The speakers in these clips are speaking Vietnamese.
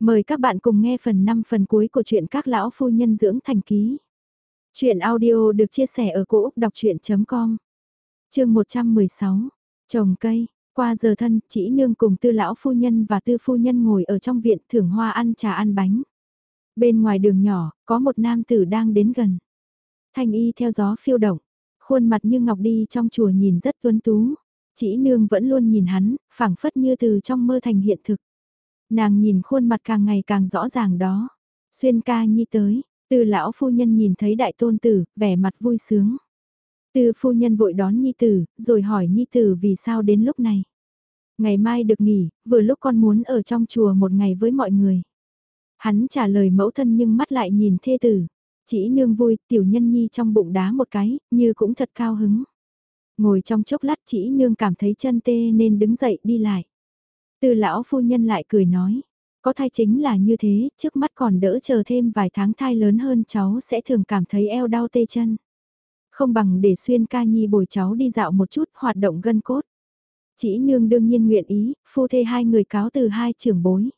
Mời các bạn cùng nghe phần 5 phần cuối của truyện các lão phu nhân dưỡng thành ký. Chuyện audio được chia sẻ ở cỗ đọc chuyện.com Trường 116, trồng cây, qua giờ thân, chỉ nương cùng tư lão phu nhân và tư phu nhân ngồi ở trong viện thưởng hoa ăn trà ăn bánh. Bên ngoài đường nhỏ, có một nam tử đang đến gần. Thanh y theo gió phiêu động, khuôn mặt như ngọc đi trong chùa nhìn rất tuấn tú. Chỉ nương vẫn luôn nhìn hắn, phảng phất như từ trong mơ thành hiện thực. Nàng nhìn khuôn mặt càng ngày càng rõ ràng đó. Xuyên ca nhi tới, từ lão phu nhân nhìn thấy đại tôn tử, vẻ mặt vui sướng. Từ phu nhân vội đón nhi tử, rồi hỏi nhi tử vì sao đến lúc này. Ngày mai được nghỉ, vừa lúc con muốn ở trong chùa một ngày với mọi người. Hắn trả lời mẫu thân nhưng mắt lại nhìn thê tử. Chỉ nương vui, tiểu nhân nhi trong bụng đá một cái, như cũng thật cao hứng. Ngồi trong chốc lát chỉ nương cảm thấy chân tê nên đứng dậy đi lại. Từ lão phu nhân lại cười nói, có thai chính là như thế, trước mắt còn đỡ chờ thêm vài tháng thai lớn hơn cháu sẽ thường cảm thấy eo đau tê chân. Không bằng để xuyên ca nhi bồi cháu đi dạo một chút hoạt động gân cốt. Chỉ nương đương nhiên nguyện ý, phu thê hai người cáo từ hai trưởng bối.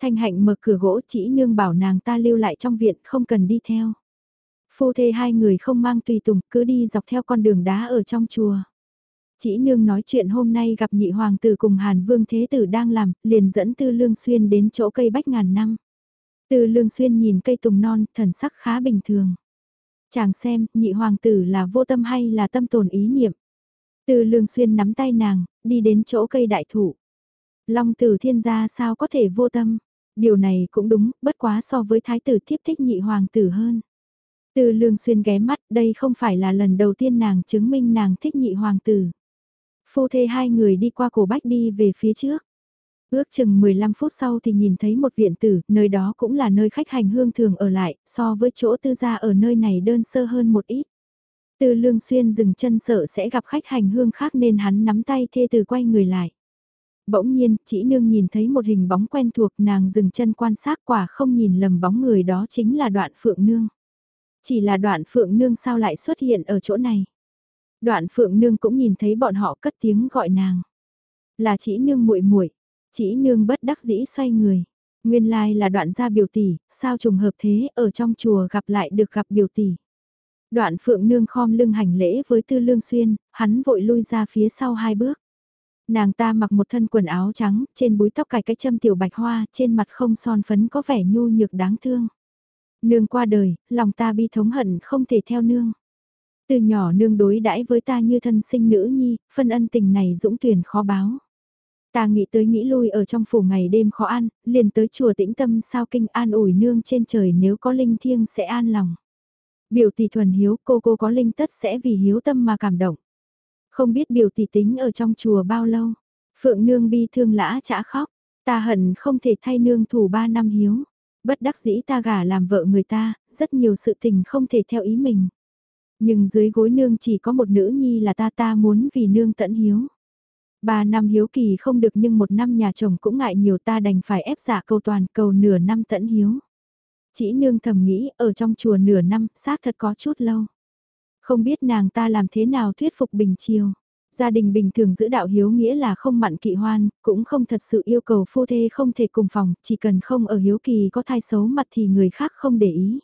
Thanh hạnh mở cửa gỗ chỉ nương bảo nàng ta lưu lại trong viện không cần đi theo. Phu thê hai người không mang tùy tùng cứ đi dọc theo con đường đá ở trong chùa. Chỉ nương nói chuyện hôm nay gặp nhị hoàng tử cùng Hàn Vương Thế Tử đang làm, liền dẫn Tư Lương Xuyên đến chỗ cây bách ngàn năm. Tư Lương Xuyên nhìn cây tùng non, thần sắc khá bình thường. Chàng xem, nhị hoàng tử là vô tâm hay là tâm tồn ý niệm. Tư Lương Xuyên nắm tay nàng, đi đến chỗ cây đại thụ. Long tử thiên gia sao có thể vô tâm? Điều này cũng đúng, bất quá so với thái tử thiếp thích nhị hoàng tử hơn. Tư Lương Xuyên ghé mắt, đây không phải là lần đầu tiên nàng chứng minh nàng thích nhị hoàng tử. Phu thê hai người đi qua cổ bách đi về phía trước. Ước chừng 15 phút sau thì nhìn thấy một viện tử, nơi đó cũng là nơi khách hành hương thường ở lại, so với chỗ tư gia ở nơi này đơn sơ hơn một ít. Tư lương xuyên dừng chân sợ sẽ gặp khách hành hương khác nên hắn nắm tay thê từ quay người lại. Bỗng nhiên, chỉ nương nhìn thấy một hình bóng quen thuộc nàng dừng chân quan sát quả không nhìn lầm bóng người đó chính là đoạn phượng nương. Chỉ là đoạn phượng nương sao lại xuất hiện ở chỗ này. Đoạn phượng nương cũng nhìn thấy bọn họ cất tiếng gọi nàng. Là chỉ nương muội muội chỉ nương bất đắc dĩ xoay người. Nguyên lai là đoạn gia biểu tỷ, sao trùng hợp thế ở trong chùa gặp lại được gặp biểu tỷ. Đoạn phượng nương khom lưng hành lễ với tư lương xuyên, hắn vội lui ra phía sau hai bước. Nàng ta mặc một thân quần áo trắng, trên búi tóc cài cái châm tiểu bạch hoa, trên mặt không son phấn có vẻ nhu nhược đáng thương. Nương qua đời, lòng ta bi thống hận không thể theo nương. Từ nhỏ nương đối đãi với ta như thân sinh nữ nhi, phân ân tình này dũng tuyển khó báo. Ta nghĩ tới nghĩ lui ở trong phủ ngày đêm khó ăn, liền tới chùa tĩnh tâm sao kinh an ủi nương trên trời nếu có linh thiêng sẽ an lòng. Biểu tỷ thuần hiếu cô cô có linh tất sẽ vì hiếu tâm mà cảm động. Không biết biểu tỷ tính ở trong chùa bao lâu. Phượng nương bi thương lã chả khóc. Ta hận không thể thay nương thủ ba năm hiếu. Bất đắc dĩ ta gả làm vợ người ta, rất nhiều sự tình không thể theo ý mình. Nhưng dưới gối nương chỉ có một nữ nhi là ta ta muốn vì nương tận hiếu. Ba năm hiếu kỳ không được nhưng một năm nhà chồng cũng ngại nhiều ta đành phải ép giả câu toàn cầu nửa năm tận hiếu. Chỉ nương thầm nghĩ ở trong chùa nửa năm xác thật có chút lâu. Không biết nàng ta làm thế nào thuyết phục Bình Chiều. Gia đình bình thường giữ đạo hiếu nghĩa là không mặn kỵ hoan, cũng không thật sự yêu cầu phu thê không thể cùng phòng, chỉ cần không ở hiếu kỳ có thai xấu mặt thì người khác không để ý.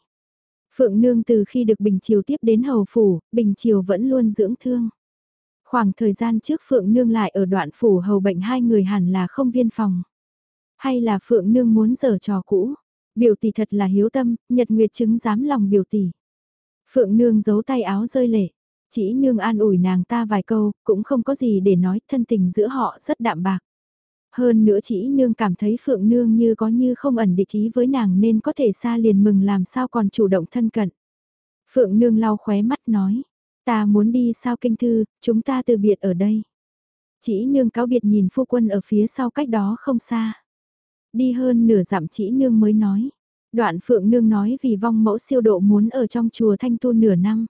Phượng Nương từ khi được Bình Triều tiếp đến hầu phủ, Bình Triều vẫn luôn dưỡng thương. Khoảng thời gian trước Phượng Nương lại ở đoạn phủ hầu bệnh hai người hẳn là không viên phòng. Hay là Phượng Nương muốn giở trò cũ, biểu tỷ thật là hiếu tâm, nhật nguyệt chứng dám lòng biểu tỷ. Phượng Nương giấu tay áo rơi lệ, chỉ Nương an ủi nàng ta vài câu, cũng không có gì để nói, thân tình giữa họ rất đạm bạc. Hơn nữa chỉ nương cảm thấy Phượng Nương như có như không ẩn địch ý với nàng nên có thể xa liền mừng làm sao còn chủ động thân cận. Phượng Nương lau khóe mắt nói, ta muốn đi sao kinh thư, chúng ta từ biệt ở đây. Chỉ nương cáo biệt nhìn phu quân ở phía sau cách đó không xa. Đi hơn nửa dặm chỉ nương mới nói. Đoạn Phượng Nương nói vì vong mẫu siêu độ muốn ở trong chùa thanh tu nửa năm.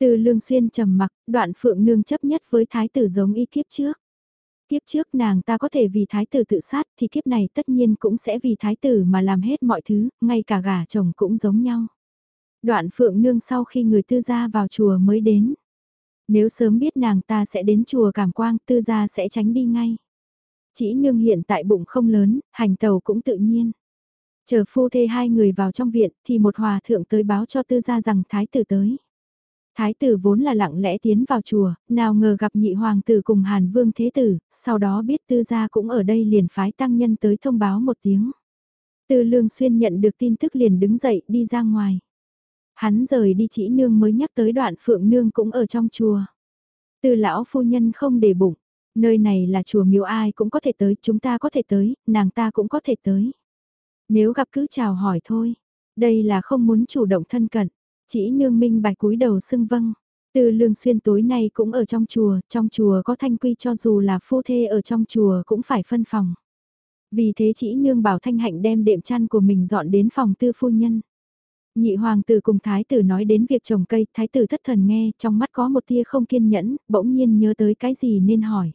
Từ lương xuyên trầm mặc, đoạn Phượng Nương chấp nhất với thái tử giống y kiếp trước. Kiếp trước nàng ta có thể vì thái tử tự sát thì kiếp này tất nhiên cũng sẽ vì thái tử mà làm hết mọi thứ, ngay cả gả chồng cũng giống nhau. Đoạn phượng nương sau khi người tư gia vào chùa mới đến. Nếu sớm biết nàng ta sẽ đến chùa cảm quang tư gia sẽ tránh đi ngay. Chỉ nương hiện tại bụng không lớn, hành tàu cũng tự nhiên. Chờ phu thê hai người vào trong viện thì một hòa thượng tới báo cho tư gia rằng thái tử tới. Thái tử vốn là lặng lẽ tiến vào chùa, nào ngờ gặp nhị hoàng tử cùng Hàn Vương Thế Tử, sau đó biết tư gia cũng ở đây liền phái tăng nhân tới thông báo một tiếng. Tư Lương Xuyên nhận được tin tức liền đứng dậy đi ra ngoài. Hắn rời đi chỉ nương mới nhắc tới đoạn phượng nương cũng ở trong chùa. Tư lão phu nhân không để bụng, nơi này là chùa miếu ai cũng có thể tới, chúng ta có thể tới, nàng ta cũng có thể tới. Nếu gặp cứ chào hỏi thôi, đây là không muốn chủ động thân cận, chỉ nương minh bạch cúi đầu xưng vâng. Từ lương xuyên tối nay cũng ở trong chùa, trong chùa có thanh quy cho dù là phu thê ở trong chùa cũng phải phân phòng. Vì thế chỉ nương bảo thanh hạnh đem đệm chăn của mình dọn đến phòng tư phu nhân. Nhị hoàng tử cùng thái tử nói đến việc trồng cây, thái tử thất thần nghe, trong mắt có một tia không kiên nhẫn, bỗng nhiên nhớ tới cái gì nên hỏi.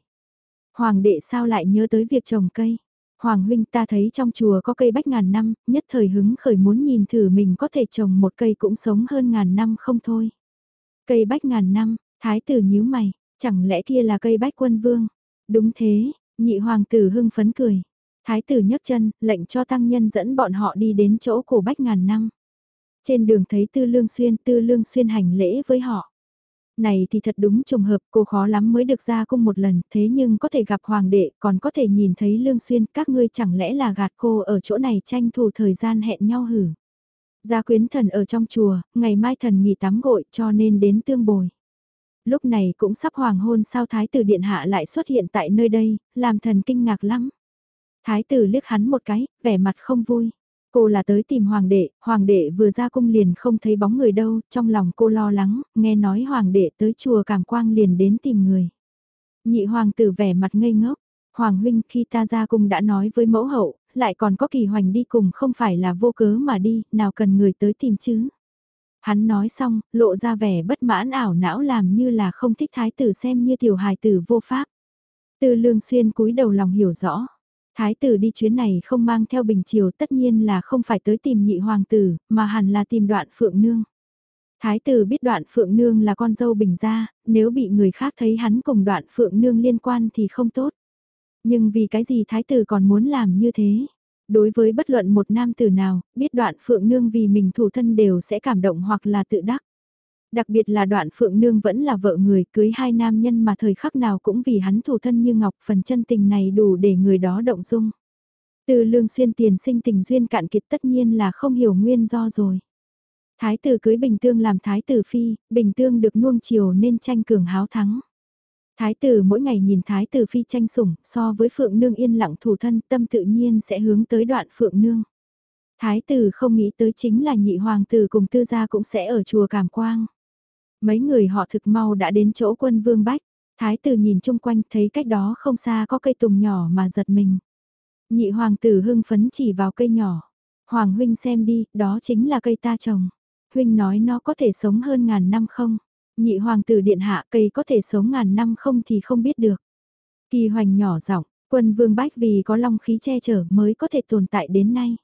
Hoàng đệ sao lại nhớ tới việc trồng cây? Hoàng huynh ta thấy trong chùa có cây bách ngàn năm, nhất thời hứng khởi muốn nhìn thử mình có thể trồng một cây cũng sống hơn ngàn năm không thôi. Cây bách ngàn năm, thái tử nhíu mày, chẳng lẽ kia là cây bách quân vương? Đúng thế, nhị hoàng tử hưng phấn cười. Thái tử nhấc chân, lệnh cho tăng nhân dẫn bọn họ đi đến chỗ cổ bách ngàn năm. Trên đường thấy tư lương xuyên, tư lương xuyên hành lễ với họ. Này thì thật đúng trùng hợp, cô khó lắm mới được ra cung một lần, thế nhưng có thể gặp hoàng đệ, còn có thể nhìn thấy lương xuyên, các ngươi chẳng lẽ là gạt cô ở chỗ này tranh thủ thời gian hẹn nhau hử. Gia quyến thần ở trong chùa, ngày mai thần nghỉ tắm gội cho nên đến tương bồi. Lúc này cũng sắp hoàng hôn sao thái tử điện hạ lại xuất hiện tại nơi đây, làm thần kinh ngạc lắm. Thái tử liếc hắn một cái, vẻ mặt không vui. Cô là tới tìm hoàng đệ, hoàng đệ vừa ra cung liền không thấy bóng người đâu, trong lòng cô lo lắng, nghe nói hoàng đệ tới chùa cảm quang liền đến tìm người. Nhị hoàng tử vẻ mặt ngây ngốc, hoàng huynh khi ta ra cung đã nói với mẫu hậu, lại còn có kỳ hoành đi cùng không phải là vô cớ mà đi, nào cần người tới tìm chứ. Hắn nói xong, lộ ra vẻ bất mãn ảo não làm như là không thích thái tử xem như tiểu hài tử vô pháp. Từ lương xuyên cúi đầu lòng hiểu rõ. Thái tử đi chuyến này không mang theo bình chiều tất nhiên là không phải tới tìm nhị hoàng tử, mà hẳn là tìm đoạn phượng nương. Thái tử biết đoạn phượng nương là con dâu bình gia, nếu bị người khác thấy hắn cùng đoạn phượng nương liên quan thì không tốt. Nhưng vì cái gì thái tử còn muốn làm như thế? Đối với bất luận một nam tử nào, biết đoạn phượng nương vì mình thủ thân đều sẽ cảm động hoặc là tự đắc. Đặc biệt là đoạn phượng nương vẫn là vợ người cưới hai nam nhân mà thời khắc nào cũng vì hắn thủ thân như ngọc phần chân tình này đủ để người đó động dung. Từ lương xuyên tiền sinh tình duyên cạn kiệt tất nhiên là không hiểu nguyên do rồi. Thái tử cưới Bình Tương làm Thái tử Phi, Bình Tương được nuông chiều nên tranh cường háo thắng. Thái tử mỗi ngày nhìn Thái tử Phi tranh sủng, so với Phượng Nương yên lặng thủ thân tâm tự nhiên sẽ hướng tới đoạn Phượng Nương. Thái tử không nghĩ tới chính là nhị hoàng tử cùng tư gia cũng sẽ ở chùa Cảm Quang. Mấy người họ thực mau đã đến chỗ quân vương bách. Thái tử nhìn chung quanh thấy cách đó không xa có cây tùng nhỏ mà giật mình. Nhị hoàng tử hưng phấn chỉ vào cây nhỏ. Hoàng huynh xem đi, đó chính là cây ta trồng. Huynh nói nó có thể sống hơn ngàn năm không? Nhị hoàng tử điện hạ cây có thể sống ngàn năm không thì không biết được. Kỳ hoành nhỏ giọng, quân vương bách vì có long khí che chở mới có thể tồn tại đến nay.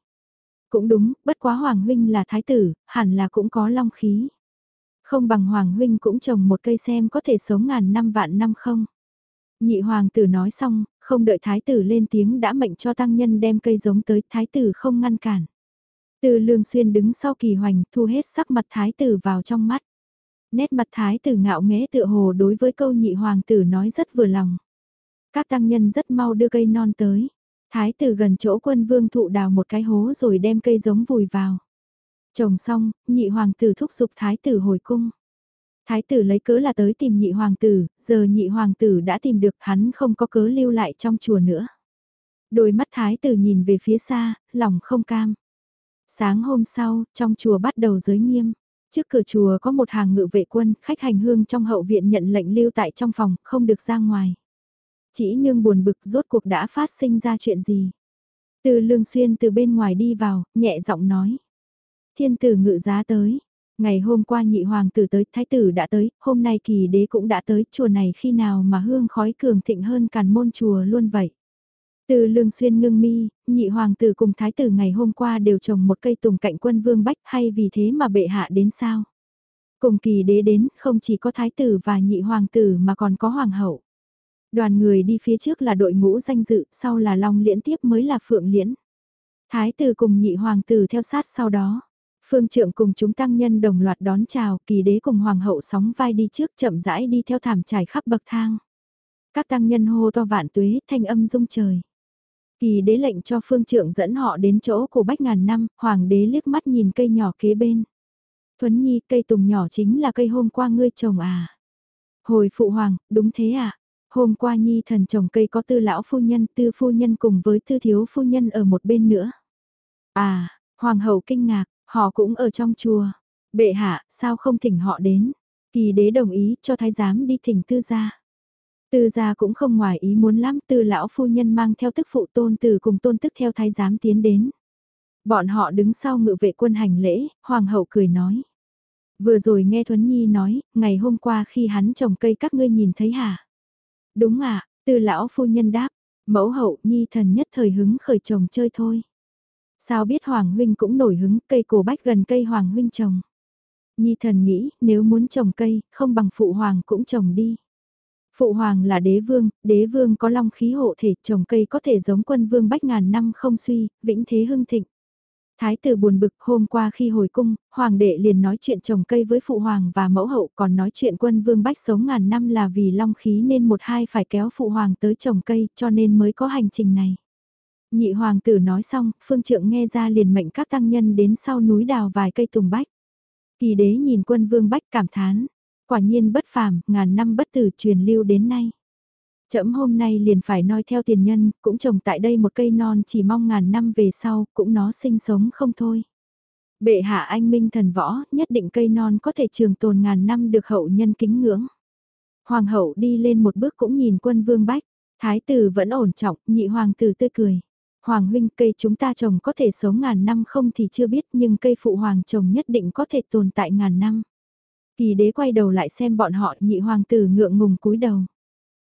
Cũng đúng, bất quá hoàng huynh là thái tử, hẳn là cũng có long khí. Không bằng Hoàng Huynh cũng trồng một cây xem có thể sống ngàn năm vạn năm không. Nhị Hoàng tử nói xong, không đợi Thái tử lên tiếng đã mệnh cho tăng nhân đem cây giống tới, Thái tử không ngăn cản. Từ lương xuyên đứng sau kỳ hoành thu hết sắc mặt Thái tử vào trong mắt. Nét mặt Thái tử ngạo nghễ tựa hồ đối với câu nhị Hoàng tử nói rất vừa lòng. Các tăng nhân rất mau đưa cây non tới. Thái tử gần chỗ quân vương thụ đào một cái hố rồi đem cây giống vùi vào. Trồng xong, nhị hoàng tử thúc giục thái tử hồi cung. Thái tử lấy cớ là tới tìm nhị hoàng tử, giờ nhị hoàng tử đã tìm được hắn không có cớ lưu lại trong chùa nữa. Đôi mắt thái tử nhìn về phía xa, lòng không cam. Sáng hôm sau, trong chùa bắt đầu giới nghiêm. Trước cửa chùa có một hàng ngự vệ quân, khách hành hương trong hậu viện nhận lệnh lưu tại trong phòng, không được ra ngoài. Chỉ nương buồn bực rốt cuộc đã phát sinh ra chuyện gì. Từ lương xuyên từ bên ngoài đi vào, nhẹ giọng nói. Thiên tử ngự giá tới. Ngày hôm qua nhị hoàng tử tới, thái tử đã tới, hôm nay kỳ đế cũng đã tới, chùa này khi nào mà hương khói cường thịnh hơn càn môn chùa luôn vậy. Từ lương xuyên ngưng mi, nhị hoàng tử cùng thái tử ngày hôm qua đều trồng một cây tùng cạnh quân vương bách hay vì thế mà bệ hạ đến sao? Cùng kỳ đế đến, không chỉ có thái tử và nhị hoàng tử mà còn có hoàng hậu. Đoàn người đi phía trước là đội ngũ danh dự, sau là long liễn tiếp mới là phượng liễn. Thái tử cùng nhị hoàng tử theo sát sau đó. Phương trượng cùng chúng tăng nhân đồng loạt đón chào, kỳ đế cùng hoàng hậu sóng vai đi trước chậm rãi đi theo thảm trải khắp bậc thang. Các tăng nhân hô to vạn tuế, thanh âm rung trời. Kỳ đế lệnh cho phương trượng dẫn họ đến chỗ của bách ngàn năm, hoàng đế liếc mắt nhìn cây nhỏ kế bên. Thuấn nhi, cây tùng nhỏ chính là cây hôm qua ngươi trồng à. Hồi phụ hoàng, đúng thế à. Hôm qua nhi thần trồng cây có tư lão phu nhân, tư phu nhân cùng với tư thiếu phu nhân ở một bên nữa. À, hoàng hậu kinh ngạc, họ cũng ở trong chùa. Bệ hạ, sao không thỉnh họ đến? Kỳ đế đồng ý cho thái giám đi thỉnh tư gia. Tư gia cũng không ngoài ý muốn lắm, tư lão phu nhân mang theo tức phụ tôn từ cùng tôn tức theo thái giám tiến đến. Bọn họ đứng sau ngự vệ quân hành lễ, hoàng hậu cười nói. Vừa rồi nghe Thuấn Nhi nói, ngày hôm qua khi hắn trồng cây các ngươi nhìn thấy hả? Đúng ạ, à, tư lão phu nhân đáp, mẫu hậu Nhi thần nhất thời hứng khởi trồng chơi thôi. Sao biết Hoàng Huynh cũng nổi hứng cây cổ bách gần cây Hoàng Huynh trồng. Nhi thần nghĩ nếu muốn trồng cây, không bằng phụ hoàng cũng trồng đi. Phụ hoàng là đế vương, đế vương có long khí hộ thể, trồng cây có thể giống quân vương bách ngàn năm không suy, vĩnh thế hưng thịnh. Thái tử buồn bực hôm qua khi hồi cung, hoàng đệ liền nói chuyện trồng cây với phụ hoàng và mẫu hậu còn nói chuyện quân vương bách sống ngàn năm là vì long khí nên một hai phải kéo phụ hoàng tới trồng cây cho nên mới có hành trình này. Nhị hoàng tử nói xong, phương trượng nghe ra liền mệnh các tăng nhân đến sau núi đào vài cây tùng bách. Kỳ đế nhìn quân vương bách cảm thán, quả nhiên bất phàm, ngàn năm bất tử truyền lưu đến nay. Chậm hôm nay liền phải noi theo tiền nhân, cũng trồng tại đây một cây non chỉ mong ngàn năm về sau, cũng nó sinh sống không thôi. Bệ hạ anh minh thần võ, nhất định cây non có thể trường tồn ngàn năm được hậu nhân kính ngưỡng. Hoàng hậu đi lên một bước cũng nhìn quân vương bách, thái tử vẫn ổn trọng, nhị hoàng tử tươi cười. Hoàng huynh cây chúng ta trồng có thể sống ngàn năm không thì chưa biết nhưng cây phụ hoàng trồng nhất định có thể tồn tại ngàn năm. Kỳ đế quay đầu lại xem bọn họ nhị hoàng tử ngượng ngùng cúi đầu.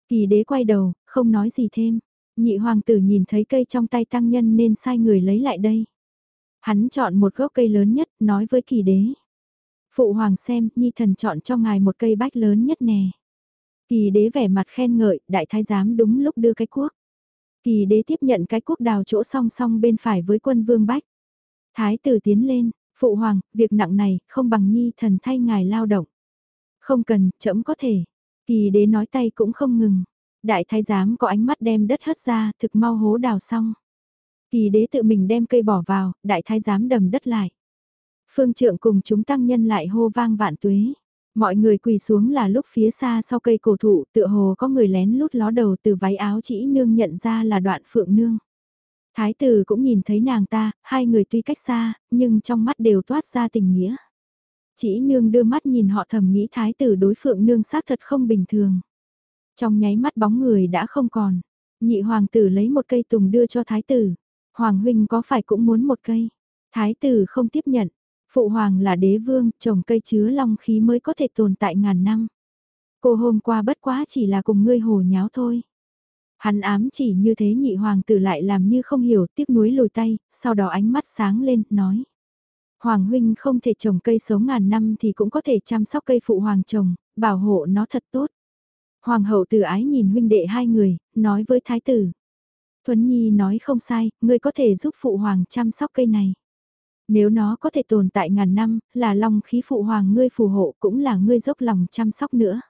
Kỳ đế quay đầu, không nói gì thêm. Nhị hoàng tử nhìn thấy cây trong tay tăng nhân nên sai người lấy lại đây. Hắn chọn một gốc cây lớn nhất, nói với kỳ đế. Phụ hoàng xem, nhi thần chọn cho ngài một cây bách lớn nhất nè. Kỳ đế vẻ mặt khen ngợi, đại thái giám đúng lúc đưa cái cuốc. Kỳ đế tiếp nhận cái cuốc đào chỗ song song bên phải với quân vương bách. Thái tử tiến lên, phụ hoàng, việc nặng này không bằng nhi thần thay ngài lao động. Không cần, chậm có thể. Kỳ đế nói tay cũng không ngừng. Đại thái giám có ánh mắt đem đất hất ra, thực mau hố đào xong. Kỳ đế tự mình đem cây bỏ vào, đại thái giám đầm đất lại. Phương trượng cùng chúng tăng nhân lại hô vang vạn tuế. Mọi người quỳ xuống là lúc phía xa sau cây cổ thụ tựa hồ có người lén lút ló đầu từ váy áo chỉ nương nhận ra là đoạn phượng nương. Thái tử cũng nhìn thấy nàng ta, hai người tuy cách xa, nhưng trong mắt đều toát ra tình nghĩa. Chỉ nương đưa mắt nhìn họ thầm nghĩ thái tử đối phượng nương xác thật không bình thường. Trong nháy mắt bóng người đã không còn, nhị hoàng tử lấy một cây tùng đưa cho thái tử. Hoàng huynh có phải cũng muốn một cây? Thái tử không tiếp nhận, Phụ hoàng là đế vương, trồng cây chứa long khí mới có thể tồn tại ngàn năm. Cô hôm qua bất quá chỉ là cùng ngươi hồ nháo thôi. Hắn ám chỉ như thế nhị hoàng tử lại làm như không hiểu, tiếc nuối lùi tay, sau đó ánh mắt sáng lên, nói. Hoàng huynh không thể trồng cây sống ngàn năm thì cũng có thể chăm sóc cây phụ hoàng trồng, bảo hộ nó thật tốt. Hoàng hậu từ ái nhìn huynh đệ hai người, nói với thái tử. Thuấn Nhi nói không sai, ngươi có thể giúp phụ hoàng chăm sóc cây này. Nếu nó có thể tồn tại ngàn năm, là long khí phụ hoàng ngươi phù hộ cũng là ngươi dốc lòng chăm sóc nữa.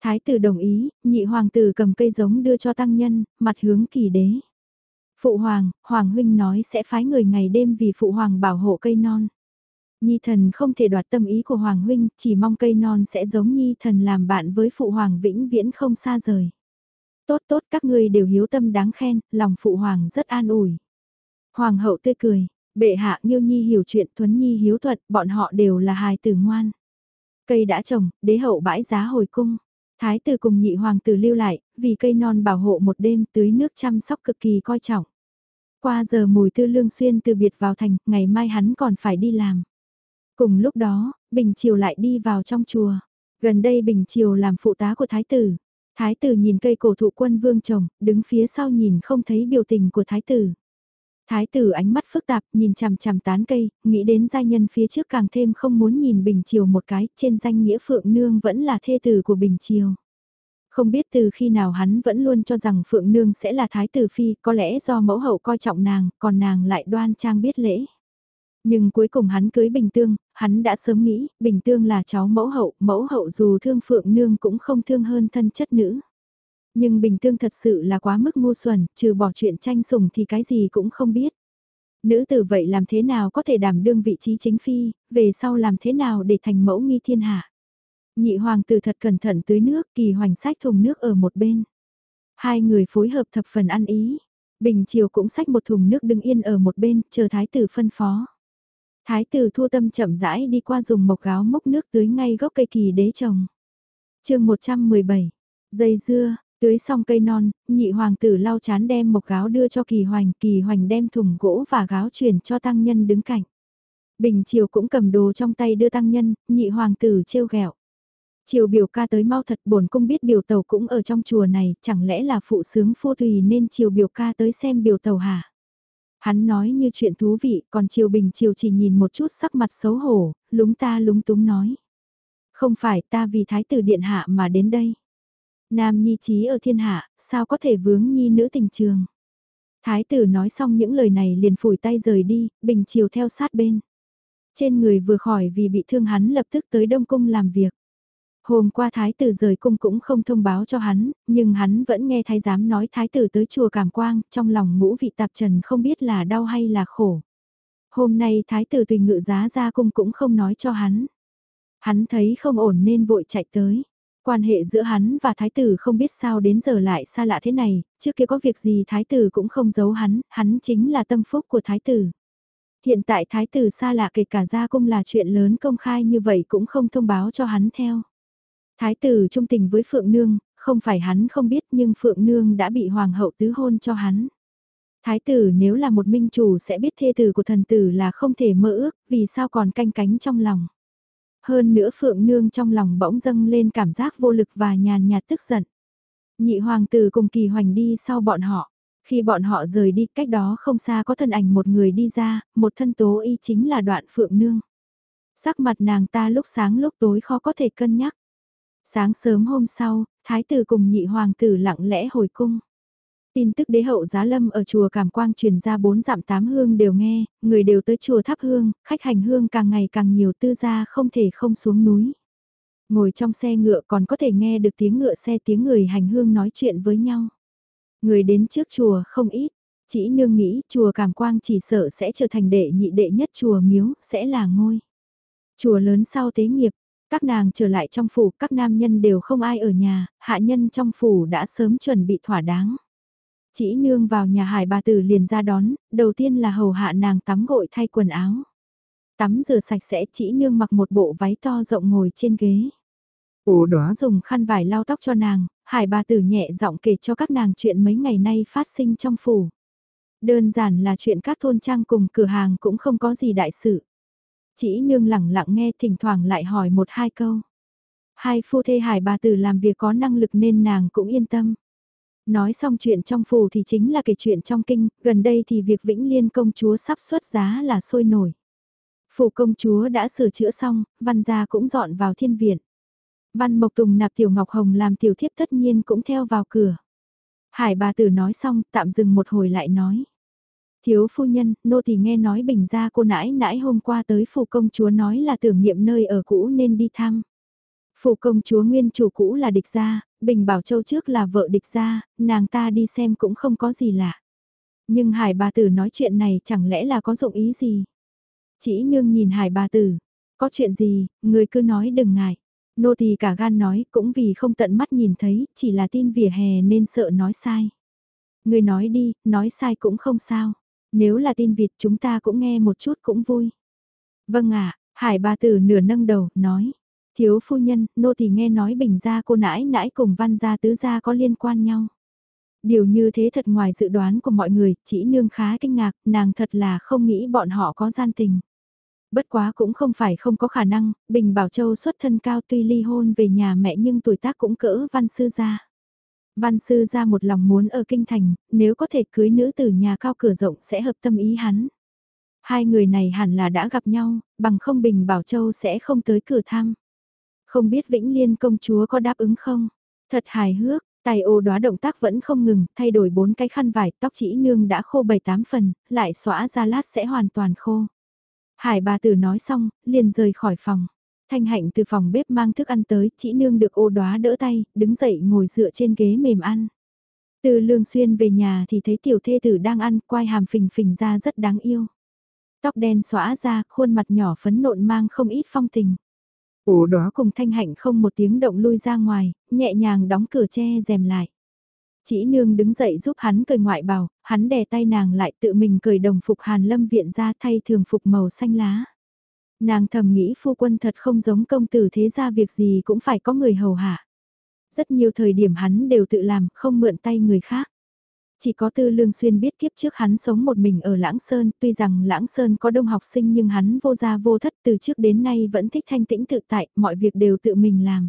Thái tử đồng ý, nhị hoàng tử cầm cây giống đưa cho tăng nhân, mặt hướng kỳ đế. Phụ hoàng, hoàng huynh nói sẽ phái người ngày đêm vì phụ hoàng bảo hộ cây non. Nhi thần không thể đoạt tâm ý của hoàng huynh, chỉ mong cây non sẽ giống nhi thần làm bạn với phụ hoàng vĩnh viễn không xa rời. Tốt tốt các ngươi đều hiếu tâm đáng khen, lòng phụ hoàng rất an ủi. Hoàng hậu tươi cười, Bệ hạ Nghiêu Nhi hiểu chuyện Thuấn Nhi hiếu thuận, bọn họ đều là hài tử ngoan. Cây đã trồng, đế hậu bãi giá hồi cung. Thái tử cùng nhị hoàng tử lưu lại, vì cây non bảo hộ một đêm tưới nước chăm sóc cực kỳ coi trọng. Qua giờ mùi tư lương xuyên từ biệt vào thành, ngày mai hắn còn phải đi làm. Cùng lúc đó, Bình Triều lại đi vào trong chùa. Gần đây Bình Triều làm phụ tá của Thái tử. Thái tử nhìn cây cổ thụ quân vương trồng đứng phía sau nhìn không thấy biểu tình của Thái tử. Thái tử ánh mắt phức tạp nhìn chằm chằm tán cây, nghĩ đến gia nhân phía trước càng thêm không muốn nhìn Bình Triều một cái, trên danh nghĩa Phượng Nương vẫn là thê tử của Bình Triều. Không biết từ khi nào hắn vẫn luôn cho rằng Phượng Nương sẽ là Thái Tử Phi, có lẽ do mẫu hậu coi trọng nàng, còn nàng lại đoan trang biết lễ. Nhưng cuối cùng hắn cưới Bình Tương, hắn đã sớm nghĩ, Bình Tương là cháu mẫu hậu, mẫu hậu dù thương Phượng Nương cũng không thương hơn thân chất nữ. Nhưng Bình Tương thật sự là quá mức ngu xuẩn, trừ bỏ chuyện tranh sủng thì cái gì cũng không biết. Nữ tử vậy làm thế nào có thể đảm đương vị trí chính phi, về sau làm thế nào để thành mẫu nghi thiên hạ. Nhị hoàng tử thật cẩn thận tưới nước, kỳ hoành sách thùng nước ở một bên. Hai người phối hợp thập phần ăn ý. Bình chiều cũng xách một thùng nước đứng yên ở một bên, chờ thái tử phân phó. Thái tử thua tâm chậm rãi đi qua dùng mộc gáo mốc nước tưới ngay gốc cây kỳ đế trồng. chương 117, dây dưa, tưới xong cây non, nhị hoàng tử lau chán đem một gáo đưa cho kỳ hoành, kỳ hoành đem thùng gỗ và gáo chuyển cho tăng nhân đứng cạnh. Bình chiều cũng cầm đồ trong tay đưa tăng nhân, nhị hoàng tử trêu ghẹo Triều biểu ca tới mau thật bổn cung biết biểu tàu cũng ở trong chùa này, chẳng lẽ là phụ sướng phu tùy nên triều biểu ca tới xem biểu tàu hả? Hắn nói như chuyện thú vị, còn triều bình triều chỉ nhìn một chút sắc mặt xấu hổ, lúng ta lúng túng nói. Không phải ta vì thái tử điện hạ mà đến đây. Nam nhi trí ở thiên hạ, sao có thể vướng nhi nữ tình trường. Thái tử nói xong những lời này liền phủi tay rời đi, bình triều theo sát bên. Trên người vừa khỏi vì bị thương hắn lập tức tới Đông Cung làm việc. Hôm qua thái tử rời cung cũng không thông báo cho hắn, nhưng hắn vẫn nghe thái giám nói thái tử tới chùa Cảm Quang, trong lòng ngũ vị tạp trần không biết là đau hay là khổ. Hôm nay thái tử tùy ngự giá ra cung cũng không nói cho hắn. Hắn thấy không ổn nên vội chạy tới. Quan hệ giữa hắn và thái tử không biết sao đến giờ lại xa lạ thế này, trước kia có việc gì thái tử cũng không giấu hắn, hắn chính là tâm phúc của thái tử. Hiện tại thái tử xa lạ kể cả ra cung là chuyện lớn công khai như vậy cũng không thông báo cho hắn theo. Thái tử trung tình với Phượng Nương, không phải hắn không biết nhưng Phượng Nương đã bị hoàng hậu tứ hôn cho hắn. Thái tử nếu là một minh chủ sẽ biết thê tử của thần tử là không thể mơ ước, vì sao còn canh cánh trong lòng. Hơn nữa Phượng Nương trong lòng bỗng dâng lên cảm giác vô lực và nhàn nhạt tức giận. Nhị hoàng tử cùng kỳ hoành đi sau bọn họ. Khi bọn họ rời đi cách đó không xa có thân ảnh một người đi ra, một thân tố y chính là đoạn Phượng Nương. Sắc mặt nàng ta lúc sáng lúc tối khó có thể cân nhắc. Sáng sớm hôm sau, thái tử cùng nhị hoàng tử lặng lẽ hồi cung. Tin tức đế hậu giá lâm ở chùa Cảm Quang truyền ra bốn dặm tám hương đều nghe, người đều tới chùa thắp hương, khách hành hương càng ngày càng nhiều tư gia không thể không xuống núi. Ngồi trong xe ngựa còn có thể nghe được tiếng ngựa xe tiếng người hành hương nói chuyện với nhau. Người đến trước chùa không ít, chỉ nương nghĩ chùa Cảm Quang chỉ sợ sẽ trở thành đệ nhị đệ nhất chùa miếu, sẽ là ngôi. Chùa lớn sau tế nghiệp, các nàng trở lại trong phủ, các nam nhân đều không ai ở nhà, hạ nhân trong phủ đã sớm chuẩn bị thỏa đáng. Chỉ nương vào nhà hải bà tử liền ra đón, đầu tiên là hầu hạ nàng tắm gội thay quần áo. Tắm rửa sạch sẽ chỉ nương mặc một bộ váy to rộng ngồi trên ghế. Ồ đó dùng khăn vải lau tóc cho nàng, hải bà tử nhẹ giọng kể cho các nàng chuyện mấy ngày nay phát sinh trong phủ. Đơn giản là chuyện các thôn trang cùng cửa hàng cũng không có gì đại sự. Chỉ nương lẳng lặng nghe thỉnh thoảng lại hỏi một hai câu. Hai phu thê hải bà tử làm việc có năng lực nên nàng cũng yên tâm. Nói xong chuyện trong phù thì chính là kể chuyện trong kinh, gần đây thì việc Vĩnh Liên công chúa sắp xuất giá là sôi nổi. Phủ công chúa đã sửa chữa xong, văn gia cũng dọn vào thiên viện. Văn Mộc Tùng nạp Tiểu Ngọc Hồng làm tiểu thiếp tất nhiên cũng theo vào cửa. Hải bà tử nói xong, tạm dừng một hồi lại nói. Thiếu phu nhân, nô thì nghe nói bình gia cô nãi nãi hôm qua tới phủ công chúa nói là tưởng niệm nơi ở cũ nên đi thăm. Phủ công chúa nguyên chủ cũ là địch gia, Bình Bảo Châu trước là vợ địch gia, nàng ta đi xem cũng không có gì lạ. Nhưng hải bà tử nói chuyện này chẳng lẽ là có dụng ý gì? Chỉ nương nhìn hải bà tử, có chuyện gì, người cứ nói đừng ngại. Nô thì cả gan nói cũng vì không tận mắt nhìn thấy, chỉ là tin vỉa hè nên sợ nói sai. Người nói đi, nói sai cũng không sao. Nếu là tin vịt chúng ta cũng nghe một chút cũng vui. Vâng ạ, hải bà tử nửa nâng đầu, nói. Thiếu phu nhân, nô thì nghe nói bình gia cô nãi nãi cùng văn gia tứ gia có liên quan nhau. Điều như thế thật ngoài dự đoán của mọi người, chỉ nương khá kinh ngạc, nàng thật là không nghĩ bọn họ có gian tình. Bất quá cũng không phải không có khả năng, Bình Bảo Châu xuất thân cao tuy ly hôn về nhà mẹ nhưng tuổi tác cũng cỡ văn sư gia. Văn sư gia một lòng muốn ở kinh thành, nếu có thể cưới nữ từ nhà cao cửa rộng sẽ hợp tâm ý hắn. Hai người này hẳn là đã gặp nhau, bằng không Bình Bảo Châu sẽ không tới cửa thăm. Không biết Vĩnh Liên công chúa có đáp ứng không? Thật hài hước, tài ô đóa động tác vẫn không ngừng, thay đổi bốn cái khăn vải, tóc chỉ nương đã khô bảy tám phần, lại xóa ra lát sẽ hoàn toàn khô. Hải bà tử nói xong, liền rời khỏi phòng. Thanh hạnh từ phòng bếp mang thức ăn tới, chỉ nương được ô đóa đỡ tay, đứng dậy ngồi dựa trên ghế mềm ăn. Từ lương xuyên về nhà thì thấy tiểu thê tử đang ăn, quai hàm phình phình ra rất đáng yêu. Tóc đen xóa ra, khuôn mặt nhỏ phấn nộn mang không ít phong tình. Ổ đó cùng thanh hạnh không một tiếng động lui ra ngoài, nhẹ nhàng đóng cửa che rèm lại. Chỉ nương đứng dậy giúp hắn cởi ngoại bào, hắn đè tay nàng lại tự mình cởi đồng phục hàn lâm viện ra thay thường phục màu xanh lá. Nàng thầm nghĩ phu quân thật không giống công tử thế ra việc gì cũng phải có người hầu hạ. Rất nhiều thời điểm hắn đều tự làm, không mượn tay người khác. Chỉ có Tư Lương Xuyên biết kiếp trước hắn sống một mình ở Lãng Sơn, tuy rằng Lãng Sơn có đông học sinh nhưng hắn vô gia vô thất từ trước đến nay vẫn thích thanh tĩnh tự tại, mọi việc đều tự mình làm.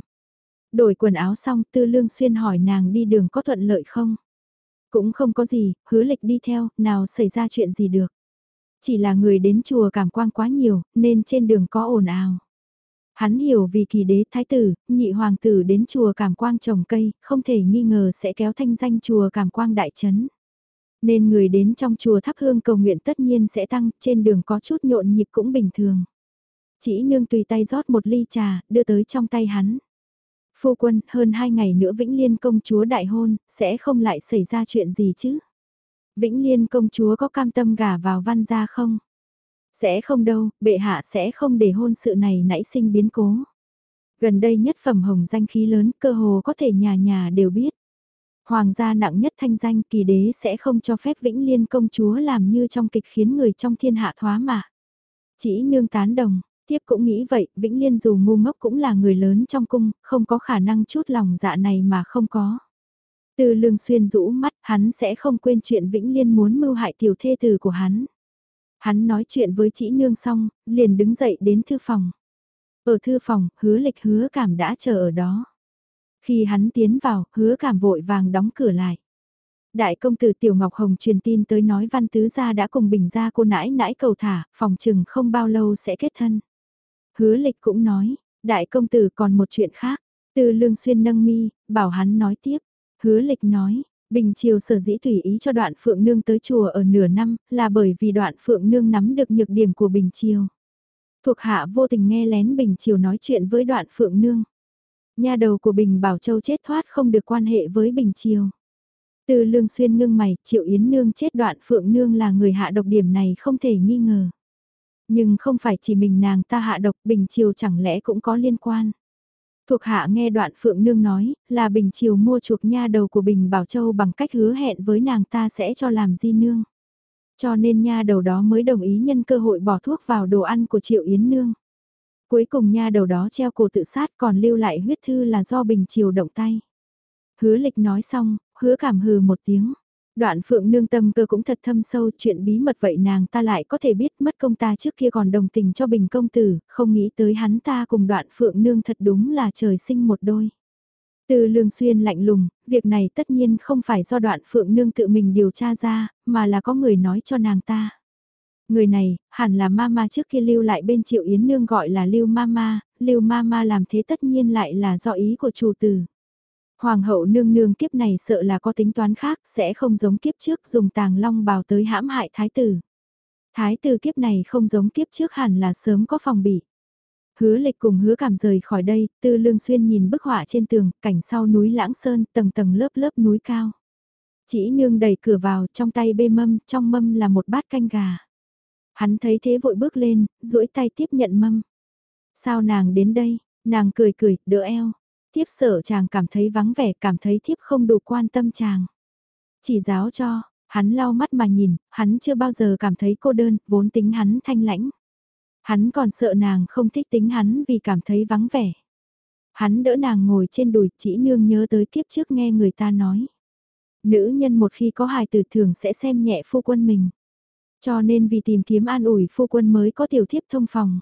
Đổi quần áo xong Tư Lương Xuyên hỏi nàng đi đường có thuận lợi không? Cũng không có gì, hứa lịch đi theo, nào xảy ra chuyện gì được. Chỉ là người đến chùa cảm quang quá nhiều, nên trên đường có ồn ào. Hắn hiểu vì kỳ đế thái tử, nhị hoàng tử đến chùa cảm quang trồng cây, không thể nghi ngờ sẽ kéo thanh danh chùa cảm quang đại chấn. Nên người đến trong chùa thắp hương cầu nguyện tất nhiên sẽ tăng, trên đường có chút nhộn nhịp cũng bình thường. Chỉ nương tùy tay rót một ly trà, đưa tới trong tay hắn. Phu quân, hơn hai ngày nữa Vĩnh Liên công chúa đại hôn, sẽ không lại xảy ra chuyện gì chứ? Vĩnh Liên công chúa có cam tâm gả vào văn gia không? Sẽ không đâu, bệ hạ sẽ không để hôn sự này nảy sinh biến cố. Gần đây nhất phẩm hồng danh khí lớn cơ hồ có thể nhà nhà đều biết. Hoàng gia nặng nhất thanh danh kỳ đế sẽ không cho phép Vĩnh Liên công chúa làm như trong kịch khiến người trong thiên hạ thoá mạ. Chỉ nương tán đồng, tiếp cũng nghĩ vậy, Vĩnh Liên dù ngu ngốc cũng là người lớn trong cung, không có khả năng chút lòng dạ này mà không có. Từ lương xuyên rũ mắt, hắn sẽ không quên chuyện Vĩnh Liên muốn mưu hại tiểu thê tử của hắn. Hắn nói chuyện với chị nương xong, liền đứng dậy đến thư phòng. Ở thư phòng, hứa lịch hứa cảm đã chờ ở đó. Khi hắn tiến vào, hứa cảm vội vàng đóng cửa lại. Đại công tử Tiểu Ngọc Hồng truyền tin tới nói văn tứ gia đã cùng bình gia cô nãi nãi cầu thả, phòng chừng không bao lâu sẽ kết thân. Hứa lịch cũng nói, đại công tử còn một chuyện khác, từ lương xuyên nâng mi, bảo hắn nói tiếp. Hứa lịch nói, Bình Triều sở dĩ tùy ý cho đoạn Phượng Nương tới chùa ở nửa năm là bởi vì đoạn Phượng Nương nắm được nhược điểm của Bình Triều. Thuộc hạ vô tình nghe lén Bình Triều nói chuyện với đoạn Phượng Nương. Nhà đầu của Bình Bảo Châu chết thoát không được quan hệ với Bình Triều. Từ lương xuyên ngưng mày, Triệu Yến Nương chết đoạn Phượng Nương là người hạ độc điểm này không thể nghi ngờ. Nhưng không phải chỉ mình nàng ta hạ độc Bình Triều chẳng lẽ cũng có liên quan. Thuộc hạ nghe đoạn Phượng Nương nói, là Bình Triều mua chuộc nha đầu của Bình Bảo Châu bằng cách hứa hẹn với nàng ta sẽ cho làm di nương. Cho nên nha đầu đó mới đồng ý nhân cơ hội bỏ thuốc vào đồ ăn của Triệu Yến Nương. Cuối cùng nha đầu đó treo cổ tự sát còn lưu lại huyết thư là do Bình Triều động tay. Hứa lịch nói xong, hứa cảm hừ một tiếng. Đoạn phượng nương tâm cơ cũng thật thâm sâu chuyện bí mật vậy nàng ta lại có thể biết mất công ta trước kia còn đồng tình cho bình công tử, không nghĩ tới hắn ta cùng đoạn phượng nương thật đúng là trời sinh một đôi. Từ lương xuyên lạnh lùng, việc này tất nhiên không phải do đoạn phượng nương tự mình điều tra ra, mà là có người nói cho nàng ta. Người này, hẳn là mama trước kia lưu lại bên triệu yến nương gọi là lưu mama, lưu mama làm thế tất nhiên lại là do ý của chủ tử. Hoàng hậu nương nương kiếp này sợ là có tính toán khác, sẽ không giống kiếp trước dùng tàng long bào tới hãm hại thái tử. Thái tử kiếp này không giống kiếp trước hẳn là sớm có phòng bị. Hứa lịch cùng hứa cảm rời khỏi đây, tư lương xuyên nhìn bức họa trên tường, cảnh sau núi lãng sơn, tầng tầng lớp lớp núi cao. Chỉ nương đẩy cửa vào, trong tay bê mâm, trong mâm là một bát canh gà. Hắn thấy thế vội bước lên, duỗi tay tiếp nhận mâm. Sao nàng đến đây, nàng cười cười, đỡ eo. Thiếp sợ chàng cảm thấy vắng vẻ, cảm thấy thiếp không đủ quan tâm chàng. Chỉ giáo cho, hắn lau mắt mà nhìn, hắn chưa bao giờ cảm thấy cô đơn, vốn tính hắn thanh lãnh. Hắn còn sợ nàng không thích tính hắn vì cảm thấy vắng vẻ. Hắn đỡ nàng ngồi trên đùi chỉ nương nhớ tới kiếp trước nghe người ta nói. Nữ nhân một khi có hài tử thường sẽ xem nhẹ phu quân mình. Cho nên vì tìm kiếm an ủi phu quân mới có tiểu thiếp thông phòng.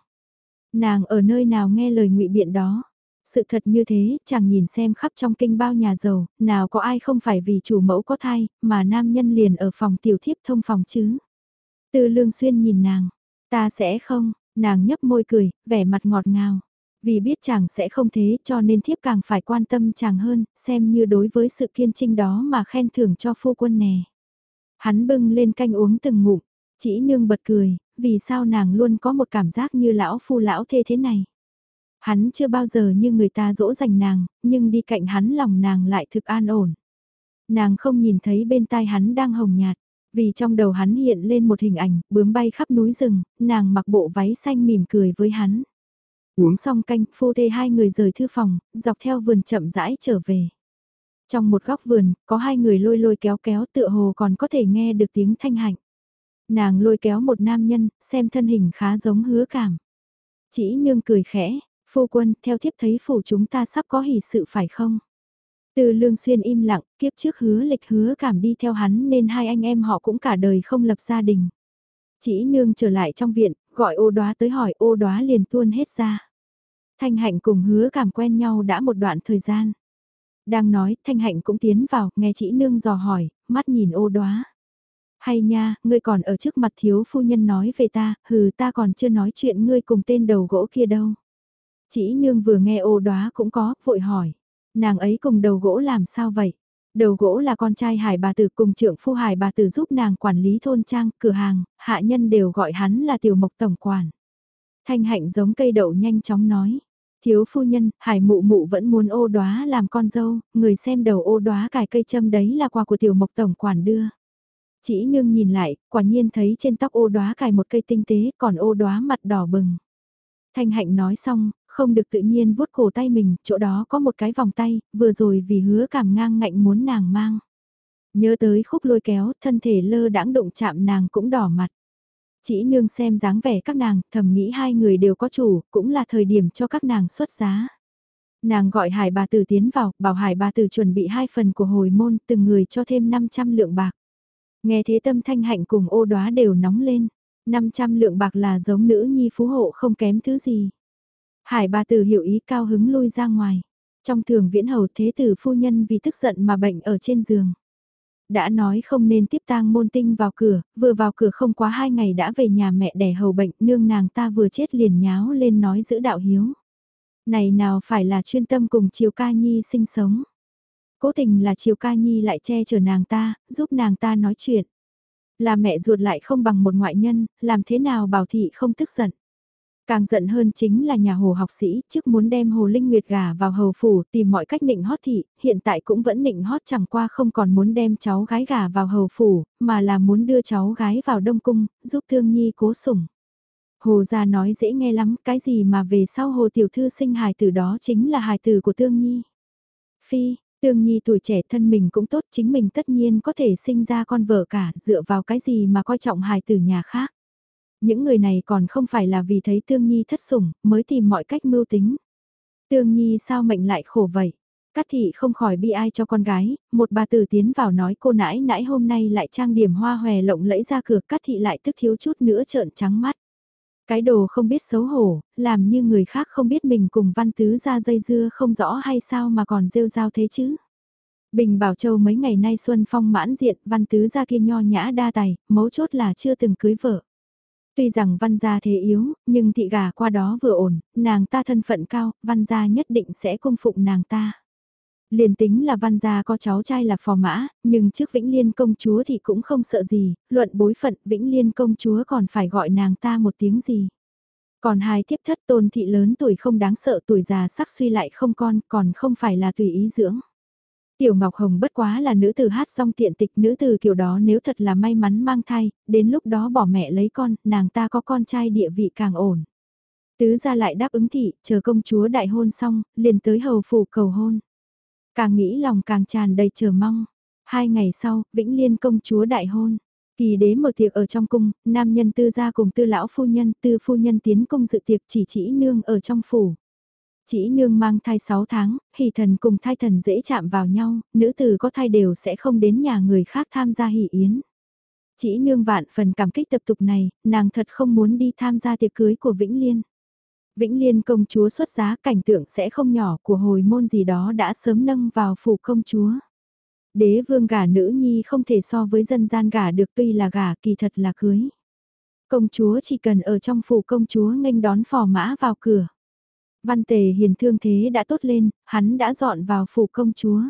Nàng ở nơi nào nghe lời ngụy biện đó. Sự thật như thế, chàng nhìn xem khắp trong kinh bao nhà giàu, nào có ai không phải vì chủ mẫu có thai, mà nam nhân liền ở phòng tiểu thiếp thông phòng chứ. Từ lương xuyên nhìn nàng, ta sẽ không, nàng nhấp môi cười, vẻ mặt ngọt ngào. Vì biết chàng sẽ không thế cho nên thiếp càng phải quan tâm chàng hơn, xem như đối với sự kiên trinh đó mà khen thưởng cho phu quân nè. Hắn bưng lên canh uống từng ngụm, chỉ nương bật cười, vì sao nàng luôn có một cảm giác như lão phu lão thê thế này. Hắn chưa bao giờ như người ta dỗ dành nàng, nhưng đi cạnh hắn lòng nàng lại thực an ổn. Nàng không nhìn thấy bên tai hắn đang hồng nhạt, vì trong đầu hắn hiện lên một hình ảnh, bướm bay khắp núi rừng, nàng mặc bộ váy xanh mỉm cười với hắn. Uống xong canh, phu thê hai người rời thư phòng, dọc theo vườn chậm rãi trở về. Trong một góc vườn, có hai người lôi lôi kéo kéo tựa hồ còn có thể nghe được tiếng thanh hạnh. Nàng lôi kéo một nam nhân, xem thân hình khá giống hứa cảm. Chỉ nương cười khẽ, phu quân, theo thiếp thấy phủ chúng ta sắp có hỷ sự phải không? Từ lương xuyên im lặng, kiếp trước hứa lịch hứa cảm đi theo hắn nên hai anh em họ cũng cả đời không lập gia đình. Chỉ nương trở lại trong viện, gọi ô đoá tới hỏi ô đoá liền tuôn hết ra. Thanh hạnh cùng hứa cảm quen nhau đã một đoạn thời gian. Đang nói, Thanh hạnh cũng tiến vào, nghe chỉ nương dò hỏi, mắt nhìn ô đoá. Hay nha, ngươi còn ở trước mặt thiếu phu nhân nói về ta, hừ ta còn chưa nói chuyện ngươi cùng tên đầu gỗ kia đâu. Chỉ nương vừa nghe ô đoá cũng có, vội hỏi. Nàng ấy cùng đầu gỗ làm sao vậy? Đầu gỗ là con trai hải bà tử cùng trưởng phu hải bà tử giúp nàng quản lý thôn trang, cửa hàng, hạ nhân đều gọi hắn là tiểu mộc tổng quản. Thanh hạnh giống cây đậu nhanh chóng nói. Thiếu phu nhân, hải mụ mụ vẫn muốn ô đoá làm con dâu, người xem đầu ô đoá cài cây châm đấy là quà của tiểu mộc tổng quản đưa. Chỉ nương nhìn lại, quả nhiên thấy trên tóc ô đoá cài một cây tinh tế, còn ô đoá mặt đỏ bừng. Thanh hạnh nói xong, không được tự nhiên vuốt cổ tay mình, chỗ đó có một cái vòng tay, vừa rồi vì hứa cảm ngang ngạnh muốn nàng mang. Nhớ tới khúc lôi kéo, thân thể lơ đãng đụng chạm nàng cũng đỏ mặt. Chỉ nương xem dáng vẻ các nàng, thầm nghĩ hai người đều có chủ, cũng là thời điểm cho các nàng xuất giá. Nàng gọi hải bà tử tiến vào, bảo hải bà tử chuẩn bị hai phần của hồi môn, từng người cho thêm 500 lượng bạc. Nghe thế tâm thanh hạnh cùng ô đoá đều nóng lên, 500 lượng bạc là giống nữ nhi phú hộ không kém thứ gì. Hải bà tử hiểu ý cao hứng lui ra ngoài. Trong thường viễn hầu thế tử phu nhân vì tức giận mà bệnh ở trên giường. Đã nói không nên tiếp tang môn tinh vào cửa, vừa vào cửa không quá hai ngày đã về nhà mẹ đẻ hầu bệnh nương nàng ta vừa chết liền nháo lên nói giữ đạo hiếu. Này nào phải là chuyên tâm cùng Triều Ca Nhi sinh sống. Cố tình là Triều Ca Nhi lại che chở nàng ta, giúp nàng ta nói chuyện. Là mẹ ruột lại không bằng một ngoại nhân, làm thế nào bảo thị không tức giận. Càng giận hơn chính là nhà hồ học sĩ, trước muốn đem hồ linh nguyệt gà vào hầu phủ tìm mọi cách nịnh hót thị, hiện tại cũng vẫn nịnh hót chẳng qua không còn muốn đem cháu gái gà vào hầu phủ, mà là muốn đưa cháu gái vào đông cung, giúp thương nhi cố sủng. Hồ gia nói dễ nghe lắm, cái gì mà về sau hồ tiểu thư sinh hài tử đó chính là hài tử của tương nhi. Phi, tương nhi tuổi trẻ thân mình cũng tốt chính mình tất nhiên có thể sinh ra con vợ cả dựa vào cái gì mà coi trọng hài tử nhà khác. Những người này còn không phải là vì thấy Tương Nhi thất sủng, mới tìm mọi cách mưu tính. Tương Nhi sao mệnh lại khổ vậy? Cát thị không khỏi bi ai cho con gái, một bà tử tiến vào nói cô nãi nãi hôm nay lại trang điểm hoa hòe lộng lẫy ra cửa cát thị lại tức thiếu chút nữa trợn trắng mắt. Cái đồ không biết xấu hổ, làm như người khác không biết mình cùng văn tứ ra dây dưa không rõ hay sao mà còn rêu rao thế chứ. Bình Bảo Châu mấy ngày nay xuân phong mãn diện văn tứ ra kia nho nhã đa tài, mấu chốt là chưa từng cưới vợ. Tuy rằng văn gia thế yếu, nhưng thị gà qua đó vừa ổn, nàng ta thân phận cao, văn gia nhất định sẽ cung phụng nàng ta. Liền tính là văn gia có cháu trai là phò mã, nhưng trước Vĩnh Liên công chúa thì cũng không sợ gì, luận bối phận Vĩnh Liên công chúa còn phải gọi nàng ta một tiếng gì. Còn hai thiếp thất tôn thị lớn tuổi không đáng sợ tuổi già sắc suy lại không con còn không phải là tùy ý dưỡng. Tiểu Ngọc Hồng bất quá là nữ tử hát song tiện tịch nữ tử kiểu đó nếu thật là may mắn mang thai, đến lúc đó bỏ mẹ lấy con, nàng ta có con trai địa vị càng ổn. Tứ ra lại đáp ứng thị, chờ công chúa đại hôn xong, liền tới hầu phủ cầu hôn. Càng nghĩ lòng càng tràn đầy chờ mong. Hai ngày sau, Vĩnh Liên công chúa đại hôn. Kỳ đế mở tiệc ở trong cung, nam nhân tư gia cùng tư lão phu nhân, tư phu nhân tiến công dự tiệc chỉ chỉ nương ở trong phủ. Chỉ nương mang thai 6 tháng, hỷ thần cùng thai thần dễ chạm vào nhau, nữ tử có thai đều sẽ không đến nhà người khác tham gia hỷ yến. Chỉ nương vạn phần cảm kích tập tục này, nàng thật không muốn đi tham gia tiệc cưới của Vĩnh Liên. Vĩnh Liên công chúa xuất giá cảnh tượng sẽ không nhỏ của hồi môn gì đó đã sớm nâng vào phủ công chúa. Đế vương gả nữ nhi không thể so với dân gian gả được tuy là gả kỳ thật là cưới. Công chúa chỉ cần ở trong phủ công chúa nghênh đón phò mã vào cửa. Văn Tề Hiền thương thế đã tốt lên, hắn đã dọn vào phủ công chúa.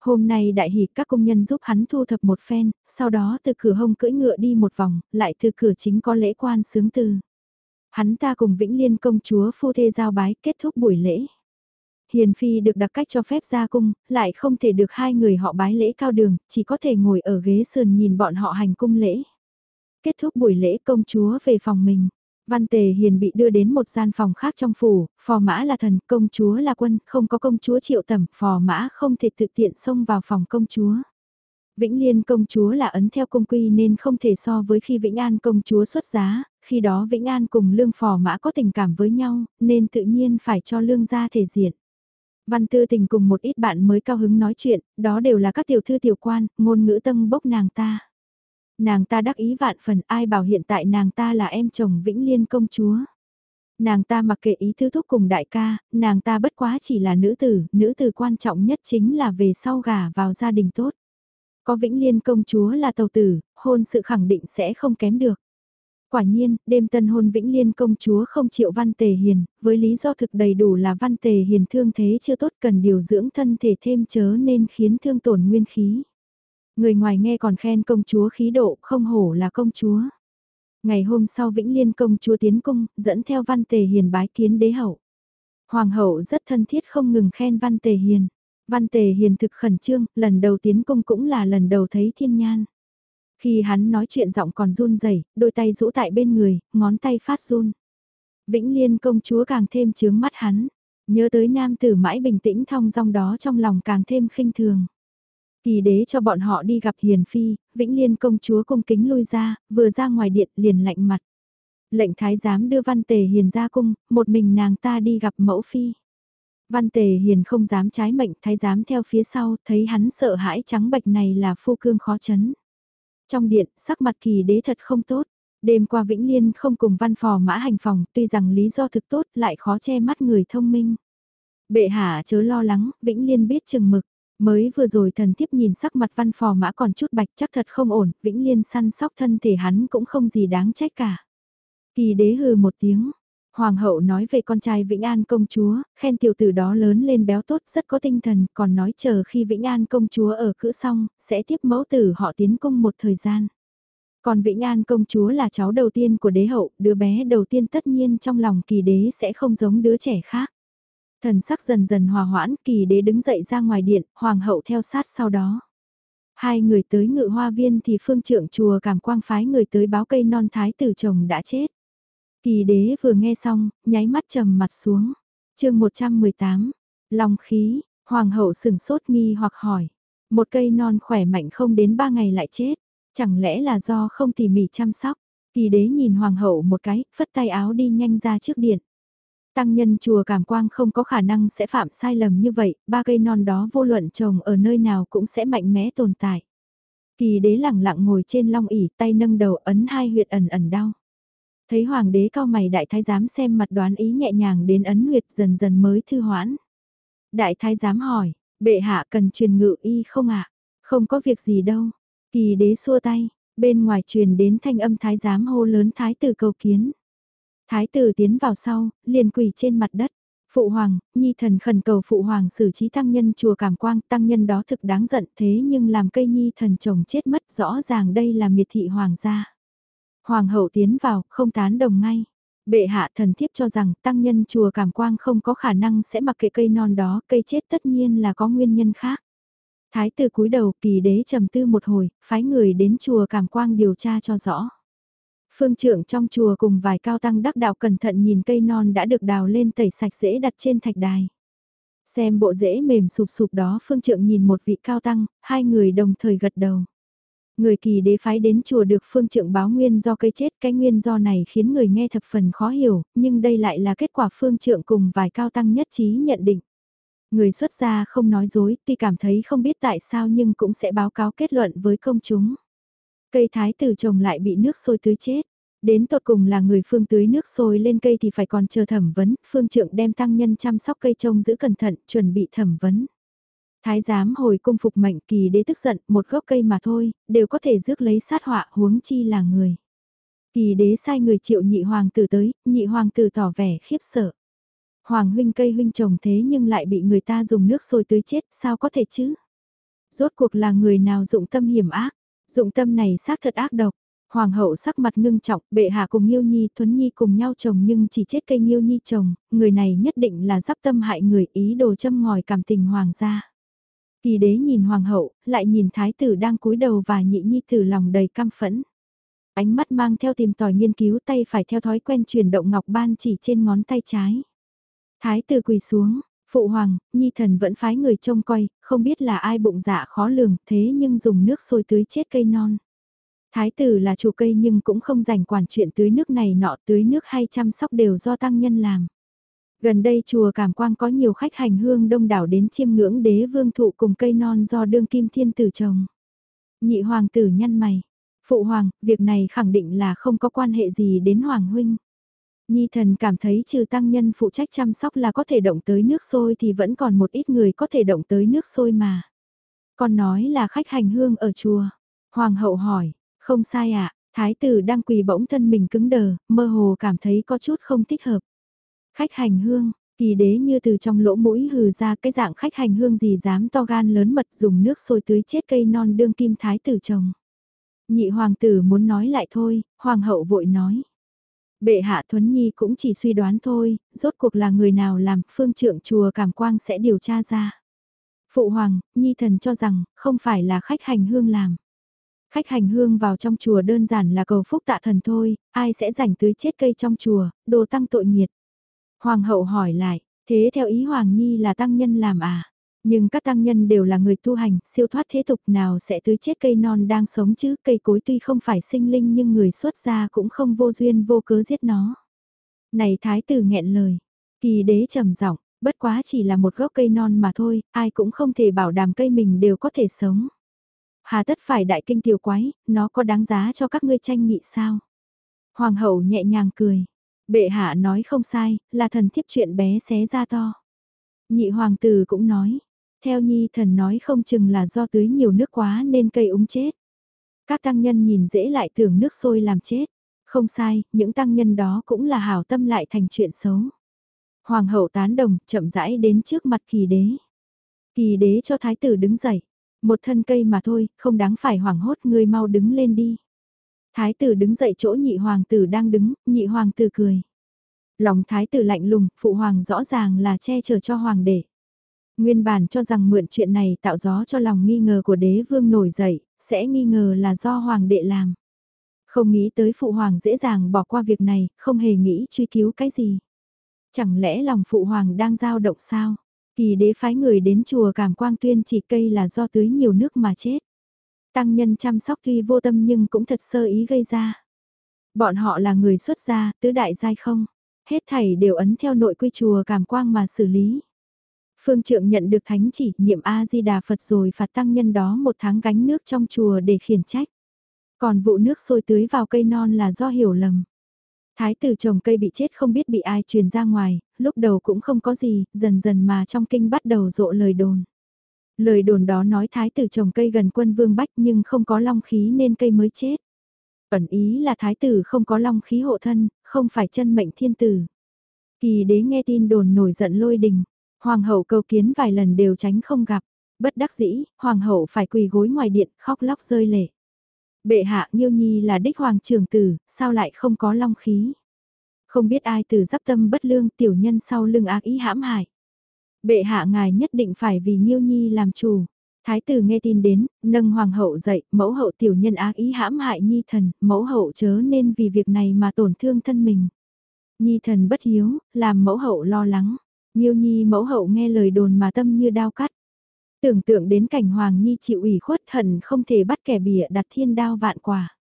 Hôm nay đại hỷ các công nhân giúp hắn thu thập một phen, sau đó từ cửa hông cưỡi ngựa đi một vòng, lại từ cửa chính có lễ quan sướng từ. Hắn ta cùng Vĩnh Liên công chúa phu thê giao bái kết thúc buổi lễ. Hiền Phi được đặc cách cho phép ra cung, lại không thể được hai người họ bái lễ cao đường, chỉ có thể ngồi ở ghế sườn nhìn bọn họ hành cung lễ. Kết thúc buổi lễ công chúa về phòng mình. Văn Tề Hiền bị đưa đến một gian phòng khác trong phủ, phò mã là thần, công chúa là quân, không có công chúa triệu tẩm, phò mã không thể thực tiện xông vào phòng công chúa. Vĩnh Liên công chúa là ấn theo công quy nên không thể so với khi Vĩnh An công chúa xuất giá, khi đó Vĩnh An cùng lương phò mã có tình cảm với nhau, nên tự nhiên phải cho lương ra thể diện. Văn tư tình cùng một ít bạn mới cao hứng nói chuyện, đó đều là các tiểu thư tiểu quan, ngôn ngữ tâm bốc nàng ta. Nàng ta đắc ý vạn phần ai bảo hiện tại nàng ta là em chồng Vĩnh Liên công chúa. Nàng ta mặc kệ ý thư thúc cùng đại ca, nàng ta bất quá chỉ là nữ tử, nữ tử quan trọng nhất chính là về sau gả vào gia đình tốt. Có Vĩnh Liên công chúa là tàu tử, hôn sự khẳng định sẽ không kém được. Quả nhiên, đêm tân hôn Vĩnh Liên công chúa không chịu Văn Tề Hiền, với lý do thực đầy đủ là Văn Tề Hiền thương thế chưa tốt cần điều dưỡng thân thể thêm chớ nên khiến thương tổn nguyên khí. Người ngoài nghe còn khen công chúa khí độ không hổ là công chúa. Ngày hôm sau Vĩnh Liên công chúa tiến cung, dẫn theo Văn Tề Hiền bái kiến đế hậu. Hoàng hậu rất thân thiết không ngừng khen Văn Tề Hiền. Văn Tề Hiền thực khẩn trương, lần đầu tiến cung cũng là lần đầu thấy thiên nhan. Khi hắn nói chuyện giọng còn run rẩy, đôi tay rũ tại bên người, ngón tay phát run. Vĩnh Liên công chúa càng thêm chướng mắt hắn, nhớ tới nam tử mãi bình tĩnh thong dong đó trong lòng càng thêm khinh thường. Kỳ đế cho bọn họ đi gặp Hiền Phi, Vĩnh Liên công chúa cung kính lui ra, vừa ra ngoài điện liền lạnh mặt. Lệnh thái giám đưa Văn Tề Hiền ra cung, một mình nàng ta đi gặp mẫu phi. Văn Tề Hiền không dám trái mệnh, thái giám theo phía sau, thấy hắn sợ hãi trắng bạch này là phu cương khó chấn. Trong điện, sắc mặt kỳ đế thật không tốt. Đêm qua Vĩnh Liên không cùng văn phò mã hành phòng, tuy rằng lý do thực tốt lại khó che mắt người thông minh. Bệ hạ chớ lo lắng, Vĩnh Liên biết chừng mực. Mới vừa rồi thần tiếp nhìn sắc mặt văn phò mã còn chút bạch chắc thật không ổn, Vĩnh Liên săn sóc thân thể hắn cũng không gì đáng trách cả. Kỳ đế hừ một tiếng, Hoàng hậu nói về con trai Vĩnh An công chúa, khen tiểu tử đó lớn lên béo tốt rất có tinh thần, còn nói chờ khi Vĩnh An công chúa ở cữ xong, sẽ tiếp mẫu tử họ tiến cung một thời gian. Còn Vĩnh An công chúa là cháu đầu tiên của đế hậu, đứa bé đầu tiên tất nhiên trong lòng kỳ đế sẽ không giống đứa trẻ khác. Thần sắc dần dần hòa hoãn, kỳ đế đứng dậy ra ngoài điện, hoàng hậu theo sát sau đó. Hai người tới ngự hoa viên thì phương trưởng chùa cảm quang phái người tới báo cây non thái tử chồng đã chết. Kỳ đế vừa nghe xong, nháy mắt trầm mặt xuống. chương 118, lòng khí, hoàng hậu sừng sốt nghi hoặc hỏi. Một cây non khỏe mạnh không đến ba ngày lại chết. Chẳng lẽ là do không tỉ mỉ chăm sóc? Kỳ đế nhìn hoàng hậu một cái, phất tay áo đi nhanh ra trước điện. Tăng nhân chùa cảm quang không có khả năng sẽ phạm sai lầm như vậy, ba cây non đó vô luận trồng ở nơi nào cũng sẽ mạnh mẽ tồn tại. Kỳ đế lẳng lặng ngồi trên long ỉ tay nâng đầu ấn hai huyệt ẩn ẩn đau. Thấy hoàng đế cao mày đại thái giám xem mặt đoán ý nhẹ nhàng đến ấn huyệt dần dần mới thư hoãn. Đại thái giám hỏi, bệ hạ cần truyền ngự y không ạ? Không có việc gì đâu. Kỳ đế xua tay, bên ngoài truyền đến thanh âm thái giám hô lớn thái tử cầu kiến. Thái tử tiến vào sau, liền quỳ trên mặt đất. Phụ hoàng, nhi thần khẩn cầu phụ hoàng xử trí tăng nhân chùa cảm quang, tăng nhân đó thực đáng giận thế nhưng làm cây nhi thần chồng chết mất rõ ràng đây là miệt thị hoàng gia. Hoàng hậu tiến vào, không tán đồng ngay. Bệ hạ thần thiếp cho rằng tăng nhân chùa cảm quang không có khả năng sẽ mặc kệ cây non đó, cây chết tất nhiên là có nguyên nhân khác. Thái tử cúi đầu kỳ đế trầm tư một hồi, phái người đến chùa cảm quang điều tra cho rõ. Phương trưởng trong chùa cùng vài cao tăng đắc đạo cẩn thận nhìn cây non đã được đào lên tẩy sạch dễ đặt trên thạch đài. Xem bộ rễ mềm sụp sụp đó phương trưởng nhìn một vị cao tăng, hai người đồng thời gật đầu. Người kỳ đế phái đến chùa được phương trượng báo nguyên do cây chết, cái nguyên do này khiến người nghe thập phần khó hiểu, nhưng đây lại là kết quả phương trượng cùng vài cao tăng nhất trí nhận định. Người xuất gia không nói dối, tuy cảm thấy không biết tại sao nhưng cũng sẽ báo cáo kết luận với công chúng. Cây thái tử trồng lại bị nước sôi tưới chết. Đến tột cùng là người phương tưới nước sôi lên cây thì phải còn chờ thẩm vấn, phương trượng đem tăng nhân chăm sóc cây trông giữ cẩn thận, chuẩn bị thẩm vấn. Thái giám hồi cung phục mệnh kỳ đế tức giận, một gốc cây mà thôi, đều có thể rước lấy sát họa huống chi là người. Kỳ đế sai người triệu nhị hoàng tử tới, nhị hoàng tử tỏ vẻ khiếp sợ. Hoàng huynh cây huynh trồng thế nhưng lại bị người ta dùng nước sôi tưới chết, sao có thể chứ? Rốt cuộc là người nào dụng tâm hiểm ác, dụng tâm này xác thật ác độc. Hoàng hậu sắc mặt ngưng trọng, bệ hạ cùng Nhiêu Nhi, Thuấn Nhi cùng nhau chồng nhưng chỉ chết cây Nhiêu Nhi chồng người này nhất định là giáp tâm hại người ý đồ châm ngòi cảm tình hoàng gia. Kỳ đế nhìn hoàng hậu, lại nhìn thái tử đang cúi đầu và nhị nhi tử lòng đầy căm phẫn. Ánh mắt mang theo tìm tòi nghiên cứu tay phải theo thói quen chuyển động ngọc ban chỉ trên ngón tay trái. Thái tử quỳ xuống, phụ hoàng, nhi thần vẫn phái người trông coi, không biết là ai bụng dạ khó lường thế nhưng dùng nước sôi tưới chết cây non. Thái tử là chủ cây nhưng cũng không rảnh quản chuyện tưới nước này nọ tưới nước hay chăm sóc đều do tăng nhân làm. Gần đây chùa Cảm Quang có nhiều khách hành hương đông đảo đến chiêm ngưỡng đế vương thụ cùng cây non do đương kim thiên tử trồng. Nhị hoàng tử nhăn mày. Phụ hoàng, việc này khẳng định là không có quan hệ gì đến hoàng huynh. Nhi thần cảm thấy trừ tăng nhân phụ trách chăm sóc là có thể động tới nước sôi thì vẫn còn một ít người có thể động tới nước sôi mà. Còn nói là khách hành hương ở chùa. Hoàng hậu hỏi, không sai ạ, à, thái tử đang quỳ bỗng thân mình cứng đờ, mơ hồ cảm thấy có chút không thích hợp. Khách hành hương, kỳ đế như từ trong lỗ mũi hừ ra cái dạng khách hành hương gì dám to gan lớn mật dùng nước sôi tưới chết cây non đương kim thái tử chồng. Nhị hoàng tử muốn nói lại thôi, hoàng hậu vội nói. Bệ hạ Thuấn Nhi cũng chỉ suy đoán thôi, rốt cuộc là người nào làm phương trượng chùa Cảm Quang sẽ điều tra ra. Phụ hoàng, Nhi thần cho rằng, không phải là khách hành hương làm. Khách hành hương vào trong chùa đơn giản là cầu phúc tạ thần thôi, ai sẽ rảnh tưới chết cây trong chùa, đồ tăng tội nghiệt. Hoàng hậu hỏi lại, thế theo ý Hoàng Nhi là tăng nhân làm à? Nhưng các tăng nhân đều là người tu hành, siêu thoát thế tục nào sẽ tưới chết cây non đang sống chứ, cây cối tuy không phải sinh linh nhưng người xuất gia cũng không vô duyên vô cớ giết nó. Này thái tử nghẹn lời, kỳ đế trầm giọng, bất quá chỉ là một gốc cây non mà thôi, ai cũng không thể bảo đảm cây mình đều có thể sống. Hà tất phải đại kinh tiểu quái, nó có đáng giá cho các ngươi tranh nghị sao? Hoàng hậu nhẹ nhàng cười, Bệ hạ nói không sai, là thần thiếp chuyện bé xé ra to. Nhị hoàng tử cũng nói, theo nhi thần nói không chừng là do tưới nhiều nước quá nên cây úng chết. Các tăng nhân nhìn dễ lại tưởng nước sôi làm chết. Không sai, những tăng nhân đó cũng là hảo tâm lại thành chuyện xấu. Hoàng hậu tán đồng, chậm rãi đến trước mặt kỳ đế. Kỳ đế cho thái tử đứng dậy. Một thân cây mà thôi, không đáng phải hoảng hốt, ngươi mau đứng lên đi. Thái tử đứng dậy chỗ nhị hoàng tử đang đứng, nhị hoàng tử cười. Lòng thái tử lạnh lùng, phụ hoàng rõ ràng là che chở cho hoàng đệ. Nguyên bản cho rằng mượn chuyện này tạo gió cho lòng nghi ngờ của đế vương nổi dậy, sẽ nghi ngờ là do hoàng đệ làm. Không nghĩ tới phụ hoàng dễ dàng bỏ qua việc này, không hề nghĩ truy cứu cái gì. Chẳng lẽ lòng phụ hoàng đang dao động sao? Kỳ đế phái người đến chùa cảm quang tuyên chỉ cây là do tưới nhiều nước mà chết. Tăng nhân chăm sóc tuy vô tâm nhưng cũng thật sơ ý gây ra. Bọn họ là người xuất gia, tứ đại giai không? Hết thảy đều ấn theo nội quy chùa cảm quang mà xử lý. Phương trượng nhận được thánh chỉ niệm A-di-đà Phật rồi phạt tăng nhân đó một tháng gánh nước trong chùa để khiển trách. Còn vụ nước sôi tưới vào cây non là do hiểu lầm. Thái tử trồng cây bị chết không biết bị ai truyền ra ngoài, lúc đầu cũng không có gì, dần dần mà trong kinh bắt đầu rộ lời đồn. Lời đồn đó nói thái tử trồng cây gần quân vương bách nhưng không có long khí nên cây mới chết. Ẩn ý là thái tử không có long khí hộ thân, không phải chân mệnh thiên tử. Kỳ đế nghe tin đồn nổi giận lôi đình, hoàng hậu cầu kiến vài lần đều tránh không gặp. Bất đắc dĩ, hoàng hậu phải quỳ gối ngoài điện khóc lóc rơi lệ. Bệ hạ Nhiêu Nhi là đích hoàng trưởng tử, sao lại không có long khí? Không biết ai từ giáp tâm bất lương tiểu nhân sau lưng ác ý hãm hại. Bệ hạ ngài nhất định phải vì Nhiêu Nhi làm chủ. Thái tử nghe tin đến, nâng hoàng hậu dậy, mẫu hậu tiểu nhân ác ý hãm hại Nhi thần, mẫu hậu chớ nên vì việc này mà tổn thương thân mình. Nhi thần bất hiếu, làm mẫu hậu lo lắng. Nhiêu Nhi mẫu hậu nghe lời đồn mà tâm như đao cắt. Tưởng tượng đến cảnh Hoàng Nhi chịu ủy khuất hận không thể bắt kẻ bìa đặt thiên đao vạn quả.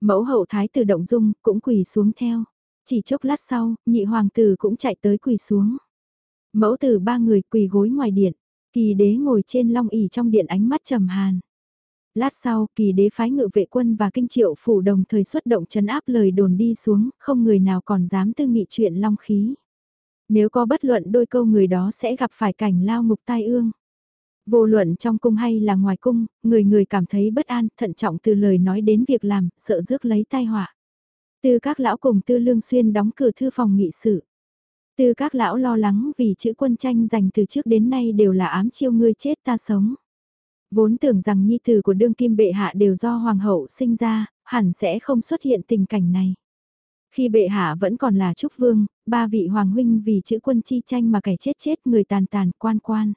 Mẫu hậu thái tử động dung cũng quỳ xuống theo. Chỉ chốc lát sau, nhị hoàng tử cũng chạy tới quỳ xuống. Mẫu tử ba người quỳ gối ngoài điện, kỳ đế ngồi trên long ỉ trong điện ánh mắt trầm hàn. Lát sau, kỳ đế phái ngự vệ quân và kinh triệu phủ đồng thời xuất động chấn áp lời đồn đi xuống, không người nào còn dám tư nghị chuyện long khí. Nếu có bất luận đôi câu người đó sẽ gặp phải cảnh lao ngục tai ương. Vô luận trong cung hay là ngoài cung, người người cảm thấy bất an, thận trọng từ lời nói đến việc làm, sợ rước lấy tai họa. từ các lão cùng tư lương xuyên đóng cửa thư phòng nghị sự. từ các lão lo lắng vì chữ quân tranh dành từ trước đến nay đều là ám chiêu ngươi chết ta sống. Vốn tưởng rằng nhi tử của đương kim bệ hạ đều do hoàng hậu sinh ra, hẳn sẽ không xuất hiện tình cảnh này. Khi bệ hạ vẫn còn là trúc vương, ba vị hoàng huynh vì chữ quân chi tranh mà kẻ chết chết người tàn tàn quan quan.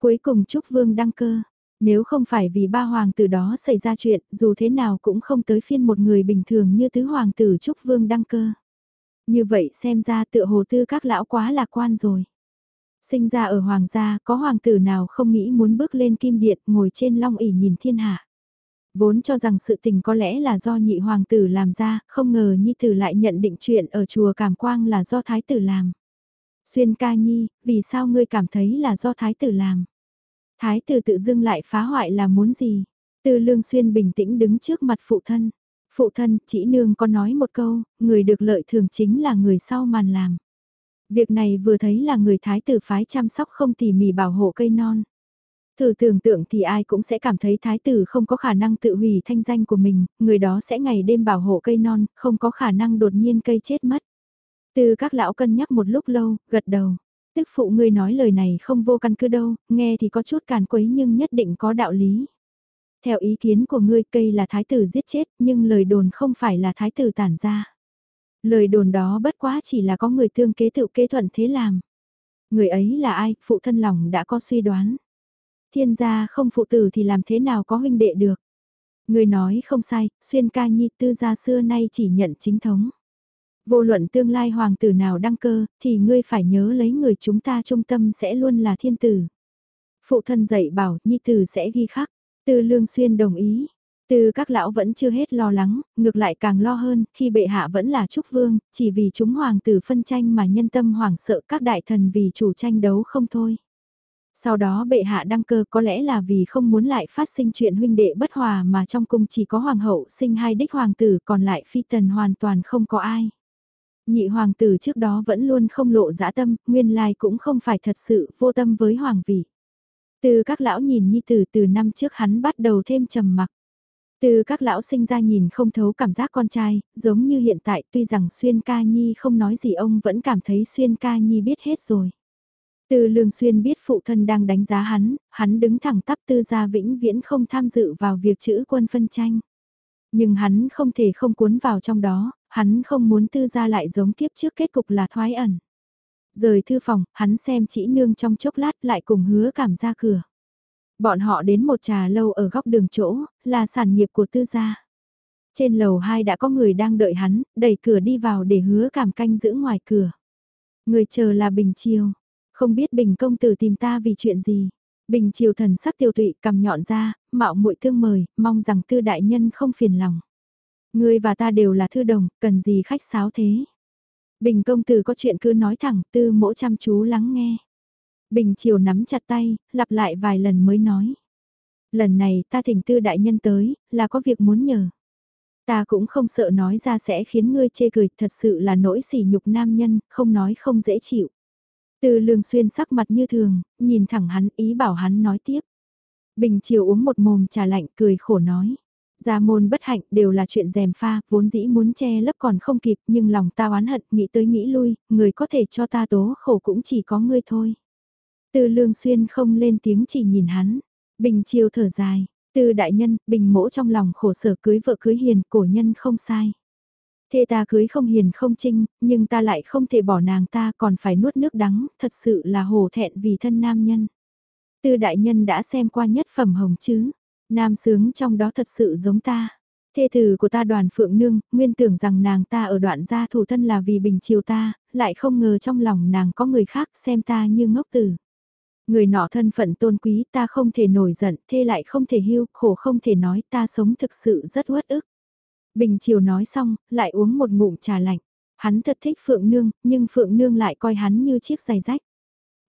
Cuối cùng trúc vương đăng cơ, nếu không phải vì ba hoàng tử đó xảy ra chuyện, dù thế nào cũng không tới phiên một người bình thường như tứ hoàng tử Trúc Vương đăng cơ. Như vậy xem ra tựa hồ tư các lão quá lạc quan rồi. Sinh ra ở hoàng gia, có hoàng tử nào không nghĩ muốn bước lên kim điện ngồi trên long ỷ nhìn thiên hạ. Vốn cho rằng sự tình có lẽ là do nhị hoàng tử làm ra, không ngờ nhi tử lại nhận định chuyện ở chùa Cảm Quang là do thái tử làm. Xuyên ca nhi, vì sao ngươi cảm thấy là do thái tử làm? Thái tử tự dưng lại phá hoại là muốn gì? Tư lương xuyên bình tĩnh đứng trước mặt phụ thân. Phụ thân, chỉ nương có nói một câu, người được lợi thường chính là người sau màn làm. Việc này vừa thấy là người thái tử phái chăm sóc không tỉ mỉ bảo hộ cây non. Thử tưởng tượng thì ai cũng sẽ cảm thấy thái tử không có khả năng tự hủy thanh danh của mình, người đó sẽ ngày đêm bảo hộ cây non, không có khả năng đột nhiên cây chết mất. Từ các lão cân nhắc một lúc lâu, gật đầu. Tức phụ ngươi nói lời này không vô căn cứ đâu, nghe thì có chút càn quấy nhưng nhất định có đạo lý. Theo ý kiến của ngươi cây là thái tử giết chết nhưng lời đồn không phải là thái tử tản ra. Lời đồn đó bất quá chỉ là có người thương kế tự kế thuận thế làm. Người ấy là ai, phụ thân lòng đã có suy đoán. Thiên gia không phụ tử thì làm thế nào có huynh đệ được. Người nói không sai, xuyên ca nhi tư gia xưa nay chỉ nhận chính thống. Vô luận tương lai hoàng tử nào đăng cơ, thì ngươi phải nhớ lấy người chúng ta trung tâm sẽ luôn là thiên tử. Phụ thân dạy bảo, nhi tử sẽ ghi khắc. Tư lương xuyên đồng ý. Từ các lão vẫn chưa hết lo lắng, ngược lại càng lo hơn, khi bệ hạ vẫn là trúc vương, chỉ vì chúng hoàng tử phân tranh mà nhân tâm hoàng sợ các đại thần vì chủ tranh đấu không thôi. Sau đó bệ hạ đăng cơ có lẽ là vì không muốn lại phát sinh chuyện huynh đệ bất hòa mà trong cung chỉ có hoàng hậu sinh hai đích hoàng tử còn lại phi tần hoàn toàn không có ai. Nhị hoàng tử trước đó vẫn luôn không lộ dã tâm, nguyên lai cũng không phải thật sự vô tâm với hoàng vị. Từ các lão nhìn nhi tử từ năm trước hắn bắt đầu thêm trầm mặc. Từ các lão sinh ra nhìn không thấu cảm giác con trai, giống như hiện tại tuy rằng Xuyên Ca Nhi không nói gì ông vẫn cảm thấy Xuyên Ca Nhi biết hết rồi. Từ lương xuyên biết phụ thân đang đánh giá hắn, hắn đứng thẳng tắp tư gia vĩnh viễn không tham dự vào việc chữ quân phân tranh. Nhưng hắn không thể không cuốn vào trong đó, hắn không muốn tư gia lại giống kiếp trước kết cục là thoái ẩn. Rời thư phòng, hắn xem chỉ nương trong chốc lát lại cùng hứa cảm ra cửa. Bọn họ đến một trà lâu ở góc đường chỗ, là sản nghiệp của tư gia. Trên lầu 2 đã có người đang đợi hắn, đẩy cửa đi vào để hứa cảm canh giữ ngoài cửa. Người chờ là Bình Chiêu, không biết Bình công tử tìm ta vì chuyện gì. Bình triều thần sắc tiêu tụy cầm nhọn ra, mạo muội thương mời, mong rằng tư đại nhân không phiền lòng. Ngươi và ta đều là thư đồng, cần gì khách sáo thế. Bình công tử có chuyện cứ nói thẳng, tư mỗ chăm chú lắng nghe. Bình triều nắm chặt tay, lặp lại vài lần mới nói. Lần này ta thỉnh tư đại nhân tới, là có việc muốn nhờ. Ta cũng không sợ nói ra sẽ khiến ngươi chê cười, thật sự là nỗi sỉ nhục nam nhân, không nói không dễ chịu. Từ lương xuyên sắc mặt như thường, nhìn thẳng hắn ý bảo hắn nói tiếp. Bình chiều uống một mồm trà lạnh cười khổ nói. Gia môn bất hạnh đều là chuyện dèm pha, vốn dĩ muốn che lấp còn không kịp nhưng lòng ta oán hận, nghĩ tới nghĩ lui, người có thể cho ta tố khổ cũng chỉ có ngươi thôi. Từ lương xuyên không lên tiếng chỉ nhìn hắn, bình chiều thở dài, từ đại nhân, bình mỗ trong lòng khổ sở cưới vợ cưới hiền, cổ nhân không sai. Thê ta cưới không hiền không trinh, nhưng ta lại không thể bỏ nàng ta còn phải nuốt nước đắng, thật sự là hổ thẹn vì thân nam nhân. Tư đại nhân đã xem qua nhất phẩm hồng chứ, Nam sướng trong đó thật sự giống ta. Thê tử của ta đoàn phượng nương, nguyên tưởng rằng nàng ta ở đoạn gia thủ thân là vì bình chiều ta, lại không ngờ trong lòng nàng có người khác xem ta như ngốc tử. Người nọ thân phận tôn quý ta không thể nổi giận, thê lại không thể hưu, khổ không thể nói ta sống thực sự rất uất ức. Bình chiều nói xong, lại uống một ngụm trà lạnh. Hắn thật thích Phượng Nương, nhưng Phượng Nương lại coi hắn như chiếc giày rách.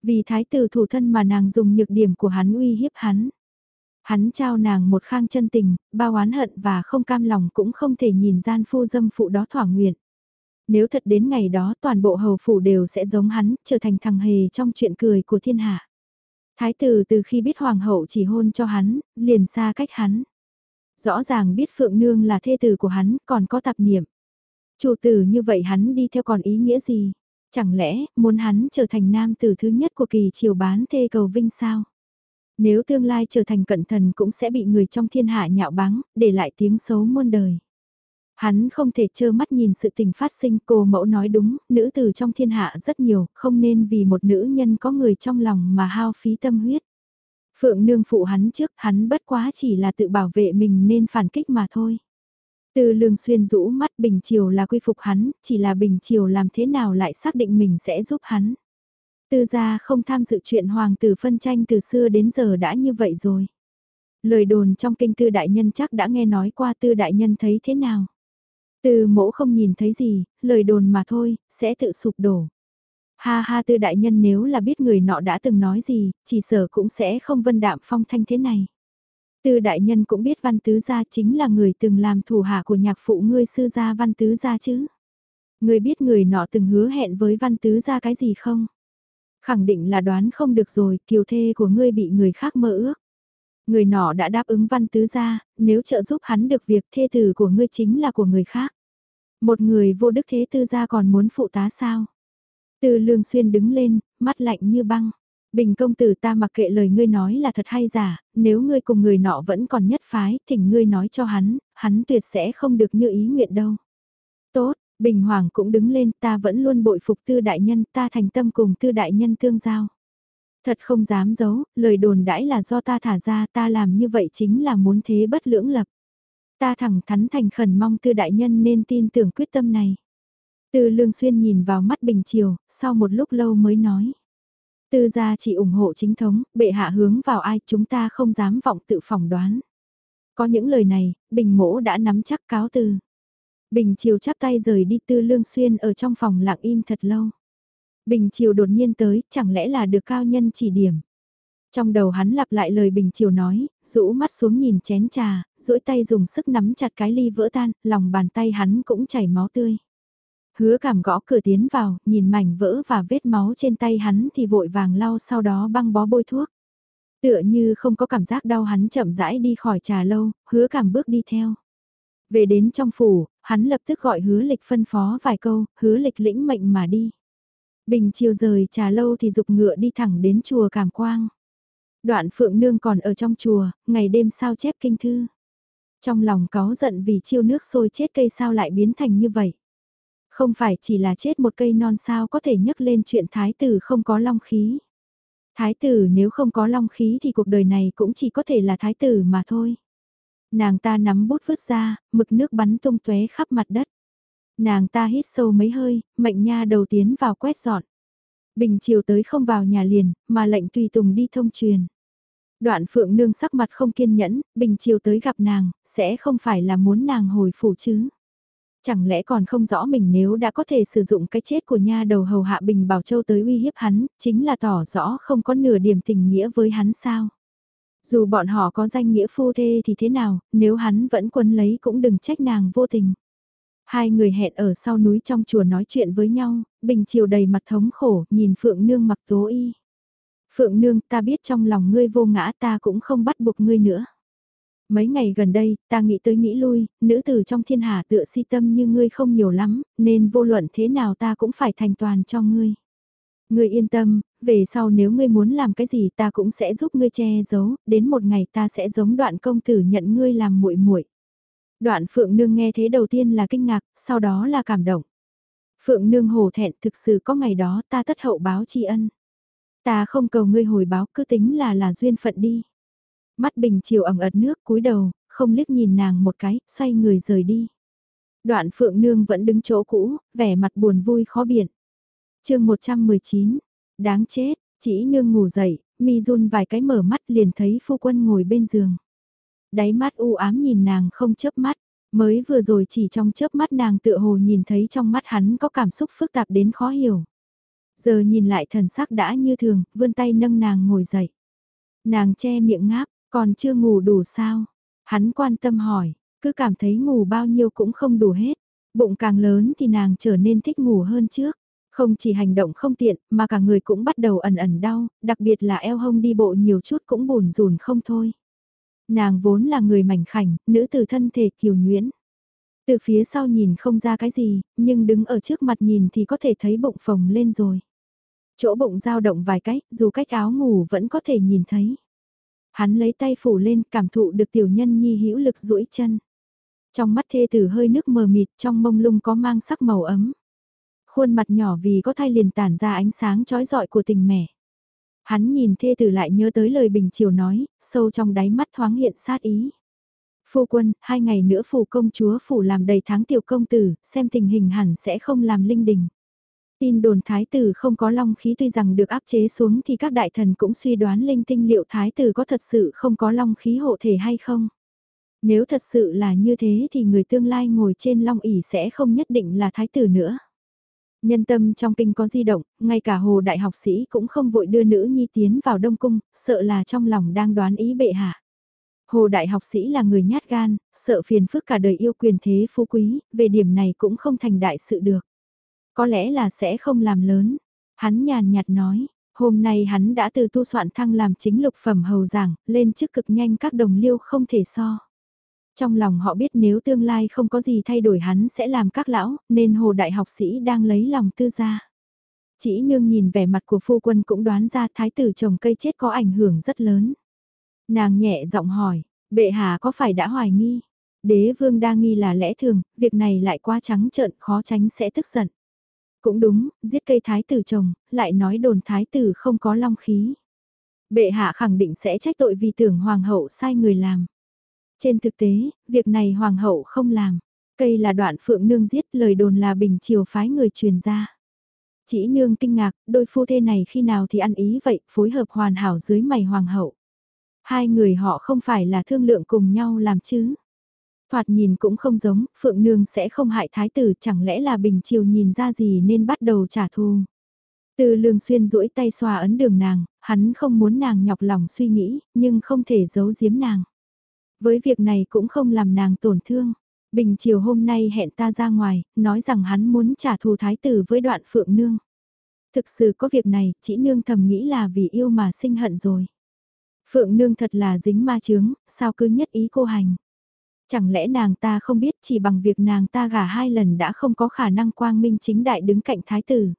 Vì thái tử thủ thân mà nàng dùng nhược điểm của hắn uy hiếp hắn. Hắn trao nàng một khang chân tình, bao oán hận và không cam lòng cũng không thể nhìn gian phu dâm phụ đó thỏa nguyện. Nếu thật đến ngày đó toàn bộ hầu phủ đều sẽ giống hắn, trở thành thằng hề trong chuyện cười của thiên hạ. Thái tử từ khi biết hoàng hậu chỉ hôn cho hắn, liền xa cách hắn. Rõ ràng biết Phượng Nương là thê tử của hắn, còn có tạp niệm. Chủ tử như vậy hắn đi theo còn ý nghĩa gì? Chẳng lẽ, muốn hắn trở thành nam tử thứ nhất của kỳ triều bán thê cầu vinh sao? Nếu tương lai trở thành cận thần cũng sẽ bị người trong thiên hạ nhạo báng, để lại tiếng xấu muôn đời. Hắn không thể trơ mắt nhìn sự tình phát sinh cô mẫu nói đúng, nữ tử trong thiên hạ rất nhiều, không nên vì một nữ nhân có người trong lòng mà hao phí tâm huyết. Phượng nương phụ hắn trước, hắn bất quá chỉ là tự bảo vệ mình nên phản kích mà thôi. Từ lương xuyên rũ mắt Bình Triều là quy phục hắn, chỉ là Bình Triều làm thế nào lại xác định mình sẽ giúp hắn. Tư gia không tham dự chuyện hoàng tử phân tranh từ xưa đến giờ đã như vậy rồi. Lời đồn trong kinh tư đại nhân chắc đã nghe nói qua tư đại nhân thấy thế nào. Tư mỗ không nhìn thấy gì, lời đồn mà thôi, sẽ tự sụp đổ. Ha ha tư đại nhân nếu là biết người nọ đã từng nói gì, chỉ sở cũng sẽ không vân đạm phong thanh thế này. Tư đại nhân cũng biết văn tứ gia chính là người từng làm thủ hạ của nhạc phụ ngươi sư gia văn tứ gia chứ. Ngươi biết người nọ từng hứa hẹn với văn tứ gia cái gì không? Khẳng định là đoán không được rồi, kiều thê của ngươi bị người khác mơ ước. Người nọ đã đáp ứng văn tứ gia, nếu trợ giúp hắn được việc thê tử của ngươi chính là của người khác. Một người vô đức thế tư gia còn muốn phụ tá sao? Từ lương xuyên đứng lên, mắt lạnh như băng. Bình công tử ta mặc kệ lời ngươi nói là thật hay giả, nếu ngươi cùng người nọ vẫn còn nhất phái, thỉnh ngươi nói cho hắn, hắn tuyệt sẽ không được như ý nguyện đâu. Tốt, Bình Hoàng cũng đứng lên, ta vẫn luôn bội phục tư đại nhân, ta thành tâm cùng tư đại nhân tương giao. Thật không dám giấu, lời đồn đãi là do ta thả ra, ta làm như vậy chính là muốn thế bất lưỡng lập. Ta thẳng thắn thành khẩn mong tư đại nhân nên tin tưởng quyết tâm này. Tư lương xuyên nhìn vào mắt Bình Triều, sau một lúc lâu mới nói. Tư gia chỉ ủng hộ chính thống, bệ hạ hướng vào ai chúng ta không dám vọng tự phỏng đoán. Có những lời này, Bình mỗ đã nắm chắc cáo từ. Bình Triều chắp tay rời đi tư lương xuyên ở trong phòng lặng im thật lâu. Bình Triều đột nhiên tới, chẳng lẽ là được cao nhân chỉ điểm. Trong đầu hắn lặp lại lời Bình Triều nói, rũ mắt xuống nhìn chén trà, duỗi tay dùng sức nắm chặt cái ly vỡ tan, lòng bàn tay hắn cũng chảy máu tươi. Hứa cảm gõ cửa tiến vào, nhìn mảnh vỡ và vết máu trên tay hắn thì vội vàng lau sau đó băng bó bôi thuốc. Tựa như không có cảm giác đau hắn chậm rãi đi khỏi trà lâu, hứa cảm bước đi theo. Về đến trong phủ, hắn lập tức gọi hứa lịch phân phó vài câu, hứa lịch lĩnh mệnh mà đi. Bình chiều rời trà lâu thì dục ngựa đi thẳng đến chùa Cảm Quang. Đoạn phượng nương còn ở trong chùa, ngày đêm sao chép kinh thư. Trong lòng cáu giận vì chiêu nước sôi chết cây sao lại biến thành như vậy. Không phải chỉ là chết một cây non sao có thể nhấc lên chuyện thái tử không có long khí. Thái tử nếu không có long khí thì cuộc đời này cũng chỉ có thể là thái tử mà thôi. Nàng ta nắm bút vứt ra, mực nước bắn tung tóe khắp mặt đất. Nàng ta hít sâu mấy hơi, mệnh nha đầu tiến vào quét dọn. Bình chiều tới không vào nhà liền, mà lệnh tùy tùng đi thông truyền. Đoạn phượng nương sắc mặt không kiên nhẫn, bình chiều tới gặp nàng, sẽ không phải là muốn nàng hồi phủ chứ. Chẳng lẽ còn không rõ mình nếu đã có thể sử dụng cái chết của nha đầu hầu hạ Bình Bảo Châu tới uy hiếp hắn, chính là tỏ rõ không có nửa điểm tình nghĩa với hắn sao. Dù bọn họ có danh nghĩa phu thê thì thế nào, nếu hắn vẫn quấn lấy cũng đừng trách nàng vô tình. Hai người hẹn ở sau núi trong chùa nói chuyện với nhau, Bình chiều đầy mặt thống khổ, nhìn Phượng Nương mặc tố y. Phượng Nương ta biết trong lòng ngươi vô ngã ta cũng không bắt buộc ngươi nữa. Mấy ngày gần đây, ta nghĩ tới nghĩ lui, nữ tử trong thiên hạ tựa si tâm như ngươi không nhiều lắm, nên vô luận thế nào ta cũng phải thành toàn cho ngươi. Ngươi yên tâm, về sau nếu ngươi muốn làm cái gì ta cũng sẽ giúp ngươi che giấu, đến một ngày ta sẽ giống đoạn công tử nhận ngươi làm muội muội. Đoạn Phượng Nương nghe thế đầu tiên là kinh ngạc, sau đó là cảm động. Phượng Nương hổ thẹn thực sự có ngày đó ta tất hậu báo tri ân. Ta không cầu ngươi hồi báo cứ tính là là duyên phận đi. Mắt bình chiều ẩm ật nước cúi đầu, không liếc nhìn nàng một cái, xoay người rời đi. Đoạn Phượng Nương vẫn đứng chỗ cũ, vẻ mặt buồn vui khó biện. chương 119, đáng chết, chỉ nương ngủ dậy, mi run vài cái mở mắt liền thấy phu quân ngồi bên giường. Đáy mắt u ám nhìn nàng không chớp mắt, mới vừa rồi chỉ trong chớp mắt nàng tựa hồ nhìn thấy trong mắt hắn có cảm xúc phức tạp đến khó hiểu. Giờ nhìn lại thần sắc đã như thường, vươn tay nâng nàng ngồi dậy. Nàng che miệng ngáp, còn chưa ngủ đủ sao? Hắn quan tâm hỏi, cứ cảm thấy ngủ bao nhiêu cũng không đủ hết. Bụng càng lớn thì nàng trở nên thích ngủ hơn trước. Không chỉ hành động không tiện mà cả người cũng bắt đầu ẩn ẩn đau, đặc biệt là eo hông đi bộ nhiều chút cũng buồn rùn không thôi. Nàng vốn là người mảnh khảnh, nữ từ thân thể kiều nhuyễn. Từ phía sau nhìn không ra cái gì, nhưng đứng ở trước mặt nhìn thì có thể thấy bụng phồng lên rồi. Chỗ bụng dao động vài cách, dù cách áo ngủ vẫn có thể nhìn thấy. Hắn lấy tay phủ lên, cảm thụ được tiểu nhân nhi hữu lực duỗi chân. Trong mắt thê tử hơi nước mờ mịt, trong mông lung có mang sắc màu ấm. Khuôn mặt nhỏ vì có thai liền tản ra ánh sáng chói rọi của tình mẹ. Hắn nhìn thê tử lại nhớ tới lời bình chiều nói, sâu trong đáy mắt thoáng hiện sát ý. Phu quân, hai ngày nữa phủ công chúa phủ làm đầy tháng tiểu công tử, xem tình hình hẳn sẽ không làm linh đình. Tin đồn thái tử không có long khí tuy rằng được áp chế xuống thì các đại thần cũng suy đoán linh tinh liệu thái tử có thật sự không có long khí hộ thể hay không. Nếu thật sự là như thế thì người tương lai ngồi trên long ỷ sẽ không nhất định là thái tử nữa. Nhân tâm trong kinh có di động, ngay cả hồ đại học sĩ cũng không vội đưa nữ nhi tiến vào đông cung, sợ là trong lòng đang đoán ý bệ hạ. Hồ đại học sĩ là người nhát gan, sợ phiền phức cả đời yêu quyền thế phú quý, về điểm này cũng không thành đại sự được. Có lẽ là sẽ không làm lớn. Hắn nhàn nhạt nói, hôm nay hắn đã từ tu soạn thăng làm chính lục phẩm hầu giảng, lên chức cực nhanh các đồng liêu không thể so. Trong lòng họ biết nếu tương lai không có gì thay đổi hắn sẽ làm các lão, nên hồ đại học sĩ đang lấy lòng tư gia. Chỉ nương nhìn vẻ mặt của phu quân cũng đoán ra thái tử trồng cây chết có ảnh hưởng rất lớn. Nàng nhẹ giọng hỏi, bệ hạ có phải đã hoài nghi? Đế vương đa nghi là lẽ thường, việc này lại quá trắng trợn khó tránh sẽ tức giận. Cũng đúng, giết cây thái tử chồng, lại nói đồn thái tử không có long khí. Bệ hạ khẳng định sẽ trách tội vì tưởng hoàng hậu sai người làm. Trên thực tế, việc này hoàng hậu không làm. Cây là đoạn phượng nương giết lời đồn là bình chiều phái người truyền ra. Chỉ nương kinh ngạc, đôi phu thê này khi nào thì ăn ý vậy, phối hợp hoàn hảo dưới mày hoàng hậu. Hai người họ không phải là thương lượng cùng nhau làm chứ. Thoạt nhìn cũng không giống, Phượng Nương sẽ không hại thái tử chẳng lẽ là Bình Triều nhìn ra gì nên bắt đầu trả thù. Từ lương xuyên duỗi tay xoa ấn đường nàng, hắn không muốn nàng nhọc lòng suy nghĩ, nhưng không thể giấu giếm nàng. Với việc này cũng không làm nàng tổn thương. Bình Triều hôm nay hẹn ta ra ngoài, nói rằng hắn muốn trả thù thái tử với đoạn Phượng Nương. Thực sự có việc này, chỉ nương thầm nghĩ là vì yêu mà sinh hận rồi. Phượng Nương thật là dính ma chướng, sao cứ nhất ý cô hành. Chẳng lẽ nàng ta không biết chỉ bằng việc nàng ta gả hai lần đã không có khả năng quang minh chính đại đứng cạnh thái tử.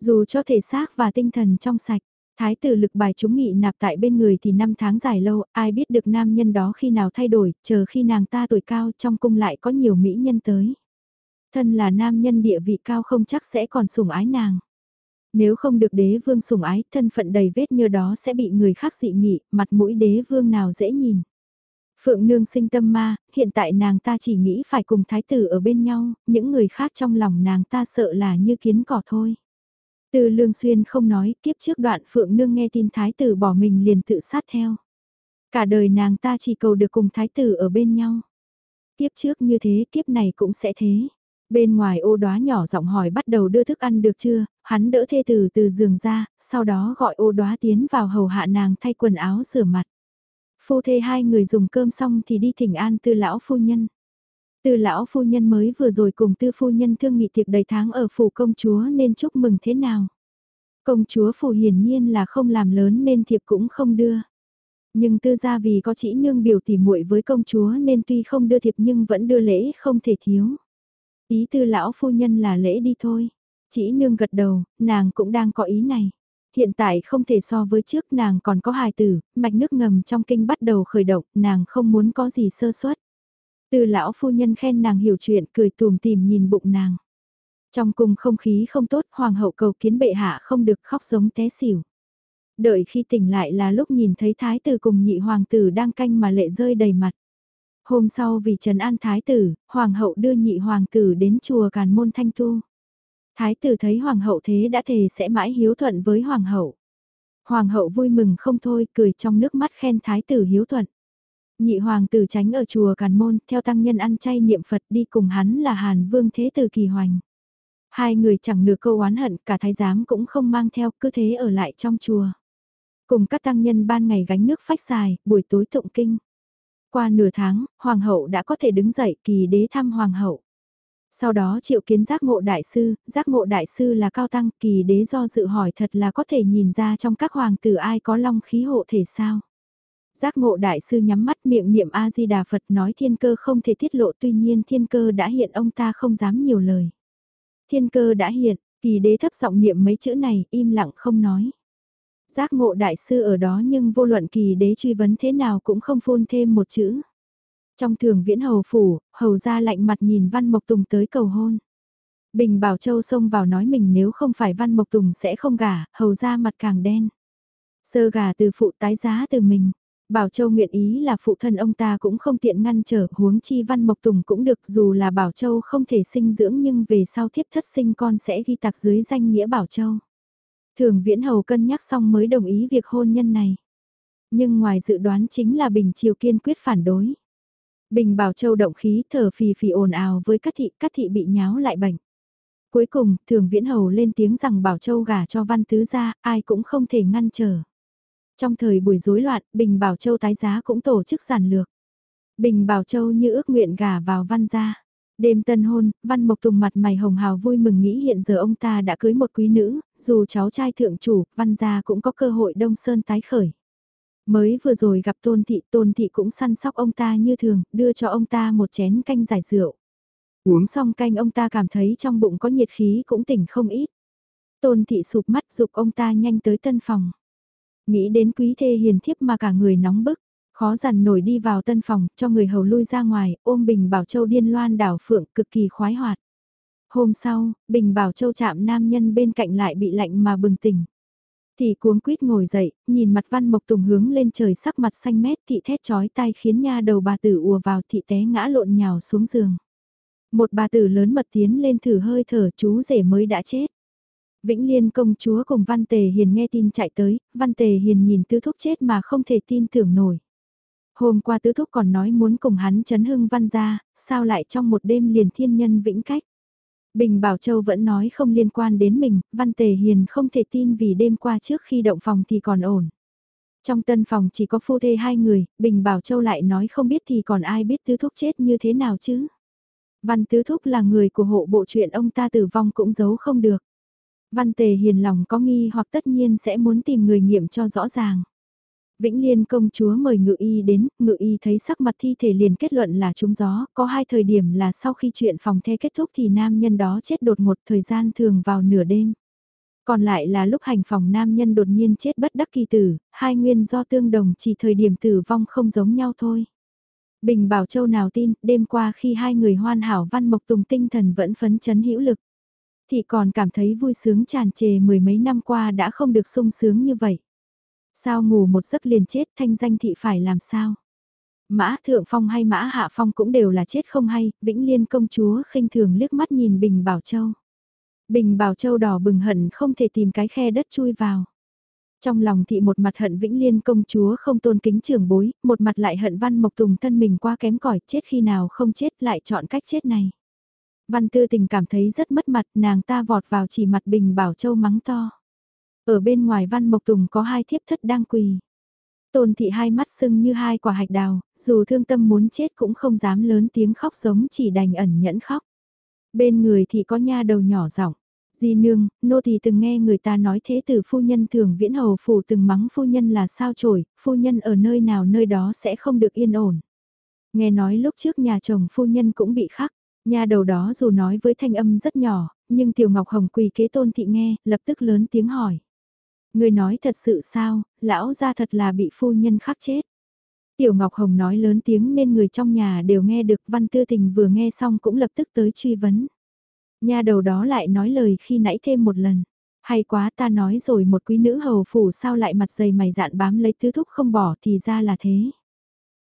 Dù cho thể xác và tinh thần trong sạch, thái tử lực bài chúng nghị nạp tại bên người thì năm tháng dài lâu, ai biết được nam nhân đó khi nào thay đổi, chờ khi nàng ta tuổi cao trong cung lại có nhiều mỹ nhân tới. Thân là nam nhân địa vị cao không chắc sẽ còn sủng ái nàng. Nếu không được đế vương sủng ái, thân phận đầy vết như đó sẽ bị người khác dị nghị, mặt mũi đế vương nào dễ nhìn. Phượng nương sinh tâm ma, hiện tại nàng ta chỉ nghĩ phải cùng thái tử ở bên nhau, những người khác trong lòng nàng ta sợ là như kiến cỏ thôi. Từ lương xuyên không nói, kiếp trước đoạn Phượng nương nghe tin thái tử bỏ mình liền tự sát theo. Cả đời nàng ta chỉ cầu được cùng thái tử ở bên nhau. Kiếp trước như thế, kiếp này cũng sẽ thế. Bên ngoài ô đóa nhỏ giọng hỏi bắt đầu đưa thức ăn được chưa, hắn đỡ thê tử từ giường ra, sau đó gọi ô đóa tiến vào hầu hạ nàng thay quần áo rửa mặt. Phu thê hai người dùng cơm xong thì đi thỉnh an tư lão phu nhân. Tư lão phu nhân mới vừa rồi cùng tư phu nhân thương nghị tiệc đầy tháng ở phủ công chúa nên chúc mừng thế nào. Công chúa phủ hiển nhiên là không làm lớn nên thiệp cũng không đưa. Nhưng tư gia vì có chỉ nương biểu tỉ muội với công chúa nên tuy không đưa thiệp nhưng vẫn đưa lễ không thể thiếu. Ý tư lão phu nhân là lễ đi thôi. Chỉ nương gật đầu, nàng cũng đang có ý này. Hiện tại không thể so với trước nàng còn có hài tử, mạch nước ngầm trong kinh bắt đầu khởi động, nàng không muốn có gì sơ suất. Từ lão phu nhân khen nàng hiểu chuyện cười tùm tìm nhìn bụng nàng. Trong cung không khí không tốt, hoàng hậu cầu kiến bệ hạ không được khóc giống té xỉu. Đợi khi tỉnh lại là lúc nhìn thấy thái tử cùng nhị hoàng tử đang canh mà lệ rơi đầy mặt. Hôm sau vì trần an thái tử, hoàng hậu đưa nhị hoàng tử đến chùa Càn Môn Thanh Tu. Thái tử thấy hoàng hậu thế đã thề sẽ mãi hiếu thuận với hoàng hậu. Hoàng hậu vui mừng không thôi, cười trong nước mắt khen thái tử hiếu thuận. Nhị hoàng tử tránh ở chùa Càn Môn, theo tăng nhân ăn chay niệm Phật đi cùng hắn là Hàn Vương Thế Tử Kỳ Hoành. Hai người chẳng nửa câu oán hận, cả thái giám cũng không mang theo, cứ thế ở lại trong chùa. Cùng các tăng nhân ban ngày gánh nước phách xài, buổi tối tụng kinh. Qua nửa tháng, hoàng hậu đã có thể đứng dậy kỳ đế thăm hoàng hậu. Sau đó triệu kiến giác ngộ đại sư, giác ngộ đại sư là cao tăng kỳ đế do dự hỏi thật là có thể nhìn ra trong các hoàng tử ai có long khí hộ thể sao. Giác ngộ đại sư nhắm mắt miệng niệm A-di-đà Phật nói thiên cơ không thể tiết lộ tuy nhiên thiên cơ đã hiện ông ta không dám nhiều lời. Thiên cơ đã hiện, kỳ đế thấp giọng niệm mấy chữ này im lặng không nói. Giác ngộ đại sư ở đó nhưng vô luận kỳ đế truy vấn thế nào cũng không phun thêm một chữ. Trong thường viễn hầu phủ, hầu ra lạnh mặt nhìn Văn Mộc Tùng tới cầu hôn. Bình Bảo Châu xông vào nói mình nếu không phải Văn Mộc Tùng sẽ không gả, hầu ra mặt càng đen. Sơ gà từ phụ tái giá từ mình. Bảo Châu nguyện ý là phụ thân ông ta cũng không tiện ngăn trở, huống chi Văn Mộc Tùng cũng được dù là Bảo Châu không thể sinh dưỡng nhưng về sau thiếp thất sinh con sẽ ghi tạc dưới danh nghĩa Bảo Châu. Thường Viễn Hầu cân nhắc xong mới đồng ý việc hôn nhân này. Nhưng ngoài dự đoán chính là Bình Triều kiên quyết phản đối. Bình Bảo Châu động khí thở phì phì ồn ào với các thị, các thị bị nháo lại bệnh. Cuối cùng, Thường Viễn Hầu lên tiếng rằng Bảo Châu gả cho Văn Tứ ra, ai cũng không thể ngăn trở. Trong thời buổi rối loạn, Bình Bảo Châu tái giá cũng tổ chức giản lược. Bình Bảo Châu như ước nguyện gả vào Văn gia. Đêm tân hôn, Văn Mộc Tùng mặt mày hồng hào vui mừng nghĩ hiện giờ ông ta đã cưới một quý nữ, dù cháu trai thượng chủ, Văn gia cũng có cơ hội đông sơn tái khởi. Mới vừa rồi gặp Tôn Thị, Tôn Thị cũng săn sóc ông ta như thường, đưa cho ông ta một chén canh giải rượu. Uống xong canh ông ta cảm thấy trong bụng có nhiệt khí cũng tỉnh không ít. Tôn Thị sụp mắt dục ông ta nhanh tới tân phòng. Nghĩ đến quý thê hiền thiếp mà cả người nóng bức, khó dằn nổi đi vào tân phòng, cho người hầu lui ra ngoài, ôm Bình Bảo Châu điên loan đảo phượng cực kỳ khoái hoạt. Hôm sau, Bình Bảo Châu chạm nam nhân bên cạnh lại bị lạnh mà bừng tỉnh. Thì cuống quýt ngồi dậy, nhìn mặt văn mộc tùng hướng lên trời sắc mặt xanh mét thị thét chói tai khiến nha đầu bà tử ùa vào thị té ngã lộn nhào xuống giường. Một bà tử lớn mật tiến lên thử hơi thở chú rể mới đã chết. Vĩnh Liên công chúa cùng Văn Tề Hiền nghe tin chạy tới, Văn Tề Hiền nhìn tứ thúc chết mà không thể tin tưởng nổi. Hôm qua tứ thúc còn nói muốn cùng hắn chấn hưng văn ra, sao lại trong một đêm liền thiên nhân vĩnh cách. Bình Bảo Châu vẫn nói không liên quan đến mình, Văn Tề Hiền không thể tin vì đêm qua trước khi động phòng thì còn ổn. Trong tân phòng chỉ có phu thê hai người, Bình Bảo Châu lại nói không biết thì còn ai biết tứ thúc chết như thế nào chứ. Văn tứ thúc là người của hộ bộ chuyện ông ta tử vong cũng giấu không được. Văn tề hiền lòng có nghi hoặc tất nhiên sẽ muốn tìm người nghiệm cho rõ ràng. Vĩnh Liên công chúa mời ngự y đến, ngự y thấy sắc mặt thi thể liền kết luận là trúng gió, có hai thời điểm là sau khi chuyện phòng the kết thúc thì nam nhân đó chết đột ngột, thời gian thường vào nửa đêm. Còn lại là lúc hành phòng nam nhân đột nhiên chết bất đắc kỳ tử, hai nguyên do tương đồng chỉ thời điểm tử vong không giống nhau thôi. Bình Bảo Châu nào tin, đêm qua khi hai người hoan hảo văn mộc tùng tinh thần vẫn phấn chấn hữu lực. Thì còn cảm thấy vui sướng tràn trề mười mấy năm qua đã không được sung sướng như vậy. Sao ngủ một giấc liền chết thanh danh thị phải làm sao? Mã Thượng Phong hay Mã Hạ Phong cũng đều là chết không hay, Vĩnh Liên công chúa khinh thường liếc mắt nhìn Bình Bảo Châu. Bình Bảo Châu đỏ bừng hận không thể tìm cái khe đất chui vào. Trong lòng thị một mặt hận Vĩnh Liên công chúa không tôn kính trưởng bối, một mặt lại hận Văn Mộc Tùng thân mình qua kém cỏi chết khi nào không chết lại chọn cách chết này. Văn Tư Tình cảm thấy rất mất mặt nàng ta vọt vào chỉ mặt Bình Bảo Châu mắng to. Ở bên ngoài Văn Mộc Tùng có hai thiếp thất đang quỳ. Tôn thị hai mắt sưng như hai quả hạch đào, dù thương tâm muốn chết cũng không dám lớn tiếng khóc giống chỉ đành ẩn nhẫn khóc. Bên người thì có nha đầu nhỏ giọng Di nương, nô thì từng nghe người ta nói thế tử phu nhân thường viễn hầu phủ từng mắng phu nhân là sao chổi, phu nhân ở nơi nào nơi đó sẽ không được yên ổn. Nghe nói lúc trước nhà chồng phu nhân cũng bị khắc, nhà đầu đó dù nói với thanh âm rất nhỏ, nhưng Tiểu Ngọc Hồng quỳ kế tôn thị nghe, lập tức lớn tiếng hỏi. Người nói thật sự sao, lão ra thật là bị phu nhân khắc chết. Tiểu Ngọc Hồng nói lớn tiếng nên người trong nhà đều nghe được văn tư tình vừa nghe xong cũng lập tức tới truy vấn. Nhà đầu đó lại nói lời khi nãy thêm một lần. Hay quá ta nói rồi một quý nữ hầu phủ sao lại mặt dày mày dạn bám lấy tứ thúc không bỏ thì ra là thế.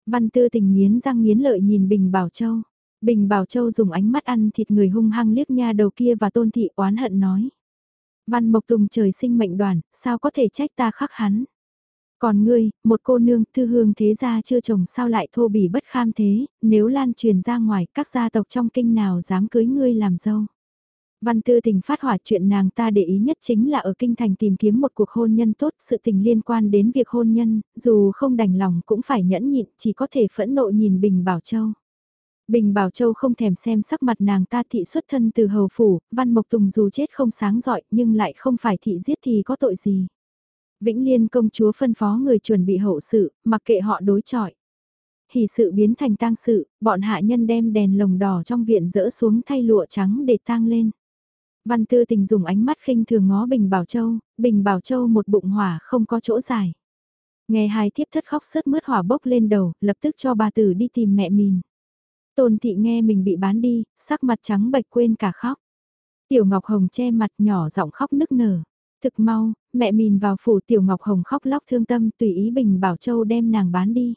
Văn tư tình nghiến răng nghiến lợi nhìn Bình Bảo Châu. Bình Bảo Châu dùng ánh mắt ăn thịt người hung hăng liếc nha đầu kia và tôn thị oán hận nói. Văn Mộc Tùng trời sinh mệnh đoàn, sao có thể trách ta khắc hắn. Còn ngươi, một cô nương thư hương thế gia chưa chồng sao lại thô bỉ bất kham thế, nếu lan truyền ra ngoài các gia tộc trong kinh nào dám cưới ngươi làm dâu. Văn tư tình phát hỏa chuyện nàng ta để ý nhất chính là ở kinh thành tìm kiếm một cuộc hôn nhân tốt, sự tình liên quan đến việc hôn nhân, dù không đành lòng cũng phải nhẫn nhịn, chỉ có thể phẫn nộ nhìn Bình Bảo Châu. Bình Bảo Châu không thèm xem sắc mặt nàng ta thị xuất thân từ hầu phủ, Văn Mộc Tùng dù chết không sáng giỏi nhưng lại không phải thị giết thì có tội gì. Vĩnh Liên công chúa phân phó người chuẩn bị hậu sự, mặc kệ họ đối chọi. Hỷ sự biến thành tang sự, bọn hạ nhân đem đèn lồng đỏ trong viện dỡ xuống thay lụa trắng để tang lên. Văn Tư Tình dùng ánh mắt khinh thường ngó Bình Bảo Châu, Bình Bảo Châu một bụng hỏa không có chỗ dài. Nghe hai thiếp thất khóc sớt mướt hỏa bốc lên đầu, lập tức cho bà tử đi tìm mẹ mình. Tôn thị nghe mình bị bán đi, sắc mặt trắng bệch quên cả khóc. Tiểu Ngọc Hồng che mặt nhỏ giọng khóc nức nở. Thực mau, mẹ mìn vào phủ Tiểu Ngọc Hồng khóc lóc thương tâm tùy ý Bình Bảo Châu đem nàng bán đi.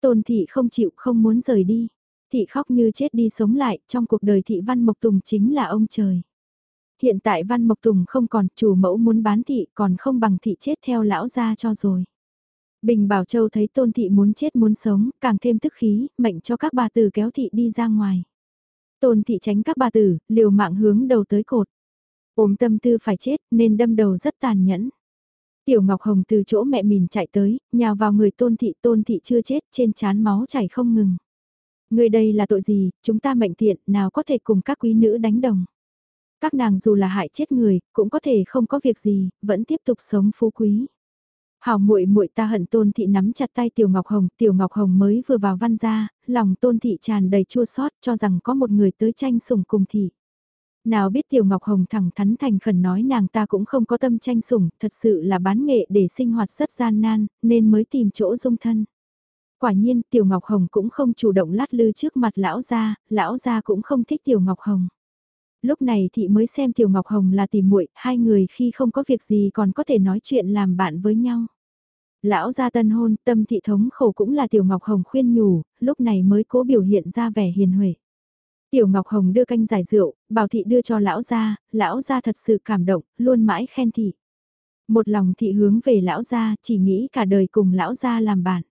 Tôn thị không chịu không muốn rời đi. Thị khóc như chết đi sống lại, trong cuộc đời thị Văn Mộc Tùng chính là ông trời. Hiện tại Văn Mộc Tùng không còn, chủ mẫu muốn bán thị còn không bằng thị chết theo lão gia cho rồi. Bình Bảo Châu thấy tôn thị muốn chết muốn sống, càng thêm tức khí, mệnh cho các bà tử kéo thị đi ra ngoài. Tôn thị tránh các bà tử, liều mạng hướng đầu tới cột. Ôm tâm tư phải chết nên đâm đầu rất tàn nhẫn. Tiểu Ngọc Hồng từ chỗ mẹ mình chạy tới, nhào vào người tôn thị tôn thị chưa chết trên chán máu chảy không ngừng. Người đây là tội gì, chúng ta mệnh thiện nào có thể cùng các quý nữ đánh đồng. Các nàng dù là hại chết người, cũng có thể không có việc gì, vẫn tiếp tục sống phú quý. Hảo muội muội ta hận Tôn thị nắm chặt tay Tiểu Ngọc Hồng, Tiểu Ngọc Hồng mới vừa vào văn gia, lòng Tôn thị tràn đầy chua xót, cho rằng có một người tới tranh sủng cùng thị. Nào biết Tiểu Ngọc Hồng thẳng thắn thành khẩn nói nàng ta cũng không có tâm tranh sủng, thật sự là bán nghệ để sinh hoạt rất gian nan, nên mới tìm chỗ dung thân. Quả nhiên Tiểu Ngọc Hồng cũng không chủ động lát lư trước mặt lão gia, lão gia cũng không thích Tiểu Ngọc Hồng. Lúc này thị mới xem Tiểu Ngọc Hồng là tìm muội, hai người khi không có việc gì còn có thể nói chuyện làm bạn với nhau. Lão gia tân hôn, tâm thị thống khổ cũng là Tiểu Ngọc Hồng khuyên nhủ, lúc này mới cố biểu hiện ra vẻ hiền huệ. Tiểu Ngọc Hồng đưa canh giải rượu, bảo thị đưa cho lão gia, lão gia thật sự cảm động, luôn mãi khen thị. Một lòng thị hướng về lão gia, chỉ nghĩ cả đời cùng lão gia làm bạn.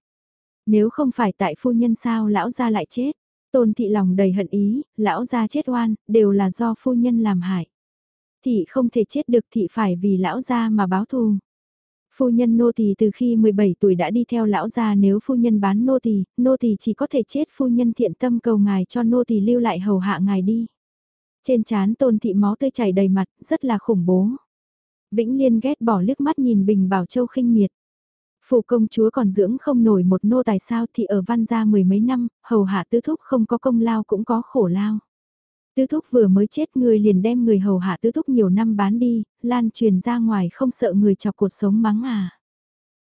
Nếu không phải tại phu nhân sao lão gia lại chết. Tôn thị lòng đầy hận ý, lão gia chết oan, đều là do phu nhân làm hại. Thị không thể chết được thị phải vì lão gia mà báo thù. Phu nhân nô tỳ từ khi 17 tuổi đã đi theo lão gia nếu phu nhân bán nô tỳ, nô tỳ chỉ có thể chết phu nhân thiện tâm cầu ngài cho nô tỳ lưu lại hầu hạ ngài đi. Trên trán tôn thị máu tươi chảy đầy mặt, rất là khủng bố. Vĩnh Liên ghét bỏ liếc mắt nhìn Bình Bảo Châu khinh miệt. Phụ công chúa còn dưỡng không nổi một nô tài sao thì ở văn gia mười mấy năm, hầu hạ tứ thúc không có công lao cũng có khổ lao. Tứ thúc vừa mới chết người liền đem người hầu hạ tứ thúc nhiều năm bán đi, lan truyền ra ngoài không sợ người chọc cuộc sống mắng à.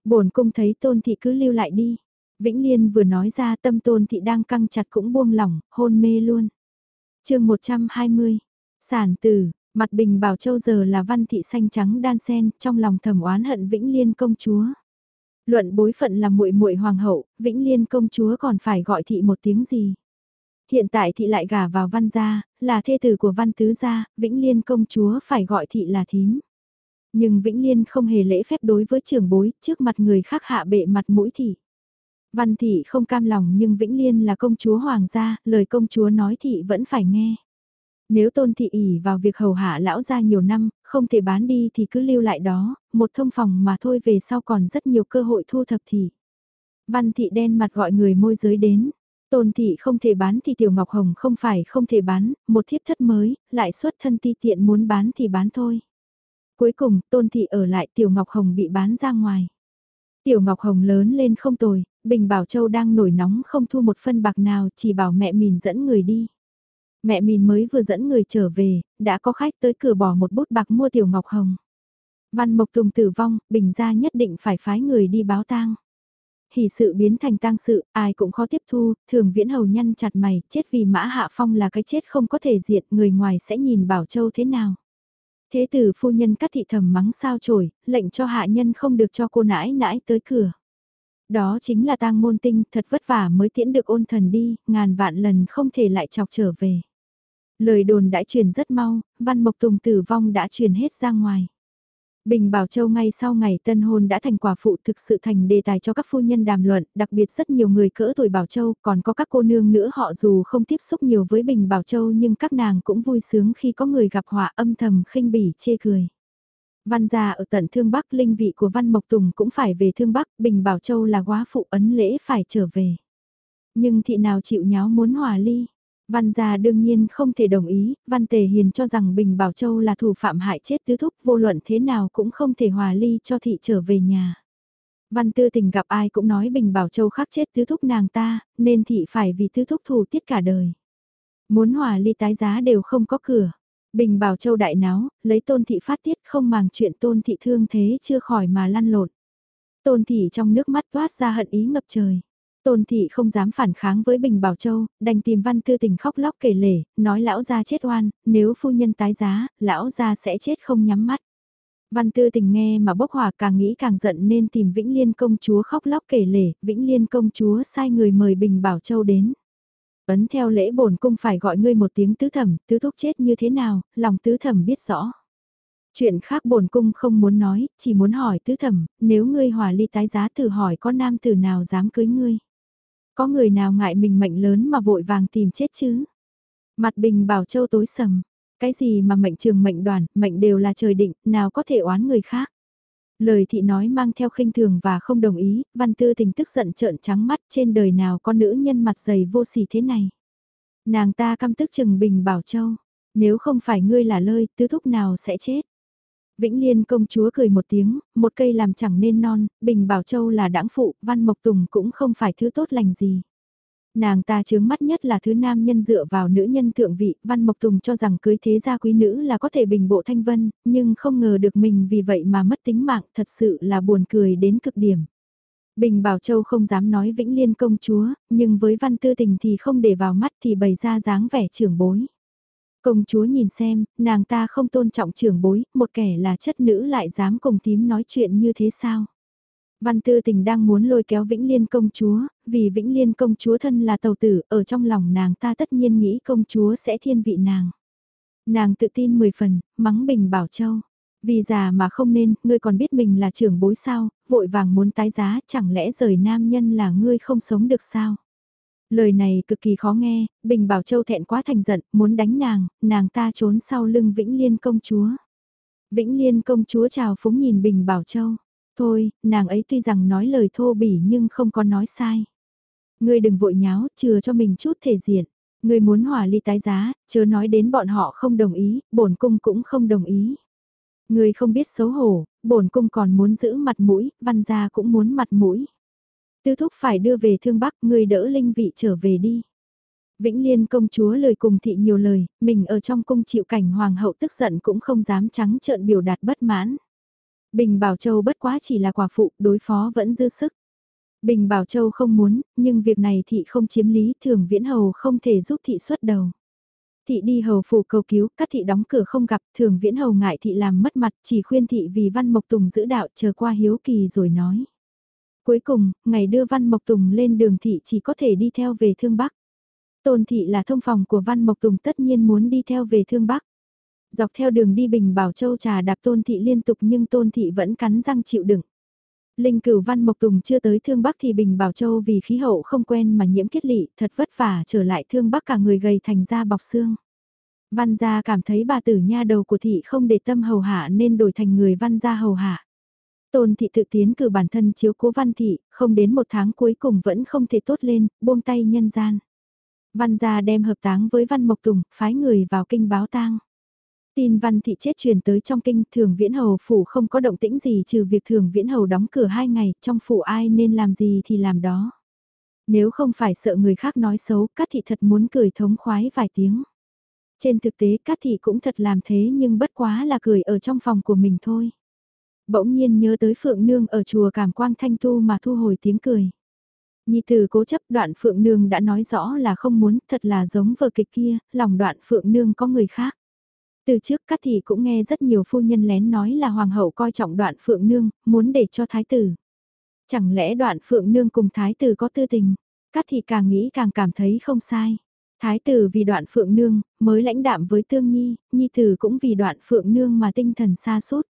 bổn cung thấy tôn thị cứ lưu lại đi. Vĩnh Liên vừa nói ra tâm tôn thị đang căng chặt cũng buông lỏng, hôn mê luôn. chương 120, sản tử, mặt bình bảo châu giờ là văn thị xanh trắng đan sen, trong lòng thầm oán hận Vĩnh Liên công chúa. Luận bối phận là muội muội hoàng hậu, Vĩnh Liên công chúa còn phải gọi thị một tiếng gì. Hiện tại thị lại gả vào văn gia, là thê tử của văn tứ gia, Vĩnh Liên công chúa phải gọi thị là thím. Nhưng Vĩnh Liên không hề lễ phép đối với trưởng bối, trước mặt người khác hạ bệ mặt mũi thị. Văn thị không cam lòng nhưng Vĩnh Liên là công chúa hoàng gia, lời công chúa nói thị vẫn phải nghe. Nếu tôn thị ỉ vào việc hầu hạ lão gia nhiều năm, không thể bán đi thì cứ lưu lại đó, một thông phòng mà thôi về sau còn rất nhiều cơ hội thu thập thị. Văn thị đen mặt gọi người môi giới đến, Tôn thị không thể bán thì Tiểu Ngọc Hồng không phải không thể bán, một thiếp thất mới, lại xuất thân ti tiện muốn bán thì bán thôi. Cuối cùng, Tôn thị ở lại Tiểu Ngọc Hồng bị bán ra ngoài. Tiểu Ngọc Hồng lớn lên không tồi, Bình Bảo Châu đang nổi nóng không thu một phân bạc nào chỉ bảo mẹ mình dẫn người đi. Mẹ mình mới vừa dẫn người trở về, đã có khách tới cửa bỏ một bút bạc mua Tiểu Ngọc Hồng. Văn Mộc Tùng tử vong, Bình gia nhất định phải phái người đi báo tang hỷ sự biến thành tang sự, ai cũng khó tiếp thu, thường viễn hầu nhăn chặt mày, chết vì mã hạ phong là cái chết không có thể diệt, người ngoài sẽ nhìn bảo châu thế nào. Thế tử phu nhân cắt thị thầm mắng sao trổi, lệnh cho hạ nhân không được cho cô nãi nãi tới cửa. Đó chính là tang môn tinh, thật vất vả mới tiễn được ôn thần đi, ngàn vạn lần không thể lại chọc trở về. Lời đồn đã truyền rất mau, văn mộc tùng tử vong đã truyền hết ra ngoài. Bình Bảo Châu ngay sau ngày tân hôn đã thành quả phụ thực sự thành đề tài cho các phu nhân đàm luận, đặc biệt rất nhiều người cỡ tuổi Bảo Châu, còn có các cô nương nữa họ dù không tiếp xúc nhiều với Bình Bảo Châu nhưng các nàng cũng vui sướng khi có người gặp họa âm thầm khinh bỉ chê cười. Văn gia ở tận Thương Bắc linh vị của Văn Mộc Tùng cũng phải về Thương Bắc, Bình Bảo Châu là quá phụ ấn lễ phải trở về. Nhưng thị nào chịu nháo muốn hòa ly, Văn gia đương nhiên không thể đồng ý, Văn Tề Hiền cho rằng Bình Bảo Châu là thủ phạm hại chết tứ thúc vô luận thế nào cũng không thể hòa ly cho thị trở về nhà. Văn Tư Tình gặp ai cũng nói Bình Bảo Châu khắc chết tứ thúc nàng ta, nên thị phải vì tứ thúc thù tiết cả đời. Muốn hòa ly tái giá đều không có cửa. Bình Bảo Châu đại náo, lấy tôn thị phát tiết không màng chuyện tôn thị thương thế chưa khỏi mà lăn lộn. Tôn thị trong nước mắt toát ra hận ý ngập trời. Tôn thị không dám phản kháng với Bình Bảo Châu, đành tìm văn tư tình khóc lóc kể lể, nói lão gia chết oan, nếu phu nhân tái giá, lão gia sẽ chết không nhắm mắt. Văn tư tình nghe mà bốc hỏa càng nghĩ càng giận nên tìm Vĩnh Liên công chúa khóc lóc kể lể, Vĩnh Liên công chúa sai người mời Bình Bảo Châu đến. Ấn theo lễ bổn cung phải gọi ngươi một tiếng tứ thẩm, tứ thúc chết như thế nào, lòng tứ thẩm biết rõ. Chuyện khác bổn cung không muốn nói, chỉ muốn hỏi tứ thẩm, nếu ngươi hòa ly tái giá thử hỏi có nam tử nào dám cưới ngươi. Có người nào ngại mình mệnh lớn mà vội vàng tìm chết chứ? Mặt bình bảo châu tối sầm, cái gì mà mệnh trường mệnh đoàn, mệnh đều là trời định, nào có thể oán người khác. Lời thị nói mang theo khinh thường và không đồng ý, văn tư tình tức giận trợn trắng mắt trên đời nào có nữ nhân mặt dày vô sỉ thế này. Nàng ta căm tức chừng bình bảo châu, nếu không phải ngươi là lơi, tứ thúc nào sẽ chết. Vĩnh Liên công chúa cười một tiếng, một cây làm chẳng nên non, Bình Bảo Châu là đãng phụ, Văn Mộc Tùng cũng không phải thứ tốt lành gì. Nàng ta chướng mắt nhất là thứ nam nhân dựa vào nữ nhân thượng vị, Văn Mộc Tùng cho rằng cưới thế gia quý nữ là có thể bình bộ thanh vân, nhưng không ngờ được mình vì vậy mà mất tính mạng, thật sự là buồn cười đến cực điểm. Bình Bảo Châu không dám nói Vĩnh Liên công chúa, nhưng với Văn Tư Tình thì không để vào mắt thì bày ra dáng vẻ trưởng bối. Công chúa nhìn xem, nàng ta không tôn trọng trưởng bối, một kẻ là chất nữ lại dám cùng tím nói chuyện như thế sao? Văn tư tình đang muốn lôi kéo Vĩnh Liên công chúa, vì Vĩnh Liên công chúa thân là tàu tử, ở trong lòng nàng ta tất nhiên nghĩ công chúa sẽ thiên vị nàng. Nàng tự tin 10 phần, mắng Bình Bảo Châu. Vì già mà không nên, ngươi còn biết mình là trưởng bối sao, vội vàng muốn tái giá, chẳng lẽ rời nam nhân là ngươi không sống được sao? Lời này cực kỳ khó nghe, Bình Bảo Châu thẹn quá thành giận, muốn đánh nàng, nàng ta trốn sau lưng Vĩnh Liên công chúa. Vĩnh Liên công chúa chào phúng nhìn Bình Bảo Châu. Thôi, nàng ấy tuy rằng nói lời thô bỉ nhưng không có nói sai. Ngươi đừng vội nháo, chừa cho mình chút thể diện. Ngươi muốn hỏa ly tái giá, chớ nói đến bọn họ không đồng ý, bổn cung cũng không đồng ý. Ngươi không biết xấu hổ, bổn cung còn muốn giữ mặt mũi, văn gia cũng muốn mặt mũi. Tư thúc phải đưa về thương bắc, người đỡ linh vị trở về đi. Vĩnh Liên công chúa lời cùng thị nhiều lời, mình ở trong cung chịu cảnh hoàng hậu tức giận cũng không dám trắng trợn biểu đạt bất mãn. Bình Bảo Châu bất quá chỉ là quả phụ, đối phó vẫn dư sức. Bình Bảo Châu không muốn, nhưng việc này thị không chiếm lý, thường viễn hầu không thể giúp thị xuất đầu. Thị đi hầu phủ cầu cứu, các thị đóng cửa không gặp, thường viễn hầu ngại thị làm mất mặt, chỉ khuyên thị vì văn mộc tùng giữ đạo chờ qua hiếu kỳ rồi nói. Cuối cùng, ngày đưa Văn Mộc Tùng lên đường thị chỉ có thể đi theo về Thương Bắc. Tôn thị là thông phòng của Văn Mộc Tùng tất nhiên muốn đi theo về Thương Bắc. Dọc theo đường đi Bình Bảo Châu trà đạp Tôn thị liên tục nhưng Tôn thị vẫn cắn răng chịu đựng. Linh cửu Văn Mộc Tùng chưa tới Thương Bắc thì Bình Bảo Châu vì khí hậu không quen mà nhiễm kết lị, thật vất vả trở lại Thương Bắc cả người gầy thành da bọc xương. Văn gia cảm thấy bà tử nha đầu của thị không để tâm hầu hạ nên đổi thành người văn gia hầu hạ. Tôn thị tự tiến cử bản thân chiếu cố văn thị, không đến một tháng cuối cùng vẫn không thể tốt lên, buông tay nhân gian. Văn gia đem hợp táng với Văn Mộc Tùng, phái người vào kinh báo tang. Tin Văn thị chết truyền tới trong kinh thường viễn hầu phủ không có động tĩnh gì trừ việc thường viễn hầu đóng cửa hai ngày, trong phủ ai nên làm gì thì làm đó. Nếu không phải sợ người khác nói xấu, các thị thật muốn cười thống khoái vài tiếng. Trên thực tế các thị cũng thật làm thế nhưng bất quá là cười ở trong phòng của mình thôi. Bỗng nhiên nhớ tới Phượng Nương ở chùa Cảm Quang Thanh Tu mà thu hồi tiếng cười. Nhi tử cố chấp đoạn Phượng Nương đã nói rõ là không muốn, thật là giống vở kịch kia, lòng đoạn Phượng Nương có người khác. Từ trước các thị cũng nghe rất nhiều phu nhân lén nói là hoàng hậu coi trọng đoạn Phượng Nương, muốn để cho thái tử. Chẳng lẽ đoạn Phượng Nương cùng thái tử có tư tình? Các thị càng nghĩ càng cảm thấy không sai. Thái tử vì đoạn Phượng Nương, mới lãnh đạm với Tương Nhi, Nhi tử cũng vì đoạn Phượng Nương mà tinh thần xa suốt.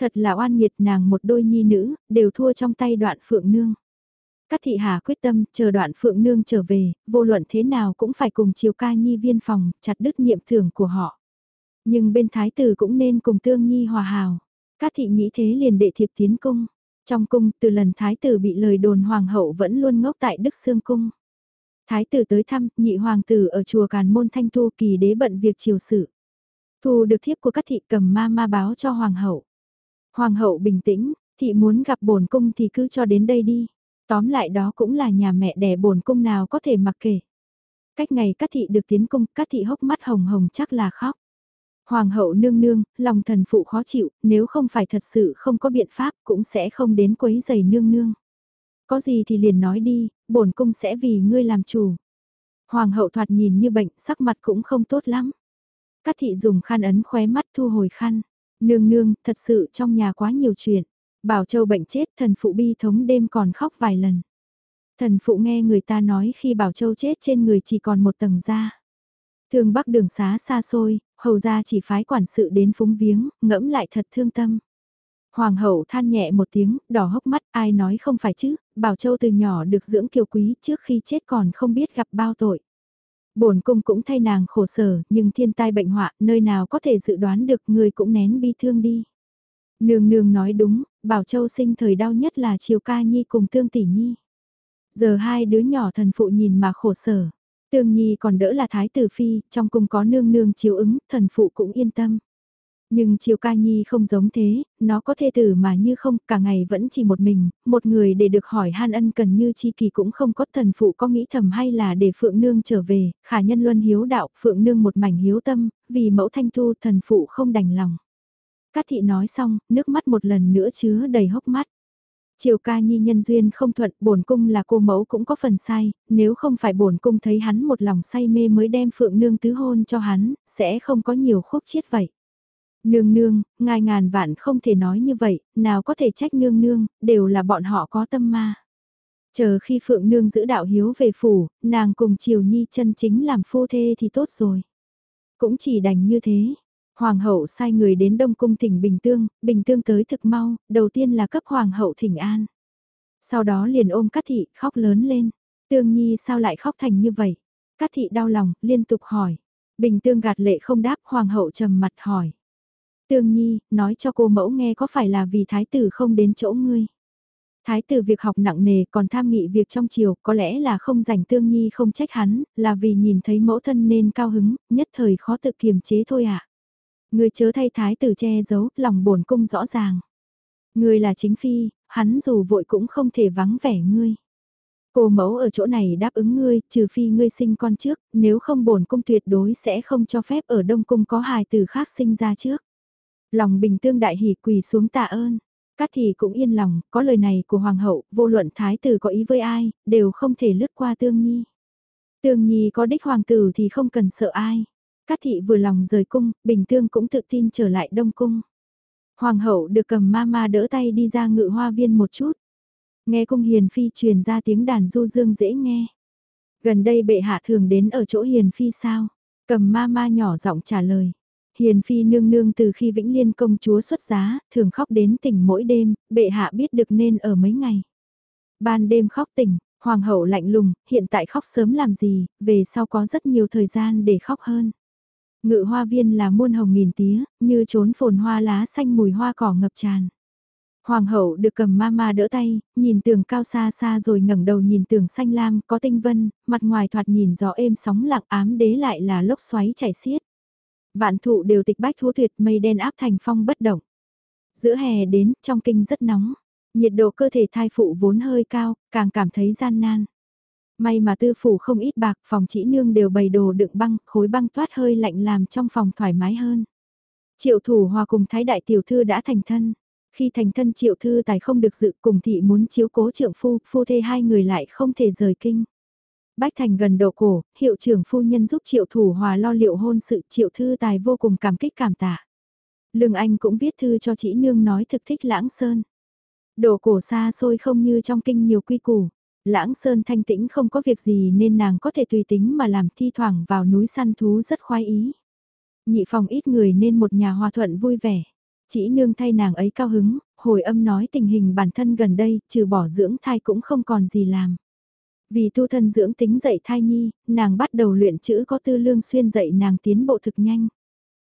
Thật là oan nghiệt nàng một đôi nhi nữ, đều thua trong tay đoạn phượng nương. Các thị hà quyết tâm, chờ đoạn phượng nương trở về, vô luận thế nào cũng phải cùng chiều ca nhi viên phòng, chặt đứt niệm thưởng của họ. Nhưng bên thái tử cũng nên cùng tương nhi hòa hào. Các thị nghĩ thế liền đệ thiệp tiến cung. Trong cung, từ lần thái tử bị lời đồn hoàng hậu vẫn luôn ngốc tại Đức Sương Cung. Thái tử tới thăm, nhị hoàng tử ở chùa Càn Môn Thanh Thu kỳ đế bận việc triều sự. Thu được thiếp của các thị cầm ma ma báo cho hoàng hậu. Hoàng hậu bình tĩnh, thị muốn gặp bổn cung thì cứ cho đến đây đi. Tóm lại đó cũng là nhà mẹ đẻ bổn cung nào có thể mặc kể. Cách ngày các thị được tiến cung, các thị hốc mắt hồng hồng chắc là khóc. Hoàng hậu nương nương, lòng thần phụ khó chịu, nếu không phải thật sự không có biện pháp cũng sẽ không đến quấy giày nương nương. Có gì thì liền nói đi, bổn cung sẽ vì ngươi làm chủ. Hoàng hậu thoạt nhìn như bệnh, sắc mặt cũng không tốt lắm. Các thị dùng khăn ấn khóe mắt thu hồi khăn. Nương nương, thật sự trong nhà quá nhiều chuyện. Bảo Châu bệnh chết, thần phụ bi thống đêm còn khóc vài lần. Thần phụ nghe người ta nói khi Bảo Châu chết trên người chỉ còn một tầng da. Thương bắc đường xá xa xôi, hầu ra chỉ phái quản sự đến phúng viếng, ngẫm lại thật thương tâm. Hoàng hậu than nhẹ một tiếng, đỏ hốc mắt, ai nói không phải chứ, Bảo Châu từ nhỏ được dưỡng kiều quý trước khi chết còn không biết gặp bao tội bổn cung cũng thay nàng khổ sở, nhưng thiên tai bệnh họa, nơi nào có thể dự đoán được người cũng nén bi thương đi. Nương nương nói đúng, Bảo Châu sinh thời đau nhất là Triều Ca Nhi cùng Tương Tỷ Nhi. Giờ hai đứa nhỏ thần phụ nhìn mà khổ sở. Tương Nhi còn đỡ là Thái Tử Phi, trong cung có nương nương chiếu ứng, thần phụ cũng yên tâm. Nhưng Triều Ca Nhi không giống thế, nó có thê tử mà như không, cả ngày vẫn chỉ một mình, một người để được hỏi han ân cần như chi kỳ cũng không có thần phụ có nghĩ thầm hay là để Phượng Nương trở về, khả nhân luân hiếu đạo, Phượng Nương một mảnh hiếu tâm, vì mẫu thanh thu thần phụ không đành lòng. Cát thị nói xong, nước mắt một lần nữa chứa đầy hốc mắt. Triều ca nhi nhân duyên không thuận, bổn cung là cô mẫu cũng có phần sai, nếu không phải bổn cung thấy hắn một lòng say mê mới đem phượng nương tứ hôn cho hắn, sẽ không có nhiều khúc chiết vậy. Nương nương, ngài ngàn vạn không thể nói như vậy, nào có thể trách nương nương, đều là bọn họ có tâm ma. Chờ khi phượng nương giữ đạo hiếu về phủ, nàng cùng triều nhi chân chính làm phu thê thì tốt rồi. Cũng chỉ đành như thế, Hoàng hậu sai người đến Đông Cung thỉnh Bình Tương, Bình Tương tới thực mau, đầu tiên là cấp Hoàng hậu thỉnh an. Sau đó liền ôm Cát Thị, khóc lớn lên. Tương Nhi sao lại khóc thành như vậy? Cát Thị đau lòng, liên tục hỏi. Bình Tương gạt lệ không đáp, Hoàng hậu trầm mặt hỏi. Tương Nhi, nói cho cô mẫu nghe có phải là vì Thái tử không đến chỗ ngươi? Thái tử việc học nặng nề còn tham nghị việc trong chiều, có lẽ là không rảnh tương nhi không trách hắn, là vì nhìn thấy mẫu thân nên cao hứng, nhất thời khó tự kiềm chế thôi ạ. À. Ngươi chớ thay thái tử che giấu, lòng bổn cung rõ ràng. Ngươi là chính phi, hắn dù vội cũng không thể vắng vẻ ngươi. Cô mẫu ở chỗ này đáp ứng ngươi, trừ phi ngươi sinh con trước, nếu không bổn cung tuyệt đối sẽ không cho phép ở Đông Cung có hài tử khác sinh ra trước. Lòng bình tương đại hỉ quỳ xuống tạ ơn. Cát thị cũng yên lòng, có lời này của Hoàng hậu, vô luận thái tử có ý với ai, đều không thể lướt qua tương nhi. Tương nhi có đích hoàng tử thì không cần sợ ai. Cát thị vừa lòng rời cung, Bình Tương cũng tự tin trở lại Đông Cung. Hoàng hậu được cầm ma ma đỡ tay đi ra ngự hoa viên một chút. Nghe cung hiền phi truyền ra tiếng đàn du dương dễ nghe. Gần đây bệ hạ thường đến ở chỗ hiền phi sao? Cầm ma ma nhỏ giọng trả lời. Hiền phi nương nương từ khi Vĩnh Liên công chúa xuất giá, thường khóc đến tỉnh mỗi đêm, bệ hạ biết được nên ở mấy ngày. Ban đêm khóc tỉnh, hoàng hậu lạnh lùng, hiện tại khóc sớm làm gì, về sau có rất nhiều thời gian để khóc hơn. Ngự hoa viên là muôn hồng nghìn tía, như trốn phồn hoa lá xanh mùi hoa cỏ ngập tràn. Hoàng hậu được cầm mama đỡ tay, nhìn tường cao xa xa rồi ngẩng đầu nhìn tường xanh lam có tinh vân, mặt ngoài thoạt nhìn gió êm sóng lặng ám đế lại là lốc xoáy chảy xiết. Vạn thụ đều tịch bách thú tuyệt mây đen áp thành phong bất động. Giữa hè đến, trong kinh rất nóng, nhiệt độ cơ thể thai phụ vốn hơi cao, càng cảm thấy gian nan. May mà tư phủ không ít bạc, phòng chỉ nương đều bày đồ đựng băng, khối băng toát hơi lạnh làm trong phòng thoải mái hơn. Triệu thủ hòa cùng thái đại tiểu thư đã thành thân. Khi thành thân triệu thư tài không được dự cùng thị muốn chiếu cố trượng phu, phu thê hai người lại không thể rời kinh. Bách thành gần độ cổ, hiệu trưởng phu nhân giúp triệu thủ hòa lo liệu hôn sự triệu thư tài vô cùng cảm kích cảm tạ. Lương Anh cũng viết thư cho chị nương nói thực thích lãng sơn. Đồ cổ xa xôi không như trong kinh nhiều quy củ. Lãng Sơn thanh tĩnh không có việc gì nên nàng có thể tùy tính mà làm thi thoảng vào núi săn thú rất khoái ý. Nhị phòng ít người nên một nhà hòa thuận vui vẻ. Chỉ nương thay nàng ấy cao hứng, hồi âm nói tình hình bản thân gần đây, trừ bỏ dưỡng thai cũng không còn gì làm. Vì tu thân dưỡng tính dạy thai nhi, nàng bắt đầu luyện chữ có tư lương xuyên dạy nàng tiến bộ thực nhanh.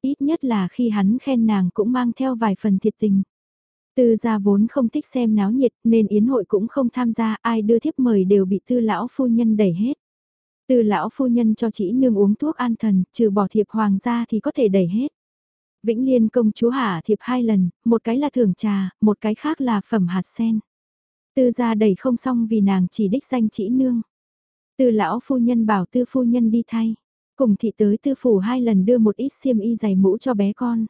Ít nhất là khi hắn khen nàng cũng mang theo vài phần thiệt tình. Tư gia vốn không thích xem náo nhiệt nên yến hội cũng không tham gia ai đưa thiếp mời đều bị tư lão phu nhân đẩy hết. tư lão phu nhân cho chỉ nương uống thuốc an thần, trừ bỏ thiệp hoàng gia thì có thể đẩy hết. Vĩnh Liên công chúa hạ thiệp hai lần, một cái là thưởng trà, một cái khác là phẩm hạt sen. Tư gia đẩy không xong vì nàng chỉ đích danh chỉ nương. Tư lão phu nhân bảo tư phu nhân đi thay. Cùng thị tới tư phủ hai lần đưa một ít xiêm y giày mũ cho bé con.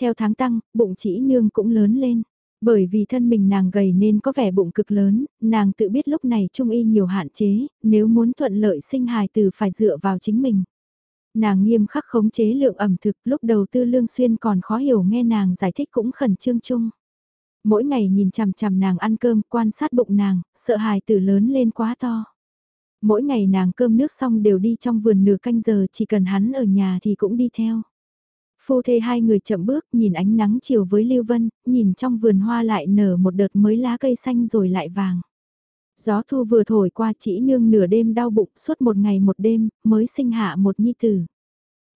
Theo tháng tăng, bụng chỉ nương cũng lớn lên. Bởi vì thân mình nàng gầy nên có vẻ bụng cực lớn, nàng tự biết lúc này trung y nhiều hạn chế, nếu muốn thuận lợi sinh hài từ phải dựa vào chính mình. Nàng nghiêm khắc khống chế lượng ẩm thực lúc đầu tư lương xuyên còn khó hiểu nghe nàng giải thích cũng khẩn trương chung. Mỗi ngày nhìn chằm chằm nàng ăn cơm quan sát bụng nàng, sợ hài tử lớn lên quá to. Mỗi ngày nàng cơm nước xong đều đi trong vườn nửa canh giờ chỉ cần hắn ở nhà thì cũng đi theo. Phu thê hai người chậm bước nhìn ánh nắng chiều với Lưu Vân, nhìn trong vườn hoa lại nở một đợt mới lá cây xanh rồi lại vàng. Gió thu vừa thổi qua chỉ nương nửa đêm đau bụng suốt một ngày một đêm mới sinh hạ một nhi tử.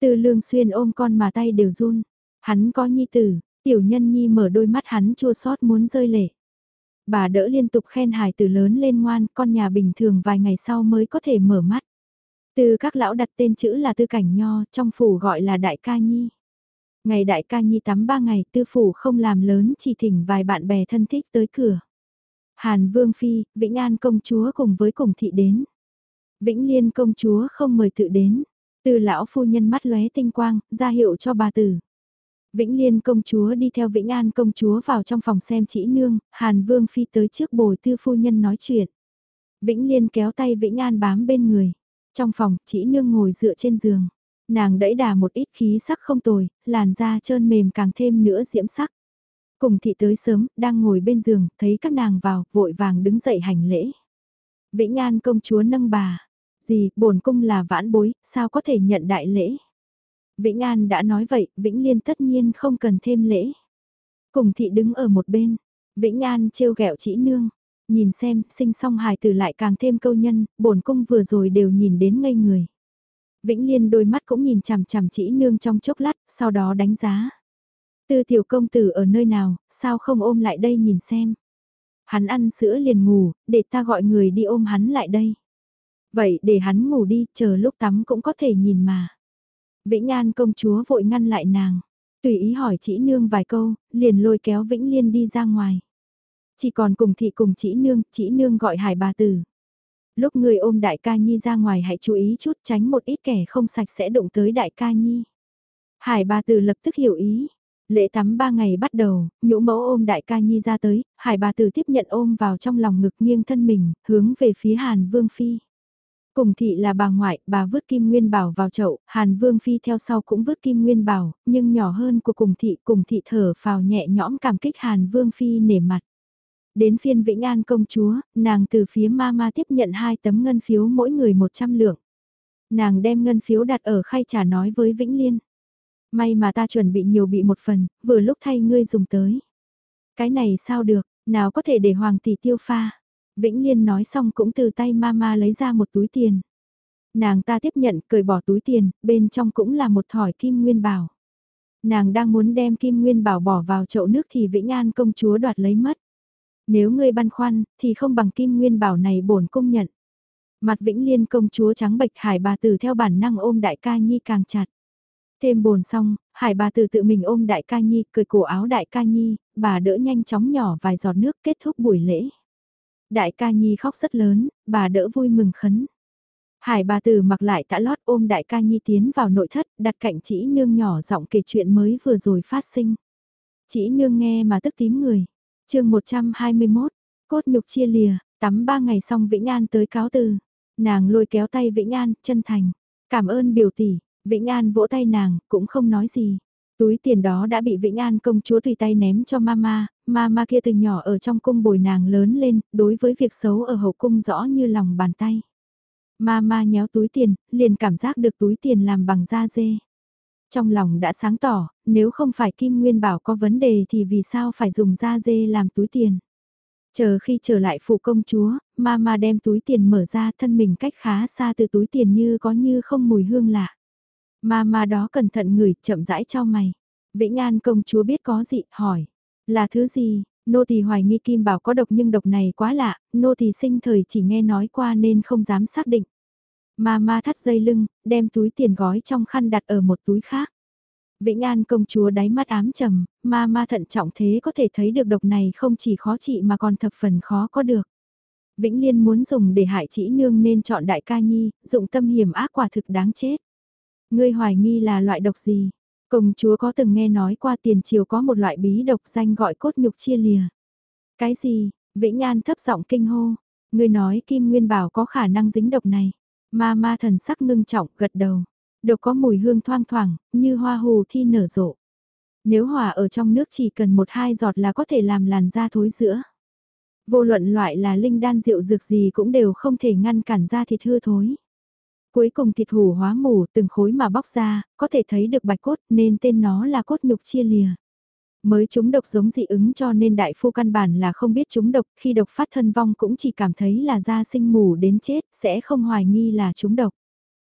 Từ lương xuyên ôm con mà tay đều run. Hắn có nhi tử, tiểu nhân nhi mở đôi mắt hắn chua xót muốn rơi lệ. Bà đỡ liên tục khen hài tử lớn lên ngoan, con nhà bình thường vài ngày sau mới có thể mở mắt. Từ các lão đặt tên chữ là tư cảnh nho, trong phủ gọi là đại ca nhi. Ngày đại ca nhi tắm ba ngày tư phủ không làm lớn chỉ thỉnh vài bạn bè thân thích tới cửa. Hàn Vương Phi, Vĩnh An công chúa cùng với cùng thị đến. Vĩnh Liên công chúa không mời tự đến. Từ lão phu nhân mắt lóe tinh quang, ra hiệu cho bà tử. Vĩnh Liên công chúa đi theo Vĩnh An công chúa vào trong phòng xem chỉ nương, Hàn Vương Phi tới trước bồi tư phu nhân nói chuyện. Vĩnh Liên kéo tay Vĩnh An bám bên người. Trong phòng, chỉ nương ngồi dựa trên giường. Nàng đẩy đà một ít khí sắc không tồi, làn da trơn mềm càng thêm nữa diễm sắc. Cùng thị tới sớm, đang ngồi bên giường, thấy các nàng vào, vội vàng đứng dậy hành lễ. Vĩnh An công chúa nâng bà. Gì, bổn cung là vãn bối, sao có thể nhận đại lễ? Vĩnh An đã nói vậy, Vĩnh Liên tất nhiên không cần thêm lễ. Cùng thị đứng ở một bên, Vĩnh An trêu ghẹo chỉ nương, nhìn xem, sinh song hài tử lại càng thêm câu nhân, bổn cung vừa rồi đều nhìn đến ngây người. Vĩnh Liên đôi mắt cũng nhìn chằm chằm chỉ nương trong chốc lát, sau đó đánh giá. Tư tiểu công tử ở nơi nào, sao không ôm lại đây nhìn xem. Hắn ăn sữa liền ngủ, để ta gọi người đi ôm hắn lại đây. Vậy để hắn ngủ đi, chờ lúc tắm cũng có thể nhìn mà. Vĩnh An công chúa vội ngăn lại nàng. Tùy ý hỏi chỉ nương vài câu, liền lôi kéo Vĩnh Liên đi ra ngoài. Chỉ còn cùng thị cùng chỉ nương, chỉ nương gọi hải bà tử. Lúc người ôm đại ca nhi ra ngoài hãy chú ý chút tránh một ít kẻ không sạch sẽ đụng tới đại ca nhi. Hải bà tử lập tức hiểu ý, Lễ tắm ba ngày bắt đầu, nhũ mẫu ôm đại ca nhi ra tới, hải bà tử tiếp nhận ôm vào trong lòng ngực nghiêng thân mình, hướng về phía Hàn Vương Phi. Cùng thị là bà ngoại, bà vứt kim nguyên bảo vào chậu, Hàn Vương Phi theo sau cũng vứt kim nguyên bảo, nhưng nhỏ hơn của cùng thị, cùng thị thở phào nhẹ nhõm cảm kích Hàn Vương Phi nể mặt. Đến phiên Vĩnh An công chúa, nàng từ phía mama tiếp nhận hai tấm ngân phiếu mỗi người 100 lượng. Nàng đem ngân phiếu đặt ở khay trà nói với Vĩnh Liên. May mà ta chuẩn bị nhiều bị một phần, vừa lúc thay ngươi dùng tới. Cái này sao được, nào có thể để hoàng tỷ tiêu pha. Vĩnh Liên nói xong cũng từ tay mama lấy ra một túi tiền. Nàng ta tiếp nhận cởi bỏ túi tiền, bên trong cũng là một thỏi kim nguyên bảo. Nàng đang muốn đem kim nguyên bảo bỏ vào chậu nước thì Vĩnh An công chúa đoạt lấy mất. Nếu ngươi băn khoăn, thì không bằng kim nguyên bảo này bổn cung nhận. Mặt Vĩnh Liên công chúa trắng bệch hải bà tử theo bản năng ôm đại ca nhi càng chặt. Thêm bồn xong, hải bà tử tự mình ôm đại ca nhi, cười cổ áo đại ca nhi, bà đỡ nhanh chóng nhỏ vài giọt nước kết thúc buổi lễ. Đại ca nhi khóc rất lớn, bà đỡ vui mừng khấn. Hải bà tử mặc lại tã lót ôm đại ca nhi tiến vào nội thất, đặt cạnh chỉ nương nhỏ giọng kể chuyện mới vừa rồi phát sinh. Chỉ nương nghe mà tức tím người. chương 121, cốt nhục chia lìa, tắm ba ngày xong Vĩnh An tới cáo từ. Nàng lôi kéo tay Vĩnh An, chân thành. Cảm ơn biểu tỷ, Vĩnh An vỗ tay nàng, cũng không nói gì. Túi tiền đó đã bị Vĩnh An công chúa tùy tay ném cho mama, mama kia từ nhỏ ở trong cung bồi nàng lớn lên, đối với việc xấu ở hậu cung rõ như lòng bàn tay. Mama nhéo túi tiền, liền cảm giác được túi tiền làm bằng da dê. Trong lòng đã sáng tỏ, nếu không phải Kim Nguyên bảo có vấn đề thì vì sao phải dùng da dê làm túi tiền. Chờ khi trở lại phủ công chúa, mama đem túi tiền mở ra thân mình cách khá xa từ túi tiền như có như không mùi hương lạ. Mama đó cẩn thận ngửi, chậm rãi cho mày. Vĩnh An công chúa biết có gì, hỏi. Là thứ gì? Nô tỳ hoài nghi kim bảo có độc nhưng độc này quá lạ, nô tỳ sinh thời chỉ nghe nói qua nên không dám xác định. Ma ma thắt dây lưng, đem túi tiền gói trong khăn đặt ở một túi khác. Vĩnh An công chúa đáy mắt ám trầm, ma ma thận trọng thế có thể thấy được độc này không chỉ khó trị mà còn thập phần khó có được. Vĩnh Liên muốn dùng để hại chỉ nương nên chọn đại ca nhi, dụng tâm hiểm ác quả thực đáng chết. Ngươi hoài nghi là loại độc gì? Công chúa có từng nghe nói qua tiền triều có một loại bí độc danh gọi cốt nhục chia lìa. Cái gì? Vĩnh An thấp giọng kinh hô. người nói Kim Nguyên Bảo có khả năng dính độc này. Ma ma thần sắc ngưng trọng gật đầu. Độc có mùi hương thoang thoảng, như hoa hồ thi nở rộ. Nếu hòa ở trong nước chỉ cần một hai giọt là có thể làm làn da thối giữa. Vô luận loại là linh đan rượu dược gì cũng đều không thể ngăn cản da thịt hư thối. Cuối cùng thịt hủ hóa mủ từng khối mà bóc ra, có thể thấy được bạch cốt nên tên nó là cốt nhục chia lìa. Mới chúng độc giống dị ứng cho nên đại phu căn bản là không biết chúng độc, khi độc phát thân vong cũng chỉ cảm thấy là da sinh mù đến chết, sẽ không hoài nghi là chúng độc.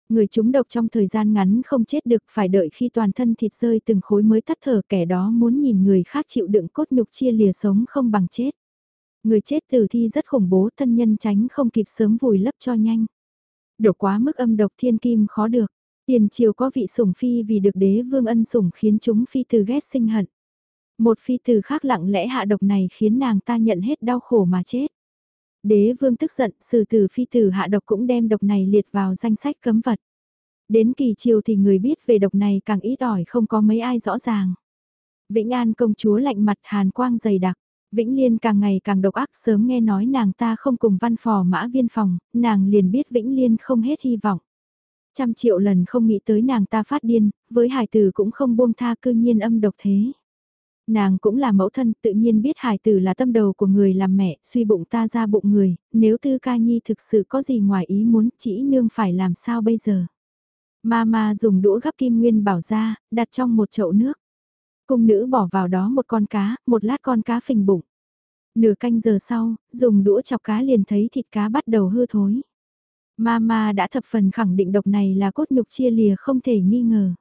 Người chúng độc trong thời gian ngắn không chết được phải đợi khi toàn thân thịt rơi từng khối mới tắt thở kẻ đó muốn nhìn người khác chịu đựng cốt nhục chia lìa sống không bằng chết. Người chết tử thi rất khủng bố thân nhân tránh không kịp sớm vùi lấp cho nhanh. Độc quá mức âm độc thiên kim khó được. Tiền triều có vị sủng phi vì được đế vương ân sủng khiến chúng phi từ ghét sinh hận. Một phi từ khác lặng lẽ hạ độc này khiến nàng ta nhận hết đau khổ mà chết. Đế vương tức giận, sử tử phi tử hạ độc cũng đem độc này liệt vào danh sách cấm vật. Đến kỳ triều thì người biết về độc này càng ít ỏi không có mấy ai rõ ràng. Vĩnh An công chúa lạnh mặt hàn quang dày đặc. Vĩnh Liên càng ngày càng độc ác sớm nghe nói nàng ta không cùng văn phò mã viên phòng, nàng liền biết Vĩnh Liên không hết hy vọng. Trăm triệu lần không nghĩ tới nàng ta phát điên, với Hải tử cũng không buông tha cư nhiên âm độc thế. Nàng cũng là mẫu thân tự nhiên biết Hải tử là tâm đầu của người làm mẹ, suy bụng ta ra bụng người, nếu tư ca nhi thực sự có gì ngoài ý muốn chỉ nương phải làm sao bây giờ. Mama dùng đũa gắp kim nguyên bảo ra, đặt trong một chậu nước. Cung nữ bỏ vào đó một con cá, một lát con cá phình bụng. Nửa canh giờ sau, dùng đũa chọc cá liền thấy thịt cá bắt đầu hư thối. Mama đã thập phần khẳng định độc này là cốt nhục chia lìa không thể nghi ngờ.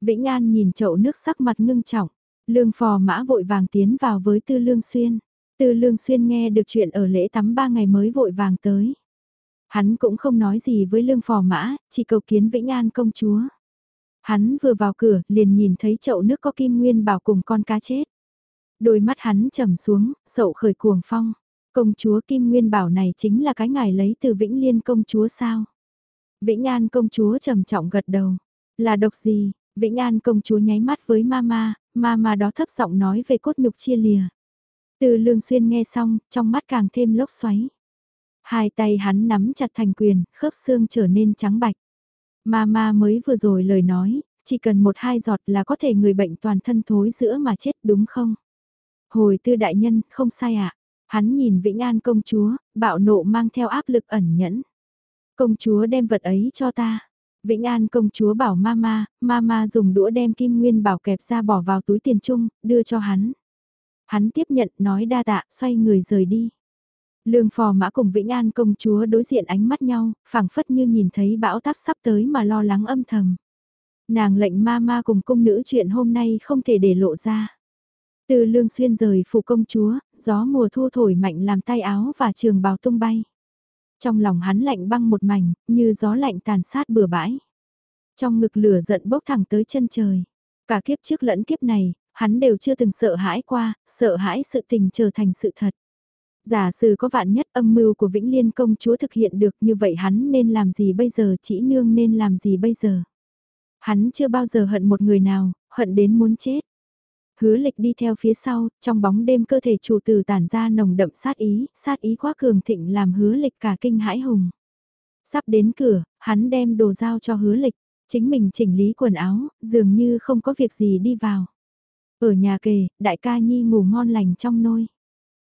Vĩnh An nhìn chậu nước sắc mặt ngưng trọng. Lương phò mã vội vàng tiến vào với Tư Lương Xuyên. Tư Lương Xuyên nghe được chuyện ở lễ tắm ba ngày mới vội vàng tới. Hắn cũng không nói gì với lương phò mã, chỉ cầu kiến Vĩnh An công chúa. Hắn vừa vào cửa, liền nhìn thấy chậu nước có kim nguyên bảo cùng con cá chết. Đôi mắt hắn trầm xuống, sậu khởi cuồng phong. Công chúa Kim Nguyên Bảo này chính là cái ngài lấy từ Vĩnh Liên công chúa sao? Vĩnh An công chúa trầm trọng gật đầu. Là độc gì? Vĩnh An công chúa nháy mắt với mama, mama đó thấp giọng nói về cốt nhục chia lìa. Từ lương xuyên nghe xong, trong mắt càng thêm lốc xoáy. Hai tay hắn nắm chặt thành quyền, khớp xương trở nên trắng bạch. Mama mới vừa rồi lời nói, chỉ cần một hai giọt là có thể người bệnh toàn thân thối giữa mà chết đúng không? Hồi tư đại nhân, không sai ạ. À? Hắn nhìn Vĩnh An công chúa, bạo nộ mang theo áp lực ẩn nhẫn. Công chúa đem vật ấy cho ta. Vĩnh An công chúa bảo mama, mama dùng đũa đem kim nguyên bảo kẹp ra bỏ vào túi tiền chung, đưa cho hắn. Hắn tiếp nhận nói đa tạ, xoay người rời đi. Lương phò mã cùng Vĩnh An công chúa đối diện ánh mắt nhau, phảng phất như nhìn thấy bão táp sắp tới mà lo lắng âm thầm. Nàng lệnh ma ma cùng cung nữ chuyện hôm nay không thể để lộ ra. Từ lương xuyên rời phủ công chúa, gió mùa thu thổi mạnh làm tay áo và trường bào tung bay. Trong lòng hắn lạnh băng một mảnh, như gió lạnh tàn sát bừa bãi. Trong ngực lửa giận bốc thẳng tới chân trời. Cả kiếp trước lẫn kiếp này, hắn đều chưa từng sợ hãi qua, sợ hãi sự tình trở thành sự thật. Giả sử có vạn nhất âm mưu của Vĩnh Liên công chúa thực hiện được như vậy hắn nên làm gì bây giờ, chỉ nương nên làm gì bây giờ. Hắn chưa bao giờ hận một người nào, hận đến muốn chết. Hứa lịch đi theo phía sau, trong bóng đêm cơ thể chủ tử tản ra nồng đậm sát ý, sát ý quá cường thịnh làm hứa lịch cả kinh hãi hùng. Sắp đến cửa, hắn đem đồ giao cho hứa lịch, chính mình chỉnh lý quần áo, dường như không có việc gì đi vào. Ở nhà kề, đại ca nhi ngủ ngon lành trong nôi.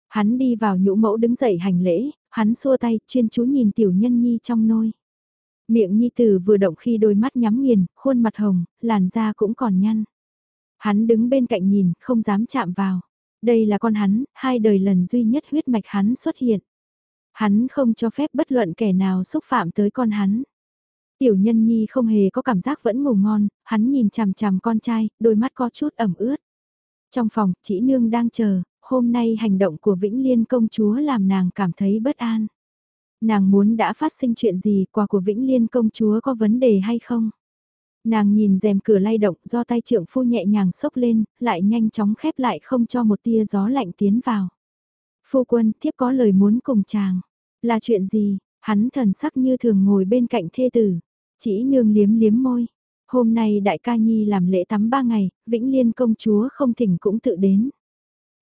Hắn đi vào nhũ mẫu đứng dậy hành lễ, hắn xua tay, chuyên chú nhìn tiểu nhân nhi trong nôi. Miệng nhi tử vừa động khi đôi mắt nhắm nghiền, khuôn mặt hồng, làn da cũng còn nhăn. Hắn đứng bên cạnh nhìn, không dám chạm vào. Đây là con hắn, hai đời lần duy nhất huyết mạch hắn xuất hiện. Hắn không cho phép bất luận kẻ nào xúc phạm tới con hắn. Tiểu nhân nhi không hề có cảm giác vẫn ngủ ngon, hắn nhìn chằm chằm con trai, đôi mắt có chút ẩm ướt. Trong phòng, chỉ nương đang chờ, hôm nay hành động của Vĩnh Liên công chúa làm nàng cảm thấy bất an. Nàng muốn đã phát sinh chuyện gì, quà của Vĩnh Liên công chúa có vấn đề hay không? Nàng nhìn rèm cửa lay động do tay trượng phu nhẹ nhàng sốc lên, lại nhanh chóng khép lại không cho một tia gió lạnh tiến vào. Phu quân, thiếp có lời muốn cùng chàng. Là chuyện gì? Hắn thần sắc như thường ngồi bên cạnh thê tử. Chỉ nương liếm liếm môi. Hôm nay đại ca nhi làm lễ tắm ba ngày, Vĩnh Liên công chúa không thỉnh cũng tự đến.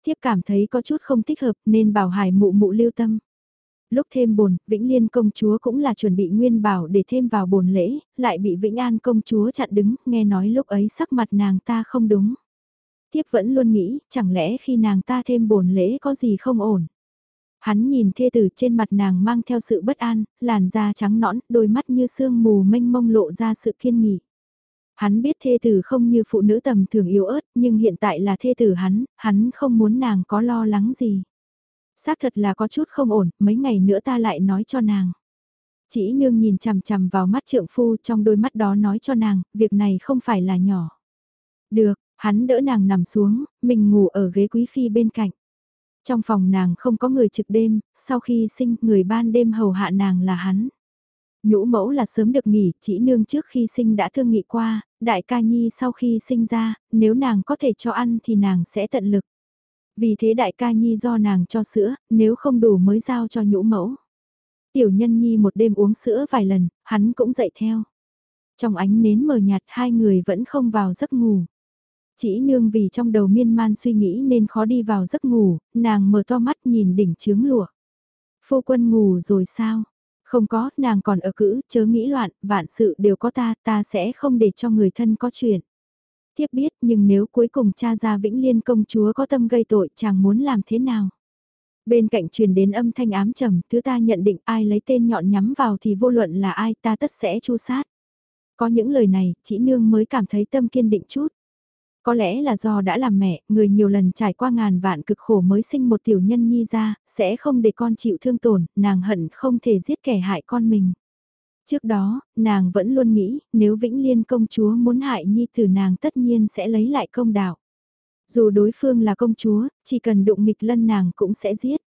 Thiếp cảm thấy có chút không thích hợp nên bảo hải mụ mụ lưu tâm. Lúc thêm bồn, Vĩnh Liên công chúa cũng là chuẩn bị nguyên bảo để thêm vào bồn lễ, lại bị Vĩnh An công chúa chặn đứng, nghe nói lúc ấy sắc mặt nàng ta không đúng. Tiếp vẫn luôn nghĩ, chẳng lẽ khi nàng ta thêm bồn lễ có gì không ổn. Hắn nhìn thê tử trên mặt nàng mang theo sự bất an, làn da trắng nõn, đôi mắt như sương mù mênh mông lộ ra sự kiên nghị. Hắn biết thê tử không như phụ nữ tầm thường yếu ớt, nhưng hiện tại là thê tử hắn, hắn không muốn nàng có lo lắng gì. Xác thật là có chút không ổn, mấy ngày nữa ta lại nói cho nàng. Chỉ nương nhìn chằm chằm vào mắt trượng phu trong đôi mắt đó nói cho nàng, việc này không phải là nhỏ. Được, hắn đỡ nàng nằm xuống, mình ngủ ở ghế quý phi bên cạnh. Trong phòng nàng không có người trực đêm, sau khi sinh người ban đêm hầu hạ nàng là hắn. Nhũ mẫu là sớm được nghỉ, chỉ nương trước khi sinh đã thương nghị qua, đại ca nhi sau khi sinh ra, nếu nàng có thể cho ăn thì nàng sẽ tận lực. Vì thế đại ca nhi do nàng cho sữa, nếu không đủ mới giao cho nhũ mẫu. Tiểu nhân nhi một đêm uống sữa vài lần, hắn cũng dậy theo. Trong ánh nến mờ nhạt hai người vẫn không vào giấc ngủ. Chỉ nương vì trong đầu miên man suy nghĩ nên khó đi vào giấc ngủ, nàng mở to mắt nhìn đỉnh chướng lụa. Phu quân ngủ rồi sao? Không có, nàng còn ở cữ, chớ nghĩ loạn, vạn sự đều có ta, ta sẽ không để cho người thân có chuyện. Tiếp biết, nhưng nếu cuối cùng cha ra Vĩnh Liên công chúa có tâm gây tội, chàng muốn làm thế nào? Bên cạnh truyền đến âm thanh ám trầm, thứ ta nhận định ai lấy tên nhọn nhắm vào thì vô luận là ai ta tất sẽ chu sát. Có những lời này, chỉ nương mới cảm thấy tâm kiên định chút. Có lẽ là do đã làm mẹ, người nhiều lần trải qua ngàn vạn cực khổ mới sinh một tiểu nhân nhi ra, sẽ không để con chịu thương tổn, nàng hận không thể giết kẻ hại con mình. Trước đó, nàng vẫn luôn nghĩ, nếu Vĩnh Liên công chúa muốn hại nhi tử nàng tất nhiên sẽ lấy lại công đạo. Dù đối phương là công chúa, chỉ cần đụng nghịch lân nàng cũng sẽ giết.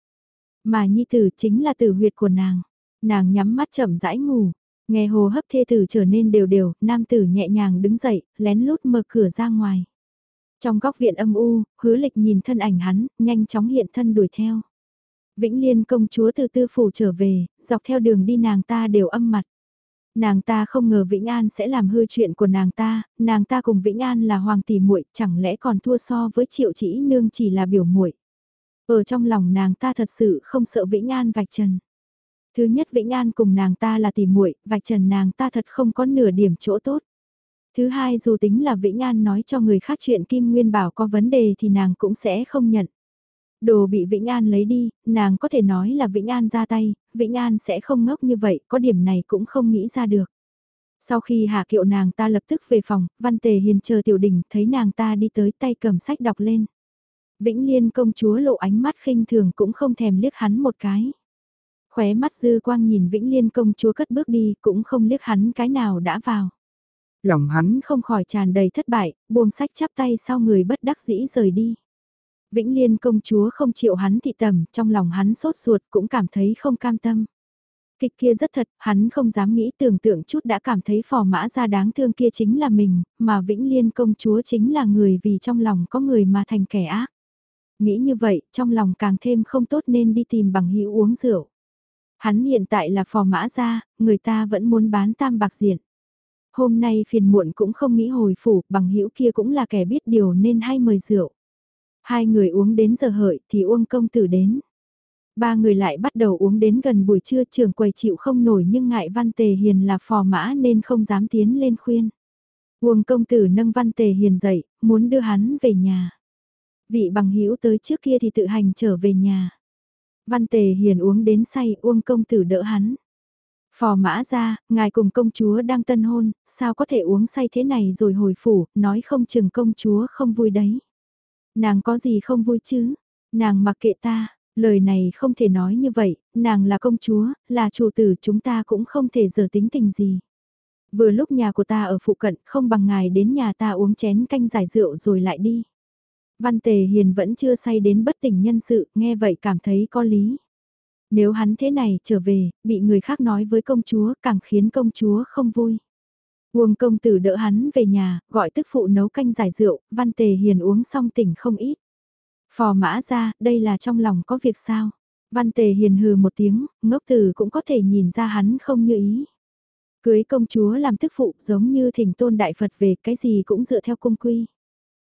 Mà nhi tử chính là tử huyệt của nàng. Nàng nhắm mắt chậm rãi ngủ, nghe hồ hấp thê tử trở nên đều đều, nam tử nhẹ nhàng đứng dậy, lén lút mở cửa ra ngoài. Trong góc viện âm u, hứa lịch nhìn thân ảnh hắn, nhanh chóng hiện thân đuổi theo. Vĩnh Liên công chúa từ tư phủ trở về, dọc theo đường đi nàng ta đều âm mặt. Nàng ta không ngờ Vĩnh An sẽ làm hư chuyện của nàng ta, nàng ta cùng Vĩnh An là hoàng tỷ muội, chẳng lẽ còn thua so với Triệu Chỉ nương chỉ là biểu muội. Ở trong lòng nàng ta thật sự không sợ Vĩnh An vạch trần. Thứ nhất Vĩnh An cùng nàng ta là tỷ muội, vạch trần nàng ta thật không có nửa điểm chỗ tốt. Thứ hai dù tính là Vĩnh An nói cho người khác chuyện Kim Nguyên Bảo có vấn đề thì nàng cũng sẽ không nhận. Đồ bị Vĩnh An lấy đi, nàng có thể nói là Vĩnh An ra tay, Vĩnh An sẽ không ngốc như vậy, có điểm này cũng không nghĩ ra được. Sau khi hạ kiệu nàng ta lập tức về phòng, Văn Tề Hiền chờ tiểu đình thấy nàng ta đi tới tay cầm sách đọc lên. Vĩnh Liên công chúa lộ ánh mắt khinh thường cũng không thèm liếc hắn một cái. Khóe mắt dư quang nhìn Vĩnh Liên công chúa cất bước đi cũng không liếc hắn cái nào đã vào. Lòng hắn không khỏi tràn đầy thất bại, buông sách chắp tay sau người bất đắc dĩ rời đi. Vĩnh Liên công chúa không chịu hắn thị tầm, trong lòng hắn sốt ruột cũng cảm thấy không cam tâm. Kịch kia rất thật, hắn không dám nghĩ tưởng tượng chút đã cảm thấy phò mã ra đáng thương kia chính là mình, mà Vĩnh Liên công chúa chính là người vì trong lòng có người mà thành kẻ ác. Nghĩ như vậy, trong lòng càng thêm không tốt nên đi tìm bằng hữu uống rượu. Hắn hiện tại là phò mã ra, người ta vẫn muốn bán tam bạc diện. Hôm nay phiền muộn cũng không nghĩ hồi phủ, bằng hữu kia cũng là kẻ biết điều nên hay mời rượu. Hai người uống đến giờ hợi thì Uông công tử đến. Ba người lại bắt đầu uống đến gần buổi trưa trường quầy chịu không nổi nhưng ngại Văn Tề Hiền là phò mã nên không dám tiến lên khuyên. Uông công tử nâng Văn Tề Hiền dậy, muốn đưa hắn về nhà. Vị bằng hữu tới trước kia thì tự hành trở về nhà. Văn Tề Hiền uống đến say Uông công tử đỡ hắn. Phò mã ra, ngài cùng công chúa đang tân hôn, sao có thể uống say thế này rồi hồi phủ, nói không chừng công chúa không vui đấy. Nàng có gì không vui chứ? Nàng mặc kệ ta, lời này không thể nói như vậy, nàng là công chúa, là chủ tử chúng ta cũng không thể giờ tính tình gì. Vừa lúc nhà của ta ở phụ cận không bằng ngài đến nhà ta uống chén canh giải rượu rồi lại đi. Văn Tề Hiền vẫn chưa say đến bất tỉnh nhân sự, nghe vậy cảm thấy có lý. Nếu hắn thế này trở về, bị người khác nói với công chúa càng khiến công chúa không vui. Uông công tử đỡ hắn về nhà, gọi tức phụ nấu canh giải rượu, văn tề hiền uống xong tỉnh không ít. Phò mã ra, đây là trong lòng có việc sao? Văn tề hiền hừ một tiếng, ngốc tử cũng có thể nhìn ra hắn không như ý. Cưới công chúa làm tức phụ giống như thỉnh tôn đại Phật về cái gì cũng dựa theo cung quy.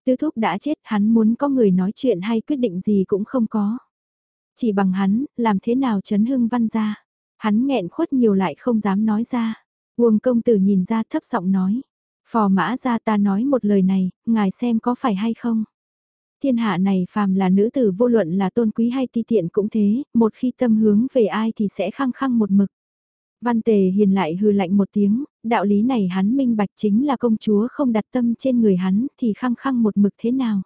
Tư thúc đã chết hắn muốn có người nói chuyện hay quyết định gì cũng không có. Chỉ bằng hắn, làm thế nào chấn hưng văn ra. Hắn nghẹn khuất nhiều lại không dám nói ra. Uông công tử nhìn ra thấp giọng nói. Phò mã ra ta nói một lời này, ngài xem có phải hay không. Thiên hạ này phàm là nữ tử vô luận là tôn quý hay ti tiện cũng thế, một khi tâm hướng về ai thì sẽ khăng khăng một mực. Văn tề hiền lại hư lạnh một tiếng, đạo lý này hắn minh bạch chính là công chúa không đặt tâm trên người hắn thì khăng khăng một mực thế nào.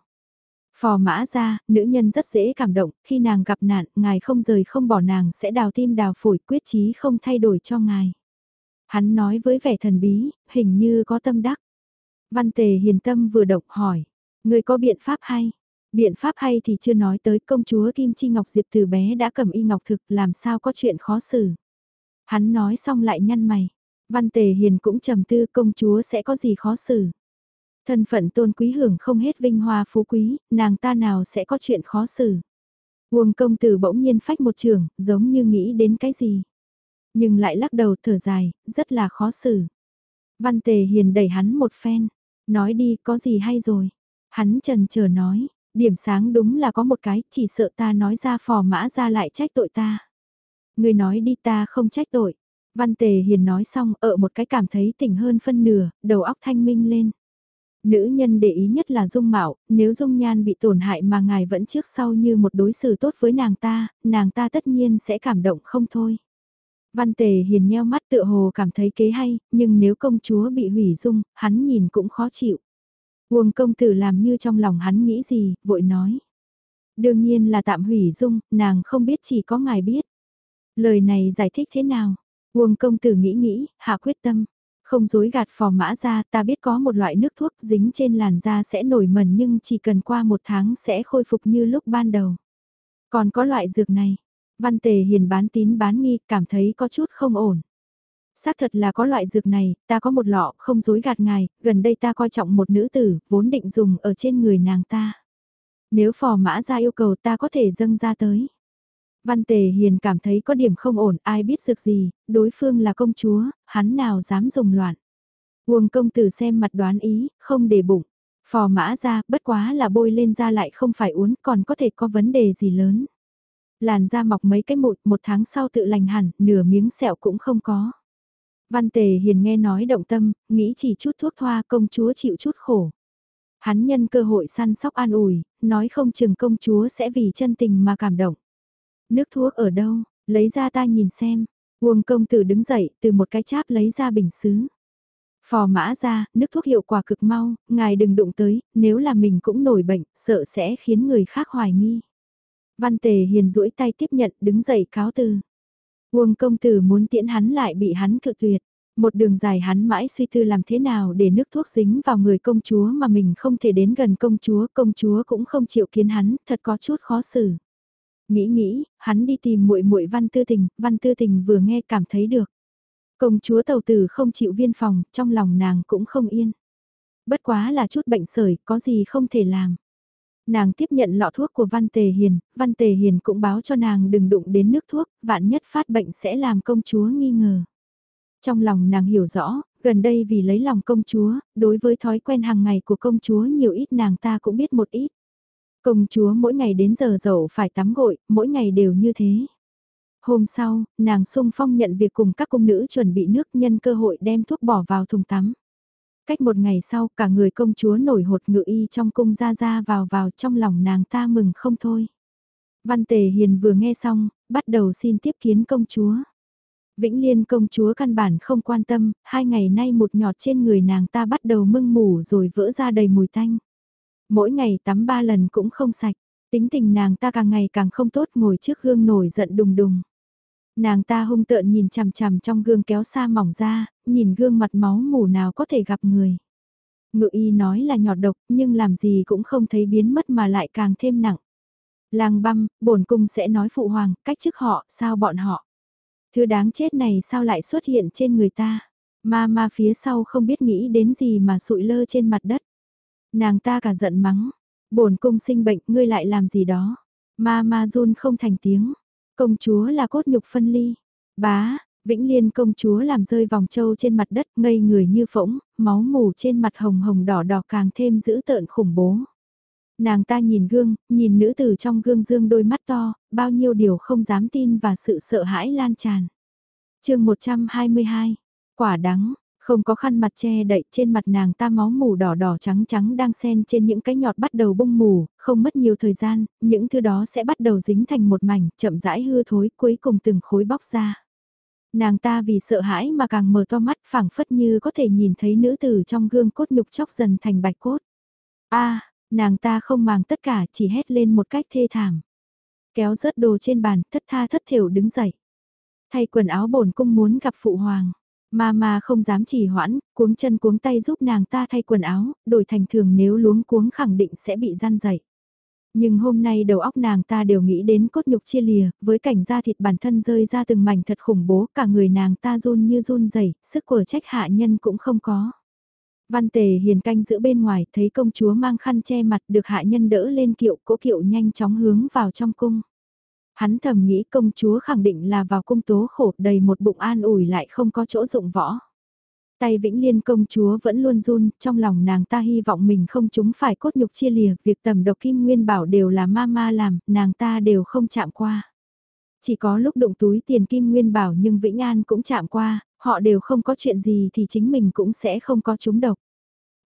Phò mã ra, nữ nhân rất dễ cảm động, khi nàng gặp nạn, ngài không rời không bỏ nàng sẽ đào tim đào phổi quyết chí không thay đổi cho ngài. Hắn nói với vẻ thần bí, hình như có tâm đắc. Văn tề hiền tâm vừa động hỏi, người có biện pháp hay? Biện pháp hay thì chưa nói tới công chúa Kim Chi Ngọc Diệp từ bé đã cầm y ngọc thực làm sao có chuyện khó xử. Hắn nói xong lại nhăn mày. Văn Tề Hiền cũng trầm tư công chúa sẽ có gì khó xử. Thân phận tôn quý hưởng không hết vinh hoa phú quý, nàng ta nào sẽ có chuyện khó xử. Uông công tử bỗng nhiên phách một trường, giống như nghĩ đến cái gì. Nhưng lại lắc đầu thở dài, rất là khó xử. Văn Tề Hiền đẩy hắn một phen, nói đi có gì hay rồi. Hắn trần chờ nói, điểm sáng đúng là có một cái, chỉ sợ ta nói ra phò mã ra lại trách tội ta. Người nói đi ta không trách tội. Văn Tề Hiền nói xong ở một cái cảm thấy tỉnh hơn phân nửa, đầu óc thanh minh lên. Nữ nhân để ý nhất là dung mạo, nếu dung nhan bị tổn hại mà ngài vẫn trước sau như một đối xử tốt với nàng ta, nàng ta tất nhiên sẽ cảm động không thôi. Văn Tề Hiền nheo mắt tựa hồ cảm thấy kế hay, nhưng nếu công chúa bị hủy dung, hắn nhìn cũng khó chịu. Uông công tử làm như trong lòng hắn nghĩ gì, vội nói. Đương nhiên là tạm hủy dung, nàng không biết chỉ có ngài biết. Lời này giải thích thế nào? Uông công tử nghĩ nghĩ, hạ quyết tâm. Không dối gạt phò mã ra ta biết có một loại nước thuốc dính trên làn da sẽ nổi mẩn nhưng chỉ cần qua một tháng sẽ khôi phục như lúc ban đầu. Còn có loại dược này, văn tề hiền bán tín bán nghi cảm thấy có chút không ổn. Xác thật là có loại dược này, ta có một lọ không dối gạt ngài, gần đây ta coi trọng một nữ tử, vốn định dùng ở trên người nàng ta. Nếu phò mã ra yêu cầu ta có thể dâng ra tới. Văn Tề Hiền cảm thấy có điểm không ổn, ai biết dược gì, đối phương là công chúa, hắn nào dám dùng loạn. Uông công tử xem mặt đoán ý, không để bụng. Phò mã ra, bất quá là bôi lên da lại không phải uốn, còn có thể có vấn đề gì lớn. Làn da mọc mấy cái mụn, một tháng sau tự lành hẳn, nửa miếng sẹo cũng không có. Văn Tề Hiền nghe nói động tâm, nghĩ chỉ chút thuốc thoa công chúa chịu chút khổ. Hắn nhân cơ hội săn sóc an ủi, nói không chừng công chúa sẽ vì chân tình mà cảm động. Nước thuốc ở đâu, lấy ra ta nhìn xem. Uông công tử đứng dậy từ một cái cháp lấy ra bình xứ. Phò mã ra, nước thuốc hiệu quả cực mau, ngài đừng đụng tới, nếu là mình cũng nổi bệnh, sợ sẽ khiến người khác hoài nghi. Văn tề hiền duỗi tay tiếp nhận đứng dậy cáo từ. Uông công tử muốn tiễn hắn lại bị hắn cự tuyệt. Một đường dài hắn mãi suy tư làm thế nào để nước thuốc dính vào người công chúa mà mình không thể đến gần công chúa, công chúa cũng không chịu kiến hắn, thật có chút khó xử. Nghĩ nghĩ, hắn đi tìm muội muội Văn Tư Tình, Văn Tư Tình vừa nghe cảm thấy được. Công chúa tàu tử không chịu viên phòng, trong lòng nàng cũng không yên. Bất quá là chút bệnh sởi, có gì không thể làm. Nàng tiếp nhận lọ thuốc của Văn Tề Hiền, Văn Tề Hiền cũng báo cho nàng đừng đụng đến nước thuốc, vạn nhất phát bệnh sẽ làm công chúa nghi ngờ. Trong lòng nàng hiểu rõ, gần đây vì lấy lòng công chúa, đối với thói quen hàng ngày của công chúa nhiều ít nàng ta cũng biết một ít. Công chúa mỗi ngày đến giờ dậu phải tắm gội, mỗi ngày đều như thế. Hôm sau, nàng sung phong nhận việc cùng các cung nữ chuẩn bị nước nhân cơ hội đem thuốc bỏ vào thùng tắm. Cách một ngày sau, cả người công chúa nổi hột ngự y trong cung ra ra vào vào trong lòng nàng ta mừng không thôi. Văn Tề Hiền vừa nghe xong, bắt đầu xin tiếp kiến công chúa. Vĩnh Liên công chúa căn bản không quan tâm, hai ngày nay một nhọt trên người nàng ta bắt đầu mưng mủ rồi vỡ ra đầy mùi tanh. Mỗi ngày tắm ba lần cũng không sạch, tính tình nàng ta càng ngày càng không tốt ngồi trước gương nổi giận đùng đùng. Nàng ta hung tợn nhìn chằm chằm trong gương kéo xa mỏng ra, nhìn gương mặt máu mù nào có thể gặp người. Ngự y nói là nhọt độc nhưng làm gì cũng không thấy biến mất mà lại càng thêm nặng. Lang băm, bổn cung sẽ nói phụ hoàng, cách chức họ, sao bọn họ. Thứ đáng chết này sao lại xuất hiện trên người ta. Ma ma phía sau không biết nghĩ đến gì mà sụi lơ trên mặt đất. Nàng ta cả giận mắng. bổn cung sinh bệnh, ngươi lại làm gì đó. Ma ma run không thành tiếng. Công chúa là cốt nhục phân ly. Bá, Vĩnh Liên công chúa làm rơi vòng châu trên mặt đất ngây người như phỗng, máu mù trên mặt hồng hồng đỏ đỏ càng thêm dữ tợn khủng bố. Nàng ta nhìn gương, nhìn nữ tử trong gương dương đôi mắt to, bao nhiêu điều không dám tin và sự sợ hãi lan tràn. chương 122, quả đắng, không có khăn mặt che đậy trên mặt nàng ta máu mù đỏ đỏ trắng trắng đang xen trên những cái nhọt bắt đầu bung mù, không mất nhiều thời gian, những thứ đó sẽ bắt đầu dính thành một mảnh, chậm rãi hư thối cuối cùng từng khối bóc ra. Nàng ta vì sợ hãi mà càng mở to mắt phảng phất như có thể nhìn thấy nữ tử trong gương cốt nhục chóc dần thành bạch cốt. a nàng ta không màng tất cả chỉ hét lên một cách thê thảm. Kéo rớt đồ trên bàn, thất tha thất thiểu đứng dậy. Thay quần áo bổn cung muốn gặp phụ hoàng. Mama không dám trì hoãn, cuống chân cuống tay giúp nàng ta thay quần áo, đổi thành thường nếu luống cuống khẳng định sẽ bị gian dậy. Nhưng hôm nay đầu óc nàng ta đều nghĩ đến cốt nhục chia lìa, với cảnh da thịt bản thân rơi ra từng mảnh thật khủng bố, cả người nàng ta run như run rẩy, sức của trách hạ nhân cũng không có. Văn tề hiền canh giữa bên ngoài, thấy công chúa mang khăn che mặt được hạ nhân đỡ lên kiệu, cỗ kiệu nhanh chóng hướng vào trong cung. Hắn thầm nghĩ công chúa khẳng định là vào cung tố khổ đầy một bụng an ủi lại không có chỗ dụng võ. Tay Vĩnh Liên công chúa vẫn luôn run, trong lòng nàng ta hy vọng mình không chúng phải cốt nhục chia lìa, việc tầm độc kim nguyên bảo đều là ma ma làm, nàng ta đều không chạm qua. Chỉ có lúc đụng túi tiền kim nguyên bảo nhưng Vĩnh An cũng chạm qua, họ đều không có chuyện gì thì chính mình cũng sẽ không có chúng độc.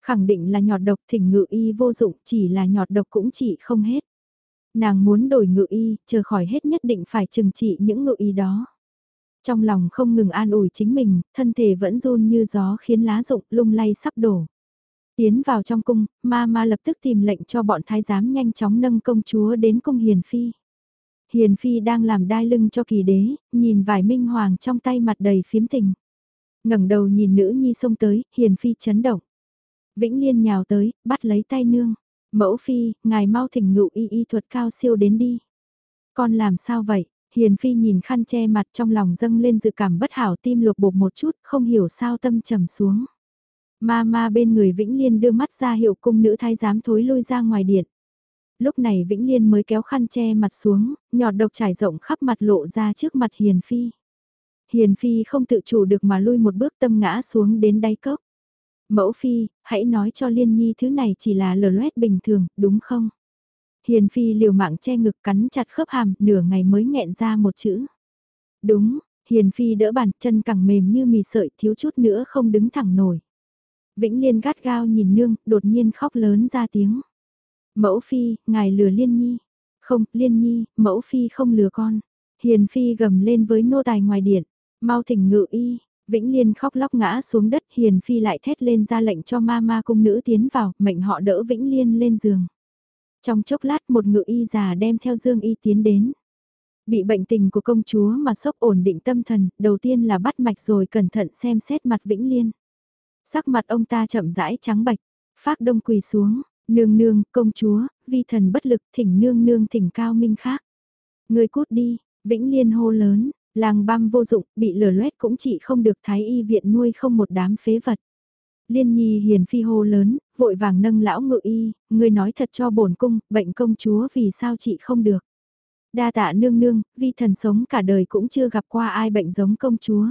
Khẳng định là nhọt độc thỉnh ngự y vô dụng, chỉ là nhọt độc cũng chỉ không hết. Nàng muốn đổi ngự y, chờ khỏi hết nhất định phải trừng trị những ngự y đó. Trong lòng không ngừng an ủi chính mình, thân thể vẫn run như gió khiến lá rụng lung lay sắp đổ. Tiến vào trong cung, ma ma lập tức tìm lệnh cho bọn thái giám nhanh chóng nâng công chúa đến cung Hiền Phi. Hiền Phi đang làm đai lưng cho kỳ đế, nhìn vải minh hoàng trong tay mặt đầy phiếm tình. ngẩng đầu nhìn nữ nhi xông tới, Hiền Phi chấn động. Vĩnh Liên nhào tới, bắt lấy tay nương. Mẫu Phi, ngài mau thỉnh ngự y y thuật cao siêu đến đi. Con làm sao vậy? Hiền Phi nhìn khăn che mặt trong lòng dâng lên dự cảm bất hảo tim lục bột một chút, không hiểu sao tâm trầm xuống. Ma ma bên người Vĩnh Liên đưa mắt ra hiệu cung nữ thái giám thối lui ra ngoài điện. Lúc này Vĩnh Liên mới kéo khăn che mặt xuống, nhọt độc trải rộng khắp mặt lộ ra trước mặt Hiền Phi. Hiền Phi không tự chủ được mà lui một bước tâm ngã xuống đến đáy cốc. Mẫu Phi, hãy nói cho Liên Nhi thứ này chỉ là lờ loét bình thường, đúng không? Hiền Phi liều mạng che ngực cắn chặt khớp hàm, nửa ngày mới nghẹn ra một chữ. Đúng, Hiền Phi đỡ bàn chân cẳng mềm như mì sợi thiếu chút nữa không đứng thẳng nổi. Vĩnh Liên gắt gao nhìn nương, đột nhiên khóc lớn ra tiếng. Mẫu Phi, ngài lừa Liên Nhi. Không, Liên Nhi, Mẫu Phi không lừa con. Hiền Phi gầm lên với nô tài ngoài điện. Mau thỉnh ngự y. Vĩnh Liên khóc lóc ngã xuống đất Hiền Phi lại thét lên ra lệnh cho ma ma cung nữ tiến vào, mệnh họ đỡ Vĩnh Liên lên giường. Trong chốc lát một ngự y già đem theo Dương Y tiến đến. Bị bệnh tình của công chúa mà sốc ổn định tâm thần, đầu tiên là bắt mạch rồi cẩn thận xem xét mặt Vĩnh Liên. Sắc mặt ông ta chậm rãi trắng bạch, Phác đông quỳ xuống, nương nương, công chúa, vi thần bất lực thỉnh nương nương thỉnh cao minh khác. Người cút đi, Vĩnh Liên hô lớn, làng băm vô dụng, bị lở loét cũng chỉ không được thái y viện nuôi không một đám phế vật. Liên nhi hiền phi hô lớn, vội vàng nâng lão ngự y, người nói thật cho bổn cung, bệnh công chúa vì sao chị không được. Đa tạ nương nương, vi thần sống cả đời cũng chưa gặp qua ai bệnh giống công chúa.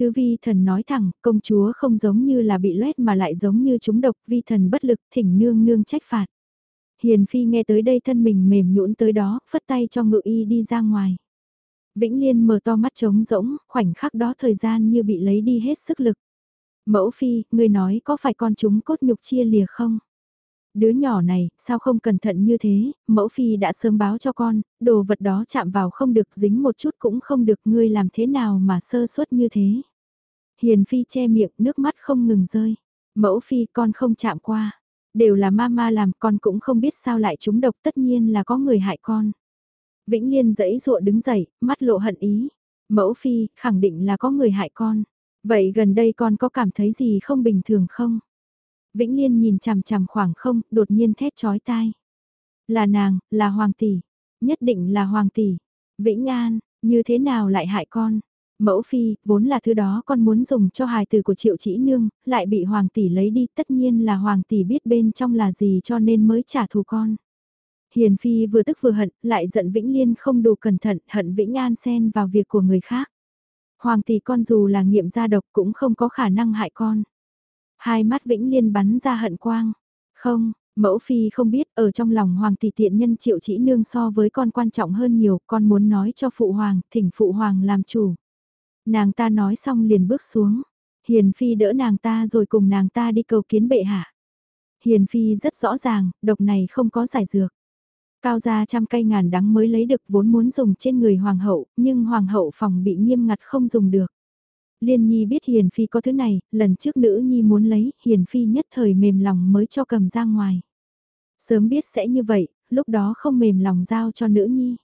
Thứ vi thần nói thẳng, công chúa không giống như là bị loét mà lại giống như chúng độc, vi thần bất lực, thỉnh nương nương trách phạt. Hiền phi nghe tới đây thân mình mềm nhũn tới đó, phất tay cho ngự y đi ra ngoài. Vĩnh Liên mở to mắt trống rỗng, khoảnh khắc đó thời gian như bị lấy đi hết sức lực. Mẫu phi, ngươi nói có phải con chúng cốt nhục chia lìa không? Đứa nhỏ này, sao không cẩn thận như thế, mẫu phi đã sớm báo cho con, đồ vật đó chạm vào không được dính một chút cũng không được ngươi làm thế nào mà sơ suất như thế. Hiền phi che miệng nước mắt không ngừng rơi. Mẫu phi con không chạm qua. Đều là mama làm con cũng không biết sao lại chúng độc tất nhiên là có người hại con. Vĩnh Liên dẫy dụa đứng dậy, mắt lộ hận ý. Mẫu phi, khẳng định là có người hại con. Vậy gần đây con có cảm thấy gì không bình thường không? Vĩnh Liên nhìn chằm chằm khoảng không, đột nhiên thét chói tai. Là nàng, là hoàng tỷ. Nhất định là Hoàng tỷ. Vĩnh An, như thế nào lại hại con? Mẫu phi, vốn là thứ đó con muốn dùng cho hài từ của triệu chỉ nương, lại bị hoàng tỷ lấy đi, tất nhiên là hoàng tỷ biết bên trong là gì cho nên mới trả thù con. Hiền phi vừa tức vừa hận, lại giận Vĩnh Liên không đủ cẩn thận, hận Vĩnh An xen vào việc của người khác. Hoàng tỷ con dù là nghiệm gia độc cũng không có khả năng hại con. Hai mắt Vĩnh Liên bắn ra hận quang. Không, Mẫu phi không biết ở trong lòng hoàng tỷ tiện nhân triệu chỉ nương so với con quan trọng hơn nhiều, con muốn nói cho phụ hoàng, thỉnh phụ hoàng làm chủ. Nàng ta nói xong liền bước xuống, hiền phi đỡ nàng ta rồi cùng nàng ta đi cầu kiến bệ hạ. Hiền phi rất rõ ràng, độc này không có giải dược. Cao ra trăm cây ngàn đắng mới lấy được vốn muốn dùng trên người hoàng hậu, nhưng hoàng hậu phòng bị nghiêm ngặt không dùng được. Liên Nhi biết Hiền Phi có thứ này, lần trước nữ Nhi muốn lấy, Hiền Phi nhất thời mềm lòng mới cho cầm ra ngoài. Sớm biết sẽ như vậy, lúc đó không mềm lòng giao cho nữ Nhi.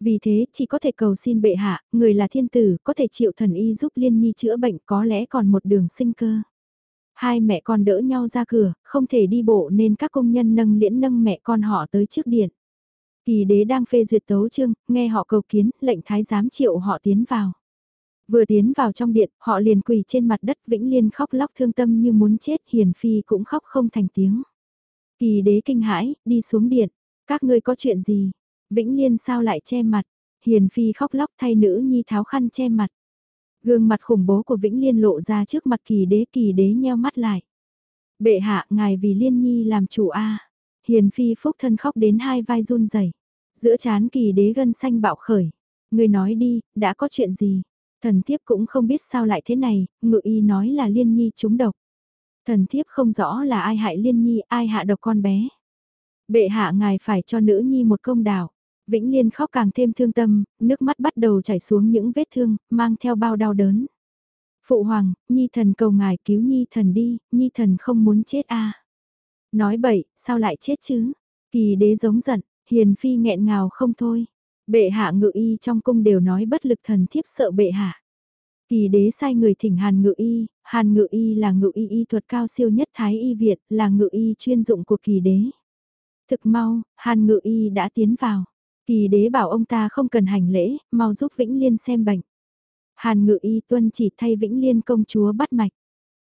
Vì thế chỉ có thể cầu xin bệ hạ, người là thiên tử, có thể chịu thần y giúp Liên Nhi chữa bệnh có lẽ còn một đường sinh cơ. Hai mẹ con đỡ nhau ra cửa, không thể đi bộ nên các công nhân nâng liễn nâng mẹ con họ tới trước điện. Kỳ đế đang phê duyệt tấu chương, nghe họ cầu kiến, lệnh thái giám triệu họ tiến vào. Vừa tiến vào trong điện, họ liền quỳ trên mặt đất Vĩnh Liên khóc lóc thương tâm như muốn chết, Hiền Phi cũng khóc không thành tiếng. Kỳ đế kinh hãi, đi xuống điện. Các ngươi có chuyện gì? Vĩnh Liên sao lại che mặt? Hiền Phi khóc lóc thay nữ nhi tháo khăn che mặt. Gương mặt khủng bố của Vĩnh Liên lộ ra trước mặt kỳ đế kỳ đế nheo mắt lại. Bệ hạ ngài vì Liên Nhi làm chủ A. Hiền Phi phúc thân khóc đến hai vai run rẩy Giữa chán kỳ đế gân xanh bạo khởi. Người nói đi, đã có chuyện gì? Thần thiếp cũng không biết sao lại thế này, ngự y nói là liên nhi trúng độc. Thần thiếp không rõ là ai hại liên nhi, ai hạ độc con bé. Bệ hạ ngài phải cho nữ nhi một công đảo. Vĩnh Liên khóc càng thêm thương tâm, nước mắt bắt đầu chảy xuống những vết thương, mang theo bao đau đớn. Phụ hoàng, Nhi thần cầu ngài cứu Nhi thần đi, Nhi thần không muốn chết a. Nói bậy, sao lại chết chứ? Kỳ đế giống giận, hiền phi nghẹn ngào không thôi. Bệ hạ ngự y trong cung đều nói bất lực thần thiếp sợ bệ hạ. Kỳ đế sai người thỉnh Hàn ngự y, Hàn ngự y là ngự y y thuật cao siêu nhất Thái y Việt, là ngự y chuyên dụng của kỳ đế. Thực mau, Hàn ngự y đã tiến vào. Kỳ đế bảo ông ta không cần hành lễ, mau giúp Vĩnh Liên xem bệnh. Hàn ngự y tuân chỉ thay Vĩnh Liên công chúa bắt mạch.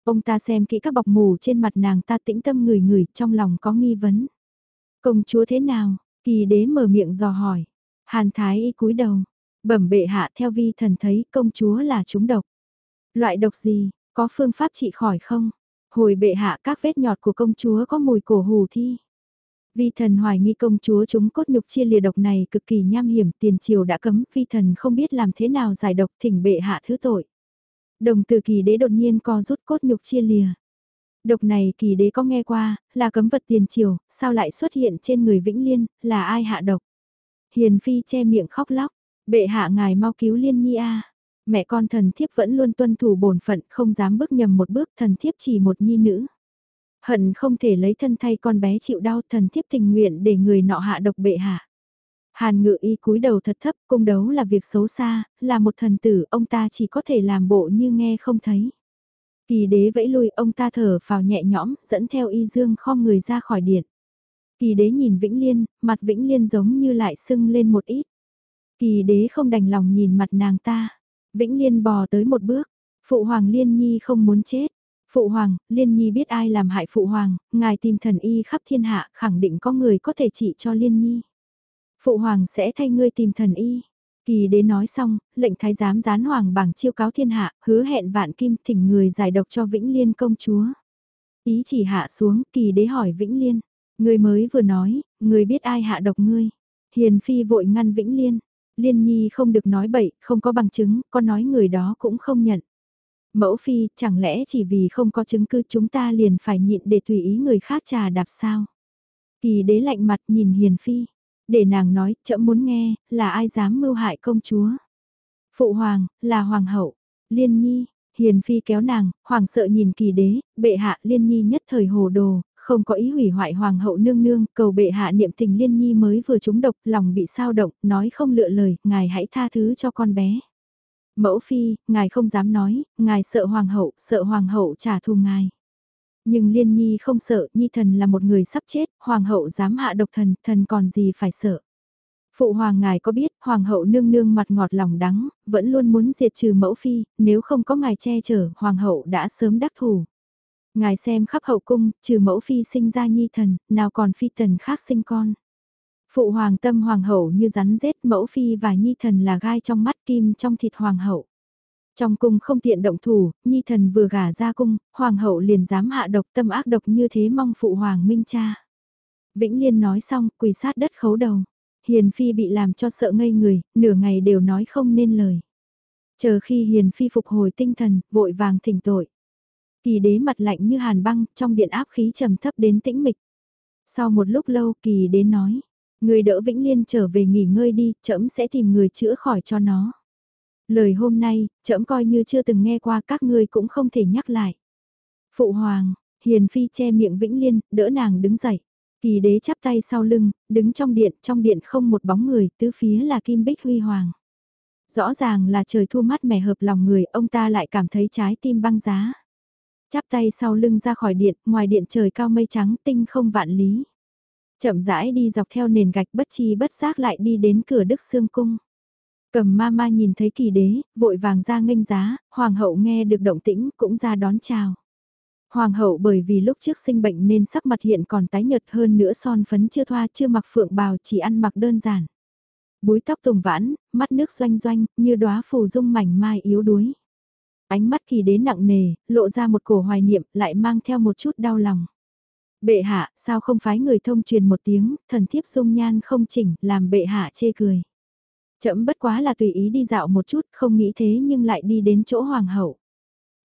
Ông ta xem kỹ các bọc mù trên mặt nàng ta tĩnh tâm người người trong lòng có nghi vấn. Công chúa thế nào? Kỳ đế mở miệng dò hỏi. Hàn Thái y cúi đầu, bẩm bệ hạ theo vi thần thấy công chúa là trúng độc. Loại độc gì, có phương pháp trị khỏi không? Hồi bệ hạ các vết nhọt của công chúa có mùi cổ hù thi. Vi thần hoài nghi công chúa chúng cốt nhục chia lìa độc này cực kỳ nham hiểm tiền triều đã cấm vi thần không biết làm thế nào giải độc thỉnh bệ hạ thứ tội. Đồng từ kỳ đế đột nhiên co rút cốt nhục chia lìa. Độc này kỳ đế có nghe qua, là cấm vật tiền triều, sao lại xuất hiện trên người Vĩnh Liên, là ai hạ độc? Hiền Phi che miệng khóc lóc, bệ hạ ngài mau cứu Liên Nhi a. Mẹ con thần thiếp vẫn luôn tuân thủ bổn phận không dám bước nhầm một bước thần thiếp chỉ một nhi nữ. Hận không thể lấy thân thay con bé chịu đau thần thiếp tình nguyện để người nọ hạ độc bệ hạ. Hàn ngự y cúi đầu thật thấp, cung đấu là việc xấu xa, là một thần tử, ông ta chỉ có thể làm bộ như nghe không thấy. Kỳ đế vẫy lui, ông ta thở vào nhẹ nhõm, dẫn theo y dương khom người ra khỏi điện. Kỳ đế nhìn Vĩnh Liên, mặt Vĩnh Liên giống như lại sưng lên một ít. Kỳ đế không đành lòng nhìn mặt nàng ta. Vĩnh Liên bò tới một bước. Phụ Hoàng Liên Nhi không muốn chết. Phụ Hoàng, Liên Nhi biết ai làm hại Phụ Hoàng, ngài tìm thần y khắp thiên hạ khẳng định có người có thể trị cho Liên Nhi. Phụ Hoàng sẽ thay ngươi tìm thần y. Kỳ đế nói xong, lệnh thái giám gián hoàng bảng chiêu cáo thiên hạ, hứa hẹn vạn kim thỉnh người giải độc cho Vĩnh Liên công chúa. Ý chỉ hạ xuống, kỳ đế hỏi Vĩnh Liên, Người mới vừa nói, người biết ai hạ độc ngươi. Hiền Phi vội ngăn Vĩnh Liên. Liên Nhi không được nói bậy, không có bằng chứng, con nói người đó cũng không nhận. Mẫu Phi, chẳng lẽ chỉ vì không có chứng cứ chúng ta liền phải nhịn để tùy ý người khác trà đạp sao? Kỳ đế lạnh mặt nhìn Hiền Phi. Để nàng nói, chậm muốn nghe, là ai dám mưu hại công chúa? Phụ Hoàng, là Hoàng hậu. Liên Nhi, Hiền Phi kéo nàng, hoàng sợ nhìn kỳ đế, bệ hạ Liên Nhi nhất thời hồ đồ, không có ý hủy hoại hoàng hậu nương nương, cầu bệ hạ niệm tình liên nhi mới vừa trúng độc, lòng bị sao động, nói không lựa lời, ngài hãy tha thứ cho con bé. Mẫu phi, ngài không dám nói, ngài sợ hoàng hậu, sợ hoàng hậu trả thù ngài. Nhưng liên nhi không sợ, nhi thần là một người sắp chết, hoàng hậu dám hạ độc thần, thần còn gì phải sợ. Phụ hoàng ngài có biết, hoàng hậu nương nương mặt ngọt lòng đắng, vẫn luôn muốn diệt trừ mẫu phi, nếu không có ngài che chở, hoàng hậu đã sớm đắc thủ. Ngài xem khắp hậu cung, trừ mẫu phi sinh ra nhi thần, nào còn phi tần khác sinh con. Phụ hoàng tâm hoàng hậu như rắn rết mẫu phi và nhi thần là gai trong mắt kim trong thịt hoàng hậu. Trong cung không tiện động thủ, nhi thần vừa gả ra cung, hoàng hậu liền dám hạ độc tâm ác độc như thế mong phụ hoàng minh cha. Vĩnh Liên nói xong, quỳ sát đất khấu đầu. Hiền Phi bị làm cho sợ ngây người, nửa ngày đều nói không nên lời. Chờ khi Hiền Phi phục hồi tinh thần, vội vàng thỉnh tội. Kỳ đế mặt lạnh như hàn băng, trong điện áp khí trầm thấp đến tĩnh mịch. Sau một lúc lâu kỳ đế nói, người đỡ Vĩnh Liên trở về nghỉ ngơi đi, trẫm sẽ tìm người chữa khỏi cho nó. Lời hôm nay, trẫm coi như chưa từng nghe qua các ngươi cũng không thể nhắc lại. Phụ hoàng, Hiền Phi che miệng Vĩnh Liên, đỡ nàng đứng dậy. Kỳ đế chắp tay sau lưng, đứng trong điện, trong điện không một bóng người, tứ phía là kim bích huy hoàng. Rõ ràng là trời thu mát mẻ hợp lòng người, ông ta lại cảm thấy trái tim băng giá. Chắp tay sau lưng ra khỏi điện, ngoài điện trời cao mây trắng tinh không vạn lý. Chậm rãi đi dọc theo nền gạch bất chi bất giác lại đi đến cửa Đức Sương Cung. Cầm ma ma nhìn thấy kỳ đế, vội vàng ra nghênh giá, hoàng hậu nghe được động tĩnh cũng ra đón chào. Hoàng hậu bởi vì lúc trước sinh bệnh nên sắc mặt hiện còn tái nhợt hơn nữa son phấn chưa thoa chưa mặc phượng bào chỉ ăn mặc đơn giản. Búi tóc tùng vãn, mắt nước doanh doanh, như đóa phù dung mảnh mai yếu đuối. Ánh mắt kỳ đế nặng nề, lộ ra một cổ hoài niệm, lại mang theo một chút đau lòng. Bệ hạ, sao không phái người thông truyền một tiếng, thần thiếp dung nhan không chỉnh, làm bệ hạ chê cười. Chậm bất quá là tùy ý đi dạo một chút, không nghĩ thế nhưng lại đi đến chỗ hoàng hậu.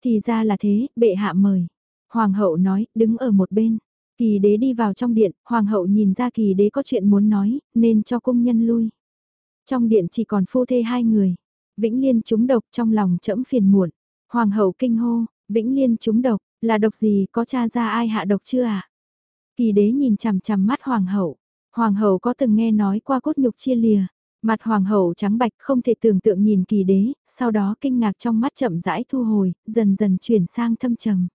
Thì ra là thế, bệ hạ mời. Hoàng hậu nói, đứng ở một bên. Kỳ đế đi vào trong điện, hoàng hậu nhìn ra kỳ đế có chuyện muốn nói, nên cho cung nhân lui. Trong điện chỉ còn phu thê hai người. Vĩnh Liên trúng độc trong lòng chậm phiền muộn. Hoàng hậu kinh hô, Vĩnh Liên trúng độc, là độc gì có tra ra ai hạ độc chưa ạ? À? Kỳ đế nhìn chằm chằm mắt hoàng hậu. Hoàng hậu có từng nghe nói qua cốt nhục chia lìa. Mặt hoàng hậu trắng bạch không thể tưởng tượng nhìn kỳ đế, sau đó kinh ngạc trong mắt chậm rãi thu hồi, dần dần chuyển sang thâm trầm.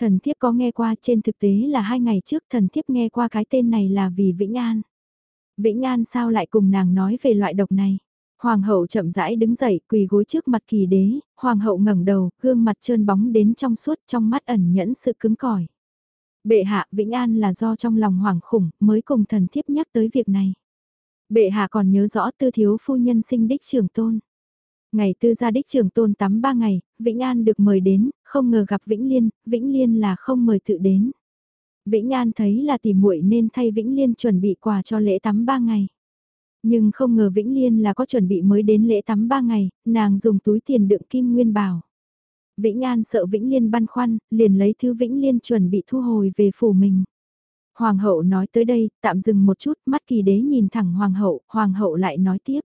Thần thiếp có nghe qua trên thực tế là hai ngày trước thần thiếp nghe qua cái tên này là vì Vĩnh An. Vĩnh An sao lại cùng nàng nói về loại độc này? Hoàng hậu chậm rãi đứng dậy, quỳ gối trước mặt kỳ đế, hoàng hậu ngẩng đầu, gương mặt trơn bóng đến trong suốt trong mắt ẩn nhẫn sự cứng cỏi. Bệ hạ Vĩnh An là do trong lòng hoàng khủng mới cùng thần thiếp nhắc tới việc này. Bệ hạ còn nhớ rõ tư thiếu phu nhân sinh đích trường tôn. Ngày tư gia đích trường tôn tắm ba ngày, Vĩnh An được mời đến, không ngờ gặp Vĩnh Liên, Vĩnh Liên là không mời tự đến. Vĩnh An thấy là tỉ muội nên thay Vĩnh Liên chuẩn bị quà cho lễ tắm ba ngày. Nhưng không ngờ Vĩnh Liên là có chuẩn bị mới đến lễ tắm ba ngày, nàng dùng túi tiền đựng kim nguyên bảo. Vĩnh An sợ Vĩnh Liên băn khoăn, liền lấy thứ Vĩnh Liên chuẩn bị thu hồi về phủ mình. Hoàng hậu nói tới đây, tạm dừng một chút, mắt kỳ đế nhìn thẳng hoàng hậu, hoàng hậu lại nói tiếp.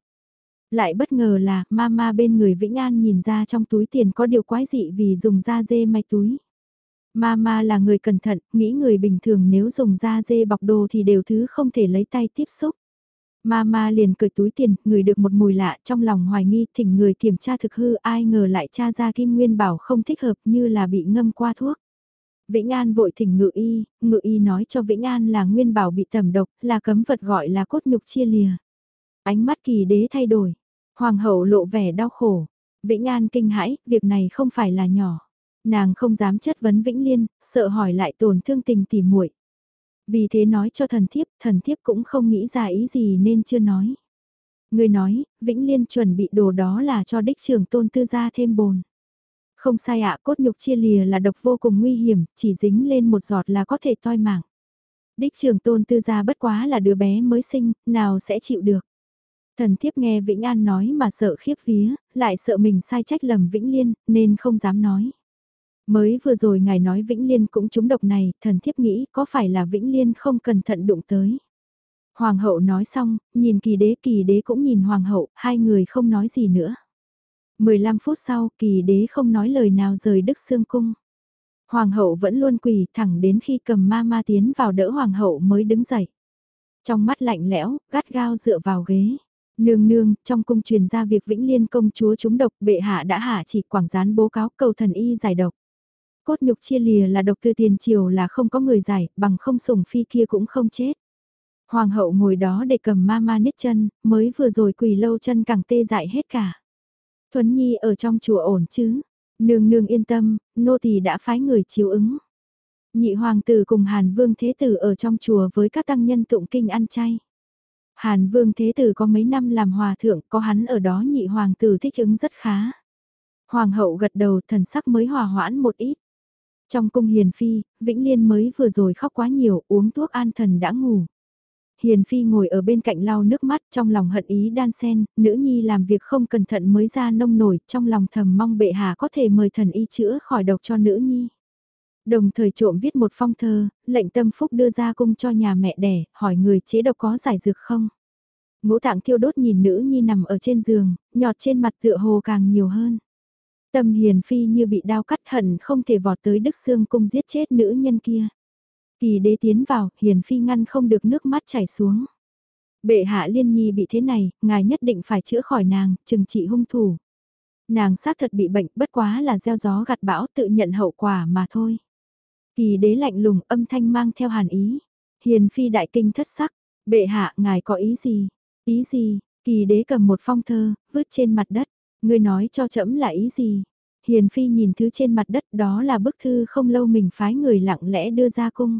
Lại bất ngờ là, mama bên người Vĩnh An nhìn ra trong túi tiền có điều quái dị vì dùng da dê may túi. Mama là người cẩn thận, nghĩ người bình thường nếu dùng da dê bọc đồ thì đều thứ không thể lấy tay tiếp xúc. Mama liền cười túi tiền, người được một mùi lạ trong lòng hoài nghi thỉnh người kiểm tra thực hư ai ngờ lại tra ra kim nguyên bảo không thích hợp như là bị ngâm qua thuốc. Vĩnh An vội thỉnh ngự y, ngự y nói cho Vĩnh An là nguyên bảo bị tẩm độc, là cấm vật gọi là cốt nhục chia lìa. Ánh mắt kỳ đế thay đổi, hoàng hậu lộ vẻ đau khổ. Vĩnh An kinh hãi, việc này không phải là nhỏ. Nàng không dám chất vấn Vĩnh Liên, sợ hỏi lại tổn thương tình tỉ muội. Vì thế nói cho thần thiếp, thần thiếp cũng không nghĩ ra ý gì nên chưa nói. Người nói, Vĩnh Liên chuẩn bị đồ đó là cho đích trưởng tôn tư gia thêm bồn. Không sai ạ, cốt nhục chia lìa là độc vô cùng nguy hiểm, chỉ dính lên một giọt là có thể toi mạng. Đích trường tôn tư gia bất quá là đứa bé mới sinh, nào sẽ chịu được. Thần thiếp nghe Vĩnh An nói mà sợ khiếp vía, lại sợ mình sai trách lầm Vĩnh Liên, nên không dám nói. Mới vừa rồi ngài nói Vĩnh Liên cũng trúng độc này, thần thiếp nghĩ có phải là Vĩnh Liên không cẩn thận đụng tới. Hoàng hậu nói xong, nhìn kỳ đế kỳ đế cũng nhìn hoàng hậu, hai người không nói gì nữa. 15 phút sau, kỳ đế không nói lời nào rời Đức Sương Cung. Hoàng hậu vẫn luôn quỳ thẳng đến khi cầm ma ma tiến vào đỡ hoàng hậu mới đứng dậy. Trong mắt lạnh lẽo, gắt gao dựa vào ghế. Nương nương, trong cung truyền ra việc Vĩnh Liên công chúa trúng độc bệ hạ đã hạ chỉ quảng gián bố cáo cầu thần y giải độc. Cốt nhục chia lìa là độc từ tiền triều là không có người giải, bằng không sủng phi kia cũng không chết. Hoàng hậu ngồi đó để cầm ma ma nít chân, mới vừa rồi quỳ lâu chân càng tê dại hết cả. Thuấn Nhi ở trong chùa ổn chứ? Nương nương yên tâm, nô tỳ đã phái người chiếu ứng. Nhị hoàng tử cùng Hàn Vương Thế Tử ở trong chùa với các tăng nhân tụng kinh ăn chay. Hàn Vương Thế Tử có mấy năm làm hòa thượng, có hắn ở đó nhị hoàng tử thích ứng rất khá. Hoàng hậu gật đầu thần sắc mới hòa hoãn một ít. Trong cung hiền phi, Vĩnh Liên mới vừa rồi khóc quá nhiều, uống thuốc an thần đã ngủ. Hiền Phi ngồi ở bên cạnh lau nước mắt trong lòng hận ý đan sen, nữ nhi làm việc không cẩn thận mới ra nông nổi, trong lòng thầm mong bệ hạ có thể mời thần y chữa khỏi độc cho nữ nhi. Đồng thời trộm viết một phong thơ, lệnh tâm phúc đưa ra cung cho nhà mẹ đẻ, hỏi người chế độc có giải dược không? Ngũ tạng thiêu đốt nhìn nữ nhi nằm ở trên giường, nhọt trên mặt tựa hồ càng nhiều hơn. Tâm hiền phi như bị đau cắt hận không thể vọt tới đức xương cung giết chết nữ nhân kia. Kỳ đế tiến vào, hiền phi ngăn không được nước mắt chảy xuống. Bệ hạ liên nhi bị thế này, ngài nhất định phải chữa khỏi nàng, trừng trị hung thủ. Nàng xác thật bị bệnh bất quá là gieo gió gặt bão tự nhận hậu quả mà thôi. Kỳ đế lạnh lùng âm thanh mang theo hàn ý. Hiền phi đại kinh thất sắc, bệ hạ ngài có ý gì? Ý gì? Kỳ đế cầm một phong thơ, vứt trên mặt đất. Ngươi nói cho trẫm là ý gì? Hiền phi nhìn thứ trên mặt đất đó là bức thư không lâu mình phái người lặng lẽ đưa ra cung.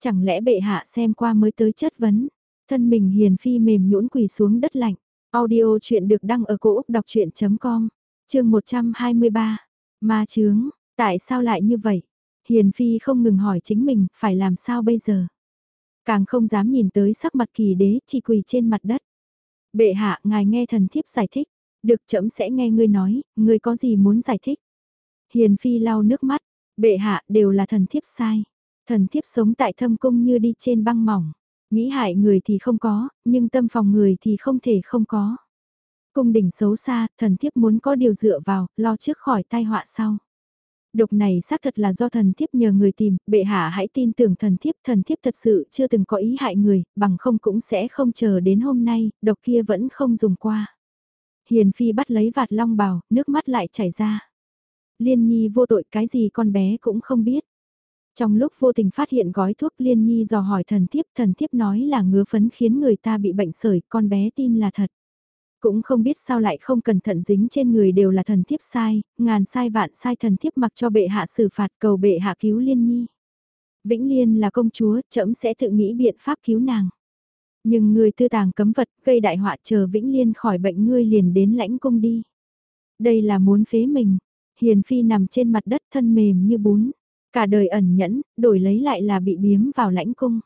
Chẳng lẽ bệ hạ xem qua mới tới chất vấn? Thân mình hiền phi mềm nhũn quỳ xuống đất lạnh. Audio chuyện được đăng ở cổ Úc đọc chuyện.com, chương 123. Ma chướng, tại sao lại như vậy? Hiền phi không ngừng hỏi chính mình, phải làm sao bây giờ? Càng không dám nhìn tới sắc mặt kỳ đế, chỉ quỳ trên mặt đất. Bệ hạ, ngài nghe thần thiếp giải thích. Được trẫm sẽ nghe ngươi nói, ngươi có gì muốn giải thích? Hiền phi lau nước mắt, bệ hạ đều là thần thiếp sai. Thần thiếp sống tại thâm cung như đi trên băng mỏng. Nghĩ hại người thì không có, nhưng tâm phòng người thì không thể không có. Cung đỉnh xấu xa, thần thiếp muốn có điều dựa vào, lo trước khỏi tai họa sau. Độc này xác thật là do thần thiếp nhờ người tìm, bệ hạ hãy tin tưởng thần thiếp, thần thiếp thật sự chưa từng có ý hại người, bằng không cũng sẽ không chờ đến hôm nay, độc kia vẫn không dùng qua. Hiền phi bắt lấy vạt long bào, nước mắt lại chảy ra. Liên nhi vô tội cái gì con bé cũng không biết. Trong lúc vô tình phát hiện gói thuốc liên nhi dò hỏi thần thiếp, thần thiếp nói là ngứa phấn khiến người ta bị bệnh sởi, con bé tin là thật. Cũng không biết sao lại không cẩn thận dính trên người đều là thần thiếp sai, ngàn sai vạn sai thần thiếp mặc cho bệ hạ xử phạt cầu bệ hạ cứu liên nhi. Vĩnh Liên là công chúa, trẫm sẽ tự nghĩ biện pháp cứu nàng. Nhưng người tư tàng cấm vật, gây đại họa chờ Vĩnh Liên khỏi bệnh ngươi liền đến lãnh cung đi. Đây là muốn phế mình. Hiền Phi nằm trên mặt đất thân mềm như bún. Cả đời ẩn nhẫn, đổi lấy lại là bị biếm vào lãnh cung.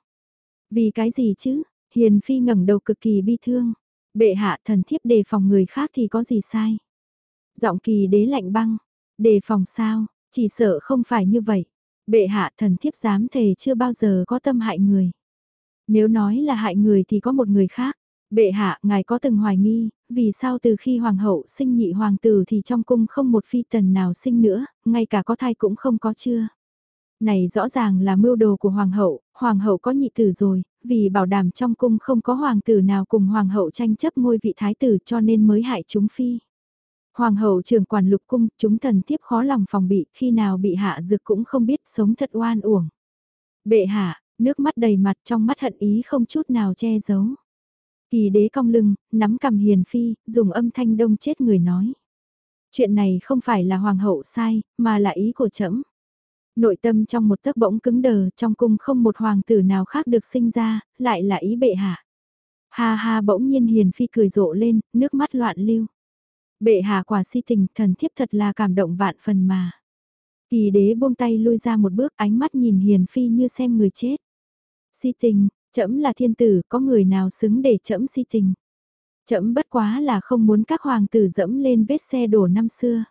Vì cái gì chứ? Hiền Phi ngẩng đầu cực kỳ bi thương. Bệ hạ thần thiếp đề phòng người khác thì có gì sai? Giọng kỳ đế lạnh băng. Đề phòng sao? Chỉ sợ không phải như vậy. Bệ hạ thần thiếp dám thề chưa bao giờ có tâm hại người. Nếu nói là hại người thì có một người khác. Bệ hạ, ngài có từng hoài nghi, vì sao từ khi hoàng hậu sinh nhị hoàng tử thì trong cung không một phi tần nào sinh nữa, ngay cả có thai cũng không có chưa. Này rõ ràng là mưu đồ của hoàng hậu, hoàng hậu có nhị tử rồi, vì bảo đảm trong cung không có hoàng tử nào cùng hoàng hậu tranh chấp ngôi vị thái tử cho nên mới hại chúng phi. Hoàng hậu trưởng quản lục cung, chúng thần tiếp khó lòng phòng bị, khi nào bị hạ dược cũng không biết sống thật oan uổng. Bệ hạ, nước mắt đầy mặt trong mắt hận ý không chút nào che giấu. Kỳ đế cong lưng, nắm cầm hiền phi, dùng âm thanh đông chết người nói. Chuyện này không phải là hoàng hậu sai, mà là ý của trẫm. Nội tâm trong một tấc bỗng cứng đờ, trong cung không một hoàng tử nào khác được sinh ra, lại là ý bệ hạ. Ha ha bỗng nhiên hiền phi cười rộ lên, nước mắt loạn lưu. Bệ hạ quả si tình, thần thiếp thật là cảm động vạn phần mà. Kỳ đế buông tay lui ra một bước ánh mắt nhìn hiền phi như xem người chết. Si tình, trẫm là thiên tử, có người nào xứng để trẫm si tình. Trẫm bất quá là không muốn các hoàng tử dẫm lên vết xe đổ năm xưa.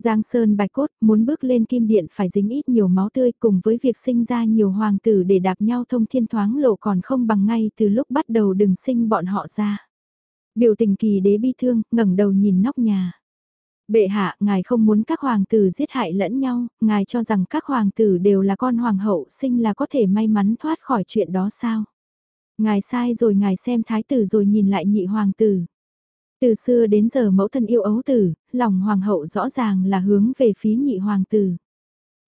Giang Sơn bạch cốt muốn bước lên kim điện phải dính ít nhiều máu tươi cùng với việc sinh ra nhiều hoàng tử để đạp nhau thông thiên thoáng lộ còn không bằng ngay từ lúc bắt đầu đừng sinh bọn họ ra. Biểu tình kỳ đế bi thương, ngẩng đầu nhìn nóc nhà. Bệ hạ, ngài không muốn các hoàng tử giết hại lẫn nhau, ngài cho rằng các hoàng tử đều là con hoàng hậu sinh là có thể may mắn thoát khỏi chuyện đó sao? Ngài sai rồi ngài xem thái tử rồi nhìn lại nhị hoàng tử. Từ xưa đến giờ mẫu thân yêu ấu tử, lòng hoàng hậu rõ ràng là hướng về phía nhị hoàng tử.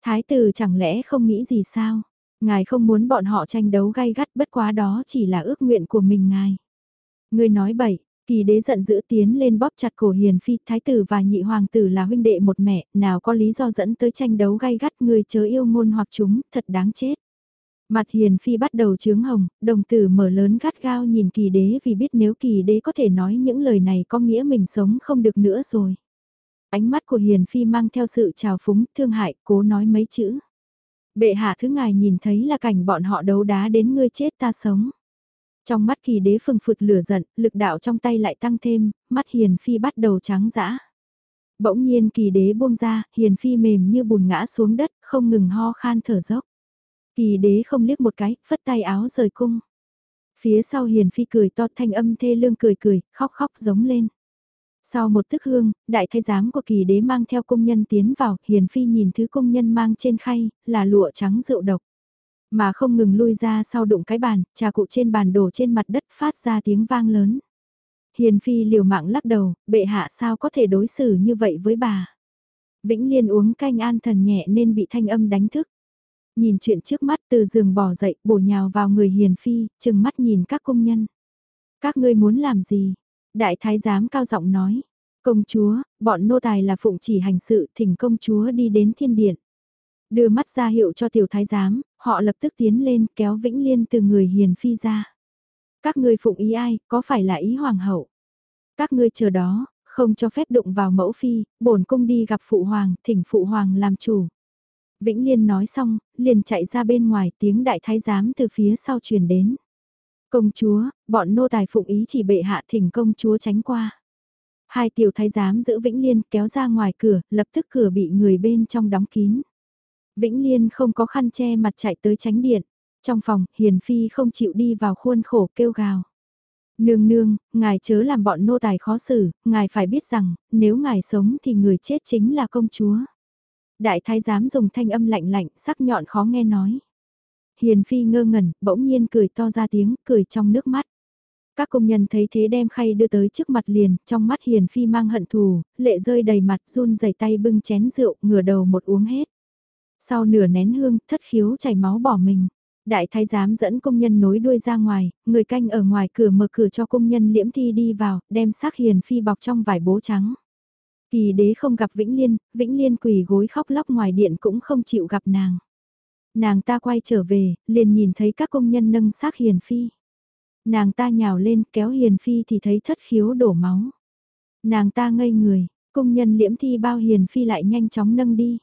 Thái tử chẳng lẽ không nghĩ gì sao? Ngài không muốn bọn họ tranh đấu gay gắt bất quá đó chỉ là ước nguyện của mình ngài. Người nói bậy, kỳ đế giận dữ tiến lên bóp chặt cổ hiền phi, thái tử và nhị hoàng tử là huynh đệ một mẹ, nào có lý do dẫn tới tranh đấu gay gắt người chớ yêu ngôn hoặc chúng, thật đáng chết. Mặt hiền phi bắt đầu trướng hồng, đồng tử mở lớn gắt gao nhìn kỳ đế vì biết nếu kỳ đế có thể nói những lời này có nghĩa mình sống không được nữa rồi. Ánh mắt của hiền phi mang theo sự trào phúng, thương hại, cố nói mấy chữ. Bệ hạ thứ ngài nhìn thấy là cảnh bọn họ đấu đá đến ngươi chết ta sống. Trong mắt kỳ đế phừng phụt lửa giận, lực đạo trong tay lại tăng thêm, mắt hiền phi bắt đầu trắng dã. Bỗng nhiên kỳ đế buông ra, hiền phi mềm như bùn ngã xuống đất, không ngừng ho khan thở dốc. Kỳ đế không liếc một cái, phất tay áo rời cung. Phía sau hiền phi cười to thanh âm thê lương cười cười, khóc khóc giống lên. Sau một thức hương, đại thái giám của kỳ đế mang theo công nhân tiến vào, hiền phi nhìn thứ công nhân mang trên khay, là lụa trắng rượu độc. Mà không ngừng lui ra sau đụng cái bàn, trà cụ trên bàn đổ trên mặt đất phát ra tiếng vang lớn. Hiền phi liều mạng lắc đầu, bệ hạ sao có thể đối xử như vậy với bà. Vĩnh Liên uống canh an thần nhẹ nên bị thanh âm đánh thức. Nhìn chuyện trước mắt từ giường bỏ dậy, bổ nhào vào người hiền phi, chừng mắt nhìn các công nhân. Các ngươi muốn làm gì? Đại thái giám cao giọng nói. Công chúa, bọn nô tài là phụng chỉ hành sự, thỉnh công chúa đi đến thiên điện. Đưa mắt ra hiệu cho tiểu thái giám, họ lập tức tiến lên kéo Vĩnh Liên từ người hiền phi ra. Các ngươi phụng ý ai, có phải là ý hoàng hậu? Các ngươi chờ đó, không cho phép đụng vào mẫu phi, bổn cung đi gặp phụ hoàng, thỉnh phụ hoàng làm chủ. Vĩnh Liên nói xong, liền chạy ra bên ngoài tiếng đại thái giám từ phía sau truyền đến. Công chúa, bọn nô tài phụng ý chỉ bệ hạ thỉnh công chúa tránh qua. Hai tiểu thái giám giữ Vĩnh Liên kéo ra ngoài cửa, lập tức cửa bị người bên trong đóng kín. Vĩnh Liên không có khăn che mặt chạy tới tránh điện. Trong phòng, Hiền Phi không chịu đi vào khuôn khổ kêu gào. Nương nương, ngài chớ làm bọn nô tài khó xử, ngài phải biết rằng, nếu ngài sống thì người chết chính là công chúa. Đại thái giám dùng thanh âm lạnh lạnh, sắc nhọn khó nghe nói. Hiền Phi ngơ ngẩn, bỗng nhiên cười to ra tiếng, cười trong nước mắt. Các công nhân thấy thế đem khay đưa tới trước mặt liền, trong mắt Hiền Phi mang hận thù, lệ rơi đầy mặt run rẩy tay bưng chén rượu, ngửa đầu một uống hết. Sau nửa nén hương, thất khiếu chảy máu bỏ mình. Đại thái giám dẫn công nhân nối đuôi ra ngoài, người canh ở ngoài cửa mở cửa cho công nhân liễm thi đi vào, đem xác Hiền Phi bọc trong vải bố trắng. Kỳ đế không gặp Vĩnh Liên, Vĩnh Liên quỳ gối khóc lóc ngoài điện cũng không chịu gặp nàng. Nàng ta quay trở về, liền nhìn thấy các công nhân nâng xác Hiền Phi. Nàng ta nhào lên kéo Hiền Phi thì thấy thất khiếu đổ máu. Nàng ta ngây người, công nhân liễm thi bao Hiền Phi lại nhanh chóng nâng đi.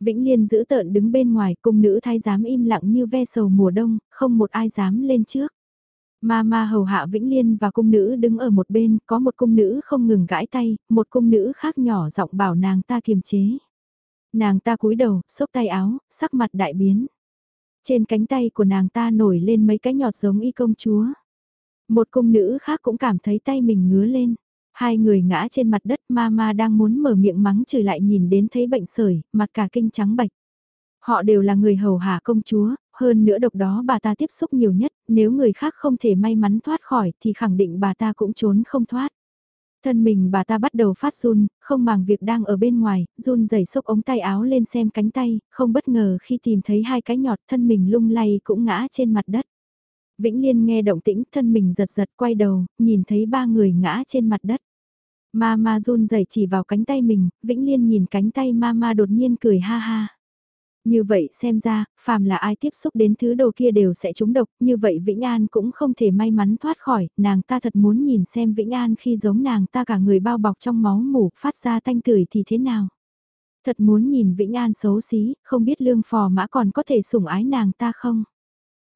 Vĩnh Liên giữ tợn đứng bên ngoài, cung nữ thái giám im lặng như ve sầu mùa đông, không một ai dám lên trước. Ma ma hầu hạ Vĩnh Liên và cung nữ đứng ở một bên, có một cung nữ không ngừng gãi tay, một cung nữ khác nhỏ giọng bảo nàng ta kiềm chế. Nàng ta cúi đầu, xốc tay áo, sắc mặt đại biến. Trên cánh tay của nàng ta nổi lên mấy cái nhọt giống y công chúa. Một cung nữ khác cũng cảm thấy tay mình ngứa lên. Hai người ngã trên mặt đất ma ma đang muốn mở miệng mắng trừ lại nhìn đến thấy bệnh sởi, mặt cả kinh trắng bạch. Họ đều là người hầu hạ công chúa, hơn nữa độc đó bà ta tiếp xúc nhiều nhất, nếu người khác không thể may mắn thoát khỏi thì khẳng định bà ta cũng trốn không thoát. Thân mình bà ta bắt đầu phát run, không màng việc đang ở bên ngoài, run rẩy xốc ống tay áo lên xem cánh tay, không bất ngờ khi tìm thấy hai cái nhọt thân mình lung lay cũng ngã trên mặt đất. Vĩnh Liên nghe động tĩnh thân mình giật giật quay đầu, nhìn thấy ba người ngã trên mặt đất. Ma ma run rẩy chỉ vào cánh tay mình, Vĩnh Liên nhìn cánh tay ma ma đột nhiên cười ha ha. Như vậy xem ra, phàm là ai tiếp xúc đến thứ đồ kia đều sẽ trúng độc, như vậy Vĩnh An cũng không thể may mắn thoát khỏi, nàng ta thật muốn nhìn xem Vĩnh An khi giống nàng ta cả người bao bọc trong máu mủ phát ra thanh tưởi thì thế nào. Thật muốn nhìn Vĩnh An xấu xí, không biết lương phò mã còn có thể sủng ái nàng ta không.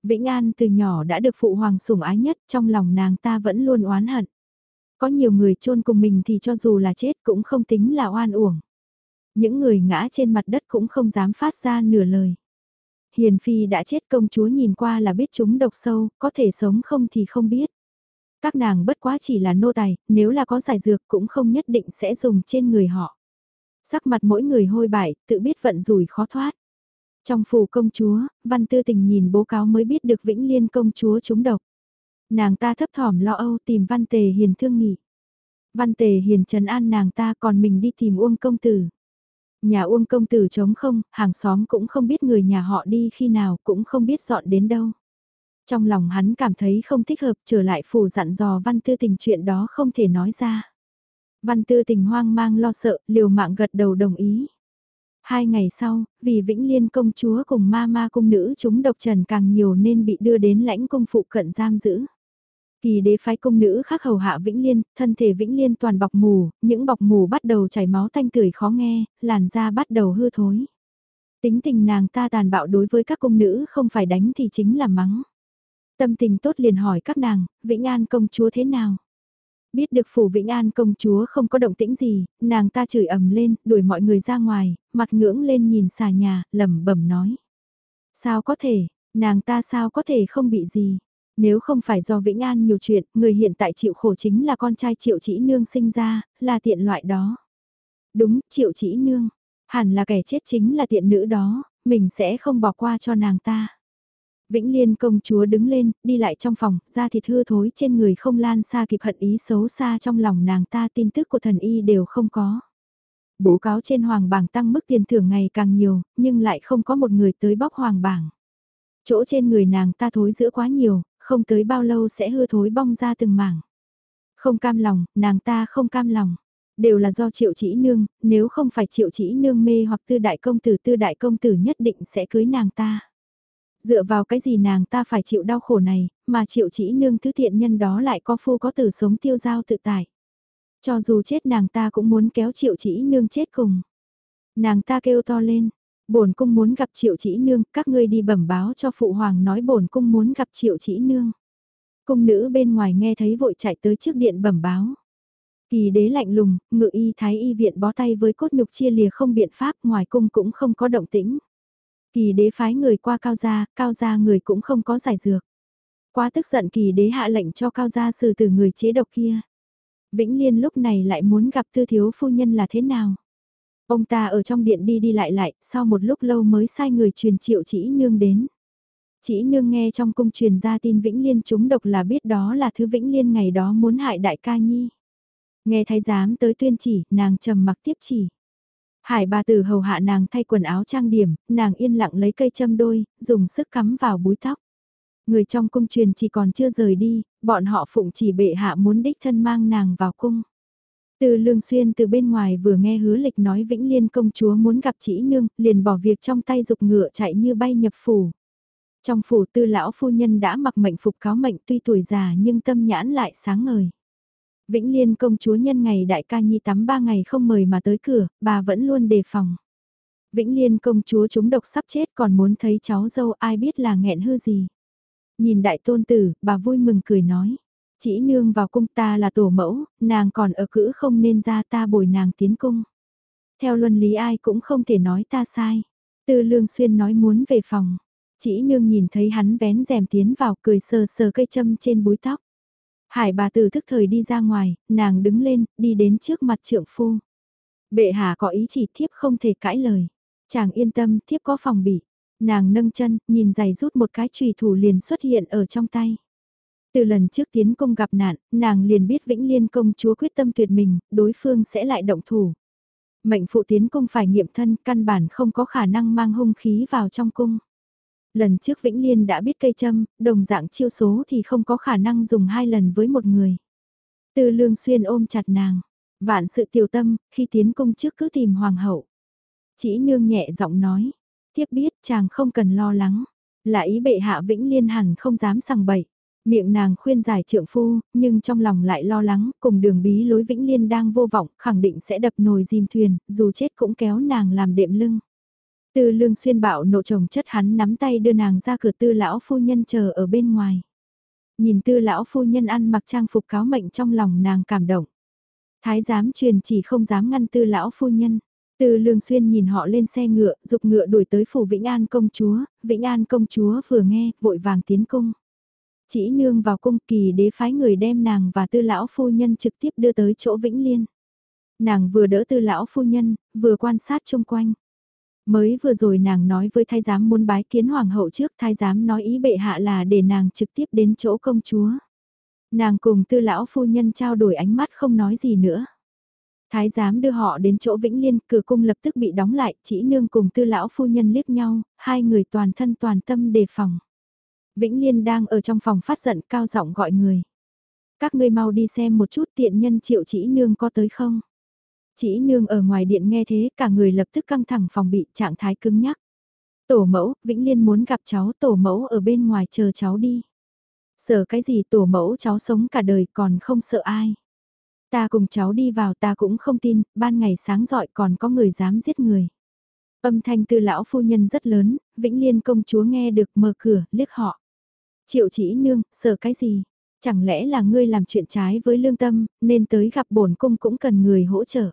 Vĩnh An từ nhỏ đã được phụ hoàng sủng ái nhất, trong lòng nàng ta vẫn luôn oán hận. Có nhiều người chôn cùng mình thì cho dù là chết cũng không tính là oan uổng. Những người ngã trên mặt đất cũng không dám phát ra nửa lời. Hiền Phi đã chết công chúa nhìn qua là biết chúng độc sâu, có thể sống không thì không biết. Các nàng bất quá chỉ là nô tài, nếu là có giải dược cũng không nhất định sẽ dùng trên người họ. Sắc mặt mỗi người hôi bại, tự biết vận rủi khó thoát. Trong phủ công chúa, văn tư tình nhìn bố cáo mới biết được Vĩnh Liên công chúa chúng độc. Nàng ta thấp thỏm lo âu tìm văn tề hiền thương nghị Văn tề hiền trần an nàng ta còn mình đi tìm uông công tử. Nhà Uông công tử trống không, hàng xóm cũng không biết người nhà họ đi khi nào, cũng không biết dọn đến đâu. Trong lòng hắn cảm thấy không thích hợp trở lại phủ dặn dò văn tư tình chuyện đó không thể nói ra. Văn tư tình hoang mang lo sợ, liều mạng gật đầu đồng ý. Hai ngày sau, vì Vĩnh Liên công chúa cùng ma ma cung nữ chúng độc trần càng nhiều nên bị đưa đến lãnh cung phụ cận giam giữ. Kỳ đế phái công nữ khác hầu hạ Vĩnh Liên, thân thể Vĩnh Liên toàn bọc mù, những bọc mù bắt đầu chảy máu tanh tưởi khó nghe, làn da bắt đầu hư thối. Tính tình nàng ta tàn bạo đối với các công nữ không phải đánh thì chính là mắng. Tâm tình tốt liền hỏi các nàng, Vĩnh An công chúa thế nào? Biết được phủ Vĩnh An công chúa không có động tĩnh gì, nàng ta chửi ầm lên, đuổi mọi người ra ngoài, mặt ngưỡng lên nhìn xà nhà, lẩm bẩm nói. Sao có thể, nàng ta sao có thể không bị gì? Nếu không phải do Vĩnh An nhiều chuyện, người hiện tại chịu khổ chính là con trai triệu chỉ nương sinh ra, là tiện loại đó. Đúng, triệu chỉ nương, hẳn là kẻ chết chính là tiện nữ đó, mình sẽ không bỏ qua cho nàng ta. Vĩnh Liên công chúa đứng lên, đi lại trong phòng, da thịt hư thối trên người không lan xa kịp hận ý xấu xa trong lòng nàng ta tin tức của thần y đều không có. Bố cáo trên hoàng bảng tăng mức tiền thưởng ngày càng nhiều, nhưng lại không có một người tới bóc hoàng bảng. Chỗ trên người nàng ta thối giữa quá nhiều, không tới bao lâu sẽ hư thối bong ra từng mảng. Không cam lòng, nàng ta không cam lòng. Đều là do triệu chỉ nương, nếu không phải triệu chỉ nương mê hoặc tư đại công tử tư đại công tử nhất định sẽ cưới nàng ta. Dựa vào cái gì nàng ta phải chịu đau khổ này, mà triệu chỉ nương thứ thiện nhân đó lại có phu có tử sống tiêu giao tự tại. Cho dù chết nàng ta cũng muốn kéo triệu chỉ nương chết cùng. Nàng ta kêu to lên, bổn cung muốn gặp triệu chỉ nương, các ngươi đi bẩm báo cho phụ hoàng nói bổn cung muốn gặp triệu chỉ nương. Cung nữ bên ngoài nghe thấy vội chạy tới trước điện bẩm báo. Kỳ đế lạnh lùng, ngự y thái y viện bó tay với cốt nhục chia lìa không biện pháp ngoài cung cũng không có động tĩnh. Kỳ đế phái người qua cao gia, cao gia người cũng không có giải dược. Quá tức giận kỳ đế hạ lệnh cho cao gia xử từ người chế độc kia. Vĩnh Liên lúc này lại muốn gặp tư thiếu phu nhân là thế nào? Ông ta ở trong điện đi đi lại lại, sau một lúc lâu mới sai người truyền triệu chỉ nương đến. Chỉ nương nghe trong cung truyền ra tin Vĩnh Liên chúng độc là biết đó là thứ Vĩnh Liên ngày đó muốn hại đại ca nhi. Nghe thái giám tới tuyên chỉ, nàng trầm mặc tiếp chỉ. Hải bà tử hầu hạ nàng thay quần áo trang điểm, nàng yên lặng lấy cây châm đôi, dùng sức cắm vào búi tóc. Người trong cung truyền chỉ còn chưa rời đi, bọn họ phụng chỉ bệ hạ muốn đích thân mang nàng vào cung. Từ lương xuyên từ bên ngoài vừa nghe hứa lịch nói Vĩnh Liên công chúa muốn gặp chỉ nương, liền bỏ việc trong tay dục ngựa chạy như bay nhập phủ. Trong phủ tư lão phu nhân đã mặc mệnh phục cáo mệnh tuy tuổi già nhưng tâm nhãn lại sáng ngời. Vĩnh Liên công chúa nhân ngày đại ca nhi tắm ba ngày không mời mà tới cửa, bà vẫn luôn đề phòng. Vĩnh Liên công chúa chúng độc sắp chết còn muốn thấy cháu dâu ai biết là nghẹn hư gì. Nhìn đại tôn tử, bà vui mừng cười nói. Chỉ nương vào cung ta là tổ mẫu, nàng còn ở cữ không nên ra ta bồi nàng tiến cung. Theo luân lý ai cũng không thể nói ta sai. Tư lương xuyên nói muốn về phòng. Chỉ nương nhìn thấy hắn vén rèm tiến vào cười sờ sờ cây châm trên búi tóc. Hải bà tử thức thời đi ra ngoài, nàng đứng lên, đi đến trước mặt trượng phu. Bệ hạ có ý chỉ thiếp không thể cãi lời. Chàng yên tâm, thiếp có phòng bị. Nàng nâng chân, nhìn giày rút một cái trùy thủ liền xuất hiện ở trong tay. Từ lần trước tiến công gặp nạn, nàng liền biết Vĩnh Liên công chúa quyết tâm tuyệt mình, đối phương sẽ lại động thủ. Mệnh phụ tiến công phải nghiệm thân, căn bản không có khả năng mang hung khí vào trong cung. Lần trước Vĩnh Liên đã biết cây châm, đồng dạng chiêu số thì không có khả năng dùng hai lần với một người. Tư lương xuyên ôm chặt nàng, vạn sự tiểu tâm, khi tiến công trước cứ tìm hoàng hậu. Chỉ nương nhẹ giọng nói, tiếp biết chàng không cần lo lắng, là ý bệ hạ Vĩnh Liên hẳn không dám sằng bậy. Miệng nàng khuyên giải trượng phu, nhưng trong lòng lại lo lắng, cùng đường bí lối Vĩnh Liên đang vô vọng, khẳng định sẽ đập nồi dìm thuyền, dù chết cũng kéo nàng làm đệm lưng. Tư lương xuyên bạo nộ chồng chất hắn nắm tay đưa nàng ra cửa tư lão phu nhân chờ ở bên ngoài. Nhìn tư lão phu nhân ăn mặc trang phục cáo mệnh trong lòng nàng cảm động. Thái giám truyền chỉ không dám ngăn tư lão phu nhân. Tư lương xuyên nhìn họ lên xe ngựa, dục ngựa đuổi tới phủ Vĩnh An công chúa, Vĩnh An công chúa vừa nghe, vội vàng tiến cung. Chỉ nương vào cung kỳ đế phái người đem nàng và tư lão phu nhân trực tiếp đưa tới chỗ Vĩnh Liên. Nàng vừa đỡ tư lão phu nhân, vừa quan sát chung quanh. Mới vừa rồi nàng nói với thái giám muốn bái kiến hoàng hậu trước thái giám nói ý bệ hạ là để nàng trực tiếp đến chỗ công chúa. Nàng cùng tư lão phu nhân trao đổi ánh mắt không nói gì nữa. Thái giám đưa họ đến chỗ Vĩnh Liên, cửa cung lập tức bị đóng lại, chỉ nương cùng tư lão phu nhân liếc nhau, hai người toàn thân toàn tâm đề phòng. Vĩnh Liên đang ở trong phòng phát giận cao giọng gọi người. Các ngươi mau đi xem một chút tiện nhân triệu chỉ nương có tới không? Chỉ nương ở ngoài điện nghe thế cả người lập tức căng thẳng phòng bị trạng thái cứng nhắc. Tổ mẫu, Vĩnh Liên muốn gặp cháu tổ mẫu ở bên ngoài chờ cháu đi. Sợ cái gì tổ mẫu cháu sống cả đời còn không sợ ai. Ta cùng cháu đi vào ta cũng không tin, ban ngày sáng dọi còn có người dám giết người. Âm thanh từ lão phu nhân rất lớn, Vĩnh Liên công chúa nghe được mở cửa, liếc họ. Triệu chỉ nương, sợ cái gì? Chẳng lẽ là ngươi làm chuyện trái với lương tâm, nên tới gặp bổn cung cũng cần người hỗ trợ.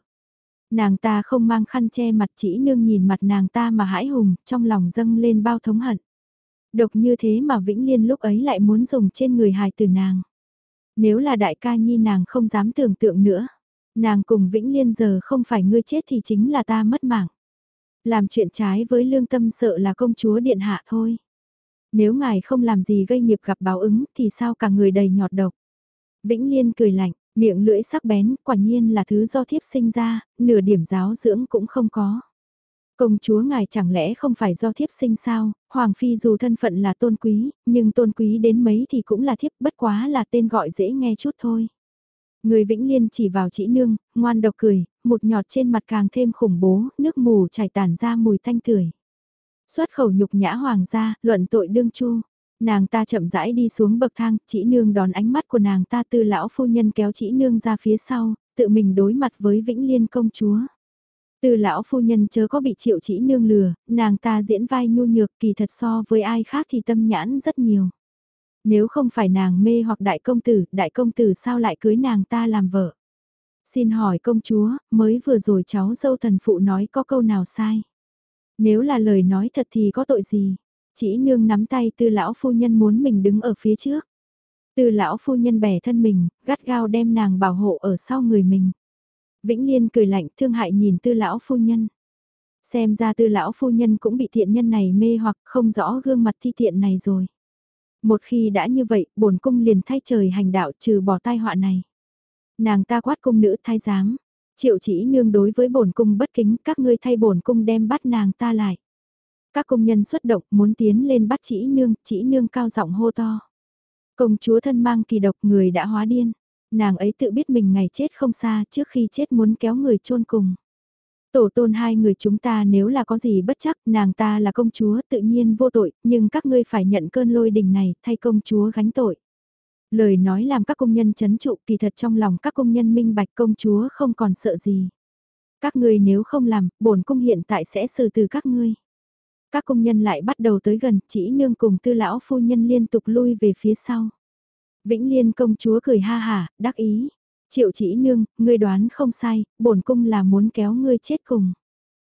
Nàng ta không mang khăn che mặt chỉ nương nhìn mặt nàng ta mà hãi hùng, trong lòng dâng lên bao thống hận. Độc như thế mà Vĩnh Liên lúc ấy lại muốn dùng trên người hài từ nàng. Nếu là đại ca nhi nàng không dám tưởng tượng nữa. Nàng cùng Vĩnh Liên giờ không phải ngươi chết thì chính là ta mất mạng. Làm chuyện trái với lương tâm sợ là công chúa điện hạ thôi. Nếu ngài không làm gì gây nghiệp gặp báo ứng thì sao cả người đầy nhọt độc. Vĩnh Liên cười lạnh, miệng lưỡi sắc bén, quả nhiên là thứ do thiếp sinh ra, nửa điểm giáo dưỡng cũng không có. Công chúa ngài chẳng lẽ không phải do thiếp sinh sao, Hoàng Phi dù thân phận là tôn quý, nhưng tôn quý đến mấy thì cũng là thiếp bất quá là tên gọi dễ nghe chút thôi. Người Vĩnh Liên chỉ vào chỉ nương, ngoan độc cười, một nhọt trên mặt càng thêm khủng bố, nước mù chảy tản ra mùi thanh tưởi. Xuất khẩu nhục nhã hoàng gia, luận tội đương chu. Nàng ta chậm rãi đi xuống bậc thang, chỉ nương đón ánh mắt của nàng ta tư lão phu nhân kéo chỉ nương ra phía sau, tự mình đối mặt với Vĩnh Liên công chúa. Từ lão phu nhân chớ có bị triệu chỉ nương lừa, nàng ta diễn vai nhu nhược kỳ thật so với ai khác thì tâm nhãn rất nhiều. Nếu không phải nàng mê hoặc đại công tử, đại công tử sao lại cưới nàng ta làm vợ? Xin hỏi công chúa, mới vừa rồi cháu dâu thần phụ nói có câu nào sai? Nếu là lời nói thật thì có tội gì? Chỉ nương nắm tay tư lão phu nhân muốn mình đứng ở phía trước. Tư lão phu nhân bẻ thân mình, gắt gao đem nàng bảo hộ ở sau người mình. Vĩnh Liên cười lạnh thương hại nhìn tư lão phu nhân. Xem ra tư lão phu nhân cũng bị thiện nhân này mê hoặc không rõ gương mặt thi thiện này rồi. Một khi đã như vậy, bổn cung liền thay trời hành đạo trừ bỏ tai họa này. Nàng ta quát cung nữ thái giám, triệu chỉ nương đối với bổn cung bất kính, các ngươi thay bổn cung đem bắt nàng ta lại. Các công nhân xuất động muốn tiến lên bắt chỉ nương, chỉ nương cao giọng hô to. Công chúa thân mang kỳ độc người đã hóa điên. Nàng ấy tự biết mình ngày chết không xa trước khi chết muốn kéo người chôn cùng. Tổ tôn hai người chúng ta nếu là có gì bất chắc nàng ta là công chúa tự nhiên vô tội nhưng các ngươi phải nhận cơn lôi đình này thay công chúa gánh tội. Lời nói làm các công nhân chấn trụ kỳ thật trong lòng các công nhân minh bạch công chúa không còn sợ gì. Các ngươi nếu không làm, bổn cung hiện tại sẽ xử từ các ngươi. Các công nhân lại bắt đầu tới gần, chỉ nương cùng tư lão phu nhân liên tục lui về phía sau. Vĩnh Liên công chúa cười ha hà, đắc ý. Triệu chỉ nương, ngươi đoán không sai, bổn cung là muốn kéo ngươi chết cùng.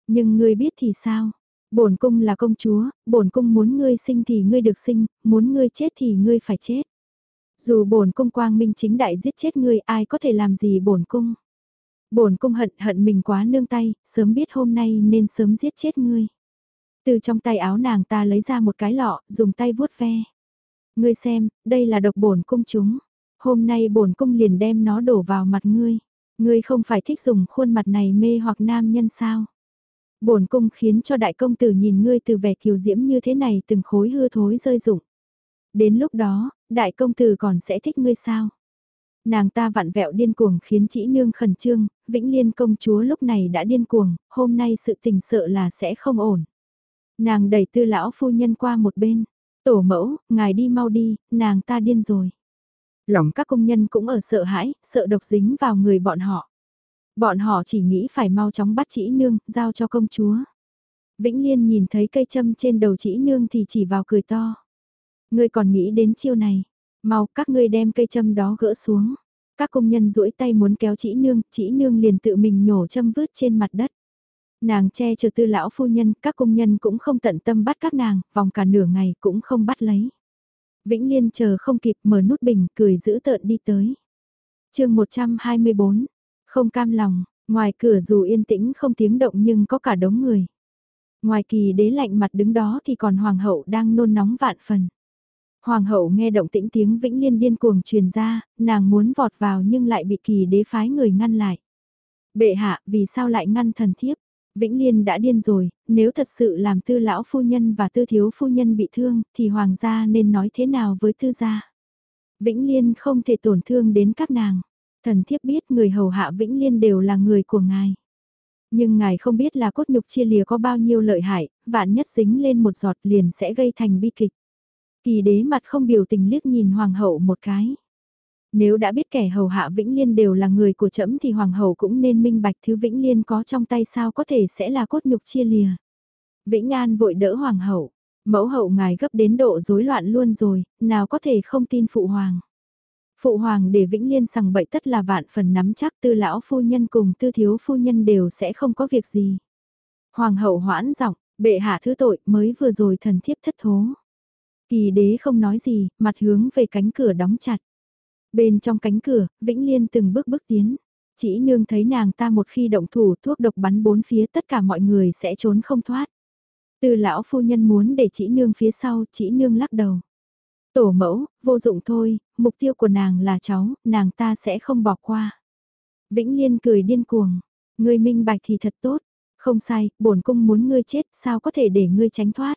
Nhưng ngươi biết thì sao? Bổn cung là công chúa, bổn cung muốn ngươi sinh thì ngươi được sinh, muốn ngươi chết thì ngươi phải chết. Dù bổn cung quang minh chính đại giết chết ngươi, ai có thể làm gì bổn cung? Bổn cung hận hận mình quá nương tay, sớm biết hôm nay nên sớm giết chết ngươi. Từ trong tay áo nàng ta lấy ra một cái lọ, dùng tay vuốt ve. Ngươi xem, đây là độc bổn cung chúng. Hôm nay bổn cung liền đem nó đổ vào mặt ngươi. Ngươi không phải thích dùng khuôn mặt này mê hoặc nam nhân sao? Bổn cung khiến cho đại công tử nhìn ngươi từ vẻ kiều diễm như thế này từng khối hư thối rơi rụng. Đến lúc đó, đại công tử còn sẽ thích ngươi sao? Nàng ta vặn vẹo điên cuồng khiến chỉ nương khẩn trương, Vĩnh Liên công chúa lúc này đã điên cuồng, hôm nay sự tình sợ là sẽ không ổn. Nàng đẩy tư lão phu nhân qua một bên, tổ mẫu, ngài đi mau đi, nàng ta điên rồi. Lòng các công nhân cũng ở sợ hãi, sợ độc dính vào người bọn họ. Bọn họ chỉ nghĩ phải mau chóng bắt chỉ nương, giao cho công chúa. Vĩnh Liên nhìn thấy cây châm trên đầu chỉ nương thì chỉ vào cười to. Ngươi còn nghĩ đến chiêu này, mau các ngươi đem cây châm đó gỡ xuống. Các công nhân duỗi tay muốn kéo chỉ nương, chỉ nương liền tự mình nhổ châm vứt trên mặt đất. Nàng che chở tư lão phu nhân, các công nhân cũng không tận tâm bắt các nàng, vòng cả nửa ngày cũng không bắt lấy. Vĩnh Liên chờ không kịp mở nút bình, cười giữ tợn đi tới. chương 124, không cam lòng, ngoài cửa dù yên tĩnh không tiếng động nhưng có cả đống người. Ngoài kỳ đế lạnh mặt đứng đó thì còn hoàng hậu đang nôn nóng vạn phần. Hoàng hậu nghe động tĩnh tiếng Vĩnh Liên điên cuồng truyền ra, nàng muốn vọt vào nhưng lại bị kỳ đế phái người ngăn lại. Bệ hạ, vì sao lại ngăn thần thiếp? Vĩnh Liên đã điên rồi, nếu thật sự làm tư lão phu nhân và tư thiếu phu nhân bị thương, thì hoàng gia nên nói thế nào với tư gia? Vĩnh Liên không thể tổn thương đến các nàng. Thần thiếp biết người hầu hạ Vĩnh Liên đều là người của ngài. Nhưng ngài không biết là cốt nhục chia lìa có bao nhiêu lợi hại, vạn nhất dính lên một giọt liền sẽ gây thành bi kịch. Kỳ đế mặt không biểu tình liếc nhìn hoàng hậu một cái. Nếu đã biết kẻ hầu hạ Vĩnh Liên đều là người của trẫm thì hoàng hậu cũng nên minh bạch thứ Vĩnh Liên có trong tay sao có thể sẽ là cốt nhục chia lìa. Vĩnh An vội đỡ hoàng hậu, mẫu hậu ngài gấp đến độ rối loạn luôn rồi, nào có thể không tin phụ hoàng. Phụ hoàng để Vĩnh Liên sằng bậy tất là vạn phần nắm chắc tư lão phu nhân cùng tư thiếu phu nhân đều sẽ không có việc gì. Hoàng hậu hoãn giọng, bệ hạ thứ tội mới vừa rồi thần thiếp thất thố. Kỳ đế không nói gì, mặt hướng về cánh cửa đóng chặt. Bên trong cánh cửa, Vĩnh Liên từng bước bước tiến. Chỉ nương thấy nàng ta một khi động thủ thuốc độc bắn bốn phía tất cả mọi người sẽ trốn không thoát. Từ lão phu nhân muốn để chỉ nương phía sau, chỉ nương lắc đầu. Tổ mẫu, vô dụng thôi, mục tiêu của nàng là cháu, nàng ta sẽ không bỏ qua. Vĩnh Liên cười điên cuồng, ngươi minh bạch thì thật tốt, không sai, bổn cung muốn ngươi chết, sao có thể để ngươi tránh thoát.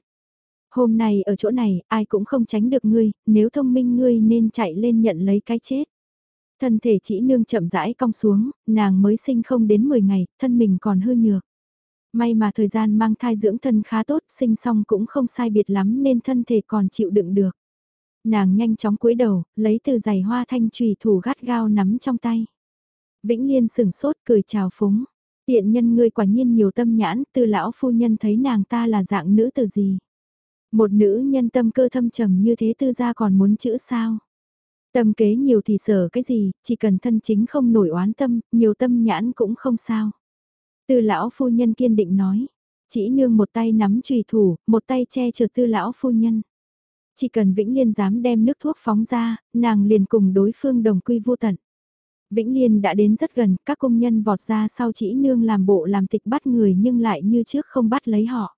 Hôm nay ở chỗ này, ai cũng không tránh được ngươi, nếu thông minh ngươi nên chạy lên nhận lấy cái chết. Thân thể chỉ nương chậm rãi cong xuống, nàng mới sinh không đến 10 ngày, thân mình còn hư nhược. May mà thời gian mang thai dưỡng thân khá tốt, sinh xong cũng không sai biệt lắm nên thân thể còn chịu đựng được. Nàng nhanh chóng cúi đầu, lấy từ giày hoa thanh trùy thủ gắt gao nắm trong tay. Vĩnh Liên sừng sốt cười chào phúng. Tiện nhân ngươi quả nhiên nhiều tâm nhãn, từ lão phu nhân thấy nàng ta là dạng nữ từ gì. Một nữ nhân tâm cơ thâm trầm như thế tư gia còn muốn chữ sao. Tâm kế nhiều thì sở cái gì, chỉ cần thân chính không nổi oán tâm, nhiều tâm nhãn cũng không sao. Tư lão phu nhân kiên định nói, chỉ nương một tay nắm trùy thủ, một tay che chở tư lão phu nhân. Chỉ cần Vĩnh Liên dám đem nước thuốc phóng ra, nàng liền cùng đối phương đồng quy vô tận. Vĩnh Liên đã đến rất gần, các công nhân vọt ra sau chỉ nương làm bộ làm tịch bắt người nhưng lại như trước không bắt lấy họ.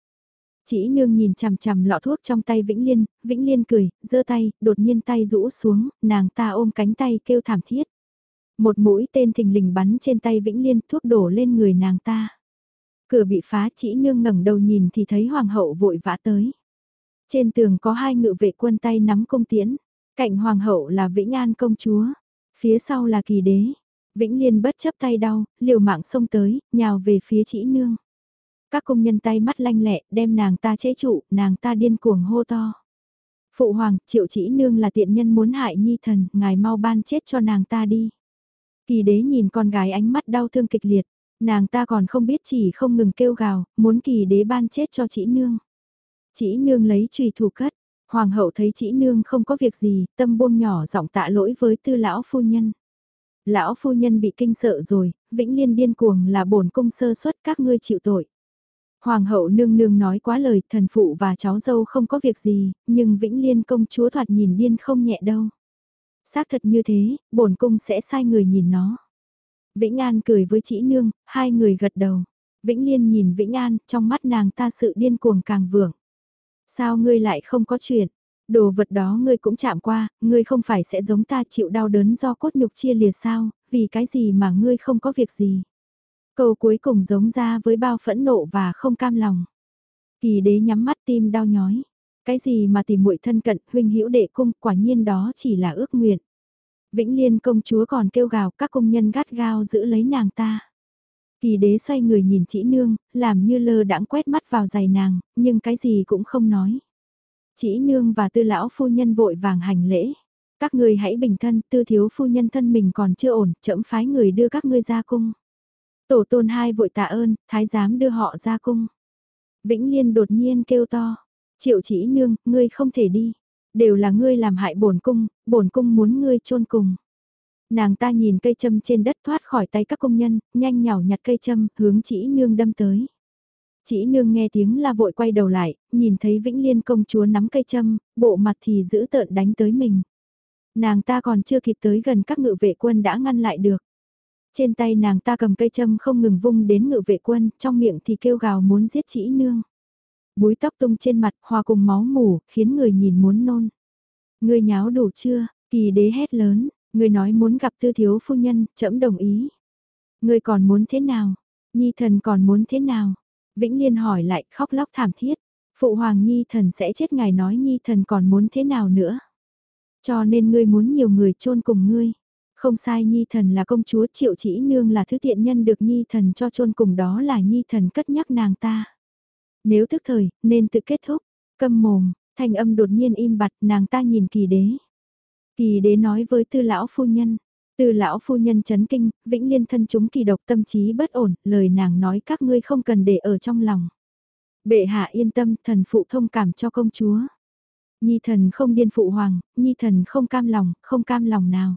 Chỉ nương nhìn chằm chằm lọ thuốc trong tay Vĩnh Liên, Vĩnh Liên cười, giơ tay, đột nhiên tay rũ xuống, nàng ta ôm cánh tay kêu thảm thiết. Một mũi tên thình lình bắn trên tay Vĩnh Liên, thuốc đổ lên người nàng ta. Cửa bị phá chỉ nương ngẩng đầu nhìn thì thấy hoàng hậu vội vã tới. Trên tường có hai ngự vệ quân tay nắm công tiễn, cạnh hoàng hậu là Vĩnh An công chúa, phía sau là kỳ đế. Vĩnh Liên bất chấp tay đau, liều mạng xông tới, nhào về phía chỉ nương. Các công nhân tay mắt lanh lẹ, đem nàng ta chế trụ, nàng ta điên cuồng hô to. Phụ hoàng, triệu chỉ nương là tiện nhân muốn hại nhi thần, ngài mau ban chết cho nàng ta đi. Kỳ đế nhìn con gái ánh mắt đau thương kịch liệt, nàng ta còn không biết chỉ không ngừng kêu gào, muốn kỳ đế ban chết cho chỉ nương. Chỉ nương lấy trùy thủ cất, hoàng hậu thấy chỉ nương không có việc gì, tâm buông nhỏ giọng tạ lỗi với tư lão phu nhân. Lão phu nhân bị kinh sợ rồi, vĩnh liên điên cuồng là bổn cung sơ suất các ngươi chịu tội. Hoàng hậu nương nương nói quá lời thần phụ và cháu dâu không có việc gì, nhưng Vĩnh Liên công chúa thoạt nhìn điên không nhẹ đâu. Xác thật như thế, bổn cung sẽ sai người nhìn nó. Vĩnh An cười với chị nương, hai người gật đầu. Vĩnh Liên nhìn Vĩnh An, trong mắt nàng ta sự điên cuồng càng vượng. Sao ngươi lại không có chuyện? Đồ vật đó ngươi cũng chạm qua, ngươi không phải sẽ giống ta chịu đau đớn do cốt nhục chia lìa sao, vì cái gì mà ngươi không có việc gì? Câu cuối cùng giống ra với bao phẫn nộ và không cam lòng. Kỳ đế nhắm mắt tim đau nhói. Cái gì mà tìm muội thân cận huynh hữu đệ cung quả nhiên đó chỉ là ước nguyện. Vĩnh Liên công chúa còn kêu gào các công nhân gắt gao giữ lấy nàng ta. Kỳ đế xoay người nhìn chị nương, làm như lơ đãng quét mắt vào giày nàng, nhưng cái gì cũng không nói. Chị nương và tư lão phu nhân vội vàng hành lễ. Các người hãy bình thân, tư thiếu phu nhân thân mình còn chưa ổn, chậm phái người đưa các ngươi ra cung. Tổ tôn hai vội tạ ơn, thái giám đưa họ ra cung. Vĩnh Liên đột nhiên kêu to, triệu chỉ nương, ngươi không thể đi. Đều là ngươi làm hại bổn cung, bổn cung muốn ngươi chôn cùng. Nàng ta nhìn cây châm trên đất thoát khỏi tay các công nhân, nhanh nhào nhặt cây châm, hướng chỉ nương đâm tới. Chỉ nương nghe tiếng là vội quay đầu lại, nhìn thấy Vĩnh Liên công chúa nắm cây châm, bộ mặt thì giữ tợn đánh tới mình. Nàng ta còn chưa kịp tới gần các ngự vệ quân đã ngăn lại được. Trên tay nàng ta cầm cây châm không ngừng vung đến ngự vệ quân, trong miệng thì kêu gào muốn giết chỉ nương. Búi tóc tung trên mặt, hòa cùng máu mủ, khiến người nhìn muốn nôn. Người nháo đủ chưa, kỳ đế hét lớn, người nói muốn gặp tư thiếu phu nhân, trẫm đồng ý. Ngươi còn muốn thế nào? Nhi thần còn muốn thế nào? Vĩnh Liên hỏi lại khóc lóc thảm thiết. Phụ hoàng Nhi thần sẽ chết ngài nói Nhi thần còn muốn thế nào nữa? Cho nên ngươi muốn nhiều người chôn cùng ngươi. Không sai Nhi thần là công chúa triệu chỉ nương là thứ tiện nhân được Nhi thần cho chôn cùng đó là Nhi thần cất nhắc nàng ta. Nếu thức thời, nên tự kết thúc. Câm mồm, thanh âm đột nhiên im bặt nàng ta nhìn kỳ đế. Kỳ đế nói với tư lão phu nhân. Tư lão phu nhân chấn kinh, vĩnh liên thân chúng kỳ độc tâm trí bất ổn, lời nàng nói các ngươi không cần để ở trong lòng. Bệ hạ yên tâm, thần phụ thông cảm cho công chúa. Nhi thần không điên phụ hoàng, nhi thần không cam lòng, không cam lòng nào.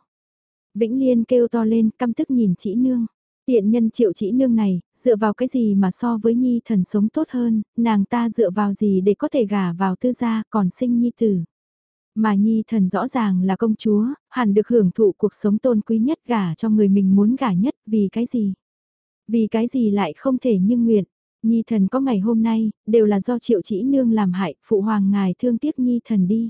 Vĩnh Liên kêu to lên, căm tức nhìn chị nương. Tiện nhân triệu chỉ nương này, dựa vào cái gì mà so với nhi thần sống tốt hơn, nàng ta dựa vào gì để có thể gả vào tư gia còn sinh nhi tử. Mà nhi thần rõ ràng là công chúa, hẳn được hưởng thụ cuộc sống tôn quý nhất gả cho người mình muốn gả nhất vì cái gì. Vì cái gì lại không thể như nguyện. Nhi thần có ngày hôm nay, đều là do triệu chỉ nương làm hại, phụ hoàng ngài thương tiếc nhi thần đi.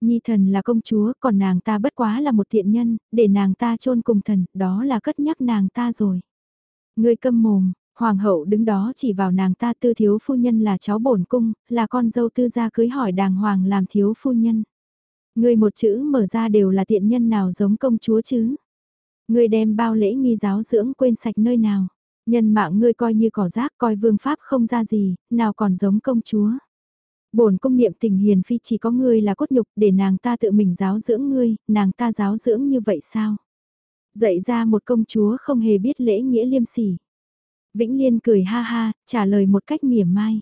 Nhi thần là công chúa, còn nàng ta bất quá là một thiện nhân, để nàng ta chôn cùng thần, đó là cất nhắc nàng ta rồi. ngươi câm mồm, hoàng hậu đứng đó chỉ vào nàng ta tư thiếu phu nhân là cháu bổn cung, là con dâu tư gia cưới hỏi đàng hoàng làm thiếu phu nhân. ngươi một chữ mở ra đều là tiện nhân nào giống công chúa chứ. ngươi đem bao lễ nghi giáo dưỡng quên sạch nơi nào. Nhân mạng ngươi coi như cỏ rác coi vương pháp không ra gì, nào còn giống công chúa. Bổn công niệm tình hiền phi chỉ có ngươi là cốt nhục để nàng ta tự mình giáo dưỡng ngươi, nàng ta giáo dưỡng như vậy sao? Dạy ra một công chúa không hề biết lễ nghĩa liêm sỉ. Vĩnh Liên cười ha ha, trả lời một cách mỉa mai.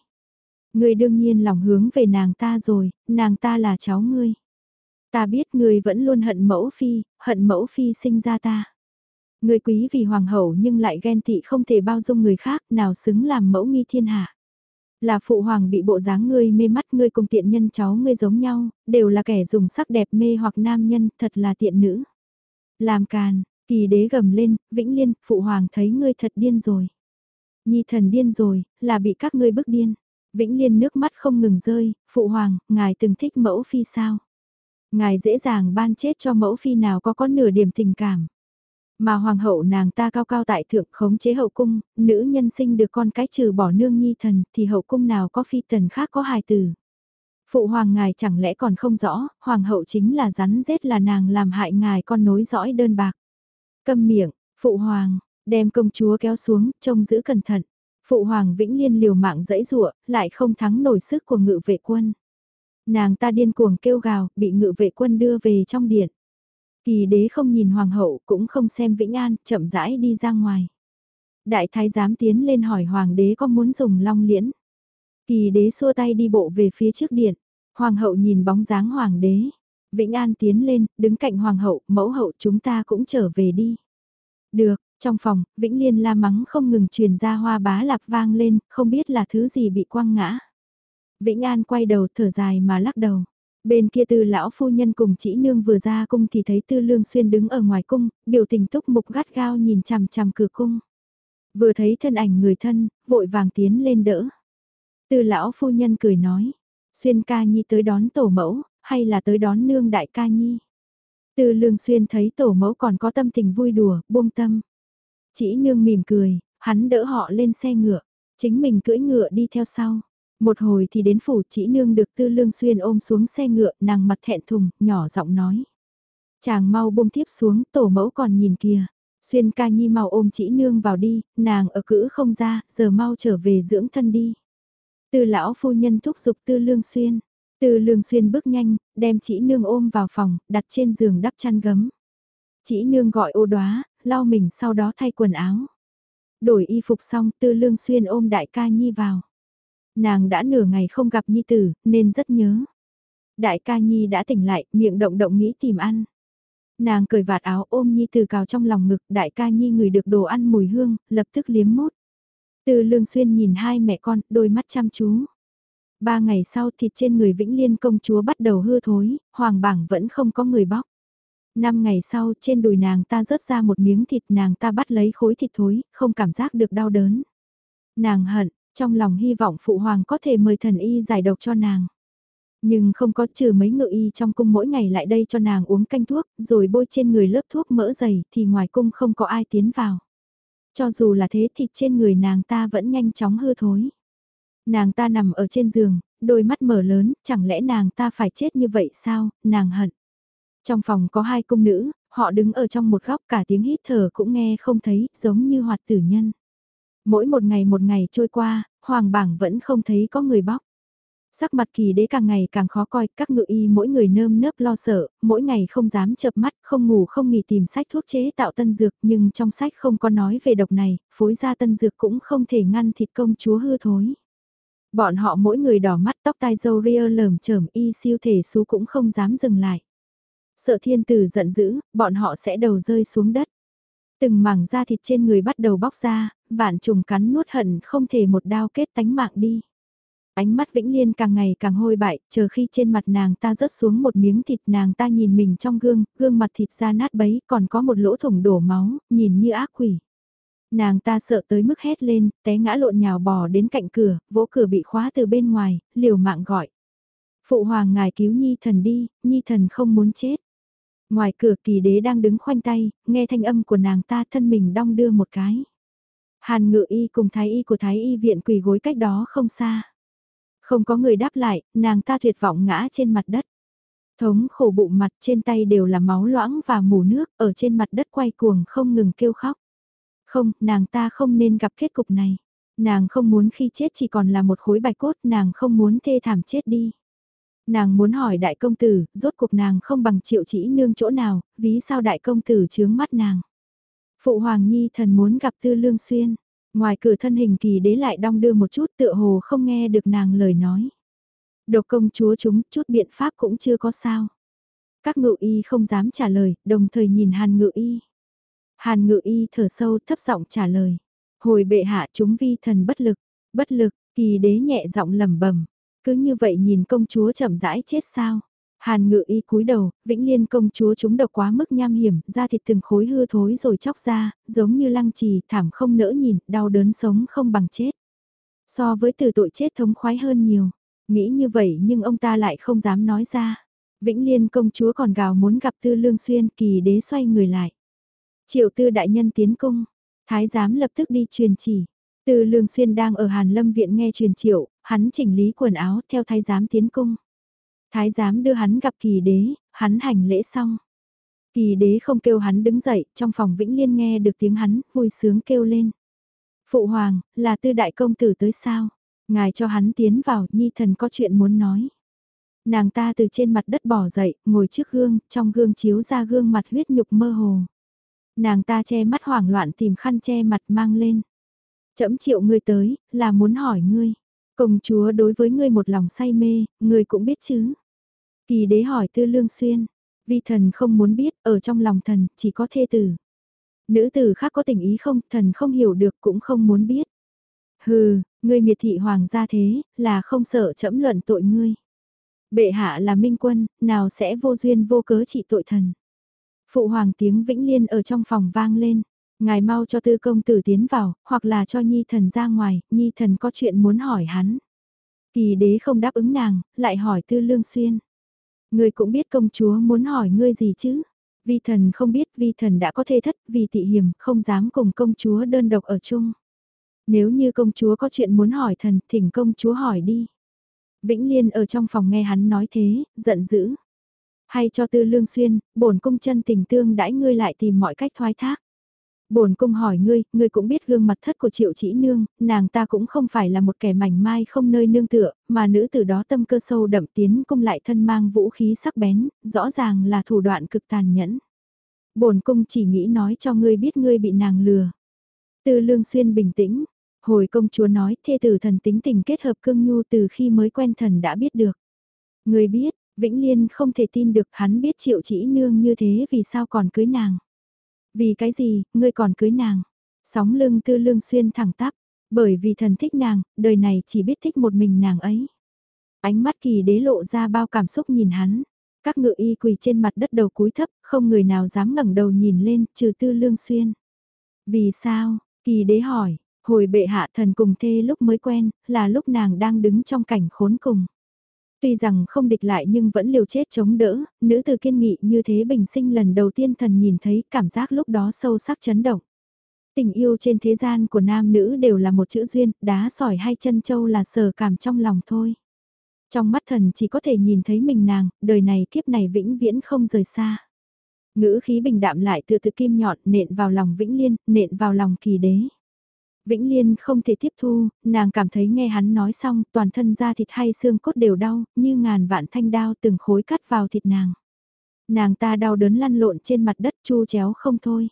Ngươi đương nhiên lòng hướng về nàng ta rồi, nàng ta là cháu ngươi. Ta biết ngươi vẫn luôn hận mẫu phi, hận mẫu phi sinh ra ta. Ngươi quý vì hoàng hậu nhưng lại ghen tị không thể bao dung người khác nào xứng làm mẫu nghi thiên hạ. Là phụ hoàng bị bộ dáng ngươi mê mắt ngươi cùng tiện nhân cháu ngươi giống nhau, đều là kẻ dùng sắc đẹp mê hoặc nam nhân, thật là tiện nữ. Làm càn, kỳ đế gầm lên, vĩnh liên, phụ hoàng thấy ngươi thật điên rồi. Nhi thần điên rồi, là bị các ngươi bức điên. Vĩnh liên nước mắt không ngừng rơi, phụ hoàng, ngài từng thích mẫu phi sao? Ngài dễ dàng ban chết cho mẫu phi nào có có nửa điểm tình cảm. Mà hoàng hậu nàng ta cao cao tại thượng khống chế hậu cung, nữ nhân sinh được con cái trừ bỏ nương nhi thần thì hậu cung nào có phi tần khác có hài tử. Phụ hoàng ngài chẳng lẽ còn không rõ, hoàng hậu chính là rắn rết là nàng làm hại ngài con nối dõi đơn bạc. Câm miệng, phụ hoàng, đem công chúa kéo xuống, trông giữ cẩn thận. Phụ hoàng vĩnh liên liều mạng dẫy rụa, lại không thắng nổi sức của ngự vệ quân. Nàng ta điên cuồng kêu gào, bị ngự vệ quân đưa về trong điện. Kỳ đế không nhìn hoàng hậu cũng không xem Vĩnh An, chậm rãi đi ra ngoài. Đại thái giám tiến lên hỏi hoàng đế có muốn dùng long liễn. Kỳ đế xua tay đi bộ về phía trước điện. Hoàng hậu nhìn bóng dáng hoàng đế. Vĩnh An tiến lên, đứng cạnh hoàng hậu, mẫu hậu chúng ta cũng trở về đi. Được, trong phòng, Vĩnh Liên la mắng không ngừng truyền ra hoa bá lạp vang lên, không biết là thứ gì bị quăng ngã. Vĩnh An quay đầu thở dài mà lắc đầu. Bên kia tư lão phu nhân cùng chỉ nương vừa ra cung thì thấy tư lương xuyên đứng ở ngoài cung, biểu tình túc mục gắt gao nhìn chằm chằm cửa cung. Vừa thấy thân ảnh người thân, vội vàng tiến lên đỡ. Tư lão phu nhân cười nói, xuyên ca nhi tới đón tổ mẫu, hay là tới đón nương đại ca nhi. Tư lương xuyên thấy tổ mẫu còn có tâm tình vui đùa, buông tâm. Chỉ nương mỉm cười, hắn đỡ họ lên xe ngựa, chính mình cưỡi ngựa đi theo sau. Một hồi thì đến phủ chỉ nương được tư lương xuyên ôm xuống xe ngựa, nàng mặt thẹn thùng, nhỏ giọng nói. Chàng mau buông tiếp xuống, tổ mẫu còn nhìn kìa. Xuyên ca nhi mau ôm chỉ nương vào đi, nàng ở cữ không ra, giờ mau trở về dưỡng thân đi. Tư lão phu nhân thúc giục tư lương xuyên. Tư lương xuyên bước nhanh, đem chỉ nương ôm vào phòng, đặt trên giường đắp chăn gấm. Chỉ nương gọi ô đoá, lau mình sau đó thay quần áo. Đổi y phục xong tư lương xuyên ôm đại ca nhi vào. Nàng đã nửa ngày không gặp Nhi Tử, nên rất nhớ. Đại ca Nhi đã tỉnh lại, miệng động động nghĩ tìm ăn. Nàng cởi vạt áo ôm Nhi Tử cào trong lòng ngực, đại ca Nhi người được đồ ăn mùi hương, lập tức liếm mốt. Từ lương xuyên nhìn hai mẹ con, đôi mắt chăm chú. Ba ngày sau thịt trên người Vĩnh Liên công chúa bắt đầu hư thối, hoàng bảng vẫn không có người bóc. Năm ngày sau trên đùi nàng ta rớt ra một miếng thịt nàng ta bắt lấy khối thịt thối, không cảm giác được đau đớn. Nàng hận, trong lòng hy vọng phụ hoàng có thể mời thần y giải độc cho nàng. Nhưng không có trừ mấy ngự y trong cung mỗi ngày lại đây cho nàng uống canh thuốc, rồi bôi trên người lớp thuốc mỡ dày thì ngoài cung không có ai tiến vào. Cho dù là thế thì trên người nàng ta vẫn nhanh chóng hư thối. Nàng ta nằm ở trên giường, đôi mắt mở lớn, chẳng lẽ nàng ta phải chết như vậy sao, nàng hận. Trong phòng có hai cung nữ, họ đứng ở trong một góc cả tiếng hít thở cũng nghe không thấy, giống như hoạt tử nhân. Mỗi một ngày một ngày trôi qua, hoàng bảng vẫn không thấy có người bóc. Sắc mặt kỳ đế càng ngày càng khó coi, các ngự y mỗi người nơm nớp lo sợ, mỗi ngày không dám chập mắt, không ngủ không nghỉ tìm sách thuốc chế tạo tân dược, nhưng trong sách không có nói về độc này, phối ra tân dược cũng không thể ngăn thịt công chúa hư thối. Bọn họ mỗi người đỏ mắt tóc tai dâu ria lởm chởm y siêu thể xú cũng không dám dừng lại. Sợ thiên tử giận dữ, bọn họ sẽ đầu rơi xuống đất. Từng mảng da thịt trên người bắt đầu bóc ra, vạn trùng cắn nuốt hận không thể một đao kết tánh mạng đi. Ánh mắt Vĩnh Liên càng ngày càng hôi bại, chờ khi trên mặt nàng ta rớt xuống một miếng thịt nàng ta nhìn mình trong gương, gương mặt thịt ra nát bấy, còn có một lỗ thủng đổ máu, nhìn như ác quỷ. Nàng ta sợ tới mức hét lên, té ngã lộn nhào bò đến cạnh cửa, vỗ cửa bị khóa từ bên ngoài, liều mạng gọi. Phụ hoàng ngài cứu Nhi thần đi, Nhi thần không muốn chết. Ngoài cửa kỳ đế đang đứng khoanh tay, nghe thanh âm của nàng ta thân mình đong đưa một cái. Hàn ngự y cùng thái y của thái y viện quỳ gối cách đó không xa. Không có người đáp lại, nàng ta tuyệt vọng ngã trên mặt đất. Thống khổ bụng mặt trên tay đều là máu loãng và mù nước, ở trên mặt đất quay cuồng không ngừng kêu khóc. Không, nàng ta không nên gặp kết cục này. Nàng không muốn khi chết chỉ còn là một khối bạch cốt, nàng không muốn thê thảm chết đi. Nàng muốn hỏi đại công tử, rốt cuộc nàng không bằng triệu chỉ nương chỗ nào, ví sao đại công tử chướng mắt nàng. Phụ Hoàng Nhi thần muốn gặp Tư Lương Xuyên. Ngoài cửa thân hình kỳ đế lại đong đưa một chút tựa hồ không nghe được nàng lời nói. Độc công chúa chúng chút biện pháp cũng chưa có sao. Các ngự y không dám trả lời, đồng thời nhìn hàn ngự y. Hàn ngự y thở sâu thấp giọng trả lời. Hồi bệ hạ chúng vi thần bất lực, bất lực, kỳ đế nhẹ giọng lẩm bẩm cứ như vậy nhìn công chúa chậm rãi chết sao. Hàn ngự y cúi đầu, vĩnh liên công chúa chúng độc quá mức nham hiểm, da thịt từng khối hư thối rồi chóc ra, giống như lăng trì, thảm không nỡ nhìn, đau đớn sống không bằng chết. So với từ tội chết thống khoái hơn nhiều, nghĩ như vậy nhưng ông ta lại không dám nói ra. Vĩnh liên công chúa còn gào muốn gặp tư lương xuyên kỳ đế xoay người lại. Triệu tư đại nhân tiến cung, thái giám lập tức đi truyền chỉ. Tư lương xuyên đang ở Hàn Lâm Viện nghe truyền triệu, hắn chỉnh lý quần áo theo thái giám tiến cung. Thái giám đưa hắn gặp kỳ đế, hắn hành lễ xong. Kỳ đế không kêu hắn đứng dậy, trong phòng Vĩnh Liên nghe được tiếng hắn, vui sướng kêu lên. Phụ hoàng, là tư đại công tử tới sao? Ngài cho hắn tiến vào, nhi thần có chuyện muốn nói. Nàng ta từ trên mặt đất bỏ dậy, ngồi trước gương, trong gương chiếu ra gương mặt huyết nhục mơ hồ. Nàng ta che mắt hoảng loạn tìm khăn che mặt mang lên. Chậm triệu ngươi tới, là muốn hỏi ngươi. Công chúa đối với ngươi một lòng say mê, ngươi cũng biết chứ. Kỳ đế hỏi tư lương xuyên, vi thần không muốn biết, ở trong lòng thần, chỉ có thê tử. Nữ tử khác có tình ý không, thần không hiểu được cũng không muốn biết. Hừ, ngươi miệt thị hoàng gia thế, là không sợ chẫm luận tội ngươi. Bệ hạ là minh quân, nào sẽ vô duyên vô cớ trị tội thần. Phụ hoàng tiếng vĩnh liên ở trong phòng vang lên. Ngài mau cho tư công tử tiến vào, hoặc là cho nhi thần ra ngoài, nhi thần có chuyện muốn hỏi hắn. Kỳ đế không đáp ứng nàng, lại hỏi tư lương xuyên. Ngươi cũng biết công chúa muốn hỏi ngươi gì chứ? Vi thần không biết vi thần đã có thê thất vì tị hiểm không dám cùng công chúa đơn độc ở chung. Nếu như công chúa có chuyện muốn hỏi thần thỉnh công chúa hỏi đi. Vĩnh Liên ở trong phòng nghe hắn nói thế, giận dữ. Hay cho tư lương xuyên, bổn cung chân tình tương đãi ngươi lại tìm mọi cách thoái thác bổn cung hỏi ngươi, ngươi cũng biết gương mặt thất của triệu chỉ nương, nàng ta cũng không phải là một kẻ mảnh mai không nơi nương tựa, mà nữ từ đó tâm cơ sâu đậm tiến cung lại thân mang vũ khí sắc bén, rõ ràng là thủ đoạn cực tàn nhẫn. bổn cung chỉ nghĩ nói cho ngươi biết ngươi bị nàng lừa. Từ lương xuyên bình tĩnh, hồi công chúa nói thê tử thần tính tình kết hợp cương nhu từ khi mới quen thần đã biết được. Ngươi biết, Vĩnh Liên không thể tin được hắn biết triệu chỉ nương như thế vì sao còn cưới nàng. Vì cái gì, ngươi còn cưới nàng? Sóng lưng tư lương xuyên thẳng tắp, bởi vì thần thích nàng, đời này chỉ biết thích một mình nàng ấy. Ánh mắt kỳ đế lộ ra bao cảm xúc nhìn hắn. Các ngự y quỳ trên mặt đất đầu cúi thấp, không người nào dám ngẩng đầu nhìn lên, trừ tư lương xuyên. Vì sao? Kỳ đế hỏi, hồi bệ hạ thần cùng thê lúc mới quen, là lúc nàng đang đứng trong cảnh khốn cùng. Tuy rằng không địch lại nhưng vẫn liều chết chống đỡ, nữ từ kiên nghị như thế bình sinh lần đầu tiên thần nhìn thấy cảm giác lúc đó sâu sắc chấn động. Tình yêu trên thế gian của nam nữ đều là một chữ duyên, đá sỏi hay chân châu là sờ cảm trong lòng thôi. Trong mắt thần chỉ có thể nhìn thấy mình nàng, đời này kiếp này vĩnh viễn không rời xa. Ngữ khí bình đạm lại từ từ kim nhọn nện vào lòng Vĩnh Liên, nện vào lòng kỳ đế. Vĩnh Liên không thể tiếp thu, nàng cảm thấy nghe hắn nói xong toàn thân da thịt hay xương cốt đều đau, như ngàn vạn thanh đao từng khối cắt vào thịt nàng. Nàng ta đau đớn lăn lộn trên mặt đất chu chéo không thôi.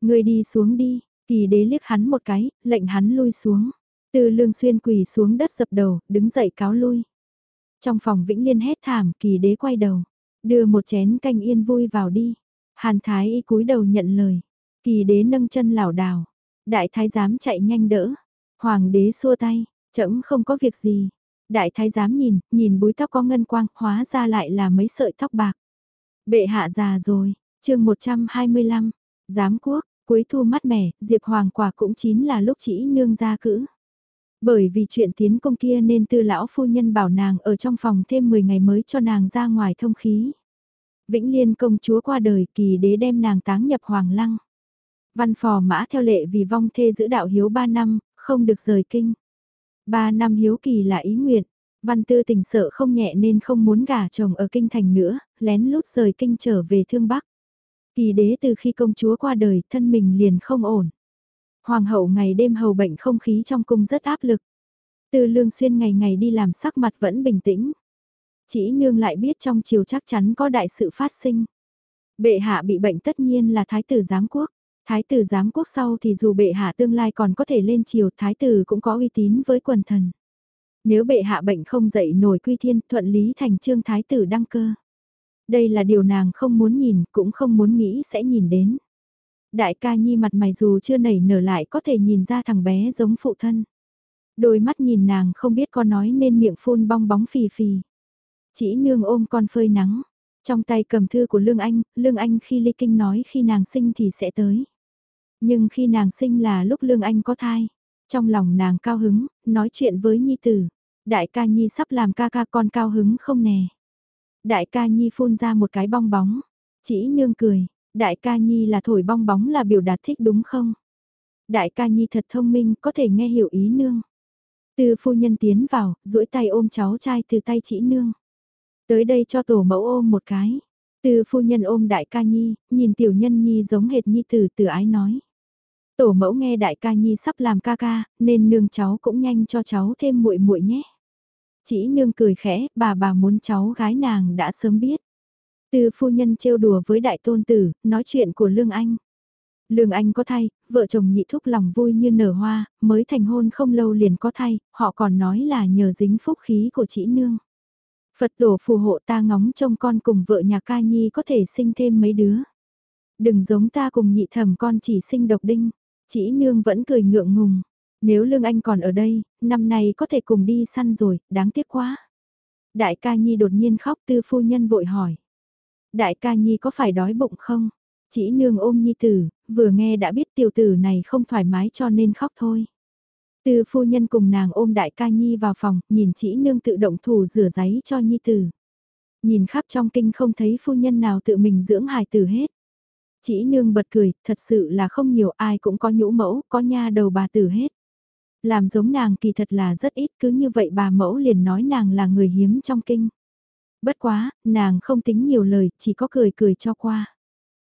Người đi xuống đi, kỳ đế liếc hắn một cái, lệnh hắn lui xuống. Từ lương xuyên quỳ xuống đất dập đầu, đứng dậy cáo lui. Trong phòng Vĩnh Liên hét thảm, kỳ đế quay đầu. Đưa một chén canh yên vui vào đi. Hàn thái y cúi đầu nhận lời. Kỳ đế nâng chân lảo đảo. Đại thái giám chạy nhanh đỡ. Hoàng đế xua tay, chậm không có việc gì. Đại thái giám nhìn, nhìn búi tóc có ngân quang, hóa ra lại là mấy sợi tóc bạc. Bệ hạ già rồi, chương 125, giám quốc, cuối thu mát mẻ, Diệp Hoàng quả cũng chính là lúc chỉ nương ra cữ. Bởi vì chuyện tiến công kia nên tư lão phu nhân bảo nàng ở trong phòng thêm 10 ngày mới cho nàng ra ngoài thông khí. Vĩnh Liên công chúa qua đời kỳ đế đem nàng táng nhập Hoàng Lăng. Văn phò mã theo lệ vì vong thê giữ đạo hiếu 3 năm, không được rời kinh. 3 năm hiếu kỳ là ý nguyện, văn tư tình sợ không nhẹ nên không muốn gả chồng ở kinh thành nữa, lén lút rời kinh trở về thương Bắc. Kỳ đế từ khi công chúa qua đời thân mình liền không ổn. Hoàng hậu ngày đêm hầu bệnh không khí trong cung rất áp lực. Từ lương xuyên ngày ngày đi làm sắc mặt vẫn bình tĩnh. Chỉ nương lại biết trong chiều chắc chắn có đại sự phát sinh. Bệ hạ bị bệnh tất nhiên là thái tử giám quốc. Thái tử giám quốc sau thì dù bệ hạ tương lai còn có thể lên triều thái tử cũng có uy tín với quần thần. Nếu bệ hạ bệnh không dậy nổi quy thiên thuận lý thành trương thái tử đăng cơ. Đây là điều nàng không muốn nhìn cũng không muốn nghĩ sẽ nhìn đến. Đại ca nhi mặt mày dù chưa nảy nở lại có thể nhìn ra thằng bé giống phụ thân. Đôi mắt nhìn nàng không biết có nói nên miệng phun bong bóng phì phì. Chỉ nương ôm con phơi nắng. Trong tay cầm thư của Lương Anh, Lương Anh khi ly kinh nói khi nàng sinh thì sẽ tới. Nhưng khi nàng sinh là lúc Lương Anh có thai. Trong lòng nàng cao hứng, nói chuyện với Nhi Tử. Đại ca Nhi sắp làm ca ca con cao hứng không nè. Đại ca Nhi phun ra một cái bong bóng. Chỉ nương cười, đại ca Nhi là thổi bong bóng là biểu đạt thích đúng không? Đại ca Nhi thật thông minh, có thể nghe hiểu ý nương. Từ phu nhân tiến vào, duỗi tay ôm cháu trai từ tay chỉ nương. Tới đây cho tổ mẫu ôm một cái. Từ phu nhân ôm đại ca nhi, nhìn tiểu nhân nhi giống hệt nhi tử từ ái nói. Tổ mẫu nghe đại ca nhi sắp làm ca ca, nên nương cháu cũng nhanh cho cháu thêm muội muội nhé. Chỉ nương cười khẽ, bà bà muốn cháu gái nàng đã sớm biết. Từ phu nhân trêu đùa với đại tôn tử, nói chuyện của Lương Anh. Lương Anh có thay, vợ chồng nhị thúc lòng vui như nở hoa, mới thành hôn không lâu liền có thay, họ còn nói là nhờ dính phúc khí của chị nương. Phật tổ phù hộ ta ngóng trông con cùng vợ nhà ca nhi có thể sinh thêm mấy đứa. Đừng giống ta cùng nhị thẩm con chỉ sinh độc đinh. Chỉ nương vẫn cười ngượng ngùng. Nếu lương anh còn ở đây, năm nay có thể cùng đi săn rồi, đáng tiếc quá. Đại ca nhi đột nhiên khóc tư phu nhân vội hỏi. Đại ca nhi có phải đói bụng không? Chỉ nương ôm nhi tử, vừa nghe đã biết tiểu tử này không thoải mái cho nên khóc thôi. tư phu nhân cùng nàng ôm đại ca nhi vào phòng, nhìn chỉ nương tự động thủ rửa giấy cho nhi tử. Nhìn khắp trong kinh không thấy phu nhân nào tự mình dưỡng hài tử hết. Chỉ nương bật cười, thật sự là không nhiều ai cũng có nhũ mẫu, có nha đầu bà tử hết. Làm giống nàng kỳ thật là rất ít, cứ như vậy bà mẫu liền nói nàng là người hiếm trong kinh. Bất quá, nàng không tính nhiều lời, chỉ có cười cười cho qua.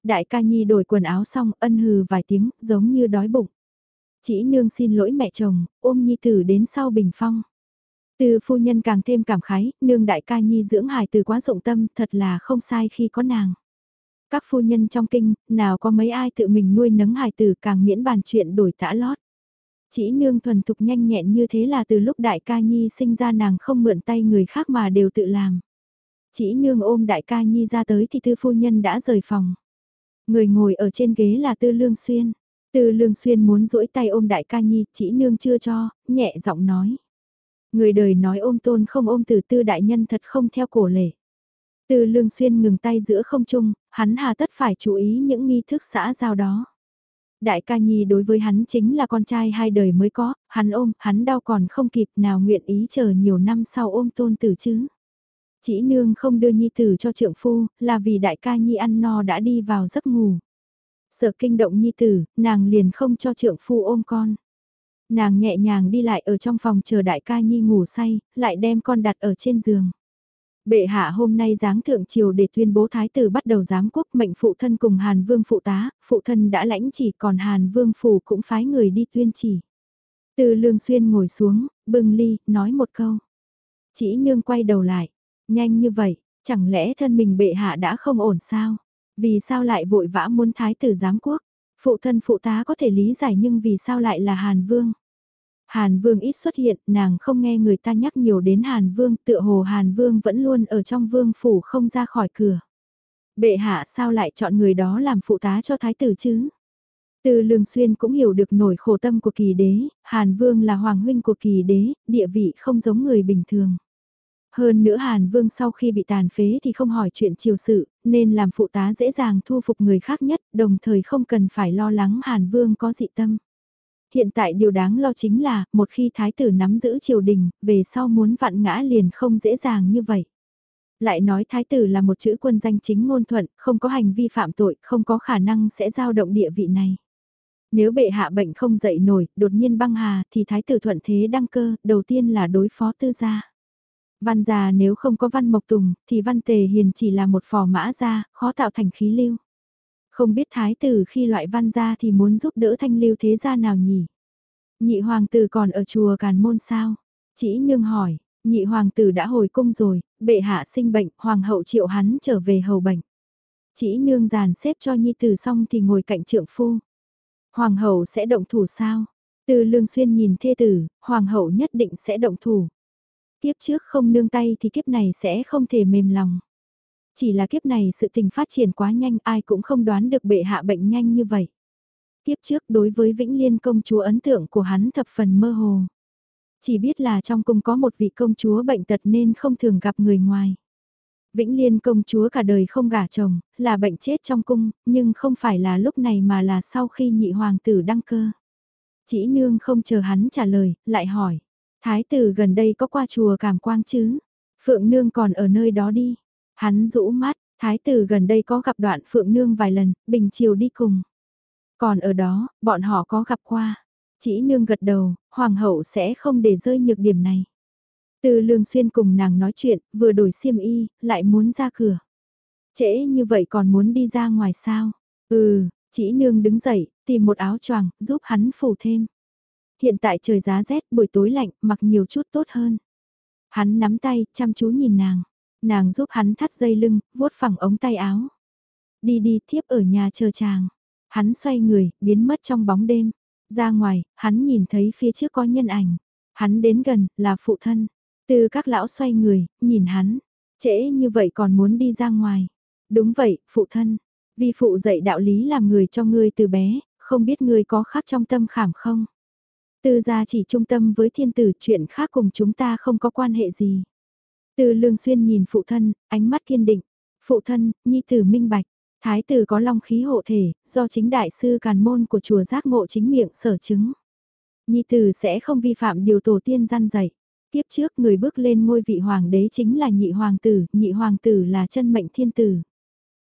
Đại ca nhi đổi quần áo xong, ân hừ vài tiếng, giống như đói bụng. Chỉ nương xin lỗi mẹ chồng, ôm nhi tử đến sau bình phong. Từ phu nhân càng thêm cảm khái, nương đại ca nhi dưỡng hài từ quá rộng tâm, thật là không sai khi có nàng. Các phu nhân trong kinh, nào có mấy ai tự mình nuôi nấng hài tử càng miễn bàn chuyện đổi tã lót. Chỉ nương thuần thục nhanh nhẹn như thế là từ lúc đại ca nhi sinh ra nàng không mượn tay người khác mà đều tự làm. Chỉ nương ôm đại ca nhi ra tới thì tư phu nhân đã rời phòng. Người ngồi ở trên ghế là tư lương xuyên. Tư lương xuyên muốn duỗi tay ôm đại ca nhi, chỉ nương chưa cho, nhẹ giọng nói. Người đời nói ôm tôn không ôm từ tư đại nhân thật không theo cổ lệ. Từ lương xuyên ngừng tay giữa không trung, hắn hà tất phải chú ý những nghi thức xã giao đó. Đại ca nhi đối với hắn chính là con trai hai đời mới có, hắn ôm, hắn đau còn không kịp nào nguyện ý chờ nhiều năm sau ôm tôn tử chứ. Chỉ nương không đưa nhi tử cho trượng phu, là vì đại ca nhi ăn no đã đi vào giấc ngủ. Sợ kinh động nhi tử, nàng liền không cho trượng phu ôm con. Nàng nhẹ nhàng đi lại ở trong phòng chờ đại ca nhi ngủ say, lại đem con đặt ở trên giường. Bệ hạ hôm nay giáng thượng triều để tuyên bố thái tử bắt đầu giám quốc mệnh phụ thân cùng Hàn Vương phụ tá, phụ thân đã lãnh chỉ còn Hàn Vương phủ cũng phái người đi tuyên chỉ. Từ lương xuyên ngồi xuống, bưng ly, nói một câu. Chỉ nương quay đầu lại, nhanh như vậy, chẳng lẽ thân mình bệ hạ đã không ổn sao? Vì sao lại vội vã muốn thái tử giám quốc? Phụ thân phụ tá có thể lý giải nhưng vì sao lại là Hàn Vương? Hàn Vương ít xuất hiện, nàng không nghe người ta nhắc nhiều đến Hàn Vương, tựa hồ Hàn Vương vẫn luôn ở trong vương phủ không ra khỏi cửa. Bệ hạ sao lại chọn người đó làm phụ tá cho thái tử chứ? Từ Lương Xuyên cũng hiểu được nổi khổ tâm của kỳ đế, Hàn Vương là hoàng huynh của kỳ đế, địa vị không giống người bình thường. Hơn nữa Hàn Vương sau khi bị tàn phế thì không hỏi chuyện triều sự, nên làm phụ tá dễ dàng thu phục người khác nhất, đồng thời không cần phải lo lắng Hàn Vương có dị tâm. Hiện tại điều đáng lo chính là, một khi thái tử nắm giữ triều đình, về sau muốn vạn ngã liền không dễ dàng như vậy. Lại nói thái tử là một chữ quân danh chính ngôn thuận, không có hành vi phạm tội, không có khả năng sẽ giao động địa vị này. Nếu bệ hạ bệnh không dậy nổi, đột nhiên băng hà, thì thái tử thuận thế đăng cơ, đầu tiên là đối phó tư gia. Văn già nếu không có văn mộc tùng, thì văn tề hiền chỉ là một phò mã gia, khó tạo thành khí lưu. Không biết thái tử khi loại văn ra thì muốn giúp đỡ thanh lưu thế gia nào nhỉ? Nhị hoàng tử còn ở chùa Càn Môn sao? Chỉ nương hỏi, nhị hoàng tử đã hồi cung rồi, bệ hạ sinh bệnh, hoàng hậu triệu hắn trở về hầu bệnh. Chỉ nương giàn xếp cho nhi tử xong thì ngồi cạnh trượng phu. Hoàng hậu sẽ động thủ sao? Từ lương xuyên nhìn thê tử, hoàng hậu nhất định sẽ động thủ. Kiếp trước không nương tay thì kiếp này sẽ không thể mềm lòng. Chỉ là kiếp này sự tình phát triển quá nhanh ai cũng không đoán được bệ hạ bệnh nhanh như vậy. Kiếp trước đối với Vĩnh Liên công chúa ấn tượng của hắn thập phần mơ hồ. Chỉ biết là trong cung có một vị công chúa bệnh tật nên không thường gặp người ngoài. Vĩnh Liên công chúa cả đời không gả chồng, là bệnh chết trong cung, nhưng không phải là lúc này mà là sau khi nhị hoàng tử đăng cơ. Chỉ nương không chờ hắn trả lời, lại hỏi. Thái tử gần đây có qua chùa cảm quang chứ? Phượng nương còn ở nơi đó đi. Hắn rũ mắt, thái tử gần đây có gặp đoạn Phượng nương vài lần, bình chiều đi cùng. Còn ở đó, bọn họ có gặp qua. Chỉ nương gật đầu, hoàng hậu sẽ không để rơi nhược điểm này. Từ lương xuyên cùng nàng nói chuyện, vừa đổi xiêm y, lại muốn ra cửa. Trễ như vậy còn muốn đi ra ngoài sao? Ừ, chỉ nương đứng dậy, tìm một áo choàng, giúp hắn phủ thêm. Hiện tại trời giá rét, buổi tối lạnh, mặc nhiều chút tốt hơn. Hắn nắm tay, chăm chú nhìn nàng. Nàng giúp hắn thắt dây lưng, vuốt phẳng ống tay áo. Đi đi, thiếp ở nhà chờ chàng. Hắn xoay người, biến mất trong bóng đêm. Ra ngoài, hắn nhìn thấy phía trước có nhân ảnh. Hắn đến gần, là phụ thân. Từ các lão xoay người, nhìn hắn. Trễ như vậy còn muốn đi ra ngoài. Đúng vậy, phụ thân. Vì phụ dạy đạo lý làm người cho ngươi từ bé, không biết ngươi có khác trong tâm khảm không? Tư gia chỉ trung tâm với thiên tử chuyện khác cùng chúng ta không có quan hệ gì. Từ lương xuyên nhìn phụ thân, ánh mắt kiên định. Phụ thân, nhi tử minh bạch. Thái tử có long khí hộ thể, do chính đại sư càn môn của chùa giác ngộ chính miệng sở chứng. Nhi tử sẽ không vi phạm điều tổ tiên gian dạy. Tiếp trước người bước lên ngôi vị hoàng đế chính là nhị hoàng tử, nhị hoàng tử là chân mệnh thiên tử.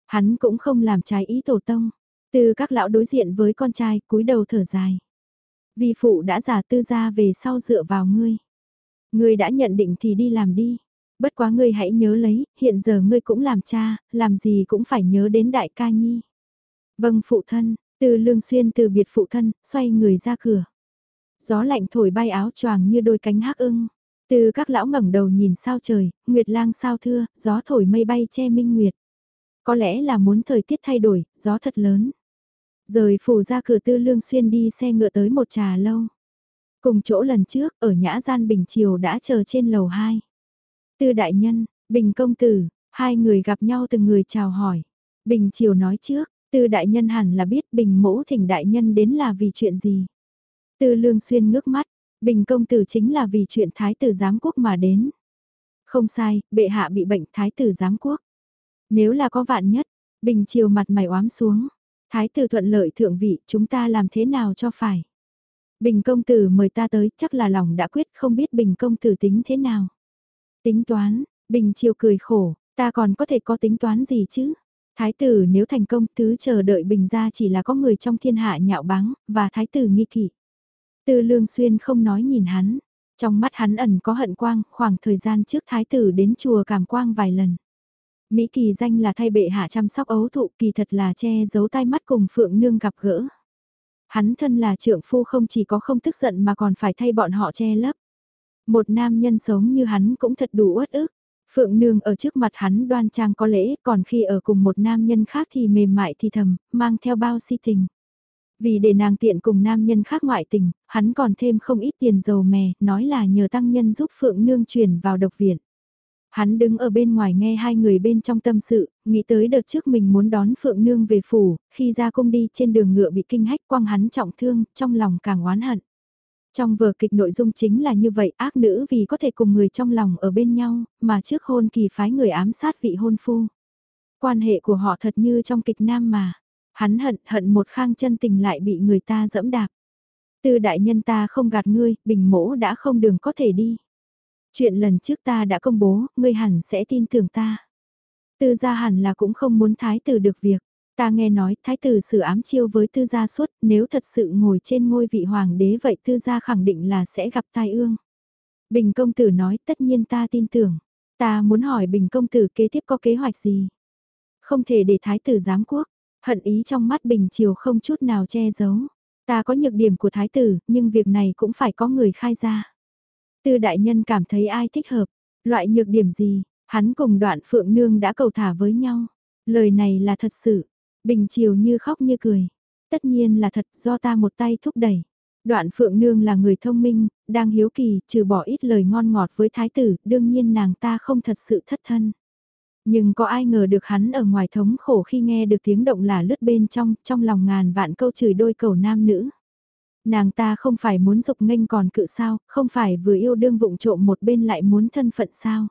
Hắn cũng không làm trái ý tổ tông. Từ các lão đối diện với con trai cúi đầu thở dài. Vì phụ đã giả tư gia về sau dựa vào ngươi. Ngươi đã nhận định thì đi làm đi. Bất quá ngươi hãy nhớ lấy, hiện giờ ngươi cũng làm cha, làm gì cũng phải nhớ đến đại ca nhi. Vâng phụ thân, từ lương xuyên từ biệt phụ thân, xoay người ra cửa. Gió lạnh thổi bay áo choàng như đôi cánh hắc ưng. Từ các lão ngẩng đầu nhìn sao trời, nguyệt lang sao thưa, gió thổi mây bay che minh nguyệt. Có lẽ là muốn thời tiết thay đổi, gió thật lớn. Rời phủ ra cửa tư lương xuyên đi xe ngựa tới một trà lâu. Cùng chỗ lần trước, ở nhã gian Bình Triều đã chờ trên lầu 2. Tư đại nhân, Bình công tử, hai người gặp nhau từng người chào hỏi. Bình Triều nói trước, tư đại nhân hẳn là biết Bình mẫu thỉnh đại nhân đến là vì chuyện gì. Tư lương xuyên ngước mắt, Bình công tử chính là vì chuyện thái tử giám quốc mà đến. Không sai, bệ hạ bị bệnh thái tử giám quốc. Nếu là có vạn nhất, Bình Triều mặt mày oám xuống. Thái tử thuận lợi thượng vị, chúng ta làm thế nào cho phải? Bình công tử mời ta tới, chắc là lòng đã quyết không biết bình công tử tính thế nào. Tính toán, bình chiều cười khổ, ta còn có thể có tính toán gì chứ? Thái tử nếu thành công thứ chờ đợi bình ra chỉ là có người trong thiên hạ nhạo báng, và thái tử nghi kỵ. Tư lương xuyên không nói nhìn hắn, trong mắt hắn ẩn có hận quang, khoảng thời gian trước thái tử đến chùa cảm quang vài lần. Mỹ kỳ danh là thay bệ hạ chăm sóc ấu thụ kỳ thật là che giấu tai mắt cùng phượng nương gặp gỡ. Hắn thân là trượng phu không chỉ có không tức giận mà còn phải thay bọn họ che lấp. Một nam nhân sống như hắn cũng thật đủ uất ức. Phượng nương ở trước mặt hắn đoan trang có lễ, còn khi ở cùng một nam nhân khác thì mềm mại thì thầm, mang theo bao si tình. Vì để nàng tiện cùng nam nhân khác ngoại tình, hắn còn thêm không ít tiền dầu mè, nói là nhờ tăng nhân giúp Phượng nương chuyển vào độc viện. Hắn đứng ở bên ngoài nghe hai người bên trong tâm sự, nghĩ tới đợt trước mình muốn đón Phượng Nương về phủ, khi ra cung đi trên đường ngựa bị kinh hách quăng hắn trọng thương, trong lòng càng oán hận. Trong vở kịch nội dung chính là như vậy ác nữ vì có thể cùng người trong lòng ở bên nhau, mà trước hôn kỳ phái người ám sát vị hôn phu. Quan hệ của họ thật như trong kịch nam mà. Hắn hận hận một khang chân tình lại bị người ta dẫm đạp. Tư đại nhân ta không gạt ngươi, bình mỗ đã không đường có thể đi. Chuyện lần trước ta đã công bố, ngươi hẳn sẽ tin tưởng ta. Tư gia hẳn là cũng không muốn thái tử được việc. Ta nghe nói thái tử xử ám chiêu với tư gia suốt, nếu thật sự ngồi trên ngôi vị hoàng đế vậy tư gia khẳng định là sẽ gặp tai ương. Bình công tử nói tất nhiên ta tin tưởng. Ta muốn hỏi bình công tử kế tiếp có kế hoạch gì? Không thể để thái tử giám quốc, hận ý trong mắt bình chiều không chút nào che giấu. Ta có nhược điểm của thái tử, nhưng việc này cũng phải có người khai ra. Tư đại nhân cảm thấy ai thích hợp, loại nhược điểm gì, hắn cùng đoạn phượng nương đã cầu thả với nhau. Lời này là thật sự, bình chiều như khóc như cười. Tất nhiên là thật do ta một tay thúc đẩy. Đoạn phượng nương là người thông minh, đang hiếu kỳ, trừ bỏ ít lời ngon ngọt với thái tử, đương nhiên nàng ta không thật sự thất thân. Nhưng có ai ngờ được hắn ở ngoài thống khổ khi nghe được tiếng động là lướt bên trong, trong lòng ngàn vạn câu chửi đôi cầu nam nữ. Nàng ta không phải muốn dục nghênh còn cự sao, không phải vừa yêu đương vụng trộm một bên lại muốn thân phận sao.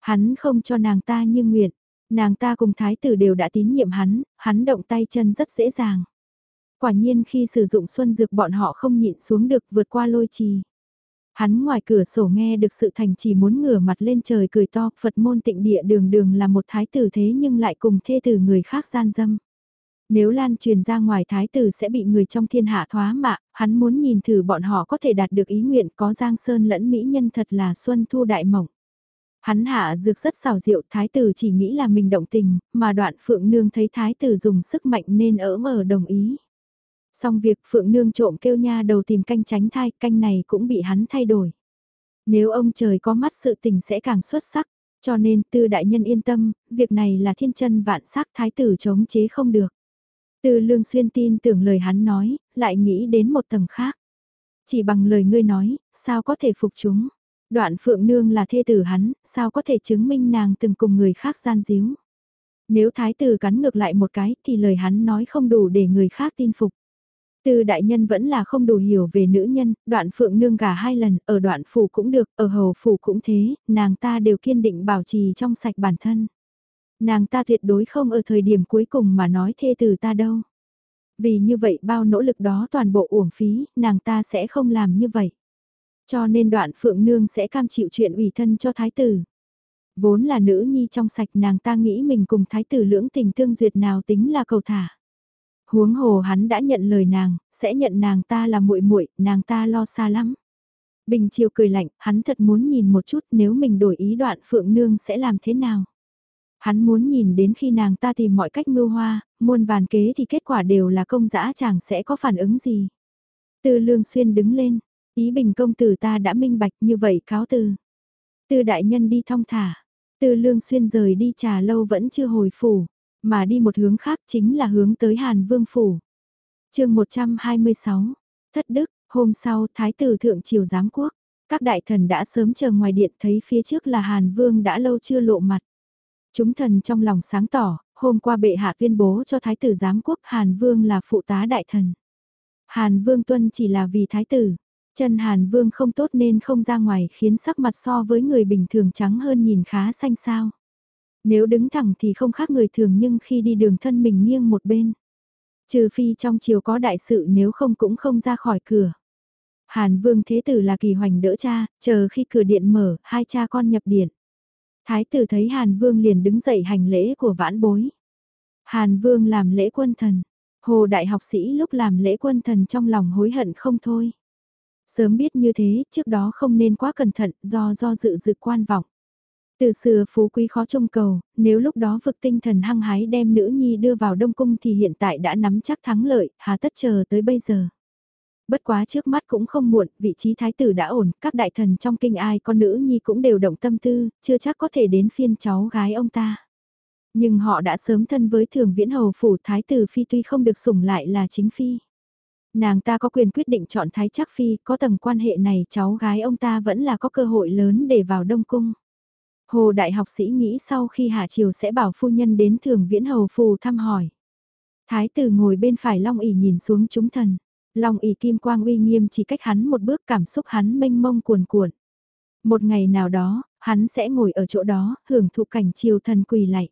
Hắn không cho nàng ta như nguyện, nàng ta cùng thái tử đều đã tín nhiệm hắn, hắn động tay chân rất dễ dàng. Quả nhiên khi sử dụng xuân dược bọn họ không nhịn xuống được vượt qua lôi trì. Hắn ngoài cửa sổ nghe được sự thành chỉ muốn ngửa mặt lên trời cười to, Phật môn tịnh địa đường đường là một thái tử thế nhưng lại cùng thê tử người khác gian dâm. Nếu lan truyền ra ngoài thái tử sẽ bị người trong thiên hạ thoá mạ, hắn muốn nhìn thử bọn họ có thể đạt được ý nguyện có giang sơn lẫn mỹ nhân thật là xuân thu đại mộng. Hắn hạ dược rất xào rượu, thái tử chỉ nghĩ là mình động tình, mà đoạn phượng nương thấy thái tử dùng sức mạnh nên ở mở đồng ý. Xong việc phượng nương trộm kêu nha đầu tìm canh tránh thai, canh này cũng bị hắn thay đổi. Nếu ông trời có mắt sự tình sẽ càng xuất sắc, cho nên tư đại nhân yên tâm, việc này là thiên chân vạn sắc thái tử chống chế không được. Từ lương xuyên tin tưởng lời hắn nói, lại nghĩ đến một tầng khác. Chỉ bằng lời ngươi nói, sao có thể phục chúng? Đoạn phượng nương là thê tử hắn, sao có thể chứng minh nàng từng cùng người khác gian díu? Nếu thái tử cắn ngược lại một cái thì lời hắn nói không đủ để người khác tin phục. Từ đại nhân vẫn là không đủ hiểu về nữ nhân, đoạn phượng nương gả hai lần, ở đoạn phủ cũng được, ở hầu phủ cũng thế, nàng ta đều kiên định bảo trì trong sạch bản thân. Nàng ta tuyệt đối không ở thời điểm cuối cùng mà nói thê từ ta đâu. Vì như vậy bao nỗ lực đó toàn bộ uổng phí, nàng ta sẽ không làm như vậy. Cho nên đoạn phượng nương sẽ cam chịu chuyện ủy thân cho thái tử. Vốn là nữ nhi trong sạch nàng ta nghĩ mình cùng thái tử lưỡng tình tương duyệt nào tính là cầu thả. Huống hồ hắn đã nhận lời nàng, sẽ nhận nàng ta là muội muội, nàng ta lo xa lắm. Bình chiều cười lạnh, hắn thật muốn nhìn một chút nếu mình đổi ý đoạn phượng nương sẽ làm thế nào. Hắn muốn nhìn đến khi nàng ta tìm mọi cách mưu hoa, muôn vàn kế thì kết quả đều là công dã chẳng sẽ có phản ứng gì. Tư lương xuyên đứng lên, ý bình công tử ta đã minh bạch như vậy cáo từ. Tư đại nhân đi thong thả, tư lương xuyên rời đi trà lâu vẫn chưa hồi phủ, mà đi một hướng khác chính là hướng tới Hàn Vương Phủ. chương 126, Thất Đức, hôm sau Thái tử Thượng Triều Giám Quốc, các đại thần đã sớm chờ ngoài điện thấy phía trước là Hàn Vương đã lâu chưa lộ mặt. Chúng thần trong lòng sáng tỏ, hôm qua bệ hạ tuyên bố cho thái tử giám quốc Hàn Vương là phụ tá đại thần. Hàn Vương tuân chỉ là vì thái tử, chân Hàn Vương không tốt nên không ra ngoài khiến sắc mặt so với người bình thường trắng hơn nhìn khá xanh sao. Nếu đứng thẳng thì không khác người thường nhưng khi đi đường thân mình nghiêng một bên. Trừ phi trong chiều có đại sự nếu không cũng không ra khỏi cửa. Hàn Vương Thế Tử là kỳ hoành đỡ cha, chờ khi cửa điện mở, hai cha con nhập điện. Thái tử thấy Hàn Vương liền đứng dậy hành lễ của vãn bối. Hàn Vương làm lễ quân thần. Hồ đại học sĩ lúc làm lễ quân thần trong lòng hối hận không thôi. Sớm biết như thế, trước đó không nên quá cẩn thận, do do dự dự quan vọng. Từ xưa phú quý khó trông cầu, nếu lúc đó vực tinh thần hăng hái đem nữ nhi đưa vào đông cung thì hiện tại đã nắm chắc thắng lợi, hà tất chờ tới bây giờ. Bất quá trước mắt cũng không muộn, vị trí thái tử đã ổn, các đại thần trong kinh ai con nữ nhi cũng đều động tâm tư, chưa chắc có thể đến phiên cháu gái ông ta. Nhưng họ đã sớm thân với thường viễn hầu phủ thái tử phi tuy không được sủng lại là chính phi. Nàng ta có quyền quyết định chọn thái chắc phi, có tầng quan hệ này cháu gái ông ta vẫn là có cơ hội lớn để vào đông cung. Hồ đại học sĩ nghĩ sau khi hạ triều sẽ bảo phu nhân đến thường viễn hầu phù thăm hỏi. Thái tử ngồi bên phải long ỉ nhìn xuống chúng thần. Long ỉ kim quang uy nghiêm chỉ cách hắn một bước cảm xúc hắn mênh mông cuồn cuộn. Một ngày nào đó, hắn sẽ ngồi ở chỗ đó, hưởng thụ cảnh triều thần quỳ lạy.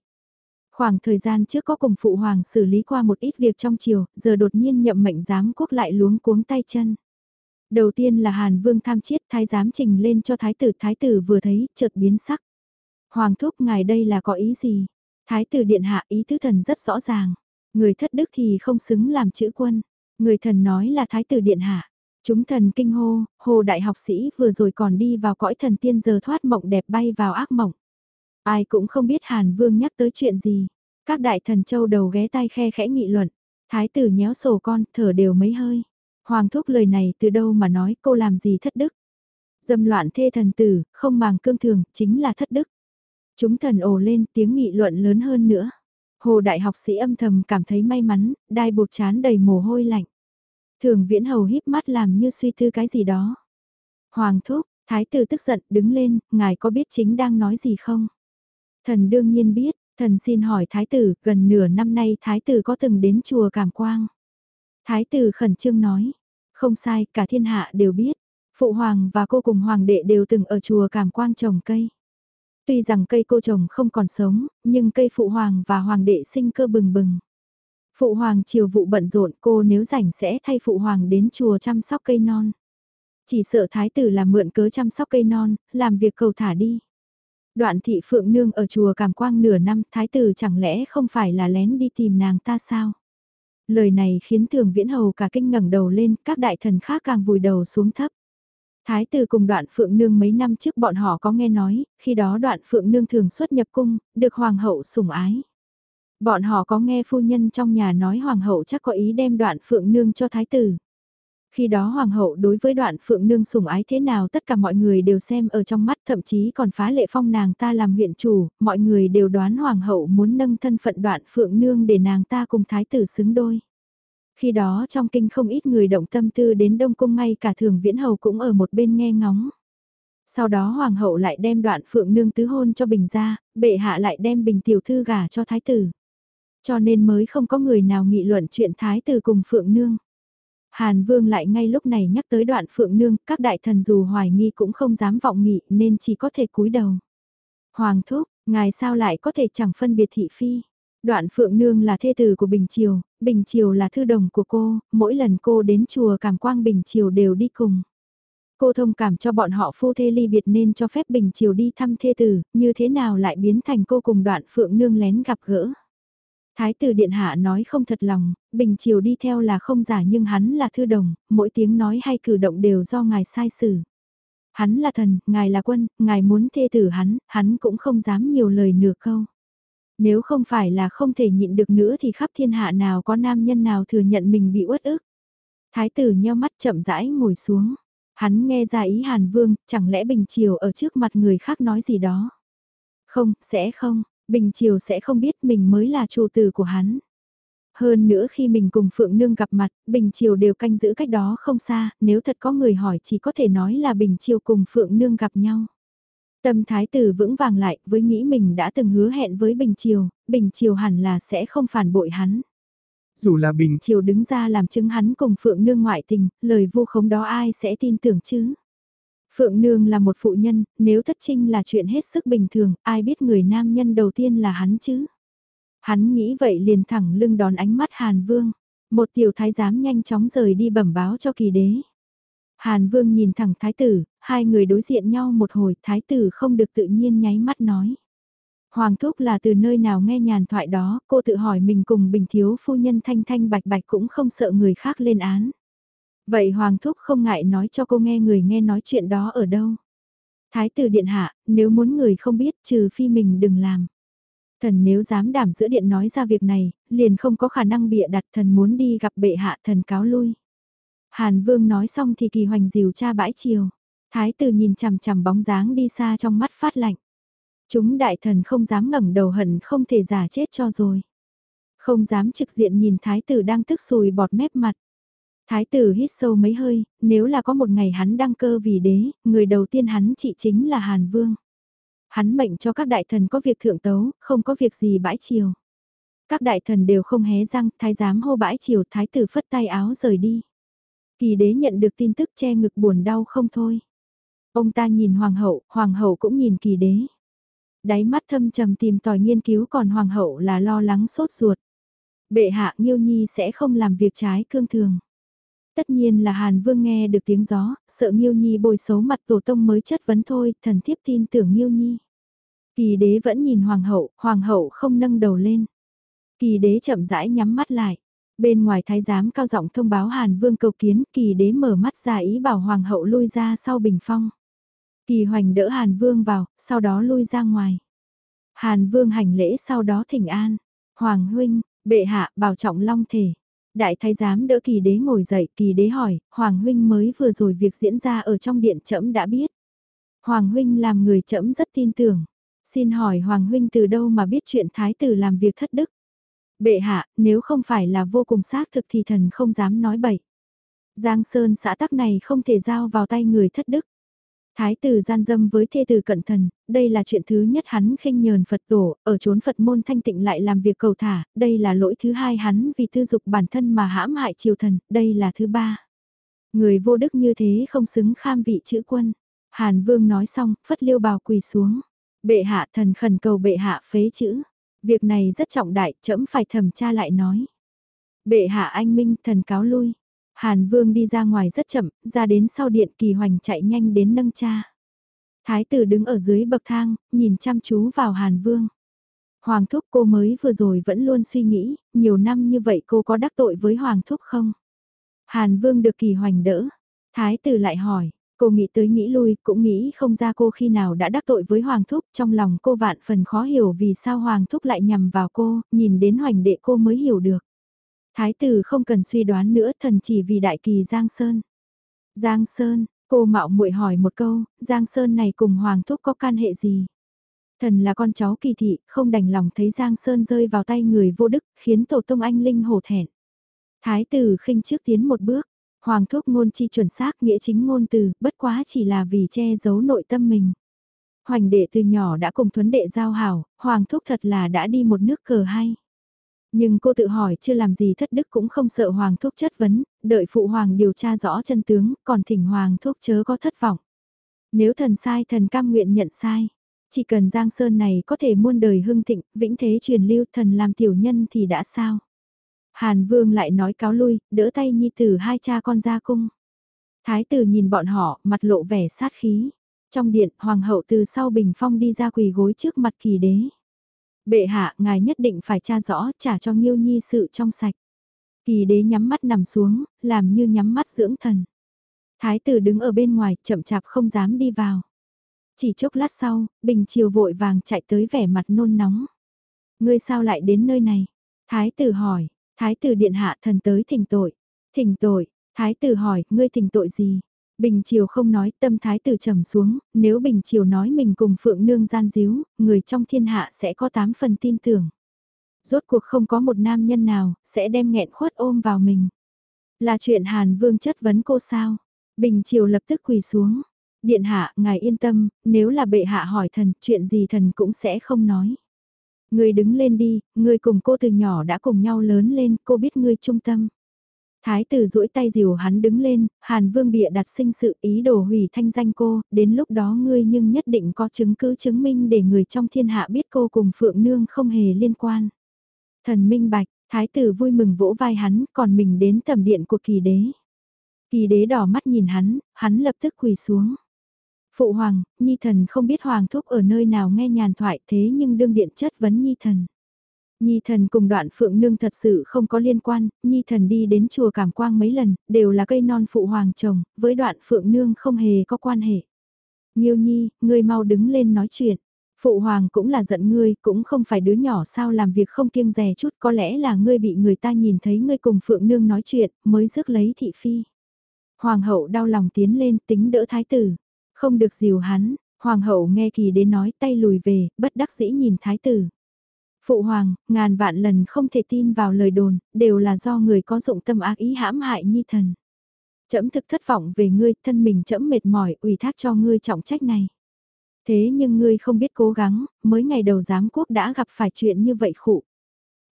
Khoảng thời gian trước có cùng phụ hoàng xử lý qua một ít việc trong triều, giờ đột nhiên nhậm mệnh giám quốc lại luống cuống tay chân. Đầu tiên là Hàn Vương tham chiết thái giám trình lên cho thái tử, thái tử vừa thấy, chợt biến sắc. Hoàng thúc ngài đây là có ý gì? Thái tử điện hạ ý tứ thần rất rõ ràng. Người thất đức thì không xứng làm chữ quân. Người thần nói là thái tử điện hạ. Chúng thần kinh hô, hồ đại học sĩ vừa rồi còn đi vào cõi thần tiên giờ thoát mộng đẹp bay vào ác mộng. Ai cũng không biết Hàn Vương nhắc tới chuyện gì. Các đại thần châu đầu ghé tai khe khẽ nghị luận. Thái tử nhéo sổ con, thở đều mấy hơi. Hoàng thúc lời này từ đâu mà nói cô làm gì thất đức. Dâm loạn thê thần tử, không màng cương thường, chính là thất đức. Chúng thần ồ lên tiếng nghị luận lớn hơn nữa. Hồ đại học sĩ âm thầm cảm thấy may mắn, đai buộc chán đầy mồ hôi lạnh. Thường viễn hầu híp mắt làm như suy tư cái gì đó. Hoàng thúc, thái tử tức giận đứng lên, ngài có biết chính đang nói gì không? Thần đương nhiên biết, thần xin hỏi thái tử, gần nửa năm nay thái tử có từng đến chùa Cảm Quang. Thái tử khẩn trương nói, không sai, cả thiên hạ đều biết. Phụ hoàng và cô cùng hoàng đệ đều từng ở chùa Cảm Quang trồng cây. Tuy rằng cây cô trồng không còn sống, nhưng cây phụ hoàng và hoàng đệ sinh cơ bừng bừng. Phụ hoàng chiều vụ bận rộn cô nếu rảnh sẽ thay phụ hoàng đến chùa chăm sóc cây non. Chỉ sợ thái tử là mượn cớ chăm sóc cây non, làm việc cầu thả đi. Đoạn thị phượng nương ở chùa Cảm Quang nửa năm, thái tử chẳng lẽ không phải là lén đi tìm nàng ta sao? Lời này khiến thường viễn hầu cả kinh ngẩng đầu lên, các đại thần khác càng vùi đầu xuống thấp. Thái tử cùng đoạn phượng nương mấy năm trước bọn họ có nghe nói, khi đó đoạn phượng nương thường xuất nhập cung, được hoàng hậu sủng ái. Bọn họ có nghe phu nhân trong nhà nói hoàng hậu chắc có ý đem đoạn phượng nương cho thái tử. Khi đó hoàng hậu đối với đoạn phượng nương sủng ái thế nào tất cả mọi người đều xem ở trong mắt thậm chí còn phá lệ phong nàng ta làm huyện chủ, mọi người đều đoán hoàng hậu muốn nâng thân phận đoạn phượng nương để nàng ta cùng thái tử xứng đôi. Khi đó trong kinh không ít người động tâm tư đến Đông Cung ngay cả thường viễn hầu cũng ở một bên nghe ngóng. Sau đó hoàng hậu lại đem đoạn phượng nương tứ hôn cho bình ra, bệ hạ lại đem bình tiểu thư gả cho thái tử. Cho nên mới không có người nào nghị luận chuyện thái tử cùng phượng nương. Hàn vương lại ngay lúc này nhắc tới đoạn phượng nương, các đại thần dù hoài nghi cũng không dám vọng nghị nên chỉ có thể cúi đầu. Hoàng thúc, ngài sao lại có thể chẳng phân biệt thị phi. Đoạn Phượng Nương là thê tử của Bình Triều, Bình Triều là thư đồng của cô, mỗi lần cô đến chùa Cảm Quang Bình Triều đều đi cùng. Cô thông cảm cho bọn họ phu thê ly biệt nên cho phép Bình Triều đi thăm thê tử, như thế nào lại biến thành cô cùng đoạn Phượng Nương lén gặp gỡ. Thái tử Điện Hạ nói không thật lòng, Bình Triều đi theo là không giả nhưng hắn là thư đồng, mỗi tiếng nói hay cử động đều do ngài sai xử. Hắn là thần, ngài là quân, ngài muốn thê tử hắn, hắn cũng không dám nhiều lời nửa câu. Nếu không phải là không thể nhịn được nữa thì khắp thiên hạ nào có nam nhân nào thừa nhận mình bị uất ức. Thái tử nheo mắt chậm rãi ngồi xuống. Hắn nghe ra ý Hàn Vương, chẳng lẽ Bình Triều ở trước mặt người khác nói gì đó. Không, sẽ không, Bình Triều sẽ không biết mình mới là chủ tử của hắn. Hơn nữa khi mình cùng Phượng Nương gặp mặt, Bình Triều đều canh giữ cách đó không xa, nếu thật có người hỏi chỉ có thể nói là Bình Triều cùng Phượng Nương gặp nhau. Tâm thái tử vững vàng lại với nghĩ mình đã từng hứa hẹn với Bình Triều, Bình Triều hẳn là sẽ không phản bội hắn. Dù là Bình Triều đứng ra làm chứng hắn cùng Phượng Nương ngoại tình, lời vu khống đó ai sẽ tin tưởng chứ? Phượng Nương là một phụ nhân, nếu thất trinh là chuyện hết sức bình thường, ai biết người nam nhân đầu tiên là hắn chứ? Hắn nghĩ vậy liền thẳng lưng đón ánh mắt Hàn Vương. Một tiểu thái giám nhanh chóng rời đi bẩm báo cho kỳ đế. Hàn Vương nhìn thẳng thái tử, hai người đối diện nhau một hồi, thái tử không được tự nhiên nháy mắt nói. Hoàng thúc là từ nơi nào nghe nhàn thoại đó, cô tự hỏi mình cùng bình thiếu phu nhân thanh thanh bạch bạch cũng không sợ người khác lên án. Vậy Hoàng thúc không ngại nói cho cô nghe người nghe nói chuyện đó ở đâu. Thái tử điện hạ, nếu muốn người không biết trừ phi mình đừng làm. Thần nếu dám đảm giữa điện nói ra việc này, liền không có khả năng bịa đặt thần muốn đi gặp bệ hạ thần cáo lui. Hàn vương nói xong thì kỳ hoành dìu cha bãi chiều. Thái tử nhìn chằm chằm bóng dáng đi xa trong mắt phát lạnh. Chúng đại thần không dám ngẩng đầu hận không thể giả chết cho rồi. Không dám trực diện nhìn thái tử đang tức sùi bọt mép mặt. Thái tử hít sâu mấy hơi, nếu là có một ngày hắn đăng cơ vì đế, người đầu tiên hắn trị chính là Hàn Vương. Hắn mệnh cho các đại thần có việc thượng tấu, không có việc gì bãi chiều. Các đại thần đều không hé răng, thái giám hô bãi chiều, thái tử phất tay áo rời đi. Kỳ đế nhận được tin tức che ngực buồn đau không thôi. Ông ta nhìn hoàng hậu, hoàng hậu cũng nhìn kỳ đế. Đáy mắt thâm trầm tìm tòi nghiên cứu còn hoàng hậu là lo lắng sốt ruột. Bệ hạ Nhiêu Nhi sẽ không làm việc trái cương thường. Tất nhiên là Hàn Vương nghe được tiếng gió, sợ Nghiêu Nhi bồi xấu mặt tổ tông mới chất vấn thôi, thần thiếp tin tưởng Nghiêu Nhi. Kỳ đế vẫn nhìn hoàng hậu, hoàng hậu không nâng đầu lên. Kỳ đế chậm rãi nhắm mắt lại. Bên ngoài thái giám cao giọng thông báo Hàn Vương cầu kiến, kỳ đế mở mắt ra ý bảo hoàng hậu lui ra sau bình phong. Kỳ hoành đỡ Hàn Vương vào, sau đó lui ra ngoài. Hàn Vương hành lễ sau đó thỉnh an. Hoàng huynh, bệ hạ bảo trọng long thể. Đại thái giám đỡ kỳ đế ngồi dậy, kỳ đế hỏi, Hoàng huynh mới vừa rồi việc diễn ra ở trong điện trẫm đã biết. Hoàng huynh làm người trẫm rất tin tưởng. Xin hỏi Hoàng huynh từ đâu mà biết chuyện thái tử làm việc thất đức? Bệ hạ, nếu không phải là vô cùng xác thực thì thần không dám nói bậy. Giang Sơn xã tắc này không thể giao vào tay người thất đức. Thái tử gian dâm với thê tử cận thần, đây là chuyện thứ nhất hắn khinh nhờn Phật tổ, ở chốn Phật môn thanh tịnh lại làm việc cầu thả, đây là lỗi thứ hai hắn vì tư dục bản thân mà hãm hại triều thần, đây là thứ ba. Người vô đức như thế không xứng kham vị chữ quân. Hàn vương nói xong, phất liêu bào quỳ xuống. Bệ hạ thần khẩn cầu bệ hạ phế chữ. Việc này rất trọng đại, trẫm phải thẩm tra lại nói. Bệ hạ anh minh thần cáo lui. Hàn Vương đi ra ngoài rất chậm, ra đến sau điện kỳ hoành chạy nhanh đến nâng cha. Thái tử đứng ở dưới bậc thang, nhìn chăm chú vào Hàn Vương. Hoàng thúc cô mới vừa rồi vẫn luôn suy nghĩ, nhiều năm như vậy cô có đắc tội với Hoàng thúc không? Hàn Vương được kỳ hoành đỡ. Thái tử lại hỏi, cô nghĩ tới nghĩ lui, cũng nghĩ không ra cô khi nào đã đắc tội với Hoàng thúc, trong lòng cô vạn phần khó hiểu vì sao Hoàng thúc lại nhằm vào cô, nhìn đến hoành đệ cô mới hiểu được. Thái tử không cần suy đoán nữa thần chỉ vì đại kỳ Giang Sơn. Giang Sơn, cô mạo muội hỏi một câu, Giang Sơn này cùng Hoàng Thúc có can hệ gì? Thần là con cháu kỳ thị, không đành lòng thấy Giang Sơn rơi vào tay người vô đức, khiến tổ tông anh linh hổ thẹn. Thái tử khinh trước tiến một bước, Hoàng Thúc ngôn chi chuẩn xác nghĩa chính ngôn từ, bất quá chỉ là vì che giấu nội tâm mình. Hoành đệ từ nhỏ đã cùng thuấn đệ giao hảo, Hoàng Thúc thật là đã đi một nước cờ hay. Nhưng cô tự hỏi chưa làm gì thất đức cũng không sợ Hoàng Thúc chất vấn, đợi Phụ Hoàng điều tra rõ chân tướng, còn thỉnh Hoàng Thúc chớ có thất vọng. Nếu thần sai thần cam nguyện nhận sai. Chỉ cần Giang Sơn này có thể muôn đời hưng thịnh, vĩnh thế truyền lưu thần làm tiểu nhân thì đã sao. Hàn Vương lại nói cáo lui, đỡ tay nhi tử hai cha con ra cung. Thái tử nhìn bọn họ, mặt lộ vẻ sát khí. Trong điện, hoàng hậu từ sau bình phong đi ra quỳ gối trước mặt kỳ đế. Bệ hạ, ngài nhất định phải tra rõ, trả cho Nghiêu Nhi sự trong sạch. Kỳ đế nhắm mắt nằm xuống, làm như nhắm mắt dưỡng thần. Thái tử đứng ở bên ngoài, chậm chạp không dám đi vào. Chỉ chốc lát sau, Bình Triều vội vàng chạy tới vẻ mặt nôn nóng. Ngươi sao lại đến nơi này? Thái tử hỏi, Thái tử điện hạ thần tới thỉnh tội. Thỉnh tội, Thái tử hỏi, ngươi thỉnh tội gì? Bình Triều không nói tâm thái tử trầm xuống, nếu Bình Triều nói mình cùng Phượng Nương gian díu, người trong thiên hạ sẽ có tám phần tin tưởng. Rốt cuộc không có một nam nhân nào, sẽ đem nghẹn khuất ôm vào mình. Là chuyện Hàn Vương chất vấn cô sao? Bình Triều lập tức quỳ xuống. Điện hạ, ngài yên tâm, nếu là bệ hạ hỏi thần, chuyện gì thần cũng sẽ không nói. Người đứng lên đi, người cùng cô từ nhỏ đã cùng nhau lớn lên, cô biết ngươi trung tâm. Thái tử duỗi tay dìu hắn đứng lên, Hàn Vương bịa đặt sinh sự ý đồ hủy thanh danh cô, đến lúc đó ngươi nhưng nhất định có chứng cứ chứng minh để người trong thiên hạ biết cô cùng Phượng Nương không hề liên quan. Thần minh bạch, Thái tử vui mừng vỗ vai hắn, còn mình đến tầm điện của kỳ đế. Kỳ đế đỏ mắt nhìn hắn, hắn lập tức quỳ xuống. Phụ hoàng, Nhi thần không biết hoàng thúc ở nơi nào nghe nhàn thoại thế nhưng đương điện chất vấn Nhi thần. Nhi thần cùng đoạn phượng nương thật sự không có liên quan, Nhi thần đi đến chùa cảm quang mấy lần, đều là cây non phụ hoàng chồng, với đoạn phượng nương không hề có quan hệ. Nhiêu Nhi, ngươi mau đứng lên nói chuyện. Phụ hoàng cũng là giận ngươi, cũng không phải đứa nhỏ sao làm việc không kiêng rè chút, có lẽ là ngươi bị người ta nhìn thấy ngươi cùng Phượng Nương nói chuyện, mới rước lấy thị phi. Hoàng hậu đau lòng tiến lên tính đỡ thái tử, không được dìu hắn, hoàng hậu nghe kỳ đến nói tay lùi về, bất đắc dĩ nhìn thái tử. Phụ hoàng, ngàn vạn lần không thể tin vào lời đồn, đều là do người có dụng tâm ác ý hãm hại nhi thần. Chấm thực thất vọng về ngươi, thân mình chấm mệt mỏi, ủy thác cho ngươi trọng trách này. Thế nhưng ngươi không biết cố gắng, mới ngày đầu giám quốc đã gặp phải chuyện như vậy khụ.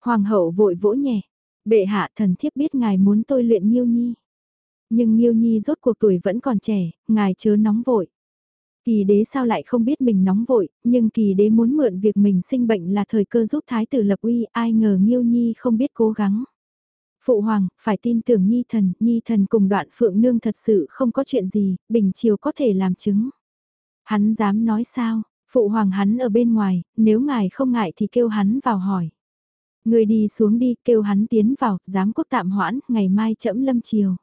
Hoàng hậu vội vỗ nhẹ, bệ hạ thần thiếp biết ngài muốn tôi luyện Nhiêu Nhi. Nhưng Nhiêu Nhi rốt cuộc tuổi vẫn còn trẻ, ngài chớ nóng vội. Kỳ đế sao lại không biết mình nóng vội, nhưng kỳ đế muốn mượn việc mình sinh bệnh là thời cơ giúp thái tử lập uy, ai ngờ nghiêu Nhi không biết cố gắng. Phụ hoàng, phải tin tưởng Nhi thần, Nhi thần cùng đoạn phượng nương thật sự không có chuyện gì, bình chiều có thể làm chứng. Hắn dám nói sao, phụ hoàng hắn ở bên ngoài, nếu ngài không ngại thì kêu hắn vào hỏi. Người đi xuống đi, kêu hắn tiến vào, giám quốc tạm hoãn, ngày mai chậm lâm chiều.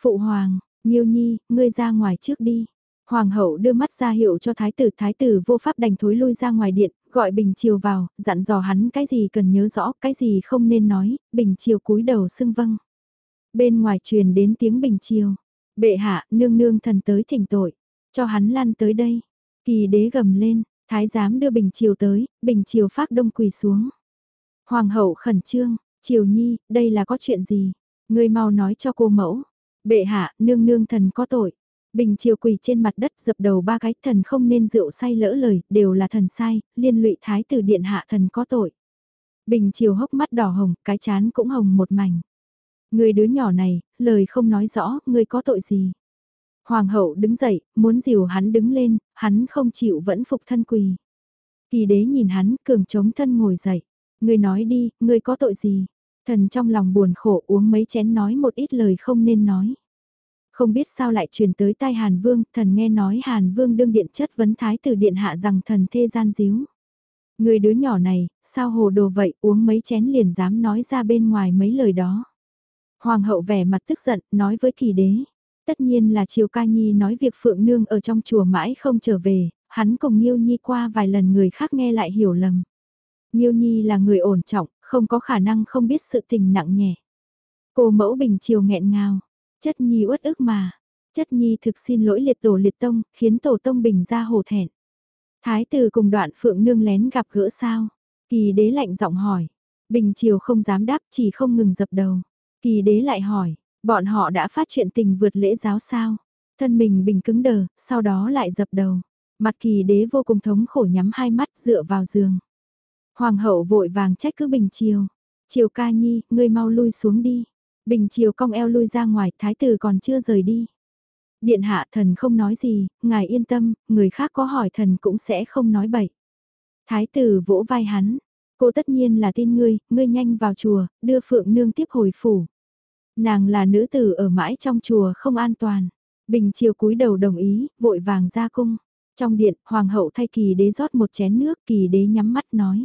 Phụ hoàng, Nhiêu Nhi, ngươi ra ngoài trước đi. Hoàng hậu đưa mắt ra hiệu cho thái tử, thái tử vô pháp đành thối lui ra ngoài điện, gọi Bình triều vào, dặn dò hắn cái gì cần nhớ rõ, cái gì không nên nói, Bình triều cúi đầu xưng vâng. Bên ngoài truyền đến tiếng Bình triều, bệ hạ, nương nương thần tới thỉnh tội. Cho hắn lăn tới đây. Kỳ đế gầm lên, thái giám đưa bình triều tới, bình triều phát đông quỳ xuống. Hoàng hậu khẩn trương, triều nhi, đây là có chuyện gì? Người mau nói cho cô mẫu. Bệ hạ, nương nương thần có tội. Bình chiều quỳ trên mặt đất dập đầu ba cái thần không nên rượu say lỡ lời, đều là thần sai, liên lụy thái tử điện hạ thần có tội. Bình chiều hốc mắt đỏ hồng, cái chán cũng hồng một mảnh. Người đứa nhỏ này, lời không nói rõ, người có tội gì. Hoàng hậu đứng dậy, muốn dìu hắn đứng lên, hắn không chịu vẫn phục thân quỳ. Kỳ đế nhìn hắn, cường chống thân ngồi dậy. Ngươi nói đi, ngươi có tội gì? Thần trong lòng buồn khổ uống mấy chén nói một ít lời không nên nói. Không biết sao lại truyền tới tai Hàn Vương, thần nghe nói Hàn Vương đương điện chất vấn thái tử điện hạ rằng thần thê gian díu. Người đứa nhỏ này, sao hồ đồ vậy, uống mấy chén liền dám nói ra bên ngoài mấy lời đó. Hoàng hậu vẻ mặt tức giận, nói với kỳ đế, Tất nhiên là Triều Ca Nhi nói việc Phượng Nương ở trong chùa mãi không trở về, hắn cùng Nhiêu Nhi qua vài lần người khác nghe lại hiểu lầm. Nhiêu Nhi là người ổn trọng, không có khả năng không biết sự tình nặng nhẹ. Cô mẫu bình chiều nghẹn ngào, chất Nhi uất ức mà. Chất Nhi thực xin lỗi liệt tổ liệt tông, khiến tổ tông bình ra hổ thẹn. Thái tử cùng đoạn Phượng Nương lén gặp gỡ sao? Kỳ đế lạnh giọng hỏi. Bình triều không dám đáp chỉ không ngừng dập đầu. Kỳ đế lại hỏi, Bọn họ đã phát chuyện tình vượt lễ giáo sao? Thân mình bình cứng đờ, sau đó lại dập đầu. Mặt kỳ đế vô cùng thống khổ nhắm hai mắt dựa vào giường. Hoàng hậu vội vàng trách cứ Bình Triều. Triều ca nhi, ngươi mau lui xuống đi. Bình Triều cong eo lui ra ngoài, thái tử còn chưa rời đi. Điện hạ thần không nói gì, ngài yên tâm, người khác có hỏi thần cũng sẽ không nói bậy. Thái tử vỗ vai hắn, cô tất nhiên là tin ngươi, ngươi nhanh vào chùa, đưa Phượng Nương tiếp hồi phủ. Nàng là nữ tử ở mãi trong chùa không an toàn. Bình chiều cúi đầu đồng ý, vội vàng ra cung. Trong điện, hoàng hậu thay kỳ đế rót một chén nước, kỳ đế nhắm mắt nói.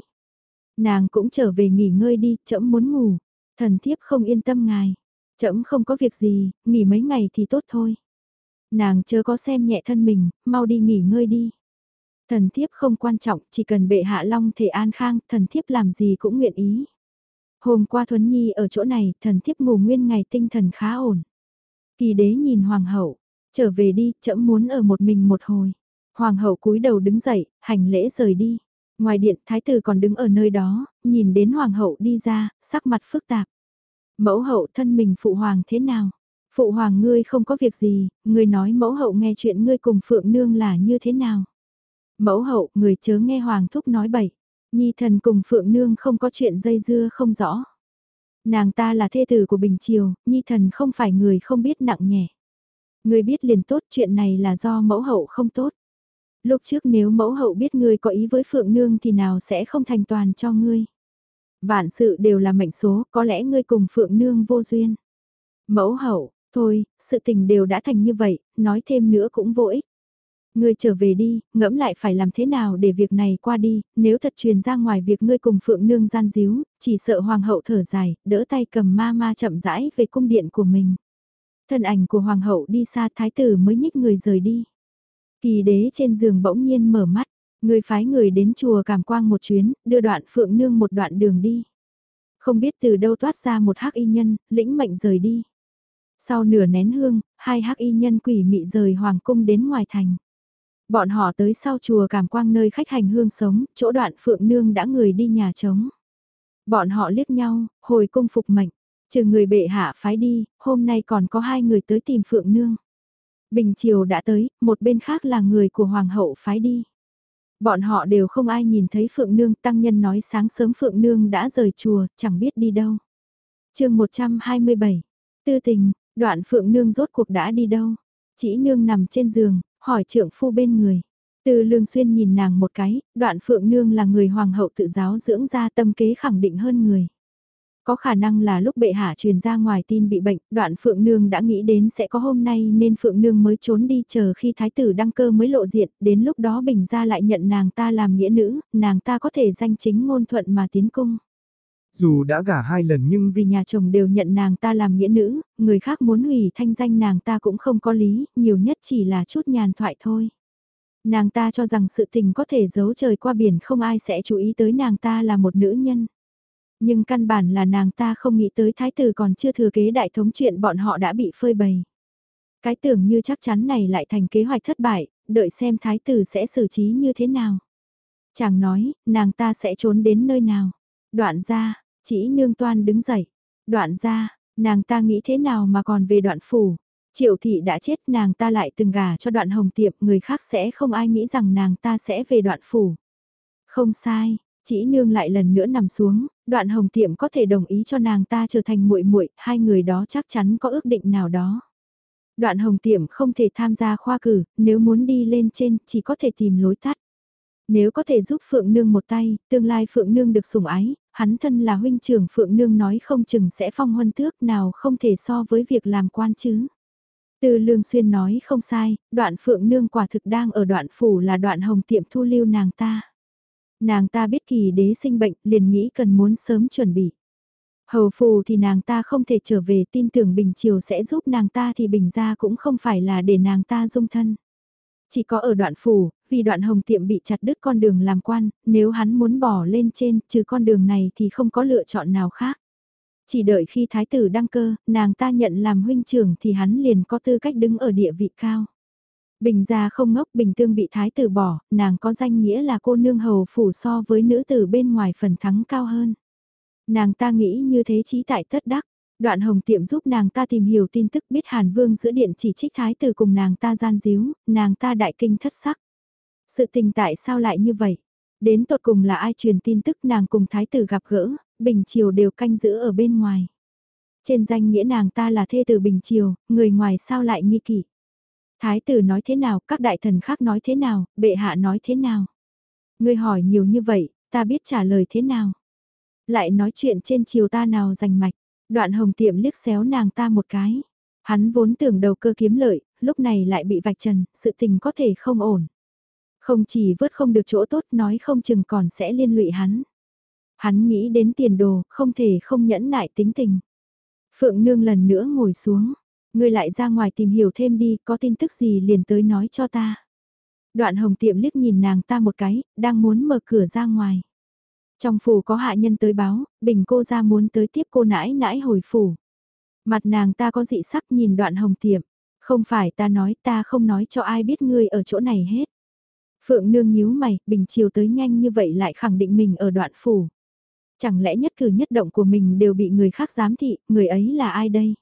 Nàng cũng trở về nghỉ ngơi đi, trẫm muốn ngủ. Thần thiếp không yên tâm ngài. Trẫm không có việc gì, nghỉ mấy ngày thì tốt thôi. Nàng chớ có xem nhẹ thân mình, mau đi nghỉ ngơi đi. Thần thiếp không quan trọng, chỉ cần bệ hạ long thể an khang, thần thiếp làm gì cũng nguyện ý. Hôm qua Thuấn Nhi ở chỗ này, thần thiếp ngủ nguyên ngày tinh thần khá ổn. Kỳ đế nhìn hoàng hậu, trở về đi, chậm muốn ở một mình một hồi. Hoàng hậu cúi đầu đứng dậy, hành lễ rời đi. Ngoài điện, thái tử còn đứng ở nơi đó, nhìn đến hoàng hậu đi ra, sắc mặt phức tạp. Mẫu hậu thân mình phụ hoàng thế nào? Phụ hoàng ngươi không có việc gì, ngươi nói mẫu hậu nghe chuyện ngươi cùng phượng nương là như thế nào? Mẫu hậu, người chớ nghe hoàng thúc nói bậy. Nhi thần cùng Phượng Nương không có chuyện dây dưa không rõ. Nàng ta là thê tử của Bình Triều, Nhi thần không phải người không biết nặng nhẹ. Người biết liền tốt chuyện này là do mẫu hậu không tốt. Lúc trước nếu mẫu hậu biết ngươi có ý với Phượng Nương thì nào sẽ không thành toàn cho ngươi. Vạn sự đều là mệnh số, có lẽ ngươi cùng Phượng Nương vô duyên. Mẫu hậu, thôi, sự tình đều đã thành như vậy, nói thêm nữa cũng vô ích. Ngươi trở về đi, ngẫm lại phải làm thế nào để việc này qua đi, nếu thật truyền ra ngoài việc ngươi cùng Phượng Nương gian díu, chỉ sợ Hoàng hậu thở dài, đỡ tay cầm ma ma chậm rãi về cung điện của mình. Thân ảnh của Hoàng hậu đi xa thái tử mới nhích người rời đi. Kỳ đế trên giường bỗng nhiên mở mắt, người phái người đến chùa cảm quang một chuyến, đưa đoạn Phượng Nương một đoạn đường đi. Không biết từ đâu toát ra một hắc y nhân, lĩnh mệnh rời đi. Sau nửa nén hương, hai hắc y nhân quỷ mị rời hoàng cung đến ngoài thành. Bọn họ tới sau chùa cảm quang nơi khách hành hương sống, chỗ đoạn phượng nương đã người đi nhà trống. Bọn họ liếc nhau, hồi cung phục mệnh, trừ người bệ hạ phái đi, hôm nay còn có hai người tới tìm phượng nương. Bình chiều đã tới, một bên khác là người của hoàng hậu phái đi. Bọn họ đều không ai nhìn thấy Phượng Nương tăng nhân nói sáng sớm Phượng Nương đã rời chùa, chẳng biết đi đâu. chương 127, tư tình, đoạn Phượng Nương rốt cuộc đã đi đâu. Chỉ Nương nằm trên giường, hỏi trượng phu bên người. Từ lương xuyên nhìn nàng một cái, đoạn phượng nương là người hoàng hậu tự giáo dưỡng ra tâm kế khẳng định hơn người. Có khả năng là lúc bệ hạ truyền ra ngoài tin bị bệnh, đoạn Phượng Nương đã nghĩ đến sẽ có hôm nay nên Phượng Nương mới trốn đi chờ khi Thái tử đăng cơ mới lộ diện, đến lúc đó Bình gia lại nhận nàng ta làm nghĩa nữ, nàng ta có thể danh chính ngôn thuận mà tiến cung. Dù đã gả hai lần nhưng vì nhà chồng đều nhận nàng ta làm nghĩa nữ, người khác muốn hủy thanh danh nàng ta cũng không có lý, nhiều nhất chỉ là chút nhàn thoại thôi. Nàng ta cho rằng sự tình có thể giấu trời qua biển không ai sẽ chú ý tới nàng ta là một nữ nhân. Nhưng căn bản là nàng ta không nghĩ tới thái tử còn chưa thừa kế đại thống chuyện bọn họ đã bị phơi bày. Cái tưởng như chắc chắn này lại thành kế hoạch thất bại, đợi xem thái tử sẽ xử trí như thế nào. Chàng nói, nàng ta sẽ trốn đến nơi nào. Đoạn ra, chỉ nương toan đứng dậy. Đoạn ra, nàng ta nghĩ thế nào mà còn về đoạn phủ. Triệu thị đã chết nàng ta lại từng gà cho đoạn hồng tiệp người khác sẽ không ai nghĩ rằng nàng ta sẽ về đoạn phủ. Không sai, chỉ nương lại lần nữa nằm xuống, đoạn hồng tiệm có thể đồng ý cho nàng ta trở thành muội muội, hai người đó chắc chắn có ước định nào đó. Đoạn hồng tiệm không thể tham gia khoa cử, nếu muốn đi lên trên chỉ có thể tìm lối tắt. Nếu có thể giúp Phượng Nương một tay, tương lai Phượng Nương được sủng ái, hắn thân là huynh trưởng Phượng Nương nói không chừng sẽ phong huân tước nào không thể so với việc làm quan chứ. Từ Lương Xuyên nói không sai, đoạn Phượng Nương quả thực đang ở đoạn phủ là đoạn hồng tiệm thu lưu nàng ta. Nàng ta biết kỳ đế sinh bệnh liền nghĩ cần muốn sớm chuẩn bị. Hầu phù thì nàng ta không thể trở về tin tưởng Bình Triều sẽ giúp nàng ta thì Bình gia cũng không phải là để nàng ta dung thân. Chỉ có ở đoạn phủ, vì đoạn hồng tiệm bị chặt đứt con đường làm quan, nếu hắn muốn bỏ lên trên trừ con đường này thì không có lựa chọn nào khác. Chỉ đợi khi thái tử đăng cơ, nàng ta nhận làm huynh trưởng thì hắn liền có tư cách đứng ở địa vị cao. Bình gia không ngốc bình tương bị thái tử bỏ, nàng có danh nghĩa là cô nương hầu phủ so với nữ tử bên ngoài phần thắng cao hơn. Nàng ta nghĩ như thế chí tại tất đắc, đoạn hồng tiệm giúp nàng ta tìm hiểu tin tức biết Hàn Vương giữa điện chỉ trích thái tử cùng nàng ta gian díu, nàng ta đại kinh thất sắc. Sự tình tại sao lại như vậy? Đến tột cùng là ai truyền tin tức nàng cùng thái tử gặp gỡ, Bình Triều đều canh giữ ở bên ngoài. Trên danh nghĩa nàng ta là thê tử Bình Triều, người ngoài sao lại nghi kỵ. Thái tử nói thế nào, các đại thần khác nói thế nào, bệ hạ nói thế nào. Ngươi hỏi nhiều như vậy, ta biết trả lời thế nào. Lại nói chuyện trên chiều ta nào rành mạch, đoạn hồng tiệm liếc xéo nàng ta một cái. Hắn vốn tưởng đầu cơ kiếm lợi, lúc này lại bị vạch trần, sự tình có thể không ổn. Không chỉ vớt không được chỗ tốt nói không chừng còn sẽ liên lụy hắn. Hắn nghĩ đến tiền đồ, không thể không nhẫn nại tính tình. Phượng Nương lần nữa ngồi xuống, ngươi lại ra ngoài tìm hiểu thêm đi, có tin tức gì liền tới nói cho ta. Đoạn hồng tiệm liếc nhìn nàng ta một cái, đang muốn mở cửa ra ngoài. Trong phủ có hạ nhân tới báo, bình cô ra muốn tới tiếp cô nãi nãi hồi phủ. Mặt nàng ta có dị sắc nhìn đoạn hồng tiệm, không phải ta nói ta không nói cho ai biết ngươi ở chỗ này hết. Phượng nương nhíu mày, bình chiều tới nhanh như vậy lại khẳng định mình ở đoạn phủ. Chẳng lẽ nhất cử nhất động của mình đều bị người khác giám thị, người ấy là ai đây?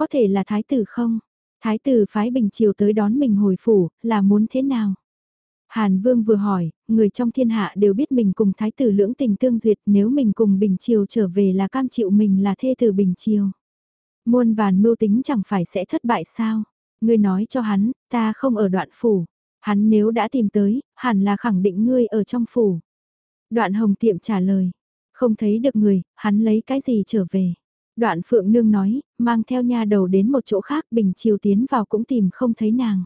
Có thể là thái tử không? Thái tử phái bình chiều tới đón mình hồi phủ, là muốn thế nào? Hàn Vương vừa hỏi, người trong thiên hạ đều biết mình cùng thái tử lưỡng tình tương duyệt nếu mình cùng Bình Triều trở về là cam chịu mình là thê tử Bình Triều. Muôn vàn mưu tính chẳng phải sẽ thất bại sao? Ngươi nói cho hắn, ta không ở đoạn phủ. Hắn nếu đã tìm tới, hẳn là khẳng định ngươi ở trong phủ. Đoạn hồng tiệm trả lời, không thấy được người, hắn lấy cái gì trở về. Đoạn phượng nương nói, mang theo nha đầu đến một chỗ khác bình chiều tiến vào cũng tìm không thấy nàng.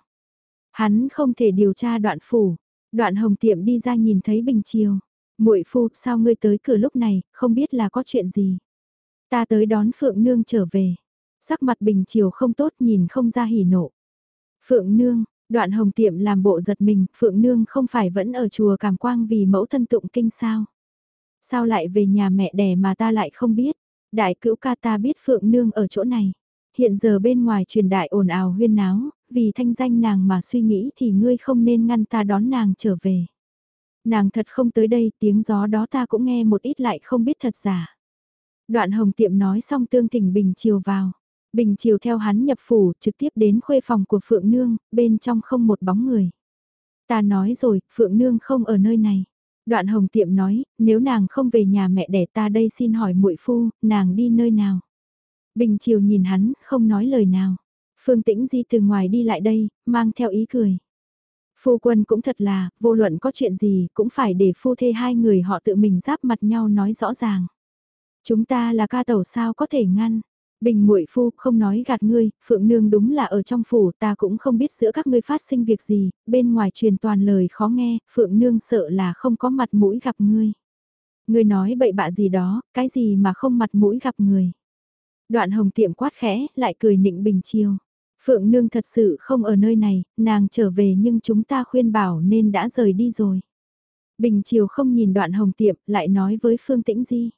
Hắn không thể điều tra đoạn phủ. Đoạn hồng tiệm đi ra nhìn thấy Bình Chiều. muội phu, sao ngươi tới cửa lúc này, không biết là có chuyện gì. Ta tới đón Phượng Nương trở về. Sắc mặt Bình Chiều không tốt nhìn không ra hỉ nộ. Phượng Nương, đoạn hồng tiệm làm bộ giật mình, Phượng Nương không phải vẫn ở chùa Cảm Quang vì mẫu thân tụng kinh sao. Sao lại về nhà mẹ đẻ mà ta lại không biết. Đại cữu ca ta biết Phượng Nương ở chỗ này. Hiện giờ bên ngoài truyền đại ồn ào huyên náo, vì thanh danh nàng mà suy nghĩ thì ngươi không nên ngăn ta đón nàng trở về. Nàng thật không tới đây, tiếng gió đó ta cũng nghe một ít lại không biết thật giả. Đoạn hồng tiệm nói xong tương tình Bình Chiều vào. Bình Chiều theo hắn nhập phủ trực tiếp đến khuê phòng của Phượng Nương, bên trong không một bóng người. Ta nói rồi, Phượng Nương không ở nơi này. Đoạn hồng tiệm nói, nếu nàng không về nhà mẹ đẻ ta đây xin hỏi muội phu, nàng đi nơi nào. Bình Chiều nhìn hắn, không nói lời nào. Phương Tĩnh Di từ ngoài đi lại đây, mang theo ý cười. Phu quân cũng thật là, vô luận có chuyện gì cũng phải để phu thê hai người họ tự mình giáp mặt nhau nói rõ ràng. Chúng ta là ca tẩu sao có thể ngăn. Bình muội phu không nói gạt ngươi, Phượng Nương đúng là ở trong phủ ta cũng không biết giữa các ngươi phát sinh việc gì, bên ngoài truyền toàn lời khó nghe, Phượng Nương sợ là không có mặt mũi gặp ngươi. Ngươi nói bậy bạ gì đó, cái gì mà không mặt mũi gặp người. Đoạn hồng tiệm quát khẽ, lại cười nịnh bình chiêu. Phượng Nương thật sự không ở nơi này, nàng trở về nhưng chúng ta khuyên bảo nên đã rời đi rồi. Bình chiều không nhìn đoạn hồng tiệm, lại nói với Phương Tĩnh Di.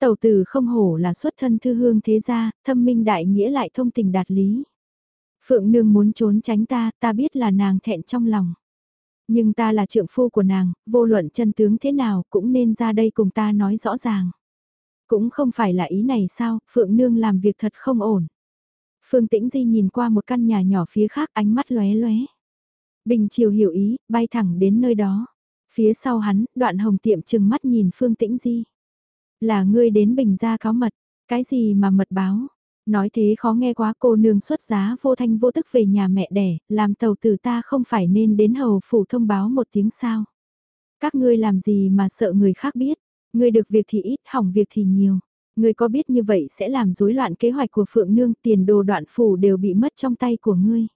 Tẩu tử không hổ là xuất thân thư hương thế gia, thâm minh đại nghĩa lại thông tình đạt lý. Phượng Nương muốn trốn tránh ta, ta biết là nàng thẹn trong lòng. Nhưng ta là trượng phu của nàng, vô luận chân tướng thế nào cũng nên ra đây cùng ta nói rõ ràng. Cũng không phải là ý này sao, Phượng Nương làm việc thật không ổn. Phương Tĩnh Di nhìn qua một căn nhà nhỏ phía khác ánh mắt lóe lóe. Bình Triều hiểu ý, bay thẳng đến nơi đó. Phía sau hắn, đoạn hồng tiệm chừng mắt nhìn Phương Tĩnh Di. Là ngươi đến Bình gia cáo mật, cái gì mà mật báo. Nói thế khó nghe quá cô nương xuất giá vô thanh vô tức về nhà mẹ đẻ, làm tàu tử ta không phải nên đến hầu phủ thông báo một tiếng sao. Các ngươi làm gì mà sợ người khác biết, ngươi được việc thì ít, hỏng việc thì nhiều. Ngươi có biết như vậy sẽ làm rối loạn kế hoạch của Phượng Nương tiền đồ đoạn phủ đều bị mất trong tay của ngươi.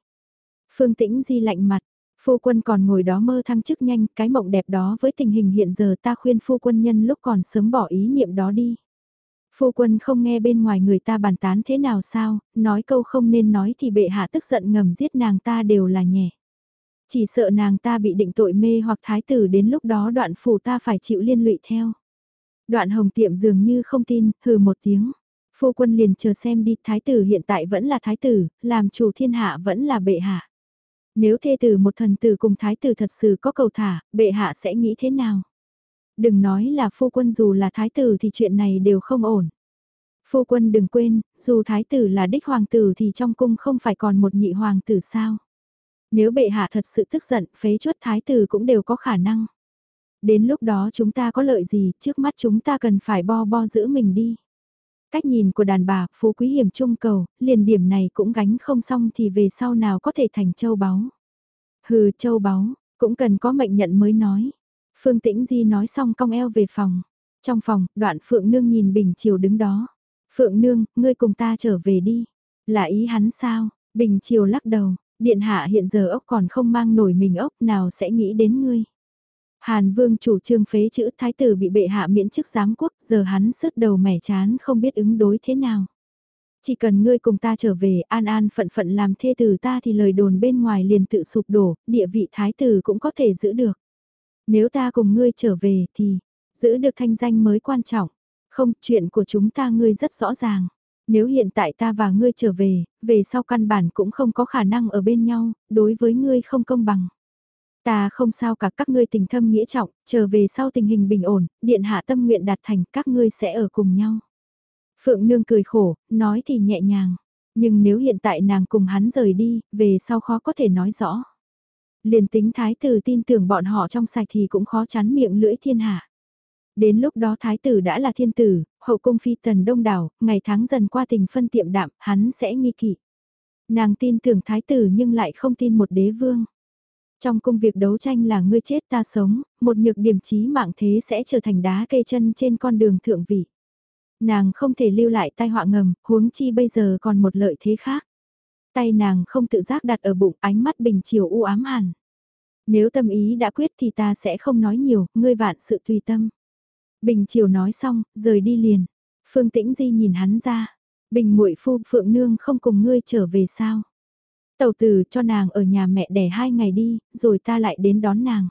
Phương Tĩnh Di lạnh mặt, phu quân còn ngồi đó mơ thăng chức nhanh, cái mộng đẹp đó với tình hình hiện giờ ta khuyên phu quân nhân lúc còn sớm bỏ ý niệm đó đi. Phu quân không nghe bên ngoài người ta bàn tán thế nào sao, nói câu không nên nói thì bệ hạ tức giận ngầm giết nàng ta đều là nhẹ. Chỉ sợ nàng ta bị định tội mê hoặc thái tử đến lúc đó đoạn phủ ta phải chịu liên lụy theo. Đoạn hồng tiệm dường như không tin, hừ một tiếng. Phu quân liền chờ xem đi, thái tử hiện tại vẫn là thái tử, làm chủ thiên hạ vẫn là bệ hạ. Nếu thê tử một thần tử cùng thái tử thật sự có cầu thả, bệ hạ sẽ nghĩ thế nào? Đừng nói là phu quân dù là thái tử thì chuyện này đều không ổn. Phu quân đừng quên, dù thái tử là đích hoàng tử thì trong cung không phải còn một nhị hoàng tử sao? Nếu bệ hạ thật sự tức giận, phế chuất thái tử cũng đều có khả năng. Đến lúc đó chúng ta có lợi gì, trước mắt chúng ta cần phải bo bo giữ mình đi. Cách nhìn của đàn bà, phú quý hiểm trung cầu, liền điểm này cũng gánh không xong thì về sau nào có thể thành châu báu. Hừ châu báu, cũng cần có mệnh nhận mới nói. Phương Tĩnh Di nói xong cong eo về phòng. Trong phòng, đoạn Phượng Nương nhìn Bình Triều đứng đó. Phượng Nương, ngươi cùng ta trở về đi. Là ý hắn sao? Bình Triều lắc đầu, điện hạ hiện giờ ốc còn không mang nổi mình ốc nào sẽ nghĩ đến ngươi. Hàn Vương chủ trương phế chữ thái tử bị bệ hạ miễn chức giám quốc, giờ hắn sứt đầu mẻ chán không biết ứng đối thế nào. Chỉ cần ngươi cùng ta trở về an an phận phận làm thê tử ta thì lời đồn bên ngoài liền tự sụp đổ, địa vị thái tử cũng có thể giữ được. Nếu ta cùng ngươi trở về thì, giữ được thanh danh mới quan trọng. Không, chuyện của chúng ta ngươi rất rõ ràng. Nếu hiện tại ta và ngươi trở về, về sau căn bản cũng không có khả năng ở bên nhau, đối với ngươi không công bằng. Ta không sao cả các ngươi tình thâm nghĩa trọng, trở về sau tình hình bình ổn, điện hạ tâm nguyện đạt thành các ngươi sẽ ở cùng nhau. Phượng Nương cười khổ, nói thì nhẹ nhàng, nhưng nếu hiện tại nàng cùng hắn rời đi, về sau khó có thể nói rõ. Liền tính thái tử tin tưởng bọn họ trong sạch thì cũng khó chắn miệng lưỡi thiên hạ. Đến lúc đó thái tử đã là thiên tử, hậu cung phi tần đông đảo, ngày tháng dần qua tình phân tiệm đạm, hắn sẽ nghi kỵ. Nàng tin tưởng thái tử nhưng lại không tin một đế vương. Trong công việc đấu tranh là ngươi chết ta sống, một nhược điểm chí mạng thế sẽ trở thành đá cây chân trên con đường thượng vị. Nàng không thể lưu lại tai họa ngầm, huống chi bây giờ còn một lợi thế khác. Tay nàng không tự giác đặt ở bụng ánh mắt bình chiều u ám hẳn. Nếu tâm ý đã quyết thì ta sẽ không nói nhiều, ngươi vạn sự tùy tâm. Bình chiều nói xong, rời đi liền. Phương Tĩnh Di nhìn hắn ra. Bình muội phu Phượng Nương không cùng ngươi trở về sao? Tàu tử cho nàng ở nhà mẹ đẻ hai ngày đi, rồi ta lại đến đón nàng.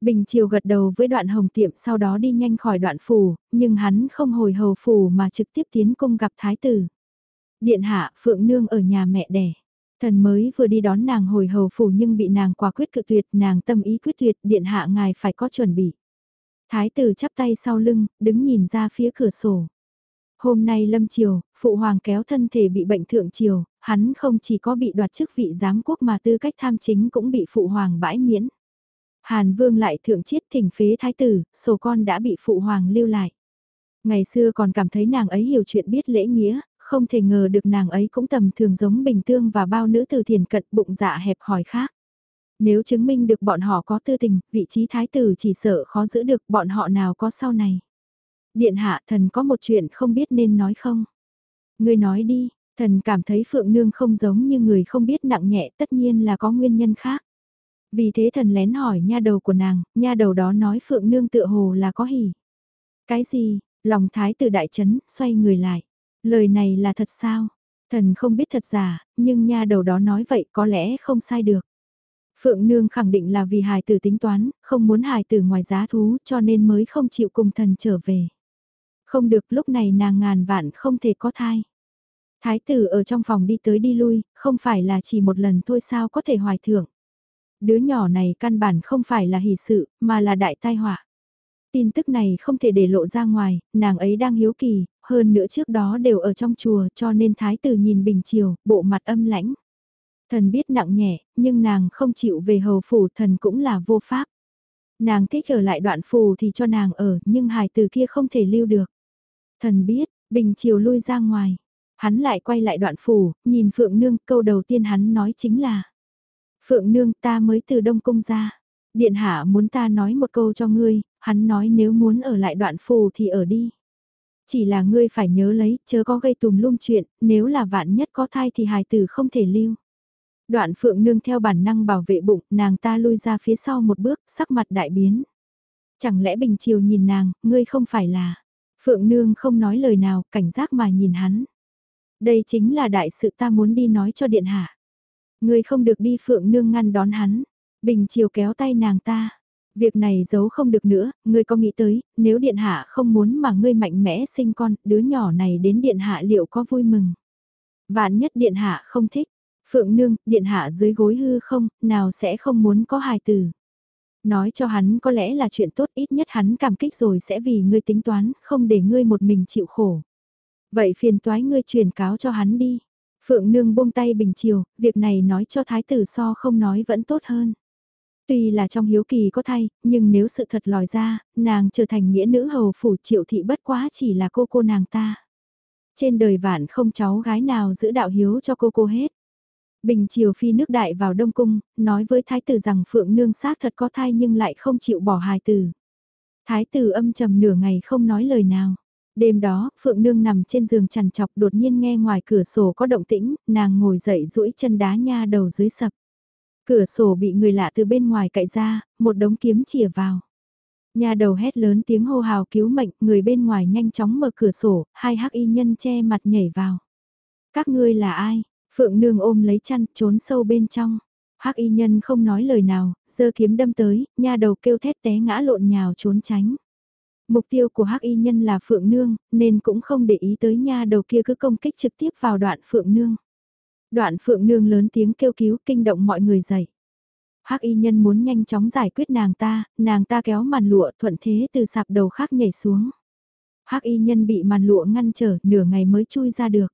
Bình chiều gật đầu với đoạn hồng tiệm sau đó đi nhanh khỏi đoạn phủ, nhưng hắn không hồi hầu phủ mà trực tiếp tiến cung gặp thái tử. Điện hạ Phượng Nương ở nhà mẹ đẻ. Thần mới vừa đi đón nàng hồi hầu phủ nhưng bị nàng quả quyết cự tuyệt, nàng tâm ý quyết tuyệt, điện hạ ngài phải có chuẩn bị. Thái tử chắp tay sau lưng, đứng nhìn ra phía cửa sổ. Hôm nay lâm triều, phụ hoàng kéo thân thể bị bệnh thượng triều, hắn không chỉ có bị đoạt chức vị giám quốc mà tư cách tham chính cũng bị phụ hoàng bãi miễn. Hàn vương lại thượng chiết thỉnh phế thái tử, sổ con đã bị phụ hoàng lưu lại. Ngày xưa còn cảm thấy nàng ấy hiểu chuyện biết lễ nghĩa, không thể ngờ được nàng ấy cũng tầm thường giống bình tương và bao nữ từ thiền cận bụng dạ hẹp hỏi khác. Nếu chứng minh được bọn họ có tư tình, vị trí thái tử chỉ sợ khó giữ được bọn họ nào có sau này. Điện hạ thần có một chuyện không biết nên nói không? Người nói đi, thần cảm thấy Phượng Nương không giống như người không biết nặng nhẹ tất nhiên là có nguyên nhân khác. Vì thế thần lén hỏi nha đầu của nàng, nha đầu đó nói Phượng Nương tựa hồ là có hỉ. Cái gì, lòng thái tử đại chấn, xoay người lại. Lời này là thật sao? Thần không biết thật giả, nhưng nha đầu đó nói vậy có lẽ không sai được. Phượng Nương khẳng định là vì hài tử tính toán, không muốn hài tử ngoài giá thú cho nên mới không chịu cùng thần trở về. Không được lúc này nàng ngàn vạn không thể có thai. Thái tử ở trong phòng đi tới đi lui, không phải là chỉ một lần thôi sao có thể hoài thưởng. Đứa nhỏ này căn bản không phải là hỷ sự, mà là đại tai họa. Tin tức này không thể để lộ ra ngoài, nàng ấy đang hiếu kỳ, hơn nữa trước đó đều ở trong chùa cho nên thái tử nhìn bình chiều, bộ mặt âm lãnh. Thần biết nặng nhẹ, nhưng nàng không chịu về hầu phủ thần cũng là vô pháp. Nàng thích ở lại đoạn phù thì cho nàng ở, nhưng hài từ kia không thể lưu được. Thần biết, bình chiều lui ra ngoài. Hắn lại quay lại đoạn phủ, nhìn Phượng Nương, câu đầu tiên hắn nói chính là Phượng Nương ta mới từ Đông Cung ra. Điện hạ muốn ta nói một câu cho ngươi, hắn nói nếu muốn ở lại đoạn phù thì ở đi. Chỉ là ngươi phải nhớ lấy, chớ có gây tùm lung chuyện, nếu là vạn nhất có thai thì hài tử không thể lưu. Đoạn phượng nương theo bản năng bảo vệ bụng, nàng ta lui ra phía sau một bước, sắc mặt đại biến. Chẳng lẽ bình triều nhìn nàng, ngươi không phải là... Phượng nương không nói lời nào, cảnh giác mà nhìn hắn. Đây chính là đại sự ta muốn đi nói cho điện hạ. Ngươi không được đi phượng nương ngăn đón hắn. Bình chiều kéo tay nàng ta. Việc này giấu không được nữa, ngươi có nghĩ tới, nếu điện hạ không muốn mà ngươi mạnh mẽ sinh con, đứa nhỏ này đến điện hạ liệu có vui mừng? Vạn nhất điện hạ không thích, Phượng Nương, điện hạ dưới gối hư không, nào sẽ không muốn có hài tử. Nói cho hắn có lẽ là chuyện tốt ít nhất hắn cảm kích rồi sẽ vì ngươi tính toán, không để ngươi một mình chịu khổ. Vậy phiền toái ngươi truyền cáo cho hắn đi. Phượng Nương buông tay bình chiều, việc này nói cho thái tử so không nói vẫn tốt hơn. Tuy là trong hiếu kỳ có thay, nhưng nếu sự thật lòi ra, nàng trở thành nghĩa nữ hầu phủ triệu thị bất quá chỉ là cô cô nàng ta. Trên đời vạn không cháu gái nào giữ đạo hiếu cho cô cô hết. Bình chiều phi nước đại vào Đông Cung, nói với thái tử rằng Phượng Nương xác thật có thai nhưng lại không chịu bỏ hài tử. Thái tử âm trầm nửa ngày không nói lời nào. Đêm đó, Phượng Nương nằm trên giường chằn chọc đột nhiên nghe ngoài cửa sổ có động tĩnh, nàng ngồi dậy duỗi chân đá nha đầu dưới sập. Cửa sổ bị người lạ từ bên ngoài cậy ra, một đống kiếm chìa vào. Nhà đầu hét lớn tiếng hô hào cứu mệnh, người bên ngoài nhanh chóng mở cửa sổ, hai hắc y nhân che mặt nhảy vào. Các ngươi là ai? Phượng nương ôm lấy chăn, trốn sâu bên trong. Hắc y nhân không nói lời nào, giơ kiếm đâm tới, nha đầu kêu thét té ngã lộn nhào trốn tránh. Mục tiêu của Hắc y nhân là Phượng nương, nên cũng không để ý tới nha đầu kia cứ công kích trực tiếp vào đoạn Phượng nương. Đoạn Phượng nương lớn tiếng kêu cứu kinh động mọi người dậy. Hắc y nhân muốn nhanh chóng giải quyết nàng ta, nàng ta kéo màn lụa thuận thế từ sạp đầu khác nhảy xuống. Hắc y nhân bị màn lụa ngăn trở, nửa ngày mới chui ra được.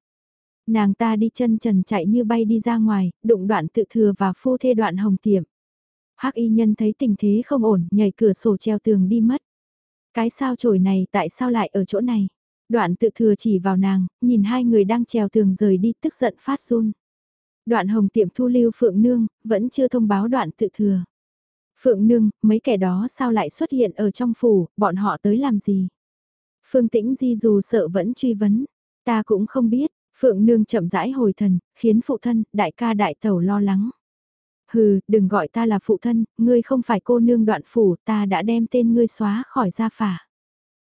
Nàng ta đi chân trần chạy như bay đi ra ngoài, đụng đoạn tự thừa và phô thê đoạn hồng tiệm. Hắc y nhân thấy tình thế không ổn, nhảy cửa sổ treo tường đi mất. Cái sao chổi này tại sao lại ở chỗ này? Đoạn tự thừa chỉ vào nàng, nhìn hai người đang trèo tường rời đi tức giận phát run. Đoạn hồng tiệm thu lưu Phượng Nương, vẫn chưa thông báo đoạn tự thừa. Phượng Nương, mấy kẻ đó sao lại xuất hiện ở trong phủ, bọn họ tới làm gì? Phương Tĩnh Di dù sợ vẫn truy vấn, ta cũng không biết, Phượng Nương chậm rãi hồi thần, khiến phụ thân, đại ca đại tẩu lo lắng. Hừ, đừng gọi ta là phụ thân, ngươi không phải cô nương đoạn phủ, ta đã đem tên ngươi xóa khỏi gia phả.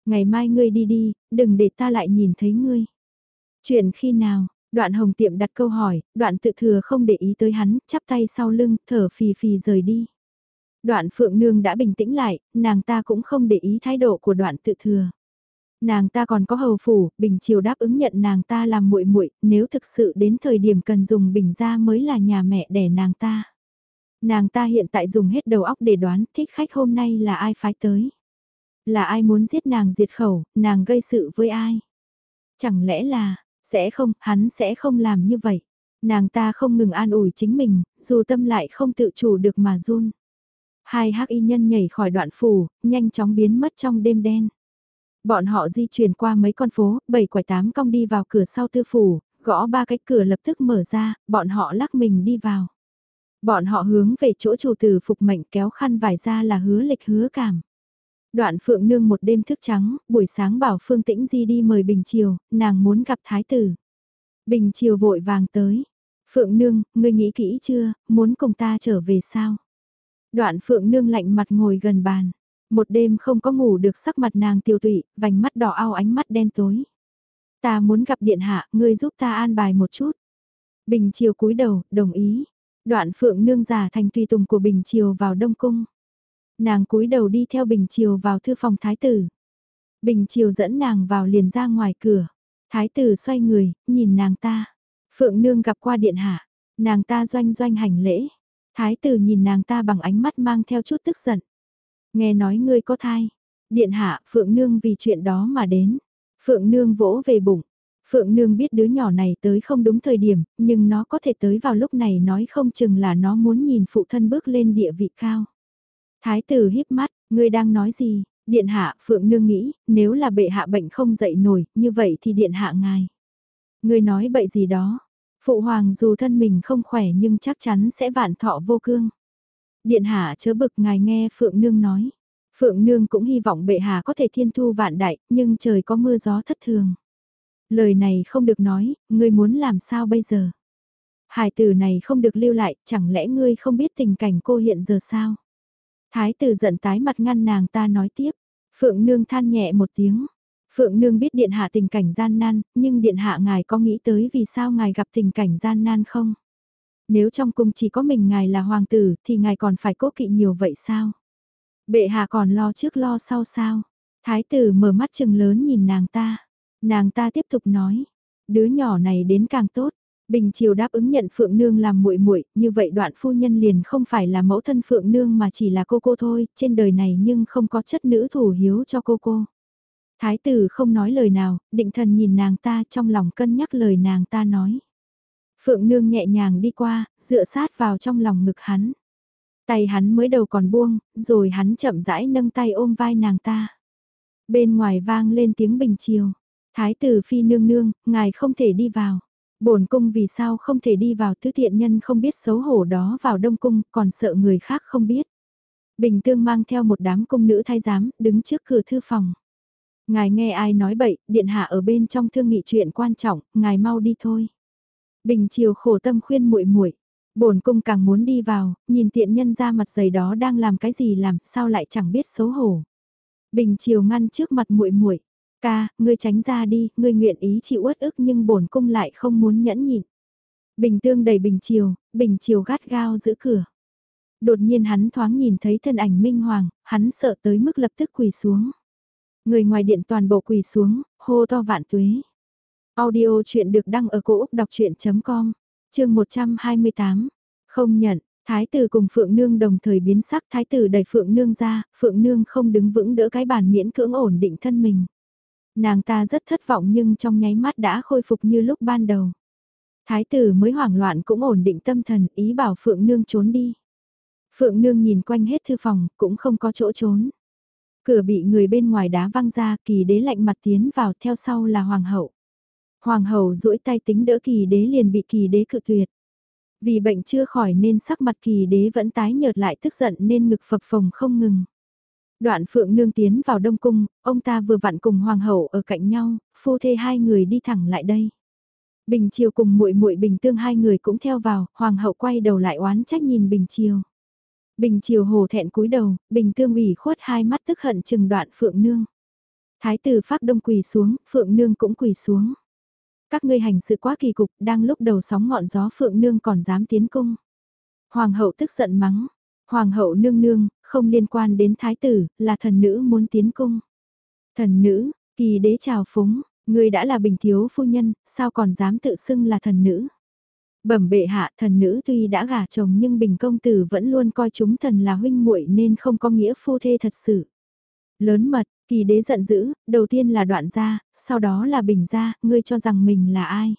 Ngày mai ngươi đi đi, đừng để ta lại nhìn thấy ngươi. Chuyện khi nào, đoạn hồng tiệm đặt câu hỏi, đoạn tự thừa không để ý tới hắn, chắp tay sau lưng, thở phì phì rời đi. Đoạn phượng nương đã bình tĩnh lại, nàng ta cũng không để ý thái độ của đoạn tự thừa. Nàng ta còn có hầu phủ, bình chiều đáp ứng nhận nàng ta làm muội muội nếu thực sự đến thời điểm cần dùng bình ra mới là nhà mẹ đẻ nàng ta. Nàng ta hiện tại dùng hết đầu óc để đoán thích khách hôm nay là ai phái tới. Là ai muốn giết nàng diệt khẩu, nàng gây sự với ai. Chẳng lẽ là, sẽ không, hắn sẽ không làm như vậy. Nàng ta không ngừng an ủi chính mình, dù tâm lại không tự chủ được mà run. Hai hắc y nhân nhảy khỏi đoạn phủ, nhanh chóng biến mất trong đêm đen. Bọn họ di chuyển qua mấy con phố, bảy quải tám cong đi vào cửa sau tư phủ, gõ ba cái cửa lập tức mở ra, bọn họ lắc mình đi vào. Bọn họ hướng về chỗ chủ tử phục mệnh kéo khăn vải ra là hứa lịch hứa cảm. Đoạn phượng nương một đêm thức trắng, buổi sáng bảo phương tĩnh di đi mời Bình Triều, nàng muốn gặp thái tử. Bình Triều vội vàng tới. Phượng nương, ngươi nghĩ kỹ chưa, muốn cùng ta trở về sao? Đoạn phượng nương lạnh mặt ngồi gần bàn. Một đêm không có ngủ được sắc mặt nàng tiêu tụy, vành mắt đỏ ao ánh mắt đen tối. Ta muốn gặp điện hạ, ngươi giúp ta an bài một chút. Bình Triều cúi đầu, đồng ý. Đoạn phượng nương giả thành tùy tùng của Bình Triều vào Đông Cung. Nàng cúi đầu đi theo Bình Triều vào thư phòng Thái Tử. Bình Triều dẫn nàng vào liền ra ngoài cửa. Thái Tử xoay người, nhìn nàng ta. Phượng nương gặp qua điện hạ. Nàng ta doanh doanh hành lễ. Thái Tử nhìn nàng ta bằng ánh mắt mang theo chút tức giận. Nghe nói ngươi có thai. Điện hạ, Phượng nương vì chuyện đó mà đến. Phượng nương vỗ về bụng. Phượng Nương biết đứa nhỏ này tới không đúng thời điểm, nhưng nó có thể tới vào lúc này nói không chừng là nó muốn nhìn phụ thân bước lên địa vị cao. Thái tử híp mắt, ngươi đang nói gì? Điện hạ, Phượng Nương nghĩ, nếu là bệ hạ bệnh không dậy nổi, như vậy thì điện hạ ngài. Ngươi nói bậy gì đó? Phụ hoàng dù thân mình không khỏe nhưng chắc chắn sẽ vạn thọ vô cương. Điện hạ chớ bực ngài nghe Phượng Nương nói. Phượng Nương cũng hy vọng bệ hạ có thể thiên thu vạn đại, nhưng trời có mưa gió thất thường. Lời này không được nói, ngươi muốn làm sao bây giờ? Hải tử này không được lưu lại, chẳng lẽ ngươi không biết tình cảnh cô hiện giờ sao? Thái tử giận tái mặt ngăn nàng ta nói tiếp. Phượng nương than nhẹ một tiếng. Phượng nương biết điện hạ tình cảnh gian nan, nhưng điện hạ ngài có nghĩ tới vì sao ngài gặp tình cảnh gian nan không? Nếu trong cung chỉ có mình ngài là hoàng tử thì ngài còn phải cố kỵ nhiều vậy sao? Bệ hạ còn lo trước lo sau sao? Thái tử mở mắt chừng lớn nhìn nàng ta. Nàng ta tiếp tục nói, đứa nhỏ này đến càng tốt. Bình Triều đáp ứng nhận Phượng Nương làm muội muội, như vậy đoạn phu nhân liền không phải là mẫu thân Phượng Nương mà chỉ là cô cô thôi, trên đời này nhưng không có chất nữ thủ hiếu cho cô cô. Thái tử không nói lời nào, định thần nhìn nàng ta trong lòng cân nhắc lời nàng ta nói. Phượng Nương nhẹ nhàng đi qua, dựa sát vào trong lòng ngực hắn. Tay hắn mới đầu còn buông, rồi hắn chậm rãi nâng tay ôm vai nàng ta. Bên ngoài vang lên tiếng bình chiều. Thái tử phi nương nương, ngài không thể đi vào. bổn cung vì sao không thể đi vào thứ thiện nhân không biết xấu hổ đó vào đông cung, còn sợ người khác không biết. Bình tương mang theo một đám cung nữ thay giám, đứng trước cửa thư phòng. Ngài nghe ai nói bậy, điện hạ ở bên trong thương nghị chuyện quan trọng, ngài mau đi thôi. Bình chiều khổ tâm khuyên muội muội bổn cung càng muốn đi vào, nhìn tiện nhân ra mặt giày đó đang làm cái gì làm, sao lại chẳng biết xấu hổ. Bình chiều ngăn trước mặt muội muội Ca, ngươi tránh ra đi, ngươi nguyện ý chịu uất ức nhưng bổn cung lại không muốn nhẫn nhịn. Bình tương đầy bình chiều, bình chiều gắt gao giữ cửa. Đột nhiên hắn thoáng nhìn thấy thân ảnh minh hoàng, hắn sợ tới mức lập tức quỳ xuống. Người ngoài điện toàn bộ quỳ xuống, hô to vạn tuế. Audio chuyện được đăng ở cổ Úc đọc chuyện.com, chương 128. Không nhận, Thái tử cùng Phượng Nương đồng thời biến sắc Thái tử đẩy Phượng Nương ra, Phượng Nương không đứng vững đỡ cái bàn miễn cưỡng ổn định thân mình. Nàng ta rất thất vọng nhưng trong nháy mắt đã khôi phục như lúc ban đầu. Thái tử mới hoảng loạn cũng ổn định tâm thần, ý bảo Phượng Nương trốn đi. Phượng Nương nhìn quanh hết thư phòng, cũng không có chỗ trốn. Cửa bị người bên ngoài đá văng ra, kỳ đế lạnh mặt tiến vào, theo sau là hoàng hậu. Hoàng hậu duỗi tay tính đỡ kỳ đế liền bị kỳ đế cự tuyệt. Vì bệnh chưa khỏi nên sắc mặt kỳ đế vẫn tái nhợt lại tức giận nên ngực phập phồng không ngừng. Đoạn phượng nương tiến vào đông cung, ông ta vừa vặn cùng hoàng hậu ở cạnh nhau, phu thê hai người đi thẳng lại đây. Bình Triều cùng muội muội Bình Tương hai người cũng theo vào, hoàng hậu quay đầu lại oán trách nhìn Bình Triều. Bình Triều hồ thẹn cúi đầu, Bình Tương ủy khuất hai mắt tức hận chừng đoạn Phượng Nương. Thái tử phát đông quỳ xuống, Phượng Nương cũng quỳ xuống. Các ngươi hành sự quá kỳ cục, đang lúc đầu sóng ngọn gió Phượng Nương còn dám tiến cung. Hoàng hậu tức giận mắng, Hoàng hậu nương nương, không liên quan đến thái tử, là thần nữ muốn tiến cung. Thần nữ, kỳ đế chào phúng, người đã là bình thiếu phu nhân, sao còn dám tự xưng là thần nữ. Bẩm bệ hạ thần nữ tuy đã gả chồng nhưng bình công tử vẫn luôn coi chúng thần là huynh muội nên không có nghĩa phu thê thật sự. Lớn mật, kỳ đế giận dữ, đầu tiên là đoạn gia, sau đó là bình gia, ngươi cho rằng mình là ai.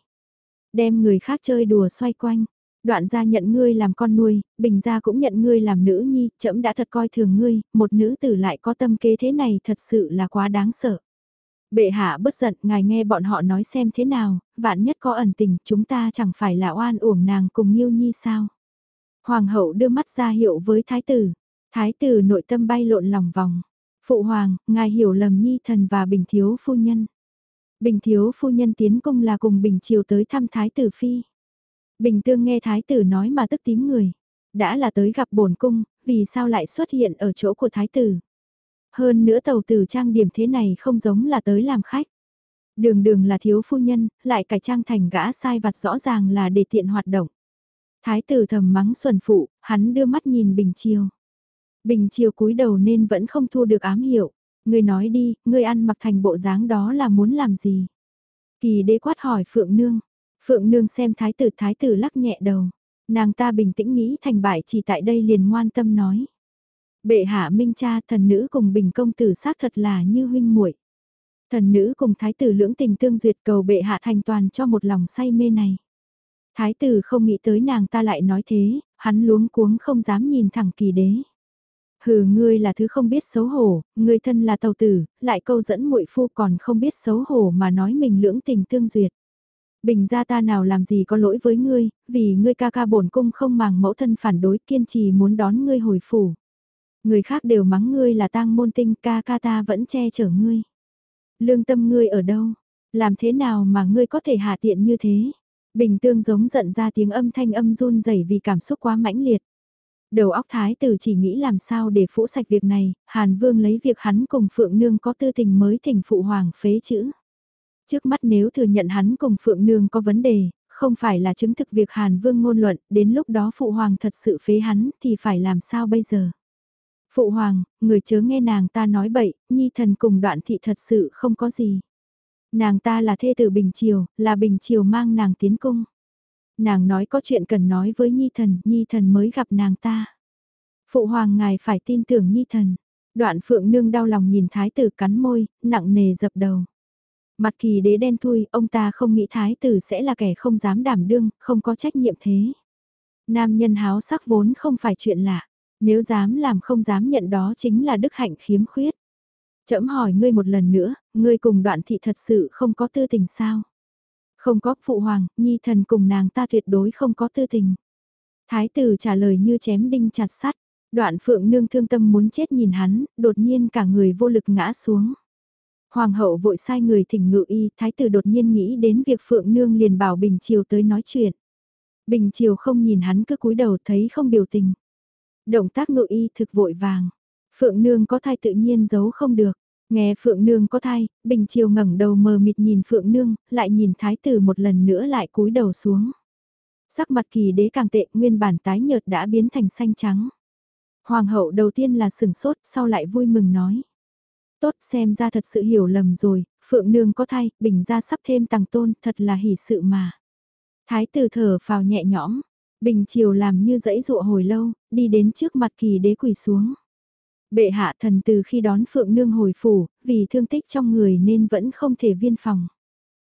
Đem người khác chơi đùa xoay quanh, Đoạn gia nhận ngươi làm con nuôi, bình gia cũng nhận ngươi làm nữ nhi, trẫm đã thật coi thường ngươi, một nữ tử lại có tâm kế thế này thật sự là quá đáng sợ. Bệ hạ bất giận, ngài nghe bọn họ nói xem thế nào, vạn nhất có ẩn tình, chúng ta chẳng phải là oan uổng nàng cùng nhiêu nhi sao. Hoàng hậu đưa mắt ra hiệu với thái tử, thái tử nội tâm bay lộn lòng vòng. Phụ hoàng, ngài hiểu lầm nhi thần và bình thiếu phu nhân. Bình thiếu phu nhân tiến công là cùng bình triều tới thăm thái tử phi. Bình tương nghe thái tử nói mà tức tím người. Đã là tới gặp bổn cung, vì sao lại xuất hiện ở chỗ của thái tử. Hơn nữa tàu tử trang điểm thế này không giống là tới làm khách. Đường đường là thiếu phu nhân, lại cải trang thành gã sai vặt rõ ràng là để tiện hoạt động. Thái tử thầm mắng xuân phụ, hắn đưa mắt nhìn Bình Chiêu. Bình Chiêu cúi đầu nên vẫn không thu được ám hiệu. Ngươi nói đi, ngươi ăn mặc thành bộ dáng đó là muốn làm gì? Kỳ đế quát hỏi Phượng Nương, Phượng Nương xem thái tử thái tử lắc nhẹ đầu. Nàng ta bình tĩnh nghĩ thành bại chỉ tại đây liền ngoan tâm nói. Bệ hạ minh cha thần nữ cùng bình công tử xác thật là như huynh muội. Thần nữ cùng thái tử lưỡng tình tương duyệt cầu bệ hạ thành toàn cho một lòng say mê này. Thái tử không nghĩ tới nàng ta lại nói thế, hắn luống cuống không dám nhìn thẳng kỳ đế. Hừ ngươi là thứ không biết xấu hổ, ngươi thân là tàu tử, lại câu dẫn muội phu còn không biết xấu hổ mà nói mình lưỡng tình tương duyệt. Bình gia ta nào làm gì có lỗi với ngươi, vì ngươi ca ca bổn cung không màng mẫu thân phản đối kiên trì muốn đón ngươi hồi phủ. Người khác đều mắng ngươi là tang môn tinh ca ca ta vẫn che chở ngươi. Lương tâm ngươi ở đâu? Làm thế nào mà ngươi có thể hạ tiện như thế? Bình tương giống giận ra tiếng âm thanh âm run rẩy vì cảm xúc quá mãnh liệt. Đầu óc thái tử chỉ nghĩ làm sao để phủ sạch việc này, Hàn Vương lấy việc hắn cùng Phượng Nương có tư tình mới thỉnh phụ hoàng phế chữ. Trước mắt nếu thừa nhận hắn cùng Phượng Nương có vấn đề, không phải là chứng thực việc Hàn Vương ngôn luận, đến lúc đó Phụ Hoàng thật sự phế hắn thì phải làm sao bây giờ? Phụ Hoàng, người chớ nghe nàng ta nói bậy, Nhi thần cùng đoạn thị thật sự không có gì. Nàng ta là thê tử Bình Triều, là Bình Triều mang nàng tiến cung. Nàng nói có chuyện cần nói với Nhi thần, Nhi thần mới gặp nàng ta. Phụ Hoàng ngài phải tin tưởng Nhi thần. Đoạn Phượng Nương đau lòng nhìn thái tử cắn môi, nặng nề dập đầu. Mặt kỳ đế đen thui, ông ta không nghĩ thái tử sẽ là kẻ không dám đảm đương, không có trách nhiệm thế. Nam nhân háo sắc vốn không phải chuyện lạ, nếu dám làm không dám nhận đó chính là đức hạnh khiếm khuyết. Chậm hỏi ngươi một lần nữa, ngươi cùng đoạn thị thật sự không có tư tình sao? Không có phụ hoàng, nhi thần cùng nàng ta tuyệt đối không có tư tình. Thái tử trả lời như chém đinh chặt sắt, đoạn phượng nương thương tâm muốn chết nhìn hắn, đột nhiên cả người vô lực ngã xuống. Hoàng hậu vội sai người thỉnh ngự y, thái tử đột nhiên nghĩ đến việc Phượng Nương liền bảo Bình Triều tới nói chuyện. Bình Triều không nhìn hắn cứ cúi đầu thấy không biểu tình. Động tác ngự y thực vội vàng. Phượng Nương có thai tự nhiên giấu không được. Nghe Phượng Nương có thai, Bình Triều ngẩng đầu mờ mịt nhìn Phượng Nương, lại nhìn thái tử một lần nữa lại cúi đầu xuống. Sắc mặt kỳ đế càng tệ, nguyên bản tái nhợt đã biến thành xanh trắng. Hoàng hậu đầu tiên là sừng sốt, sau lại vui mừng nói. Tốt xem ra thật sự hiểu lầm rồi, Phượng Nương có thai, Bình ra sắp thêm tàng tôn, thật là hỷ sự mà. Thái tử thở phào nhẹ nhõm, Bình Triều làm như dãy dụa hồi lâu, đi đến trước mặt kỳ đế quỳ xuống. Bệ hạ thần từ khi đón Phượng Nương hồi phủ, vì thương tích trong người nên vẫn không thể viên phòng.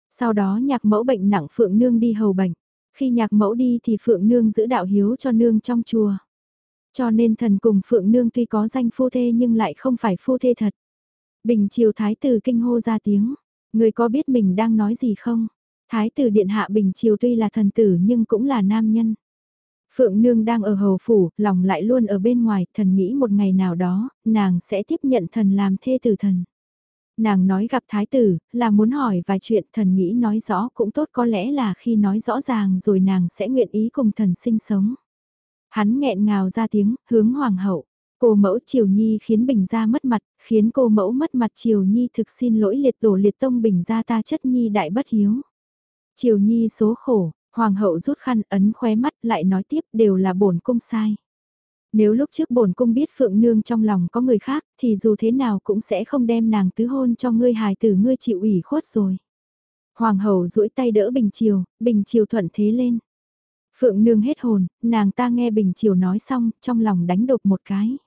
Sau đó nhạc mẫu bệnh nặng Phượng Nương đi hầu bệnh. Khi nhạc mẫu đi thì Phượng Nương giữ đạo hiếu cho Nương trong chùa. Cho nên thần cùng Phượng Nương tuy có danh phu thê nhưng lại không phải phu thê thật. Bình triều thái tử kinh hô ra tiếng, người có biết mình đang nói gì không? Thái tử điện hạ bình triều tuy là thần tử nhưng cũng là nam nhân. Phượng nương đang ở hầu phủ, lòng lại luôn ở bên ngoài, thần nghĩ một ngày nào đó, nàng sẽ tiếp nhận thần làm thê tử thần. Nàng nói gặp thái tử, là muốn hỏi vài chuyện thần nghĩ nói rõ cũng tốt có lẽ là khi nói rõ ràng rồi nàng sẽ nguyện ý cùng thần sinh sống. Hắn nghẹn ngào ra tiếng, hướng hoàng hậu. Cô mẫu Triều Nhi khiến Bình gia mất mặt, khiến cô mẫu mất mặt Triều Nhi thực xin lỗi liệt tổ liệt tông Bình gia ta chất Nhi đại bất hiếu. Triều Nhi số khổ, Hoàng hậu rút khăn ấn khóe mắt lại nói tiếp đều là bổn cung sai. Nếu lúc trước bổn cung biết Phượng Nương trong lòng có người khác thì dù thế nào cũng sẽ không đem nàng tứ hôn cho ngươi hài tử ngươi chịu ủy khuất rồi. Hoàng hậu duỗi tay đỡ Bình Triều, Bình Triều thuận thế lên. Phượng Nương hết hồn, nàng ta nghe Bình Triều nói xong, trong lòng đánh đột một cái.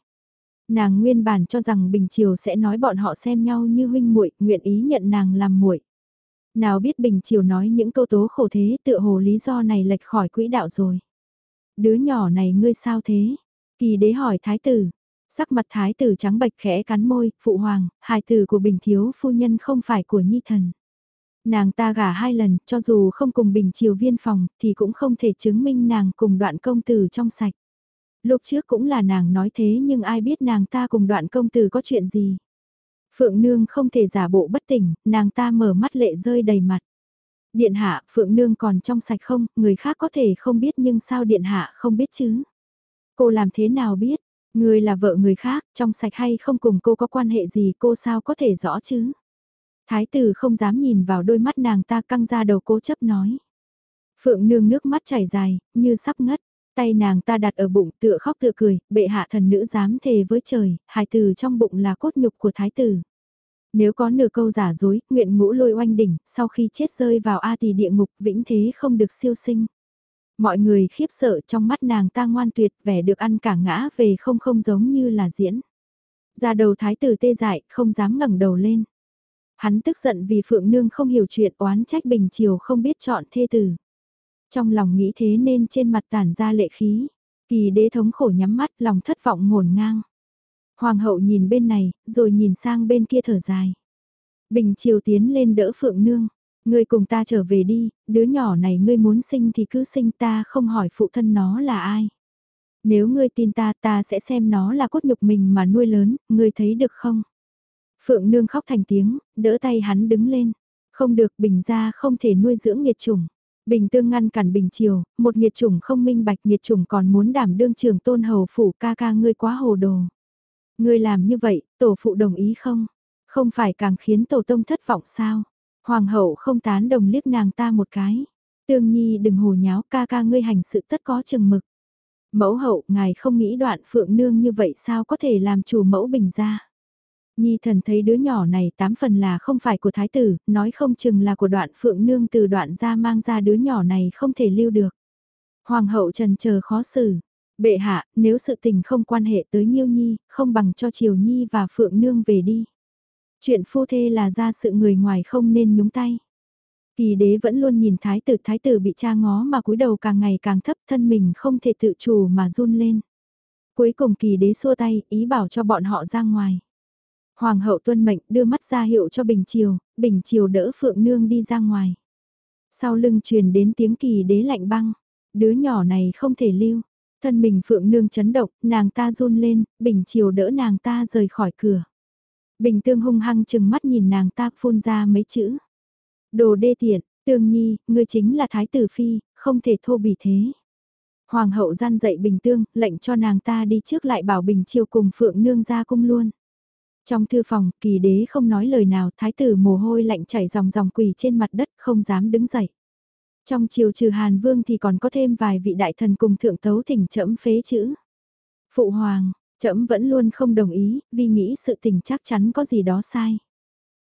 Nàng nguyên bản cho rằng Bình Triều sẽ nói bọn họ xem nhau như huynh muội, nguyện ý nhận nàng làm muội. Nào biết Bình Triều nói những câu tố khổ thế tựa hồ lý do này lệch khỏi quỹ đạo rồi. Đứa nhỏ này ngươi sao thế? Kỳ đế hỏi thái tử. Sắc mặt thái tử trắng bệch khẽ cắn môi, phụ hoàng, hài tử của Bình Thiếu phu nhân không phải của Nhi Thần. Nàng ta gả hai lần, cho dù không cùng Bình Triều viên phòng, thì cũng không thể chứng minh nàng cùng đoạn công tử trong sạch. Lúc trước cũng là nàng nói thế nhưng ai biết nàng ta cùng đoạn công tử có chuyện gì. Phượng Nương không thể giả bộ bất tỉnh, nàng ta mở mắt lệ rơi đầy mặt. Điện hạ, Phượng Nương còn trong sạch không, người khác có thể không biết nhưng sao Điện hạ không biết chứ? Cô làm thế nào biết? Người là vợ người khác, trong sạch hay không cùng cô có quan hệ gì cô sao có thể rõ chứ? Thái tử không dám nhìn vào đôi mắt nàng ta căng ra đầu cố chấp nói. Phượng Nương nước mắt chảy dài, như sắp ngất. Tay nàng ta đặt ở bụng tựa khóc tựa cười, bệ hạ thần nữ dám thề với trời, hài tử trong bụng là cốt nhục của thái tử. Nếu có nửa câu giả dối, nguyện ngũ lôi oanh đỉnh, sau khi chết rơi vào A tỳ địa ngục vĩnh thế không được siêu sinh. Mọi người khiếp sợ trong mắt nàng ta ngoan tuyệt vẻ được ăn cả ngã về không không giống như là diễn. Ra đầu thái tử tê dại, không dám ngẩng đầu lên. Hắn tức giận vì Phượng Nương không hiểu chuyện oán trách Bình Triều không biết chọn thê tử. Trong lòng nghĩ thế nên trên mặt tản ra lệ khí. Kỳ đế thống khổ nhắm mắt lòng thất vọng ngổn ngang. Hoàng hậu nhìn bên này, rồi nhìn sang bên kia thở dài. Bình chiều tiến lên đỡ Phượng Nương. Ngươi cùng ta trở về đi, đứa nhỏ này ngươi muốn sinh thì cứ sinh ta không hỏi phụ thân nó là ai. Nếu ngươi tin ta ta sẽ xem nó là cốt nhục mình mà nuôi lớn, ngươi thấy được không? Phượng Nương khóc thành tiếng, đỡ tay hắn đứng lên. Không được bình ra không thể nuôi dưỡng nghiệt chủng. Bình tương ngăn cản bình triều, một nghiệt chủng không minh bạch nghiệt chủng còn muốn đảm đương trường tôn hầu phủ ca ca ngươi quá hồ đồ. Ngươi làm như vậy, tổ phụ đồng ý không? Không phải càng khiến tổ tông thất vọng sao? Hoàng hậu không tán đồng liếc nàng ta một cái. Tương nhi đừng hồ nháo ca ca ngươi hành sự tất có chừng mực. Mẫu hậu, ngài không nghĩ đoạn phượng nương như vậy sao có thể làm chủ mẫu bình ra? Nhi thần thấy đứa nhỏ này tám phần là không phải của thái tử, nói không chừng là của đoạn phượng nương từ đoạn ra mang ra đứa nhỏ này không thể lưu được. Hoàng hậu trần chờ khó xử. Bệ hạ, nếu sự tình không quan hệ tới Nhiêu Nhi, không bằng cho Triều Nhi và Phượng Nương về đi. Chuyện phu thê là ra sự người ngoài không nên nhúng tay. Kỳ đế vẫn luôn nhìn thái tử thái tử bị cha ngó mà cúi đầu càng ngày càng thấp thân mình không thể tự chủ mà run lên. Cuối cùng kỳ đế xua tay, ý bảo cho bọn họ ra ngoài. Hoàng hậu tuân mệnh đưa mắt ra hiệu cho Bình Triều, Bình Triều đỡ Phượng Nương đi ra ngoài. Sau lưng truyền đến tiếng kỳ đế lạnh băng, đứa nhỏ này không thể lưu. Thân mình Phượng Nương chấn động, nàng ta run lên, Bình Triều đỡ nàng ta rời khỏi cửa. Bình Tương hung hăng chừng mắt nhìn nàng ta phun ra mấy chữ. Đồ đê tiện, Tương Nhi, ngươi chính là Thái tử Phi, không thể thô bỉ thế. Hoàng hậu gian dậy Bình Tương, lệnh cho nàng ta đi trước lại bảo Bình Triều cùng Phượng Nương ra cung luôn. Trong thư phòng, kỳ đế không nói lời nào, thái tử mồ hôi lạnh chảy dòng dòng quỳ trên mặt đất không dám đứng dậy. Trong triều trừ Hàn Vương thì còn có thêm vài vị đại thần cùng thượng tấu thỉnh trẫm phế chữ. Phụ hoàng, trẫm vẫn luôn không đồng ý, vì nghĩ sự tình chắc chắn có gì đó sai.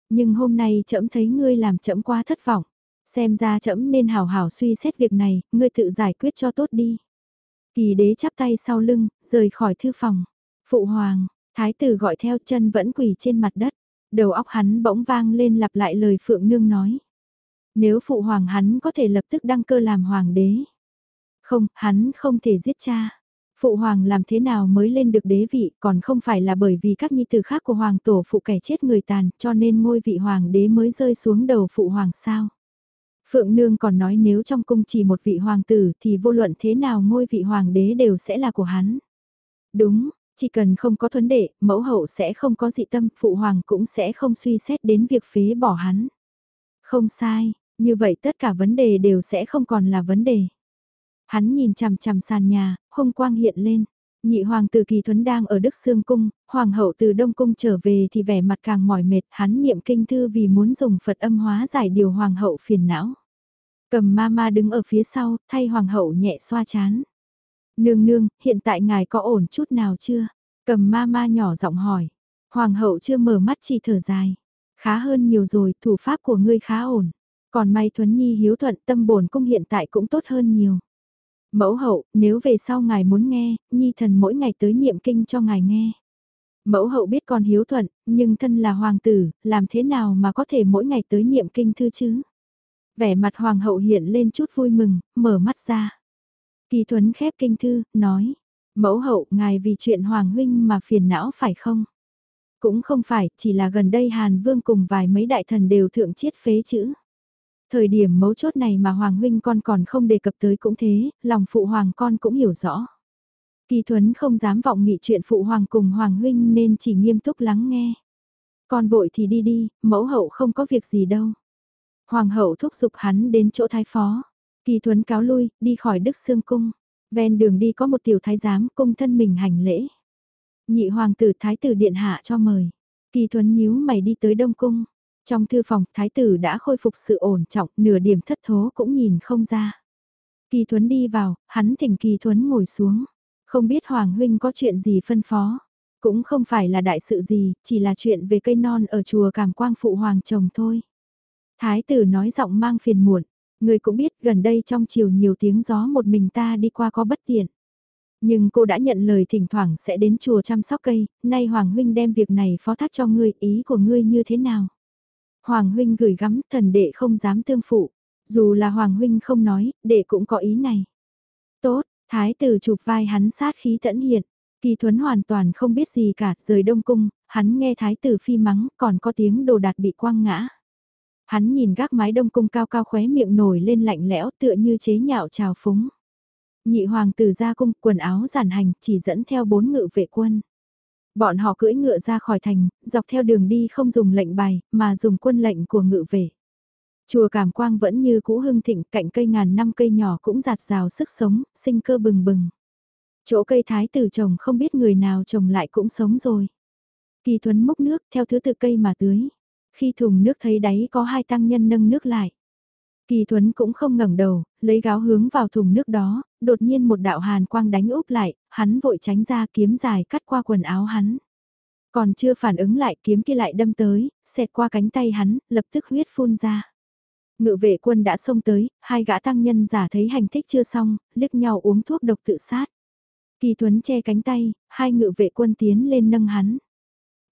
Nhưng hôm nay trẫm thấy ngươi làm trẫm quá thất vọng. Xem ra trẫm nên hào hào suy xét việc này, ngươi tự giải quyết cho tốt đi. Kỳ đế chắp tay sau lưng, rời khỏi thư phòng. Phụ hoàng, Thái tử gọi theo chân vẫn quỳ trên mặt đất, đầu óc hắn bỗng vang lên lặp lại lời Phượng Nương nói. Nếu phụ hoàng hắn có thể lập tức đăng cơ làm hoàng đế. Không, hắn không thể giết cha. Phụ hoàng làm thế nào mới lên được đế vị còn không phải là bởi vì các nhi tử khác của hoàng tổ phụ kẻ chết người tàn cho nên ngôi vị hoàng đế mới rơi xuống đầu phụ hoàng sao. Phượng Nương còn nói nếu trong cung chỉ một vị hoàng tử thì vô luận thế nào ngôi vị hoàng đế đều sẽ là của hắn. Đúng, chỉ cần không có thuấn đệ, mẫu hậu sẽ không có dị tâm, phụ hoàng cũng sẽ không suy xét đến việc phế bỏ hắn. Không sai, như vậy tất cả vấn đề đều sẽ không còn là vấn đề. Hắn nhìn chằm chằm sàn nhà, hung quang hiện lên. Nhị hoàng tử kỳ thuấn đang ở Đức Sương Cung, hoàng hậu từ Đông Cung trở về thì vẻ mặt càng mỏi mệt, hắn niệm kinh thư vì muốn dùng Phật âm hóa giải điều hoàng hậu phiền não. Cầm ma ma đứng ở phía sau, thay hoàng hậu nhẹ xoa chán. Nương nương, hiện tại ngài có ổn chút nào chưa? Cầm ma ma nhỏ giọng hỏi. Hoàng hậu chưa mở mắt chỉ thở dài. Khá hơn nhiều rồi, thủ pháp của ngươi khá ổn. Còn may Thuấn Nhi hiếu thuận tâm bổn cung hiện tại cũng tốt hơn nhiều. Mẫu hậu, nếu về sau ngài muốn nghe, Nhi thần mỗi ngày tới niệm kinh cho ngài nghe. Mẫu hậu biết con hiếu thuận, nhưng thân là hoàng tử, làm thế nào mà có thể mỗi ngày tới niệm kinh thư chứ? Vẻ mặt hoàng hậu hiện lên chút vui mừng, mở mắt ra. Kỳ thuấn khép kinh thư, nói. Mẫu hậu, ngài vì chuyện hoàng huynh mà phiền não phải không? Cũng không phải, chỉ là gần đây Hàn Vương cùng vài mấy đại thần đều thượng chiết phế chữ. Thời điểm mấu chốt này mà Hoàng huynh con còn không đề cập tới cũng thế, lòng phụ hoàng con cũng hiểu rõ. Kỳ Thuấn không dám vọng nghị chuyện phụ hoàng cùng Hoàng huynh nên chỉ nghiêm túc lắng nghe. Con vội thì đi đi, mẫu hậu không có việc gì đâu. Hoàng hậu thúc giục hắn đến chỗ thái phó. Kỳ Thuấn cáo lui, đi khỏi Đức Sương Cung. Ven đường đi có một tiểu thái giám cung thân mình hành lễ. Nhị hoàng tử thái tử điện hạ cho mời. Kỳ Thuấn nhíu mày đi tới Đông Cung. Trong thư phòng, thái tử đã khôi phục sự ổn trọng, nửa điểm thất thố cũng nhìn không ra. Kỳ Thuấn đi vào, hắn thỉnh Kỳ Thuấn ngồi xuống. Không biết Hoàng Huynh có chuyện gì phân phó. Cũng không phải là đại sự gì, chỉ là chuyện về cây non ở chùa Cảm Quang Phụ Hoàng chồng thôi. Thái tử nói giọng mang phiền muộn. Người cũng biết gần đây trong chiều nhiều tiếng gió một mình ta đi qua có bất tiện. Nhưng cô đã nhận lời thỉnh thoảng sẽ đến chùa chăm sóc cây, nay Hoàng Huynh đem việc này phó thác cho ngươi, ý của ngươi như thế nào? Hoàng huynh gửi gắm, thần đệ không dám tương phụ. Dù là Hoàng huynh không nói, đệ cũng có ý này. Tốt, thái tử chụp vai hắn sát khí tẫn hiện. Kỳ thuấn hoàn toàn không biết gì cả, rời đông cung, hắn nghe thái tử phi mắng, còn có tiếng đồ đạt bị quăng ngã. Hắn nhìn gác mái đông cung cao cao khóe miệng nổi lên lạnh lẽo tựa như chế nhạo trào phúng. Nhị hoàng tử ra cung, quần áo giản hành, chỉ dẫn theo bốn ngự vệ quân. Bọn họ cưỡi ngựa ra khỏi thành, dọc theo đường đi không dùng lệnh bài, mà dùng quân lệnh của ngự vệ. Chùa Cảm Quang vẫn như cũ hưng thịnh, cạnh cây ngàn năm cây nhỏ cũng giạt rào sức sống, sinh cơ bừng bừng. Chỗ cây thái tử trồng không biết người nào trồng lại cũng sống rồi. Kỳ Thuấn múc nước theo thứ tự cây mà tưới. Khi thùng nước thấy đáy có hai tăng nhân nâng nước lại. Kỳ Thuấn cũng không ngẩng đầu, lấy gáo hướng vào thùng nước đó, đột nhiên một đạo hàn quang đánh úp lại, hắn vội tránh ra kiếm dài cắt qua quần áo hắn. Còn chưa phản ứng lại kiếm kia lại đâm tới, xẹt qua cánh tay hắn, lập tức huyết phun ra. Ngự vệ quân đã xông tới, hai gã tăng nhân giả thấy hành thích chưa xong, liếc nhau uống thuốc độc tự sát. Kỳ Thuấn che cánh tay, hai ngự vệ quân tiến lên nâng hắn.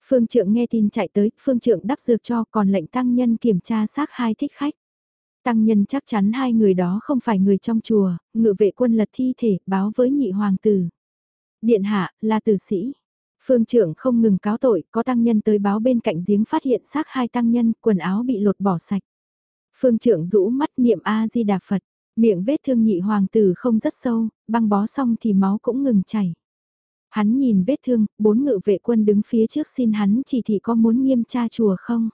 Phương trượng nghe tin chạy tới, phương trượng đắp dược cho còn lệnh tăng nhân kiểm tra xác hai thích khách. Tăng nhân chắc chắn hai người đó không phải người trong chùa, ngự vệ quân lật thi thể, báo với nhị hoàng tử. Điện hạ, là tử sĩ. Phương trưởng không ngừng cáo tội, có tăng nhân tới báo bên cạnh giếng phát hiện xác hai tăng nhân, quần áo bị lột bỏ sạch. Phương trưởng rũ mắt niệm A-di-đà Phật, miệng vết thương nhị hoàng tử không rất sâu, băng bó xong thì máu cũng ngừng chảy. Hắn nhìn vết thương, bốn ngự vệ quân đứng phía trước xin hắn chỉ thị có muốn nghiêm tra chùa không?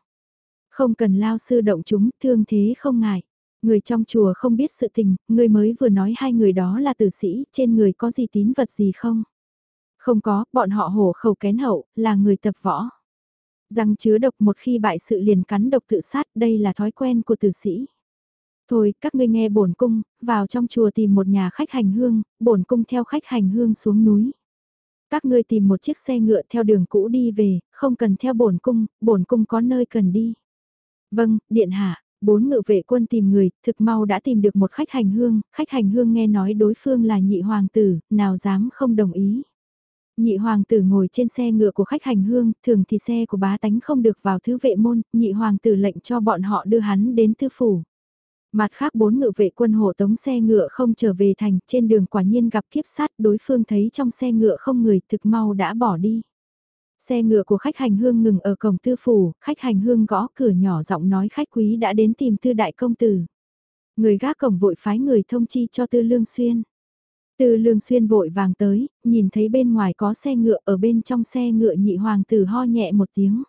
Không cần lao sư động chúng, thương thế không ngại. Người trong chùa không biết sự tình, người mới vừa nói hai người đó là tử sĩ, trên người có gì tín vật gì không? Không có, bọn họ hổ khẩu kén hậu, là người tập võ. Răng chứa độc một khi bại sự liền cắn độc tự sát, đây là thói quen của tử sĩ. Thôi, các ngươi nghe bổn cung, vào trong chùa tìm một nhà khách hành hương, bổn cung theo khách hành hương xuống núi. Các ngươi tìm một chiếc xe ngựa theo đường cũ đi về, không cần theo bổn cung, bổn cung có nơi cần đi. Vâng, điện hạ, bốn ngự vệ quân tìm người, thực mau đã tìm được một khách hành hương, khách hành hương nghe nói đối phương là nhị hoàng tử, nào dám không đồng ý. Nhị hoàng tử ngồi trên xe ngựa của khách hành hương, thường thì xe của bá tánh không được vào thứ vệ môn, nhị hoàng tử lệnh cho bọn họ đưa hắn đến tư phủ. Mặt khác bốn ngự vệ quân hộ tống xe ngựa không trở về thành, trên đường quả nhiên gặp kiếp sát đối phương thấy trong xe ngựa không người thực mau đã bỏ đi. Xe ngựa của khách hành hương ngừng ở cổng tư phủ, khách hành hương gõ cửa nhỏ giọng nói khách quý đã đến tìm tư đại công tử. Người gác cổng vội phái người thông chi cho tư lương xuyên. tư lương xuyên vội vàng tới, nhìn thấy bên ngoài có xe ngựa ở bên trong xe ngựa nhị hoàng tử ho nhẹ một tiếng.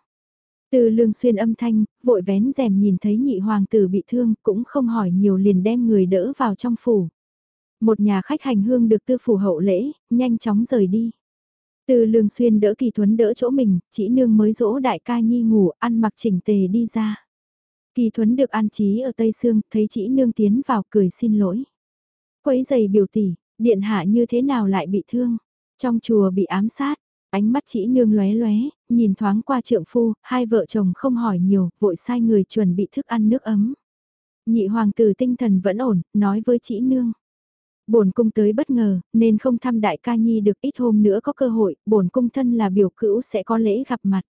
Từ lương xuyên âm thanh, vội vén rèm nhìn thấy nhị hoàng tử bị thương, cũng không hỏi nhiều liền đem người đỡ vào trong phủ. Một nhà khách hành hương được tư phủ hậu lễ, nhanh chóng rời đi. Từ lương xuyên đỡ kỳ thuấn đỡ chỗ mình, chỉ nương mới dỗ đại ca nhi ngủ, ăn mặc chỉnh tề đi ra. Kỳ thuấn được an trí ở Tây Sương, thấy chỉ nương tiến vào cười xin lỗi. Quấy giày biểu tỷ, điện hạ như thế nào lại bị thương? Trong chùa bị ám sát, ánh mắt chỉ nương lóe lóe, nhìn thoáng qua trượng phu, hai vợ chồng không hỏi nhiều, vội sai người chuẩn bị thức ăn nước ấm. Nhị hoàng tử tinh thần vẫn ổn, nói với chỉ nương. Bổn cung tới bất ngờ, nên không thăm đại ca nhi được ít hôm nữa có cơ hội, bổn cung thân là biểu cữu sẽ có lễ gặp mặt.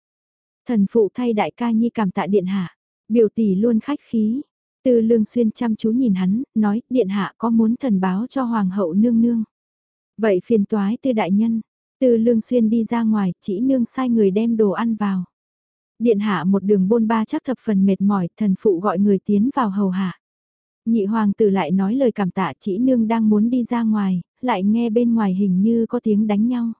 Thần phụ thay đại ca nhi cảm tạ điện hạ, biểu tỷ luôn khách khí. Từ lương xuyên chăm chú nhìn hắn, nói, điện hạ có muốn thần báo cho hoàng hậu nương nương. Vậy phiền toái tư đại nhân, từ lương xuyên đi ra ngoài, chỉ nương sai người đem đồ ăn vào. Điện hạ một đường bôn ba chắc thập phần mệt mỏi, thần phụ gọi người tiến vào hầu hạ. Nhị hoàng tử lại nói lời cảm tạ chỉ nương đang muốn đi ra ngoài, lại nghe bên ngoài hình như có tiếng đánh nhau.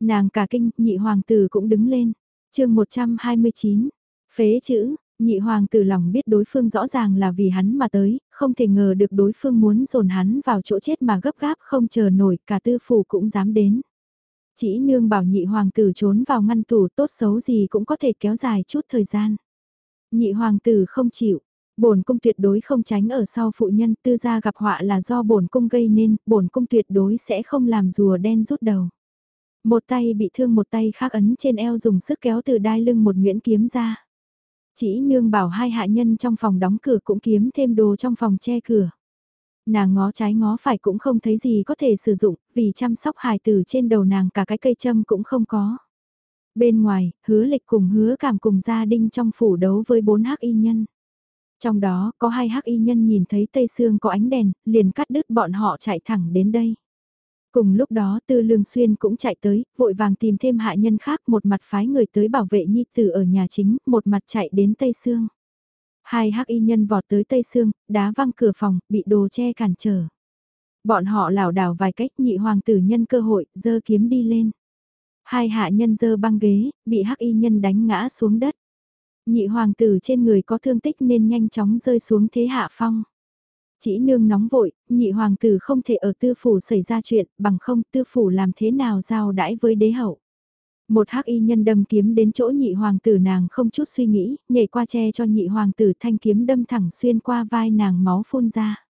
Nàng cả kinh, nhị hoàng tử cũng đứng lên. chương 129, phế chữ, nhị hoàng tử lòng biết đối phương rõ ràng là vì hắn mà tới, không thể ngờ được đối phương muốn dồn hắn vào chỗ chết mà gấp gáp không chờ nổi, cả tư phủ cũng dám đến. Chỉ nương bảo nhị hoàng tử trốn vào ngăn tủ tốt xấu gì cũng có thể kéo dài chút thời gian. Nhị hoàng tử không chịu, bổn cung tuyệt đối không tránh ở sau phụ nhân tư gia gặp họa là do bổn cung gây nên, bổn cung tuyệt đối sẽ không làm rùa đen rút đầu. Một tay bị thương một tay khác ấn trên eo dùng sức kéo từ đai lưng một nguyễn kiếm ra. Chỉ nương bảo hai hạ nhân trong phòng đóng cửa cũng kiếm thêm đồ trong phòng che cửa. Nàng ngó trái ngó phải cũng không thấy gì có thể sử dụng, vì chăm sóc hài tử trên đầu nàng cả cái cây châm cũng không có. Bên ngoài, hứa lịch cùng hứa cảm cùng gia đình trong phủ đấu với bốn hắc y nhân. Trong đó, có hai hắc y nhân nhìn thấy Tây Sương có ánh đèn, liền cắt đứt bọn họ chạy thẳng đến đây. Cùng lúc đó Tư Lương Xuyên cũng chạy tới, vội vàng tìm thêm hạ nhân khác một mặt phái người tới bảo vệ Nhi Tử ở nhà chính, một mặt chạy đến Tây Sương. Hai hắc y nhân vọt tới Tây Sương, đá văng cửa phòng, bị đồ che cản trở. Bọn họ lảo đảo vài cách nhị hoàng tử nhân cơ hội, dơ kiếm đi lên. Hai hạ nhân dơ băng ghế, bị hắc y nhân đánh ngã xuống đất. Nhị hoàng tử trên người có thương tích nên nhanh chóng rơi xuống thế hạ phong. Chỉ nương nóng vội, nhị hoàng tử không thể ở tư phủ xảy ra chuyện, bằng không tư phủ làm thế nào giao đãi với đế hậu. Một hắc y nhân đâm kiếm đến chỗ nhị hoàng tử nàng không chút suy nghĩ, nhảy qua che cho nhị hoàng tử thanh kiếm đâm thẳng xuyên qua vai nàng máu phun ra.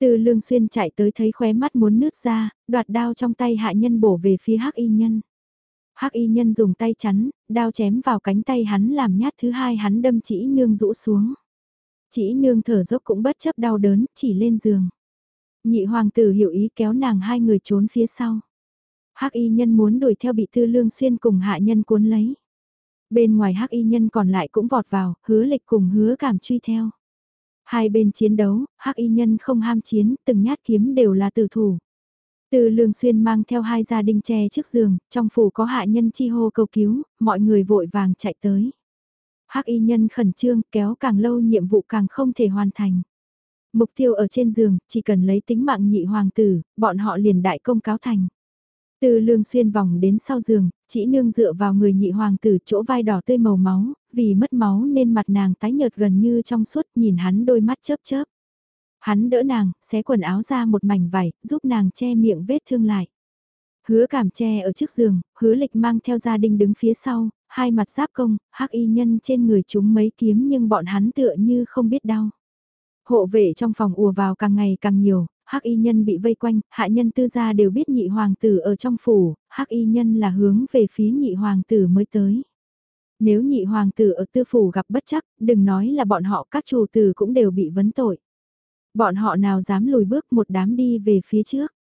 Từ lương xuyên chạy tới thấy khóe mắt muốn nứt ra, đoạt đao trong tay hạ nhân bổ về phía hắc y nhân. Hắc y nhân dùng tay chắn, đao chém vào cánh tay hắn làm nhát thứ hai hắn đâm chỉ nương rũ xuống. Chỉ nương thở dốc cũng bất chấp đau đớn, chỉ lên giường. Nhị hoàng tử hiểu ý kéo nàng hai người trốn phía sau. Hắc y nhân muốn đuổi theo bị Tư Lương Xuyên cùng hạ nhân cuốn lấy. Bên ngoài Hắc y nhân còn lại cũng vọt vào, hứa lịch cùng hứa cảm truy theo. Hai bên chiến đấu, Hắc y nhân không ham chiến, từng nhát kiếm đều là tử thủ. Từ lương xuyên mang theo hai gia đình tre trước giường, trong phủ có hạ nhân chi hô cầu cứu, mọi người vội vàng chạy tới. Hắc y nhân khẩn trương kéo càng lâu nhiệm vụ càng không thể hoàn thành. Mục tiêu ở trên giường, chỉ cần lấy tính mạng nhị hoàng tử, bọn họ liền đại công cáo thành. Từ lương xuyên vòng đến sau giường, chỉ nương dựa vào người nhị hoàng tử chỗ vai đỏ tươi màu máu, vì mất máu nên mặt nàng tái nhợt gần như trong suốt nhìn hắn đôi mắt chớp chớp. Hắn đỡ nàng, xé quần áo ra một mảnh vải, giúp nàng che miệng vết thương lại. Hứa cảm che ở trước giường, hứa lịch mang theo gia đình đứng phía sau, hai mặt giáp công, hắc y nhân trên người chúng mấy kiếm nhưng bọn hắn tựa như không biết đau. Hộ vệ trong phòng ùa vào càng ngày càng nhiều, hắc y nhân bị vây quanh, hạ nhân tư gia đều biết nhị hoàng tử ở trong phủ, hắc y nhân là hướng về phía nhị hoàng tử mới tới. Nếu nhị hoàng tử ở tư phủ gặp bất chắc, đừng nói là bọn họ các chủ tử cũng đều bị vấn tội. Bọn họ nào dám lùi bước một đám đi về phía trước.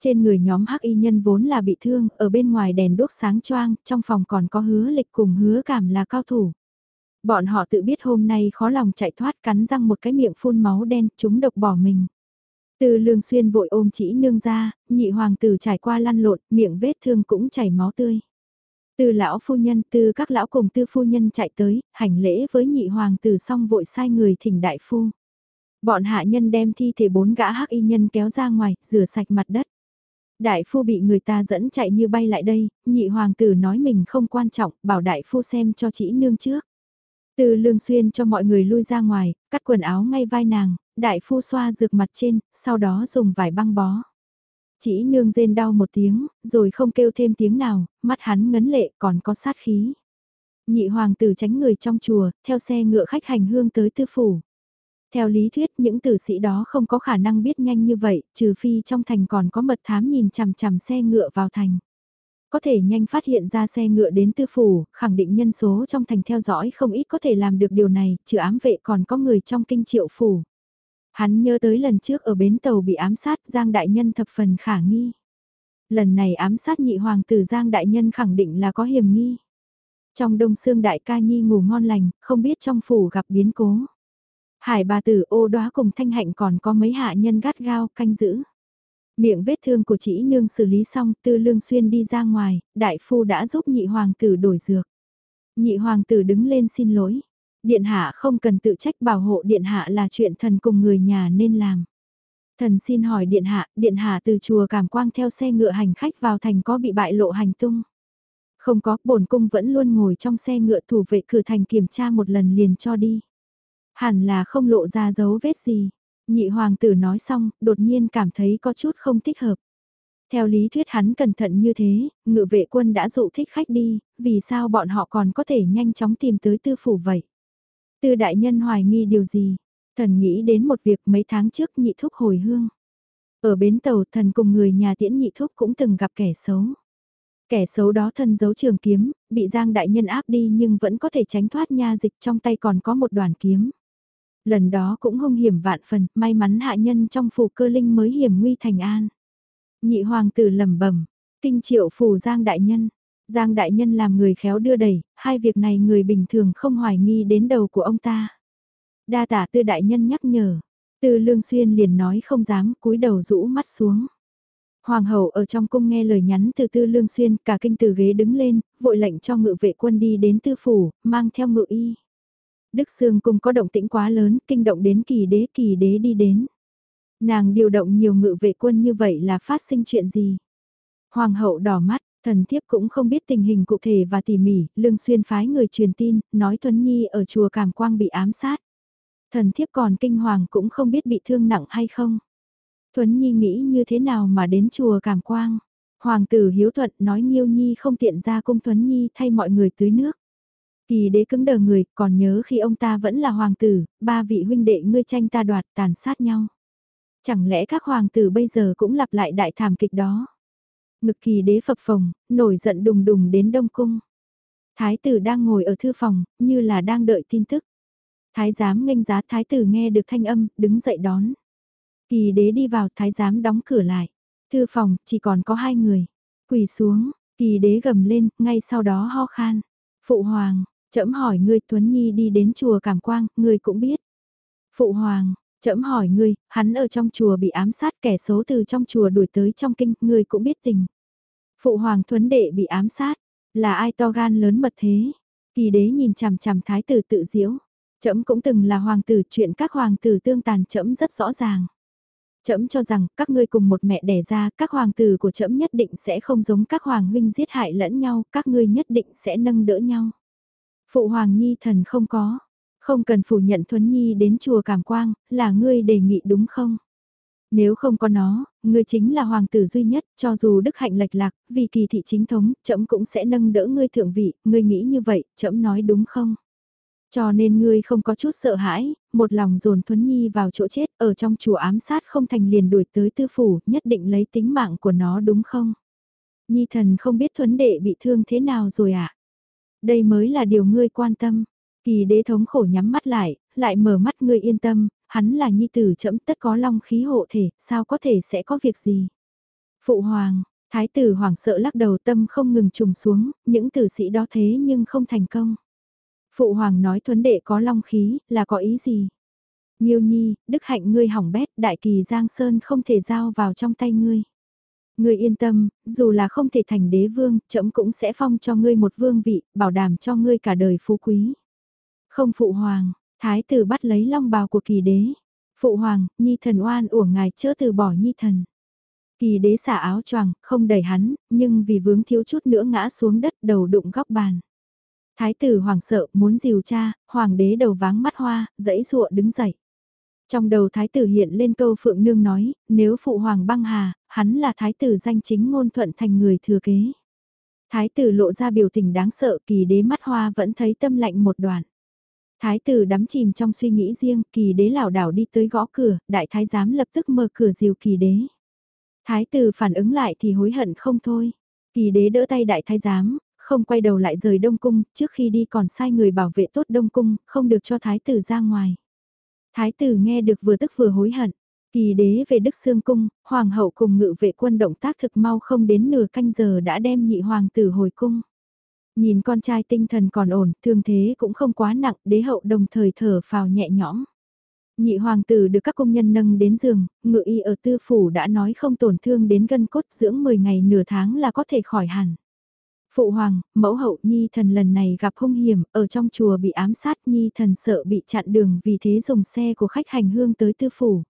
Trên người nhóm hắc y nhân vốn là bị thương, ở bên ngoài đèn đốt sáng choang, trong phòng còn có hứa lịch cùng hứa cảm là cao thủ. Bọn họ tự biết hôm nay khó lòng chạy thoát cắn răng một cái miệng phun máu đen, chúng độc bỏ mình. Từ lương xuyên vội ôm chỉ nương ra, nhị hoàng tử trải qua lăn lộn, miệng vết thương cũng chảy máu tươi. Từ lão phu nhân, từ các lão cùng tư phu nhân chạy tới, hành lễ với nhị hoàng tử xong vội sai người thỉnh đại phu. Bọn hạ nhân đem thi thể bốn gã hắc y nhân kéo ra ngoài, rửa sạch mặt đất. Đại phu bị người ta dẫn chạy như bay lại đây, nhị hoàng tử nói mình không quan trọng, bảo đại phu xem cho chỉ nương trước. Từ lương xuyên cho mọi người lui ra ngoài, cắt quần áo ngay vai nàng, đại phu xoa dược mặt trên, sau đó dùng vải băng bó. Chỉ nương rên đau một tiếng, rồi không kêu thêm tiếng nào, mắt hắn ngấn lệ còn có sát khí. Nhị hoàng tử tránh người trong chùa, theo xe ngựa khách hành hương tới tư phủ. Theo lý thuyết những tử sĩ đó không có khả năng biết nhanh như vậy, trừ phi trong thành còn có mật thám nhìn chằm chằm xe ngựa vào thành. Có thể nhanh phát hiện ra xe ngựa đến tư phủ, khẳng định nhân số trong thành theo dõi không ít có thể làm được điều này, trừ ám vệ còn có người trong kinh triệu phủ. Hắn nhớ tới lần trước ở bến tàu bị ám sát Giang Đại Nhân thập phần khả nghi. Lần này ám sát nhị hoàng tử Giang Đại Nhân khẳng định là có hiểm nghi. Trong đông xương đại ca nhi ngủ ngon lành, không biết trong phủ gặp biến cố. Hải bà tử ô đoá cùng thanh hạnh còn có mấy hạ nhân gắt gao canh giữ. Miệng vết thương của chị nương xử lý xong tư lương xuyên đi ra ngoài, đại phu đã giúp nhị hoàng tử đổi dược. Nhị hoàng tử đứng lên xin lỗi. Điện hạ không cần tự trách bảo hộ điện hạ là chuyện thần cùng người nhà nên làm. Thần xin hỏi điện hạ, điện hạ từ chùa cảm quang theo xe ngựa hành khách vào thành có bị bại lộ hành tung. Không có, bổn cung vẫn luôn ngồi trong xe ngựa thủ vệ cử thành kiểm tra một lần liền cho đi. Hẳn là không lộ ra dấu vết gì. Nhị hoàng tử nói xong, đột nhiên cảm thấy có chút không thích hợp. Theo lý thuyết hắn cẩn thận như thế, ngự vệ quân đã dụ thích khách đi, vì sao bọn họ còn có thể nhanh chóng tìm tới tư phủ vậy? Tư đại nhân hoài nghi điều gì? Thần nghĩ đến một việc mấy tháng trước nhị thúc hồi hương. Ở bến tàu thần cùng người nhà tiễn nhị thúc cũng từng gặp kẻ xấu. Kẻ xấu đó thân giấu trường kiếm, bị Giang đại nhân áp đi nhưng vẫn có thể tránh thoát nha dịch trong tay còn có một đoàn kiếm. Lần đó cũng hung hiểm vạn phần, may mắn hạ nhân trong phủ cơ linh mới hiểm nguy thành an. Nhị hoàng tử lẩm bẩm, kinh triệu phù Giang đại nhân. Giang đại nhân làm người khéo đưa đẩy, hai việc này người bình thường không hoài nghi đến đầu của ông ta. Đa tả tư đại nhân nhắc nhở, tư lương xuyên liền nói không dám cúi đầu rũ mắt xuống. Hoàng hậu ở trong cung nghe lời nhắn từ tư lương xuyên, cả kinh từ ghế đứng lên, vội lệnh cho ngự vệ quân đi đến tư phủ, mang theo ngự y. Đức Sương cung có động tĩnh quá lớn, kinh động đến kỳ đế kỳ đế đi đến. Nàng điều động nhiều ngự vệ quân như vậy là phát sinh chuyện gì? Hoàng hậu đỏ mắt, thần thiếp cũng không biết tình hình cụ thể và tỉ mỉ, lương xuyên phái người truyền tin, nói Thuấn Nhi ở chùa Cảm Quang bị ám sát. Thần thiếp còn kinh hoàng cũng không biết bị thương nặng hay không. Thuấn Nhi nghĩ như thế nào mà đến chùa Cảm Quang. Hoàng tử hiếu thuận nói Nhiêu Nhi không tiện ra cung Thuấn Nhi thay mọi người tưới nước. Kỳ đế cứng đờ người, còn nhớ khi ông ta vẫn là hoàng tử, ba vị huynh đệ ngươi tranh ta đoạt tàn sát nhau. Chẳng lẽ các hoàng tử bây giờ cũng lặp lại đại thảm kịch đó? Ngực kỳ đế phập phồng, nổi giận đùng đùng đến Đông Cung. Thái tử đang ngồi ở thư phòng, như là đang đợi tin tức. Thái giám nghênh giá thái tử nghe được thanh âm, đứng dậy đón. Kỳ đế đi vào, thái giám đóng cửa lại. Thư phòng, chỉ còn có hai người. Quỳ xuống, kỳ đế gầm lên, ngay sau đó ho khan. Phụ hoàng, Trẫm hỏi ngươi Tuấn Nhi đi đến chùa Cảm Quang, ngươi cũng biết. Phụ hoàng, trẫm hỏi ngươi, hắn ở trong chùa bị ám sát kẻ xấu từ trong chùa đuổi tới trong kinh, ngươi cũng biết tình. Phụ hoàng thuấn Đệ bị ám sát, là ai to gan lớn mật thế? Kỳ đế nhìn chằm chằm thái tử tự diễu. Trẫm cũng từng là hoàng tử, chuyện các hoàng tử tương tàn trẫm rất rõ ràng. Trẫm cho rằng các ngươi cùng một mẹ đẻ ra, các hoàng tử của trẫm nhất định sẽ không giống các hoàng huynh giết hại lẫn nhau, các ngươi nhất định sẽ nâng đỡ nhau. Phụ Hoàng Nhi thần không có. Không cần phủ nhận Thuấn Nhi đến chùa Cảm Quang, là ngươi đề nghị đúng không? Nếu không có nó, ngươi chính là hoàng tử duy nhất, cho dù đức hạnh lệch lạc, vì kỳ thị chính thống, trẫm cũng sẽ nâng đỡ ngươi thượng vị, ngươi nghĩ như vậy, trẫm nói đúng không? Cho nên ngươi không có chút sợ hãi, một lòng dồn Thuấn Nhi vào chỗ chết, ở trong chùa ám sát không thành liền đuổi tới tư phủ, nhất định lấy tính mạng của nó đúng không? Nhi thần không biết Thuấn đệ bị thương thế nào rồi ạ? À? Đây mới là điều ngươi quan tâm. Kỳ đế thống khổ nhắm mắt lại, lại mở mắt ngươi yên tâm, hắn là nhi tử chậm tất có long khí hộ thể, sao có thể sẽ có việc gì. Phụ hoàng, thái tử hoàng sợ lắc đầu tâm không ngừng trùng xuống, những tử sĩ đó thế nhưng không thành công. Phụ hoàng nói thuấn đệ có long khí, là có ý gì? Nhiêu nhi, đức hạnh ngươi hỏng bét, đại kỳ Giang Sơn không thể giao vào trong tay ngươi. Ngươi yên tâm, dù là không thể thành đế vương, trẫm cũng sẽ phong cho ngươi một vương vị, bảo đảm cho ngươi cả đời phú quý. Không phụ hoàng, thái tử bắt lấy long bào của kỳ đế. Phụ hoàng, nhi thần oan uổng ngài chớ từ bỏ nhi thần. Kỳ đế xả áo choàng, không đẩy hắn, nhưng vì vướng thiếu chút nữa ngã xuống đất đầu đụng góc bàn. Thái tử hoàng sợ muốn dìu cha, hoàng đế đầu váng mắt hoa, dãy ruộ đứng dậy. Trong đầu thái tử hiện lên câu phượng nương nói, nếu phụ hoàng băng hà, hắn là thái tử danh chính ngôn thuận thành người thừa kế. Thái tử lộ ra biểu tình đáng sợ kỳ đế mắt hoa vẫn thấy tâm lạnh một đoạn. Thái tử đắm chìm trong suy nghĩ riêng, kỳ đế lảo đảo đi tới gõ cửa, đại thái giám lập tức mở cửa dìu kỳ đế. Thái tử phản ứng lại thì hối hận không thôi. Kỳ đế đỡ tay đại thái giám, không quay đầu lại rời Đông Cung, trước khi đi còn sai người bảo vệ tốt Đông Cung, không được cho thái tử ra ngoài. Thái tử nghe được vừa tức vừa hối hận. Kỳ đế về Đức Sương Cung, Hoàng hậu cùng ngự vệ quân động tác thực mau không đến nửa canh giờ đã đem nhị hoàng tử hồi cung. Nhìn con trai tinh thần còn ổn, thương thế cũng không quá nặng, đế hậu đồng thời thở phào nhẹ nhõm. Nhị hoàng tử được các công nhân nâng đến giường, ngự y ở tư phủ đã nói không tổn thương đến gân cốt dưỡng 10 ngày nửa tháng là có thể khỏi hẳn. Phụ hoàng, mẫu hậu Nhi thần lần này gặp hung hiểm, ở trong chùa bị ám sát Nhi thần sợ bị chặn đường vì thế dùng xe của khách hành hương tới tư phủ.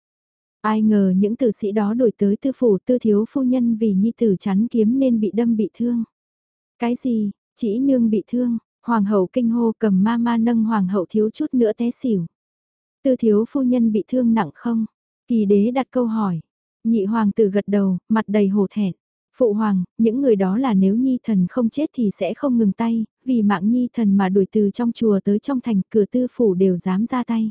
Ai ngờ những tử sĩ đó đổi tới tư phủ tư thiếu phu nhân vì Nhi tử chắn kiếm nên bị đâm bị thương. Cái gì, chỉ nương bị thương, hoàng hậu kinh hô cầm ma ma nâng hoàng hậu thiếu chút nữa té xỉu. Tư thiếu phu nhân bị thương nặng không? Kỳ đế đặt câu hỏi. Nhị hoàng tử gật đầu, mặt đầy hổ thẹn. Phụ hoàng, những người đó là nếu nhi thần không chết thì sẽ không ngừng tay, vì mạng nhi thần mà đuổi từ trong chùa tới trong thành cửa tư phủ đều dám ra tay.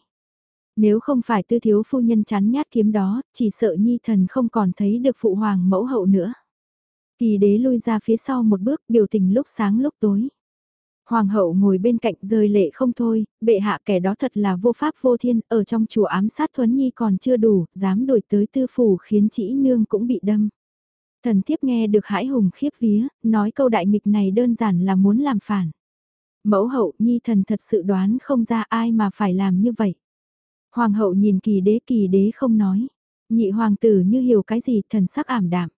Nếu không phải tư thiếu phu nhân chán nhát kiếm đó, chỉ sợ nhi thần không còn thấy được phụ hoàng mẫu hậu nữa. Kỳ đế lui ra phía sau một bước biểu tình lúc sáng lúc tối. Hoàng hậu ngồi bên cạnh rơi lệ không thôi, bệ hạ kẻ đó thật là vô pháp vô thiên, ở trong chùa ám sát Thuấn Nhi còn chưa đủ, dám đổi tới tư phủ khiến chỉ nương cũng bị đâm. Thần thiếp nghe được hãi hùng khiếp vía, nói câu đại nghịch này đơn giản là muốn làm phản. Mẫu hậu nhi thần thật sự đoán không ra ai mà phải làm như vậy. Hoàng hậu nhìn kỳ đế kỳ đế không nói. Nhị hoàng tử như hiểu cái gì thần sắc ảm đạm.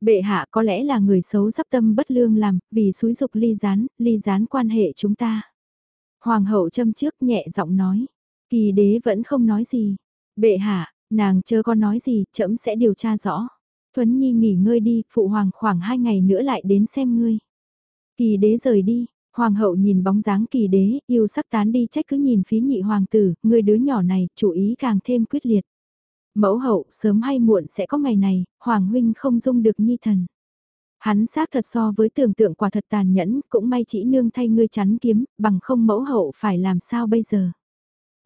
Bệ hạ có lẽ là người xấu sắp tâm bất lương làm, vì xúi dục ly gián, ly gián quan hệ chúng ta. Hoàng hậu châm trước nhẹ giọng nói. Kỳ đế vẫn không nói gì. Bệ hạ, nàng chưa có nói gì, trẫm sẽ điều tra rõ. Thuấn Nhi nghỉ ngơi đi, phụ hoàng khoảng hai ngày nữa lại đến xem ngươi. Kỳ đế rời đi, hoàng hậu nhìn bóng dáng kỳ đế, yêu sắc tán đi trách cứ nhìn phía nhị hoàng tử, người đứa nhỏ này, chủ ý càng thêm quyết liệt. Mẫu hậu, sớm hay muộn sẽ có ngày này, hoàng huynh không dung được nhi thần. Hắn xác thật so với tưởng tượng quả thật tàn nhẫn, cũng may chỉ nương thay ngươi chắn kiếm, bằng không mẫu hậu phải làm sao bây giờ.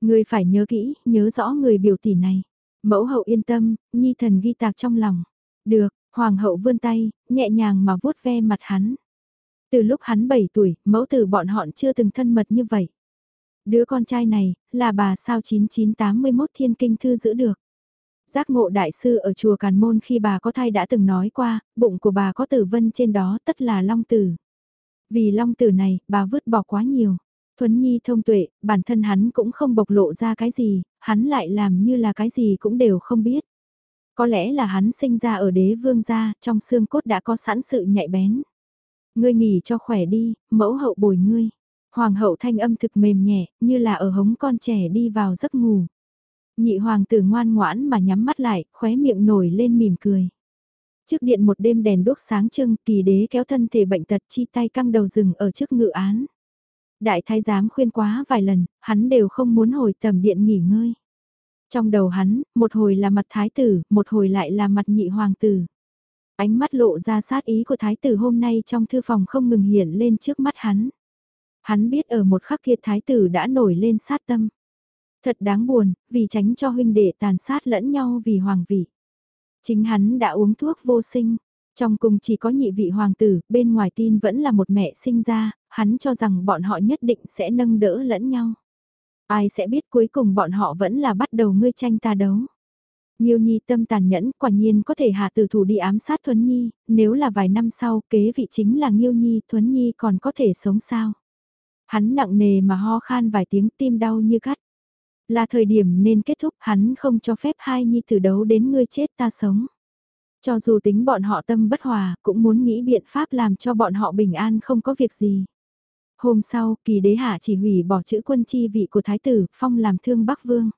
Ngươi phải nhớ kỹ, nhớ rõ người biểu tỷ này. Mẫu hậu yên tâm, nhi thần ghi tạc trong lòng. Được, hoàng hậu vươn tay, nhẹ nhàng mà vuốt ve mặt hắn. Từ lúc hắn 7 tuổi, mẫu tử bọn họ chưa từng thân mật như vậy. Đứa con trai này, là bà sao 9981 thiên kinh thư giữ được. Giác ngộ đại sư ở chùa Càn Môn khi bà có thai đã từng nói qua, bụng của bà có tử vân trên đó tất là long tử. Vì long tử này, bà vứt bỏ quá nhiều. Thuấn Nhi thông tuệ, bản thân hắn cũng không bộc lộ ra cái gì, hắn lại làm như là cái gì cũng đều không biết. Có lẽ là hắn sinh ra ở đế vương gia, trong xương cốt đã có sẵn sự nhạy bén. Ngươi nghỉ cho khỏe đi, mẫu hậu bồi ngươi. Hoàng hậu thanh âm thực mềm nhẹ, như là ở hống con trẻ đi vào giấc ngủ. Nhị hoàng tử ngoan ngoãn mà nhắm mắt lại, khóe miệng nổi lên mỉm cười. Trước điện một đêm đèn đốt sáng trưng, kỳ đế kéo thân thể bệnh tật chi tay căng đầu rừng ở trước ngự án. Đại thái giám khuyên quá vài lần, hắn đều không muốn hồi tầm điện nghỉ ngơi. Trong đầu hắn, một hồi là mặt thái tử, một hồi lại là mặt nhị hoàng tử. Ánh mắt lộ ra sát ý của thái tử hôm nay trong thư phòng không ngừng hiện lên trước mắt hắn. Hắn biết ở một khắc kia thái tử đã nổi lên sát tâm. Thật đáng buồn, vì tránh cho huynh đệ tàn sát lẫn nhau vì hoàng vị. Chính hắn đã uống thuốc vô sinh. Trong cùng chỉ có nhị vị hoàng tử, bên ngoài tin vẫn là một mẹ sinh ra, hắn cho rằng bọn họ nhất định sẽ nâng đỡ lẫn nhau. Ai sẽ biết cuối cùng bọn họ vẫn là bắt đầu ngươi tranh ta đấu. Nhiêu Nhi tâm tàn nhẫn quả nhiên có thể hạ tử thủ đi ám sát Thuấn Nhi, nếu là vài năm sau kế vị chính là Nhiêu Nhi, Thuấn Nhi còn có thể sống sao. Hắn nặng nề mà ho khan vài tiếng tim đau như cắt. Là thời điểm nên kết thúc hắn không cho phép hai Nhi tử đấu đến ngươi chết ta sống. Cho dù tính bọn họ tâm bất hòa cũng muốn nghĩ biện pháp làm cho bọn họ bình an không có việc gì. Hôm sau, kỳ đế hạ chỉ hủy bỏ chữ quân chi vị của thái tử, phong làm thương Bắc Vương.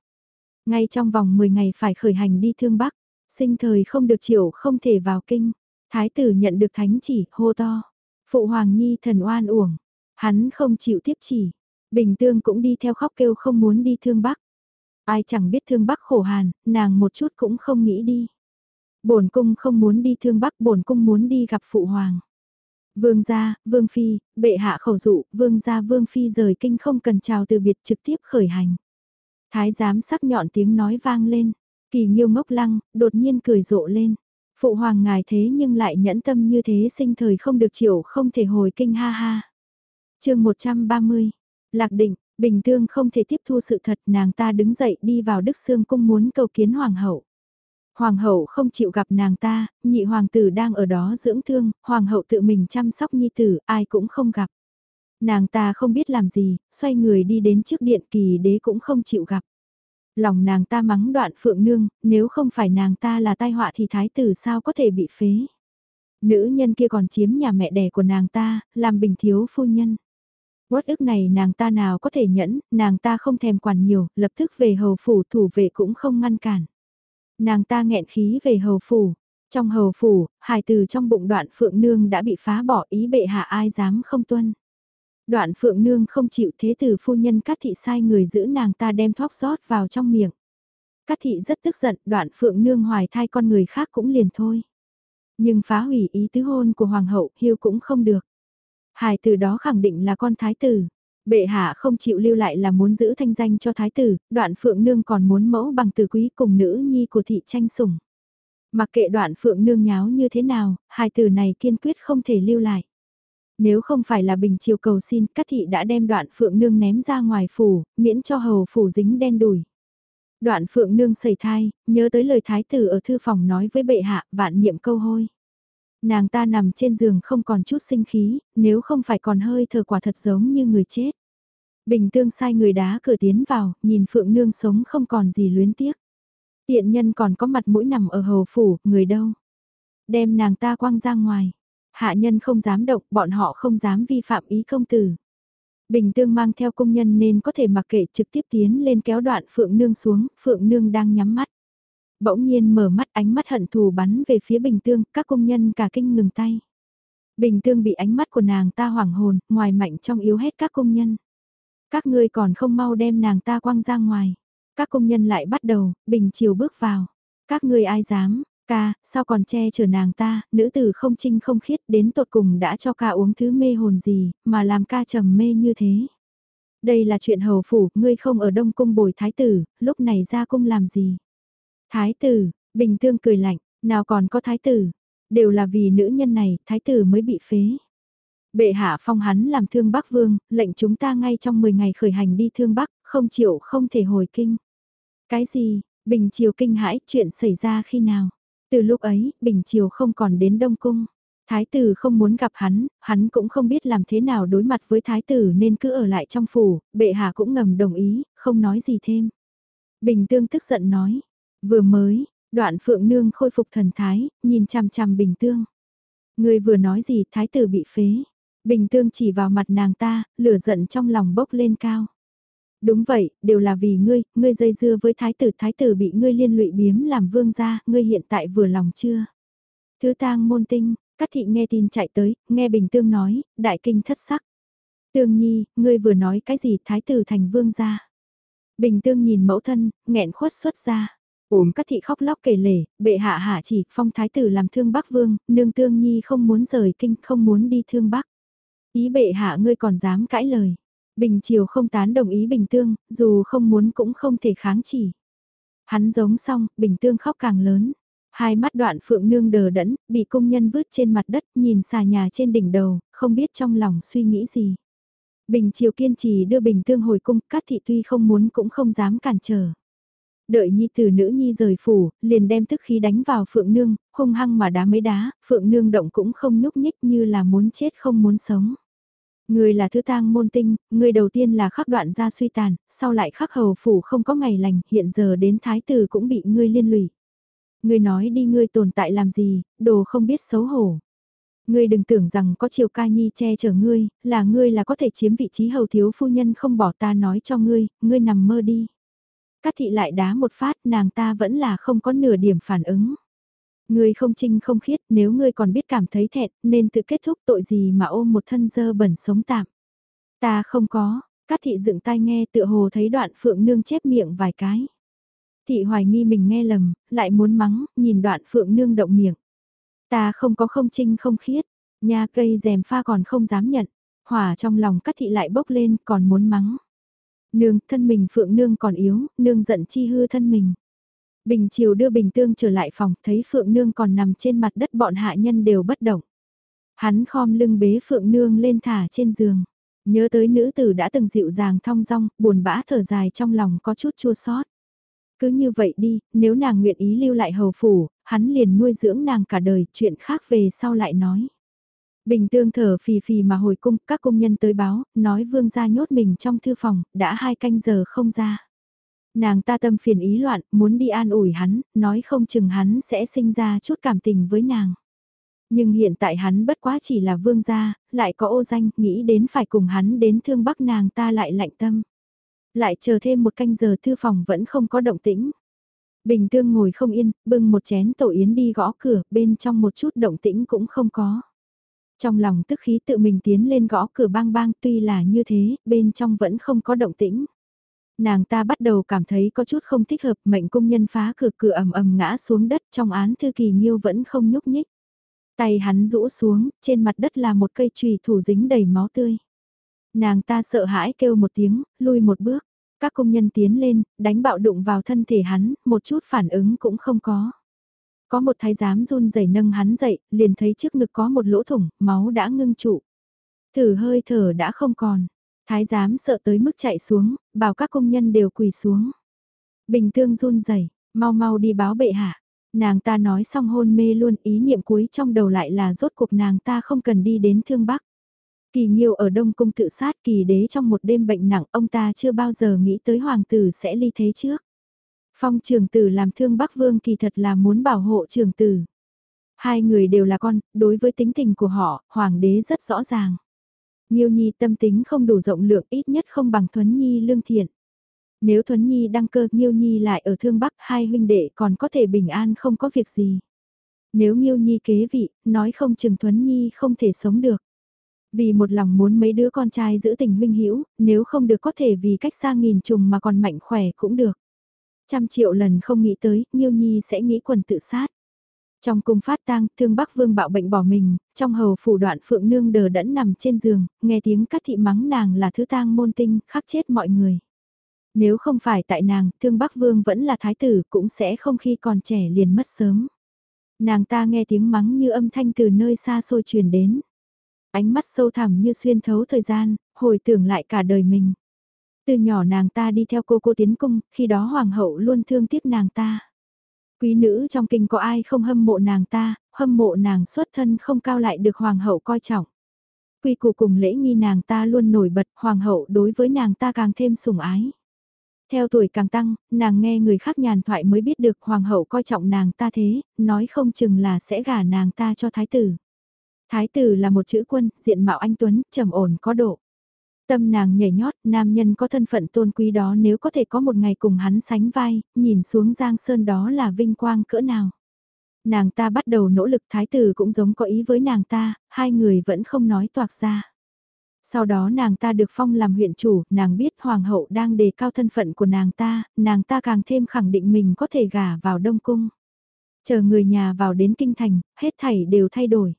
Ngay trong vòng 10 ngày phải khởi hành đi thương Bắc, Sinh thời không được chịu không thể vào kinh. Thái tử nhận được thánh chỉ, hô to. Phụ Hoàng Nhi thần oan uổng. Hắn không chịu tiếp chỉ. Bình Tương cũng đi theo khóc kêu không muốn đi thương Bắc. Ai chẳng biết thương Bắc khổ hàn, nàng một chút cũng không nghĩ đi. Bổn cung không muốn đi thương Bắc, bổn cung muốn đi gặp Phụ Hoàng. Vương gia, Vương Phi, bệ hạ khẩu dụ, Vương gia Vương Phi rời kinh không cần chào từ biệt trực tiếp khởi hành. Thái giám sắc nhọn tiếng nói vang lên, kỳ nghiêu ngốc lăng, đột nhiên cười rộ lên. Phụ hoàng ngài thế nhưng lại nhẫn tâm như thế sinh thời không được chịu không thể hồi kinh ha ha. chương 130, Lạc định, Bình Tương không thể tiếp thu sự thật nàng ta đứng dậy đi vào Đức Sương cung muốn cầu kiến Hoàng hậu. Hoàng hậu không chịu gặp nàng ta, nhị hoàng tử đang ở đó dưỡng thương, hoàng hậu tự mình chăm sóc nhi tử, ai cũng không gặp. Nàng ta không biết làm gì, xoay người đi đến trước điện kỳ đế cũng không chịu gặp. Lòng nàng ta mắng đoạn phượng nương, nếu không phải nàng ta là tai họa thì thái tử sao có thể bị phế. Nữ nhân kia còn chiếm nhà mẹ đẻ của nàng ta, làm bình thiếu phu nhân. Quất ức này nàng ta nào có thể nhẫn, nàng ta không thèm quản nhiều, lập tức về hầu phủ thủ vệ cũng không ngăn cản. Nàng ta nghẹn khí về hầu phủ. Trong hầu phủ, hài từ trong bụng đoạn phượng nương đã bị phá bỏ ý bệ hạ ai dám không tuân. Đoạn phượng nương không chịu thế tử phu nhân cát thị sai người giữ nàng ta đem thóc rót vào trong miệng. Cát thị rất tức giận, đoạn phượng nương hoài thai con người khác cũng liền thôi. Nhưng phá hủy ý tứ hôn của hoàng hậu, hiêu cũng không được. Hài từ đó khẳng định là con thái tử. Bệ hạ không chịu lưu lại là muốn giữ thanh danh cho thái tử, đoạn phượng nương còn muốn mẫu bằng từ quý cùng nữ nhi của thị tranh sủng. Mặc kệ đoạn phượng nương nháo như thế nào, hai từ này kiên quyết không thể lưu lại. Nếu không phải là bình chiều cầu xin, các thị đã đem đoạn phượng nương ném ra ngoài phủ, miễn cho hầu phủ dính đen đùi. Đoạn phượng nương sẩy thai, nhớ tới lời thái tử ở thư phòng nói với bệ hạ, vạn niệm câu hôi. Nàng ta nằm trên giường không còn chút sinh khí, nếu không phải còn hơi thở quả thật giống như người chết. Bình tương sai người đá cửa tiến vào, nhìn phượng nương sống không còn gì luyến tiếc. Tiện nhân còn có mặt mũi nằm ở hầu phủ, người đâu. Đem nàng ta quăng ra ngoài. Hạ nhân không dám động, bọn họ không dám vi phạm ý công tử. Bình tương mang theo công nhân nên có thể mặc kệ trực tiếp tiến lên kéo đoạn Phượng Nương xuống, Phượng Nương đang nhắm mắt. Bỗng nhiên mở mắt ánh mắt hận thù bắn về phía Bình Tương, các công nhân cả kinh ngừng tay. Bình Tương bị ánh mắt của nàng ta hoảng hồn, ngoài mạnh trong yếu hết các công nhân. Các ngươi còn không mau đem nàng ta quăng ra ngoài. Các công nhân lại bắt đầu, Bình Chiều bước vào. Các ngươi ai dám, ca, sao còn che chở nàng ta, nữ tử không trinh không khiết đến tột cùng đã cho ca uống thứ mê hồn gì, mà làm ca trầm mê như thế. Đây là chuyện hầu phủ, ngươi không ở đông cung bồi thái tử, lúc này ra cung làm gì? Thái tử, Bình Tương cười lạnh, nào còn có thái tử, đều là vì nữ nhân này, thái tử mới bị phế. Bệ hạ phong hắn làm thương Bắc Vương, lệnh chúng ta ngay trong 10 ngày khởi hành đi thương Bắc, không chịu không thể hồi kinh. Cái gì, Bình Triều kinh hãi, chuyện xảy ra khi nào? Từ lúc ấy, Bình Triều không còn đến Đông Cung. Thái tử không muốn gặp hắn, hắn cũng không biết làm thế nào đối mặt với thái tử nên cứ ở lại trong phủ, bệ hạ cũng ngầm đồng ý, không nói gì thêm. Bình Tương tức giận nói, Vừa mới, đoạn phượng nương khôi phục thần thái, nhìn chằm chằm bình tương. Người vừa nói gì thái tử bị phế. Bình tương chỉ vào mặt nàng ta, lửa giận trong lòng bốc lên cao. Đúng vậy, đều là vì ngươi, ngươi dây dưa với thái tử, thái tử bị ngươi liên lụy biếm làm vương gia, ngươi hiện tại vừa lòng chưa? Thứ tang môn tinh, các thị nghe tin chạy tới, nghe bình tương nói, đại kinh thất sắc. Tương nhi, ngươi vừa nói cái gì thái tử thành vương gia? Bình tương nhìn mẫu thân, nghẹn khuất xuất ra. Ôm các thị khóc lóc kể lể, bệ hạ hạ chỉ, phong thái tử làm thương Bắc Vương, nương tương nhi không muốn rời kinh, không muốn đi thương Bắc. Ý bệ hạ ngươi còn dám cãi lời. Bình Triều không tán đồng ý Bình Tương, dù không muốn cũng không thể kháng chỉ. Hắn giống xong, Bình Tương khóc càng lớn. Hai mắt đoạn phượng nương đờ đẫn, bị công nhân vứt trên mặt đất nhìn xà nhà trên đỉnh đầu, không biết trong lòng suy nghĩ gì. Bình Triều kiên trì đưa Bình Tương hồi cung, các Thị tuy không muốn cũng không dám cản trở. Đợi nhi từ nữ nhi rời phủ, liền đem tức khí đánh vào phượng nương, hung hăng mà đá mấy đá, phượng nương động cũng không nhúc nhích như là muốn chết không muốn sống. Người là thứ tang môn tinh, người đầu tiên là khắc đoạn ra suy tàn, sau lại khắc hầu phủ không có ngày lành, hiện giờ đến thái tử cũng bị ngươi liên lụy. Ngươi nói đi ngươi tồn tại làm gì, đồ không biết xấu hổ. Ngươi đừng tưởng rằng có chiều ca nhi che chở ngươi, là ngươi là có thể chiếm vị trí hầu thiếu phu nhân không bỏ ta nói cho ngươi, ngươi nằm mơ đi. Các thị lại đá một phát nàng ta vẫn là không có nửa điểm phản ứng. Ngươi không trinh không khiết nếu ngươi còn biết cảm thấy thẹn nên tự kết thúc tội gì mà ôm một thân dơ bẩn sống tạm. Ta không có, các thị dựng tai nghe tựa hồ thấy đoạn phượng nương chép miệng vài cái. Thị hoài nghi mình nghe lầm, lại muốn mắng, nhìn đoạn phượng nương động miệng. Ta không có không trinh không khiết, nha cây rèm pha còn không dám nhận, hỏa trong lòng các thị lại bốc lên còn muốn mắng. Nương, thân mình phượng nương còn yếu, nương giận chi hư thân mình. Bình chiều đưa bình tương trở lại phòng, thấy phượng nương còn nằm trên mặt đất bọn hạ nhân đều bất động. Hắn khom lưng bế phượng nương lên thả trên giường. Nhớ tới nữ tử đã từng dịu dàng thong dong, buồn bã thở dài trong lòng có chút chua xót. Cứ như vậy đi, nếu nàng nguyện ý lưu lại hầu phủ, hắn liền nuôi dưỡng nàng cả đời, chuyện khác về sau lại nói. Bình tương thở phì phì mà hồi cung, các công nhân tới báo, nói vương gia nhốt mình trong thư phòng, đã hai canh giờ không ra. Nàng ta tâm phiền ý loạn, muốn đi an ủi hắn, nói không chừng hắn sẽ sinh ra chút cảm tình với nàng. Nhưng hiện tại hắn bất quá chỉ là vương gia, lại có ô danh, nghĩ đến phải cùng hắn đến thương bắc nàng ta lại lạnh tâm. Lại chờ thêm một canh giờ thư phòng vẫn không có động tĩnh. Bình tương ngồi không yên, bưng một chén tổ yến đi gõ cửa, bên trong một chút động tĩnh cũng không có. Trong lòng tức khí tự mình tiến lên gõ cửa bang bang tuy là như thế, bên trong vẫn không có động tĩnh. Nàng ta bắt đầu cảm thấy có chút không thích hợp mệnh công nhân phá cửa cửa ầm ầm ngã xuống đất trong án thư kỳ nghiêu vẫn không nhúc nhích. Tay hắn rũ xuống, trên mặt đất là một cây trùy thủ dính đầy máu tươi. Nàng ta sợ hãi kêu một tiếng, lui một bước. Các công nhân tiến lên, đánh bạo đụng vào thân thể hắn, một chút phản ứng cũng không có. Có một thái giám run rẩy nâng hắn dậy, liền thấy trước ngực có một lỗ thủng, máu đã ngưng trụ. Thử hơi thở đã không còn. Thái giám sợ tới mức chạy xuống, bảo các công nhân đều quỳ xuống. Bình tương run rẩy, mau mau đi báo bệ hạ. Nàng ta nói xong hôn mê luôn ý niệm cuối trong đầu lại là rốt cuộc nàng ta không cần đi đến thương bắc. Kỳ nghiêu ở Đông Cung tự sát kỳ đế trong một đêm bệnh nặng ông ta chưa bao giờ nghĩ tới hoàng tử sẽ ly thế trước. Phong trường tử làm thương Bắc Vương kỳ thật là muốn bảo hộ trường tử. Hai người đều là con, đối với tính tình của họ, hoàng đế rất rõ ràng. Nhiêu Nhi tâm tính không đủ rộng lượng ít nhất không bằng Thuấn Nhi lương thiện. Nếu Thuấn Nhi đăng cơ Nhiêu Nhi lại ở thương Bắc hai huynh đệ còn có thể bình an không có việc gì. Nếu Nhiêu Nhi kế vị, nói không chừng Thuấn Nhi không thể sống được. Vì một lòng muốn mấy đứa con trai giữ tình huynh hữu nếu không được có thể vì cách xa nghìn trùng mà còn mạnh khỏe cũng được. Trăm triệu lần không nghĩ tới, Nhiêu Nhi sẽ nghĩ quần tự sát. Trong cung phát tang, thương Bắc Vương bạo bệnh bỏ mình, trong hầu phủ đoạn phượng nương đờ đẫn nằm trên giường, nghe tiếng các thị mắng nàng là thứ tang môn tinh, khắc chết mọi người. Nếu không phải tại nàng, thương Bắc Vương vẫn là thái tử, cũng sẽ không khi còn trẻ liền mất sớm. Nàng ta nghe tiếng mắng như âm thanh từ nơi xa xôi truyền đến. Ánh mắt sâu thẳm như xuyên thấu thời gian, hồi tưởng lại cả đời mình. Từ nhỏ nàng ta đi theo cô cô tiến cung, khi đó hoàng hậu luôn thương tiếc nàng ta. Quý nữ trong kinh có ai không hâm mộ nàng ta, hâm mộ nàng xuất thân không cao lại được hoàng hậu coi trọng. Quy củ cùng lễ nghi nàng ta luôn nổi bật, hoàng hậu đối với nàng ta càng thêm sủng ái. Theo tuổi càng tăng, nàng nghe người khác nhàn thoại mới biết được hoàng hậu coi trọng nàng ta thế, nói không chừng là sẽ gả nàng ta cho thái tử. Thái tử là một chữ quân, diện mạo anh Tuấn, trầm ổn có độ. Tâm nàng nhảy nhót, nam nhân có thân phận tôn quý đó nếu có thể có một ngày cùng hắn sánh vai, nhìn xuống Giang Sơn đó là vinh quang cỡ nào. Nàng ta bắt đầu nỗ lực thái tử cũng giống có ý với nàng ta, hai người vẫn không nói toạc ra. Sau đó nàng ta được phong làm huyện chủ, nàng biết hoàng hậu đang đề cao thân phận của nàng ta, nàng ta càng thêm khẳng định mình có thể gả vào Đông Cung. Chờ người nhà vào đến kinh thành, hết thảy đều thay đổi.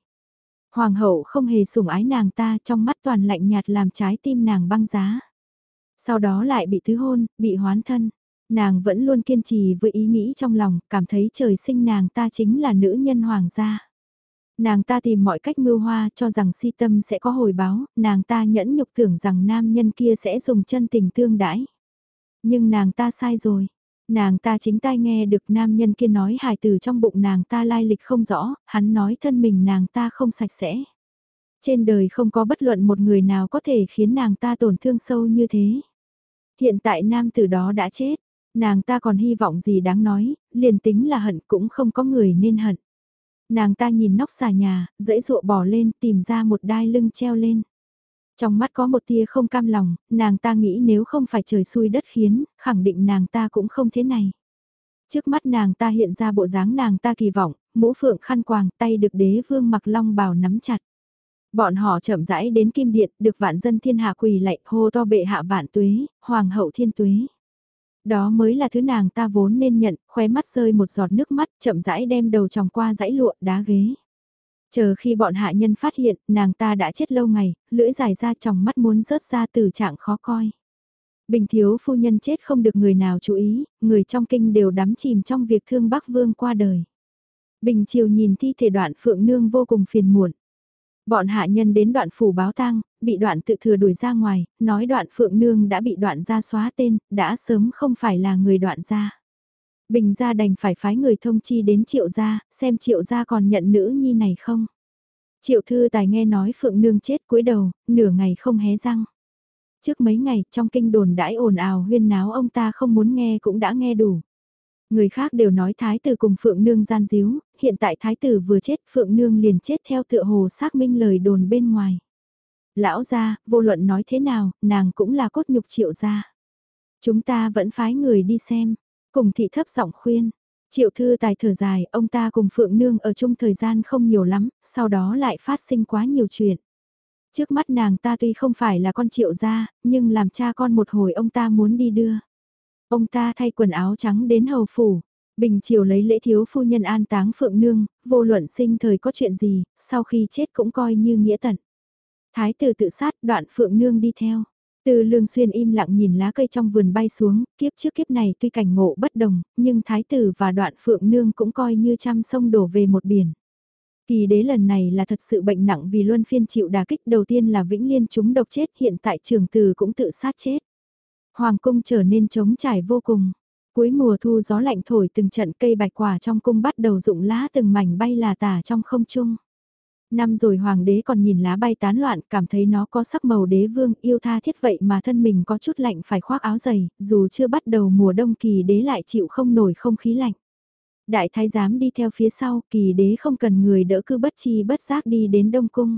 Hoàng hậu không hề sủng ái nàng ta trong mắt toàn lạnh nhạt làm trái tim nàng băng giá. Sau đó lại bị thứ hôn, bị hoán thân. Nàng vẫn luôn kiên trì với ý nghĩ trong lòng, cảm thấy trời sinh nàng ta chính là nữ nhân hoàng gia. Nàng ta tìm mọi cách mưu hoa cho rằng si tâm sẽ có hồi báo, nàng ta nhẫn nhục tưởng rằng nam nhân kia sẽ dùng chân tình tương đãi. Nhưng nàng ta sai rồi. Nàng ta chính tai nghe được nam nhân kia nói hài từ trong bụng nàng ta lai lịch không rõ, hắn nói thân mình nàng ta không sạch sẽ. Trên đời không có bất luận một người nào có thể khiến nàng ta tổn thương sâu như thế. Hiện tại nam tử đó đã chết, nàng ta còn hy vọng gì đáng nói, liền tính là hận cũng không có người nên hận. Nàng ta nhìn nóc xà nhà, dãy dụa bỏ lên tìm ra một đai lưng treo lên. Trong mắt có một tia không cam lòng, nàng ta nghĩ nếu không phải trời xui đất khiến, khẳng định nàng ta cũng không thế này. Trước mắt nàng ta hiện ra bộ dáng nàng ta kỳ vọng, mũ phượng khăn quàng tay được đế vương mặc long bào nắm chặt. Bọn họ chậm rãi đến kim điện, được vạn dân thiên hạ quỳ lạy hô to bệ hạ vạn tuế, hoàng hậu thiên tuế. Đó mới là thứ nàng ta vốn nên nhận, khóe mắt rơi một giọt nước mắt, chậm rãi đem đầu tròng qua dãy lụa đá ghế. Chờ khi bọn hạ nhân phát hiện, nàng ta đã chết lâu ngày, lưỡi dài ra trong mắt muốn rớt ra từ trạng khó coi. Bình thiếu phu nhân chết không được người nào chú ý, người trong kinh đều đắm chìm trong việc thương Bắc Vương qua đời. Bình chiều nhìn thi thể đoạn phượng nương vô cùng phiền muộn. Bọn hạ nhân đến đoạn phủ báo tang, bị đoạn tự thừa đuổi ra ngoài, nói đoạn phượng nương đã bị đoạn gia xóa tên, đã sớm không phải là người đoạn gia. Bình gia đành phải phái người thông chi đến triệu gia, xem triệu gia còn nhận nữ nhi này không. Triệu thư tài nghe nói phượng nương chết cúi đầu, nửa ngày không hé răng. Trước mấy ngày trong kinh đồn đãi ồn ào huyên náo ông ta không muốn nghe cũng đã nghe đủ. Người khác đều nói thái tử cùng Phượng Nương gian díu, hiện tại thái tử vừa chết Phượng Nương liền chết theo tựa hồ xác minh lời đồn bên ngoài. Lão gia, vô luận nói thế nào, nàng cũng là cốt nhục triệu gia. Chúng ta vẫn phái người đi xem, cùng thị thấp giọng khuyên. Triệu thư tài thở dài, ông ta cùng Phượng Nương ở chung thời gian không nhiều lắm, sau đó lại phát sinh quá nhiều chuyện. Trước mắt nàng ta tuy không phải là con triệu gia, nhưng làm cha con một hồi ông ta muốn đi đưa. Ông ta thay quần áo trắng đến hầu phủ. Bình triều lấy lễ thiếu phu nhân an táng phượng nương, vô luận sinh thời có chuyện gì, sau khi chết cũng coi như nghĩa tận. Thái tử tự sát đoạn phượng nương đi theo. Từ lương xuyên im lặng nhìn lá cây trong vườn bay xuống, kiếp trước kiếp này tuy cảnh ngộ bất đồng, nhưng thái tử và đoạn phượng nương cũng coi như trăm sông đổ về một biển. Kỳ đế lần này là thật sự bệnh nặng vì luân phiên chịu đà kích đầu tiên là vĩnh liên chúng độc chết hiện tại trường tử cũng tự sát chết. Hoàng cung trở nên trống trải vô cùng. Cuối mùa thu gió lạnh thổi từng trận cây bạch quả trong cung bắt đầu rụng lá từng mảnh bay là tả trong không trung. Năm rồi hoàng đế còn nhìn lá bay tán loạn cảm thấy nó có sắc màu đế vương yêu tha thiết vậy mà thân mình có chút lạnh phải khoác áo dày, dù chưa bắt đầu mùa đông kỳ đế lại chịu không nổi không khí lạnh. Đại thái giám đi theo phía sau, kỳ đế không cần người đỡ cứ bất chi bất giác đi đến đông cung.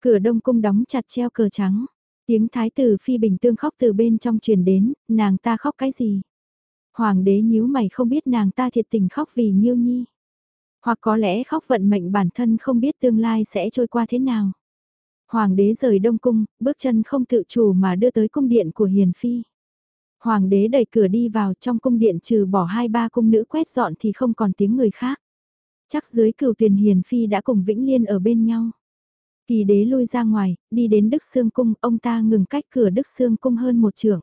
Cửa đông cung đóng chặt treo cờ trắng, Tiếng thái tử phi bình tương khóc từ bên trong truyền đến, nàng ta khóc cái gì? Hoàng đế nhíu mày không biết nàng ta thiệt tình khóc vì nhiêu nhi. Hoặc có lẽ khóc vận mệnh bản thân không biết tương lai sẽ trôi qua thế nào. Hoàng đế rời đông cung, bước chân không tự chủ mà đưa tới cung điện của hiền phi. Hoàng đế đẩy cửa đi vào trong cung điện trừ bỏ hai ba cung nữ quét dọn thì không còn tiếng người khác. Chắc dưới cửu tuyền hiền phi đã cùng Vĩnh Liên ở bên nhau. Kỳ đế lui ra ngoài, đi đến Đức Sương Cung, ông ta ngừng cách cửa Đức Sương Cung hơn một trường.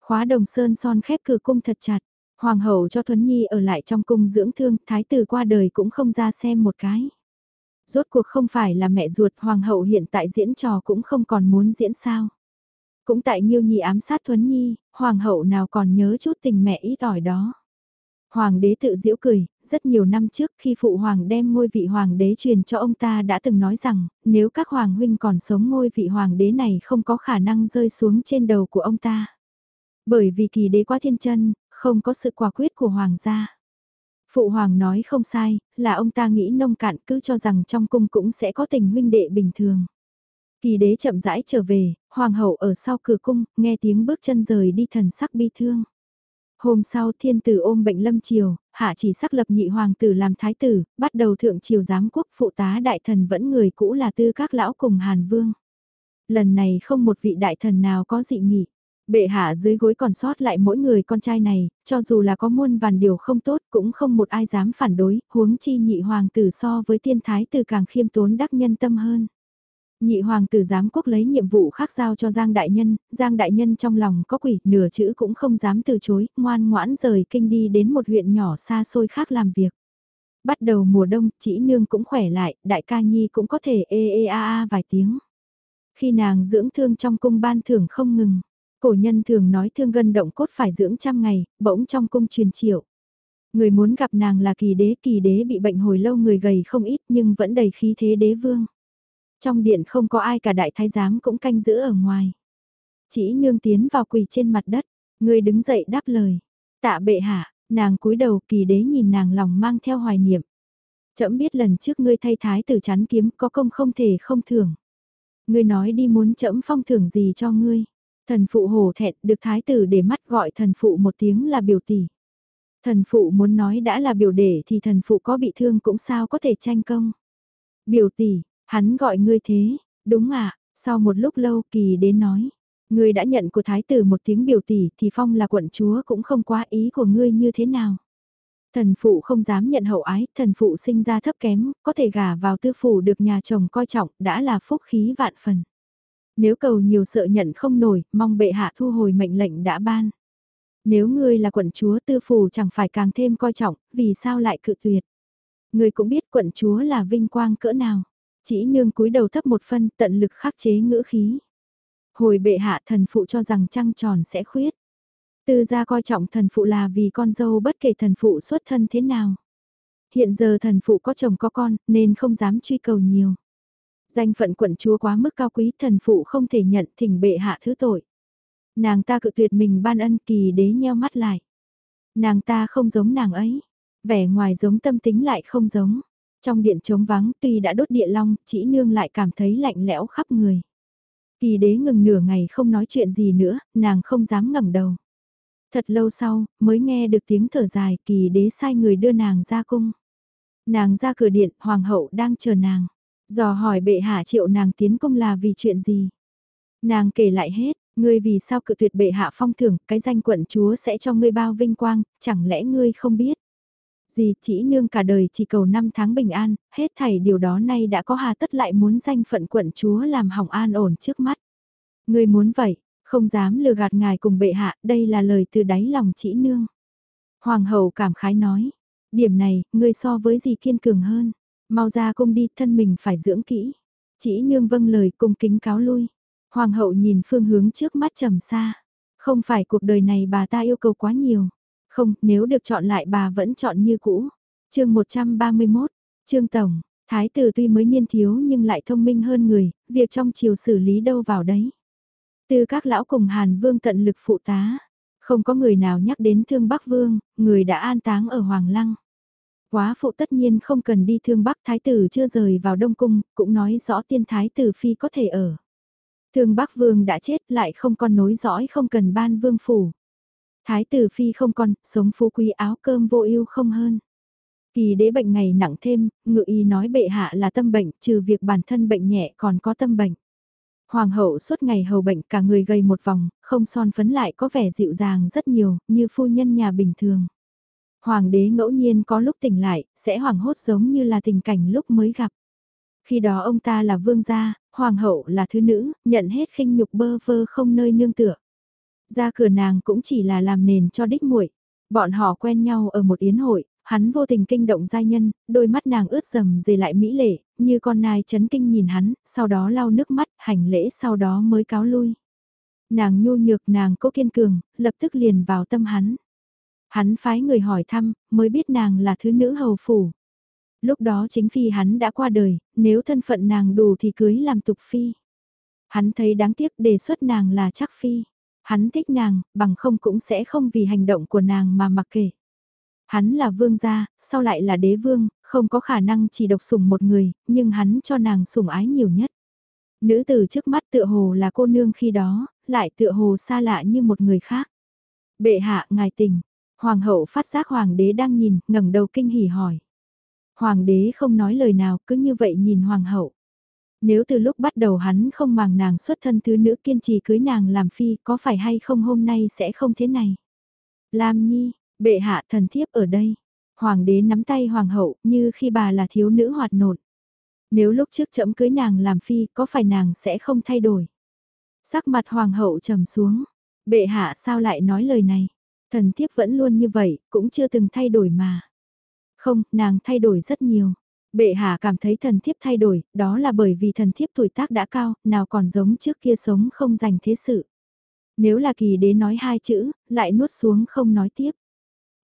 Khóa đồng sơn son khép cửa cung thật chặt, hoàng hậu cho Thuấn Nhi ở lại trong cung dưỡng thương, thái tử qua đời cũng không ra xem một cái. Rốt cuộc không phải là mẹ ruột hoàng hậu hiện tại diễn trò cũng không còn muốn diễn sao. Cũng tại Nhiêu Nhi ám sát Thuấn Nhi, hoàng hậu nào còn nhớ chút tình mẹ ít ỏi đó. Hoàng đế tự giễu cười, rất nhiều năm trước khi phụ hoàng đem ngôi vị hoàng đế truyền cho ông ta đã từng nói rằng, nếu các hoàng huynh còn sống ngôi vị hoàng đế này không có khả năng rơi xuống trên đầu của ông ta. Bởi vì kỳ đế quá thiên chân, không có sự quả quyết của hoàng gia. Phụ hoàng nói không sai, là ông ta nghĩ nông cạn cứ cho rằng trong cung cũng sẽ có tình huynh đệ bình thường. Kỳ đế chậm rãi trở về, hoàng hậu ở sau cửa cung, nghe tiếng bước chân rời đi thần sắc bi thương. Hôm sau thiên tử ôm bệnh lâm triều, hạ chỉ sắc lập nhị hoàng tử làm thái tử, bắt đầu thượng triều giám quốc phụ tá đại thần vẫn người cũ là tư các lão cùng Hàn Vương. Lần này không một vị đại thần nào có dị nghị. Bệ hạ dưới gối còn sót lại mỗi người con trai này, cho dù là có muôn vàn điều không tốt cũng không một ai dám phản đối, huống chi nhị hoàng tử so với tiên thái tử càng khiêm tốn đắc nhân tâm hơn. Nhị hoàng tử giám quốc lấy nhiệm vụ khác giao cho Giang Đại Nhân, Giang Đại Nhân trong lòng có quỷ, nửa chữ cũng không dám từ chối, ngoan ngoãn rời kinh đi đến một huyện nhỏ xa xôi khác làm việc. Bắt đầu mùa đông, chỉ nương cũng khỏe lại, đại ca nhi cũng có thể ê ê a a vài tiếng. Khi nàng dưỡng thương trong cung ban thưởng không ngừng, cổ nhân thường nói thương gân động cốt phải dưỡng trăm ngày, bỗng trong cung truyền triệu. Người muốn gặp nàng là kỳ đế, kỳ đế bị bệnh hồi lâu người gầy không ít nhưng vẫn đầy khí thế đế vương. Trong điện không có ai cả đại thái giám cũng canh giữ ở ngoài. Chỉ nương tiến vào quỳ trên mặt đất, người đứng dậy đáp lời. Tạ bệ hạ, nàng cúi đầu kỳ đế nhìn nàng lòng mang theo hoài niệm. Chậm biết lần trước ngươi thay thái tử chán kiếm có công không thể không thưởng. Ngươi nói đi muốn chậm phong thưởng gì cho ngươi. Thần phụ hổ thẹn được thái tử để mắt gọi thần phụ một tiếng là biểu tỷ. Thần phụ muốn nói đã là biểu đệ thì thần phụ có bị thương cũng sao có thể tranh công. Biểu tỷ, hắn gọi ngươi thế, đúng ạ, sau một lúc lâu kỳ đến nói. Ngươi đã nhận của thái tử một tiếng biểu tỷ thì phong là quận chúa cũng không quá ý của ngươi như thế nào. Thần phụ không dám nhận hậu ái, thần phụ sinh ra thấp kém, có thể gả vào tư phủ được nhà chồng coi trọng, đã là phúc khí vạn phần. Nếu cầu nhiều sợ nhận không nổi, mong bệ hạ thu hồi mệnh lệnh đã ban. Nếu ngươi là quận chúa tư phủ chẳng phải càng thêm coi trọng, vì sao lại cự tuyệt. Ngươi cũng biết quận chúa là vinh quang cỡ nào. Chỉ nương cúi đầu thấp một phân tận lực khắc chế ngữ khí. Hồi bệ hạ thần phụ cho rằng trăng tròn sẽ khuyết. Tư gia coi trọng thần phụ là vì con dâu bất kể thần phụ xuất thân thế nào. Hiện giờ thần phụ có chồng có con nên không dám truy cầu nhiều. Danh phận quận chúa quá mức cao quý thần phụ không thể nhận thỉnh bệ hạ thứ tội. Nàng ta cự tuyệt mình ban ân kỳ đế nheo mắt lại. Nàng ta không giống nàng ấy. Vẻ ngoài giống tâm tính lại không giống. Trong điện trống vắng tuy đã đốt địa long, chỉ nương lại cảm thấy lạnh lẽo khắp người. Kỳ đế ngừng nửa ngày không nói chuyện gì nữa, nàng không dám ngẩng đầu. Thật lâu sau, mới nghe được tiếng thở dài kỳ đế sai người đưa nàng ra cung. Nàng ra cửa điện, hoàng hậu đang chờ nàng. Dò hỏi bệ hạ triệu nàng tiến cung là vì chuyện gì. Nàng kể lại hết, ngươi vì sao cự tuyệt bệ hạ phong thưởng, cái danh quận chúa sẽ cho ngươi bao vinh quang, chẳng lẽ ngươi không biết. Gì chỉ nương cả đời chỉ cầu năm tháng bình an, hết thảy điều đó nay đã có hà tất lại muốn danh phận quận chúa làm hỏng an ổn trước mắt. Ngươi muốn vậy, không dám lừa gạt ngài cùng bệ hạ, đây là lời từ đáy lòng chỉ nương. Hoàng hậu cảm khái nói, điểm này, ngươi so với gì kiên cường hơn, mau ra cung đi, thân mình phải dưỡng kỹ. Chỉ nương vâng lời cung kính cáo lui. Hoàng hậu nhìn phương hướng trước mắt trầm xa. Không phải cuộc đời này bà ta yêu cầu quá nhiều. Không, nếu được chọn lại bà vẫn chọn như cũ. chương 131, Trương Tổng, Thái tử tuy mới niên thiếu nhưng lại thông minh hơn người, việc trong chiều xử lý đâu vào đấy. Từ các lão cùng Hàn Vương tận lực phụ tá, không có người nào nhắc đến thương Bắc Vương, người đã an táng ở Hoàng Lăng. Quá phụ tất nhiên không cần đi thương Bắc Thái tử chưa rời vào Đông Cung, cũng nói rõ tiên Thái tử Phi có thể ở. Thương Bắc Vương đã chết lại không còn nối dõi không cần ban vương phủ. Thái tử Phi không còn, sống phú quý áo cơm vô ưu không hơn. Kỳ đế bệnh ngày nặng thêm, ngự y nói bệ hạ là tâm bệnh, trừ việc bản thân bệnh nhẹ còn có tâm bệnh. Hoàng hậu suốt ngày hầu bệnh cả người gầy một vòng, không son phấn lại có vẻ dịu dàng rất nhiều, như phu nhân nhà bình thường. Hoàng đế ngẫu nhiên có lúc tỉnh lại, sẽ hoảng hốt giống như là tình cảnh lúc mới gặp. Khi đó ông ta là vương gia, hoàng hậu là thứ nữ, nhận hết khinh nhục bơ vơ không nơi nương tựa. Ra cửa nàng cũng chỉ là làm nền cho đích muội. Bọn họ quen nhau ở một yến hội, hắn vô tình kinh động giai nhân, đôi mắt nàng ướt rầm dề lại mỹ lệ, như con nai chấn kinh nhìn hắn, sau đó lau nước mắt, hành lễ sau đó mới cáo lui. Nàng nhu nhược nàng cố kiên cường, lập tức liền vào tâm hắn. Hắn phái người hỏi thăm, mới biết nàng là thứ nữ hầu phủ. Lúc đó chính phi hắn đã qua đời, nếu thân phận nàng đủ thì cưới làm tục phi. Hắn thấy đáng tiếc đề xuất nàng là chắc phi. Hắn thích nàng, bằng không cũng sẽ không vì hành động của nàng mà mặc kệ. Hắn là vương gia, sau lại là đế vương, không có khả năng chỉ độc sủng một người, nhưng hắn cho nàng sủng ái nhiều nhất. Nữ tử trước mắt tựa hồ là cô nương khi đó, lại tựa hồ xa lạ như một người khác. Bệ hạ, ngài tình. Hoàng hậu phát giác hoàng đế đang nhìn, ngẩng đầu kinh hỉ hỏi. Hoàng đế không nói lời nào, cứ như vậy nhìn hoàng hậu. Nếu từ lúc bắt đầu hắn không màng nàng xuất thân thứ nữ kiên trì cưới nàng làm phi, có phải hay không hôm nay sẽ không thế này? Lam Nhi, Bệ hạ thần thiếp ở đây. Hoàng đế nắm tay hoàng hậu như khi bà là thiếu nữ hoạt nộn. Nếu lúc trước chậm cưới nàng làm phi có phải nàng sẽ không thay đổi. Sắc mặt hoàng hậu trầm xuống. Bệ hạ sao lại nói lời này. Thần thiếp vẫn luôn như vậy, cũng chưa từng thay đổi mà. Không, nàng thay đổi rất nhiều. Bệ hạ cảm thấy thần thiếp thay đổi, đó là bởi vì thần thiếp tuổi tác đã cao, nào còn giống trước kia sống không dành thế sự. Nếu là kỳ đế nói hai chữ, lại nuốt xuống không nói tiếp.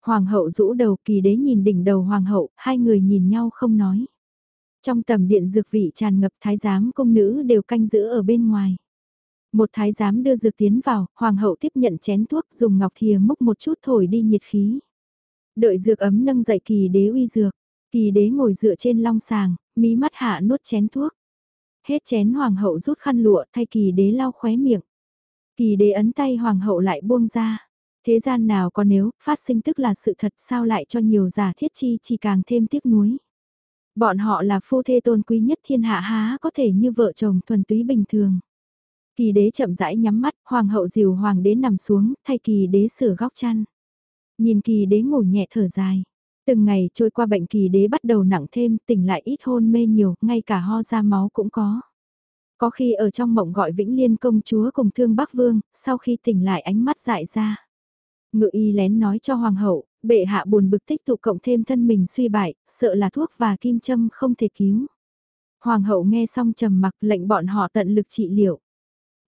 Hoàng hậu rũ đầu kỳ đế nhìn đỉnh đầu hoàng hậu, hai người nhìn nhau không nói. Trong tầm điện dược vị tràn ngập thái giám công nữ đều canh giữ ở bên ngoài. Một thái giám đưa dược tiến vào, hoàng hậu tiếp nhận chén thuốc dùng ngọc thìa múc một chút thổi đi nhiệt khí. Đợi dược ấm nâng dậy kỳ đế uy dược, kỳ đế ngồi dựa trên long sàng, mí mắt hạ nuốt chén thuốc. Hết chén hoàng hậu rút khăn lụa thay kỳ đế lau khóe miệng. Kỳ đế ấn tay hoàng hậu lại buông ra. Thế gian nào có nếu, phát sinh tức là sự thật sao lại cho nhiều giả thiết chi chỉ càng thêm tiếc nuối. Bọn họ là phu thê tôn quý nhất thiên hạ há có thể như vợ chồng thuần túy bình thường. Kỳ đế chậm rãi nhắm mắt, hoàng hậu dìu hoàng đế nằm xuống, thay kỳ đế sửa góc chăn. Nhìn kỳ đế ngủ nhẹ thở dài. Từng ngày trôi qua bệnh kỳ đế bắt đầu nặng thêm, tỉnh lại ít hôn mê nhiều, ngay cả ho ra máu cũng có. Có khi ở trong mộng gọi Vĩnh Liên công chúa cùng thương Bắc Vương, sau khi tỉnh lại ánh mắt dại ra. Ngự y lén nói cho hoàng hậu, bệ hạ buồn bực tích tụ cộng thêm thân mình suy bại, sợ là thuốc và kim châm không thể cứu. Hoàng hậu nghe xong trầm mặc lệnh bọn họ tận lực trị liệu.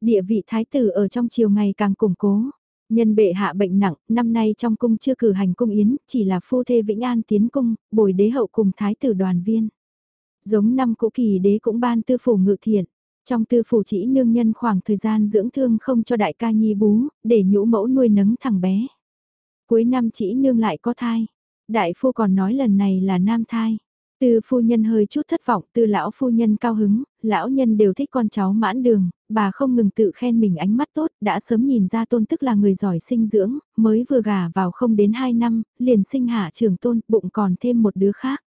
Địa vị thái tử ở trong triều ngày càng củng cố. Nhân bệ hạ bệnh nặng, năm nay trong cung chưa cử hành cung yến, chỉ là phu thê Vĩnh An tiến cung, bồi đế hậu cùng thái tử đoàn viên. Giống năm cũ kỳ đế cũng ban tư phủ ngự thiện. Trong tư phủ chỉ nương nhân khoảng thời gian dưỡng thương không cho đại ca nhi bú, để nhũ mẫu nuôi nấng thằng bé. Cuối năm chỉ nương lại có thai. Đại phu còn nói lần này là nam thai tư phu nhân hơi chút thất vọng, tư lão phu nhân cao hứng, lão nhân đều thích con cháu mãn đường, bà không ngừng tự khen mình ánh mắt tốt, đã sớm nhìn ra tôn tức là người giỏi sinh dưỡng, mới vừa gả vào không đến 2 năm, liền sinh hạ trưởng tôn, bụng còn thêm một đứa khác.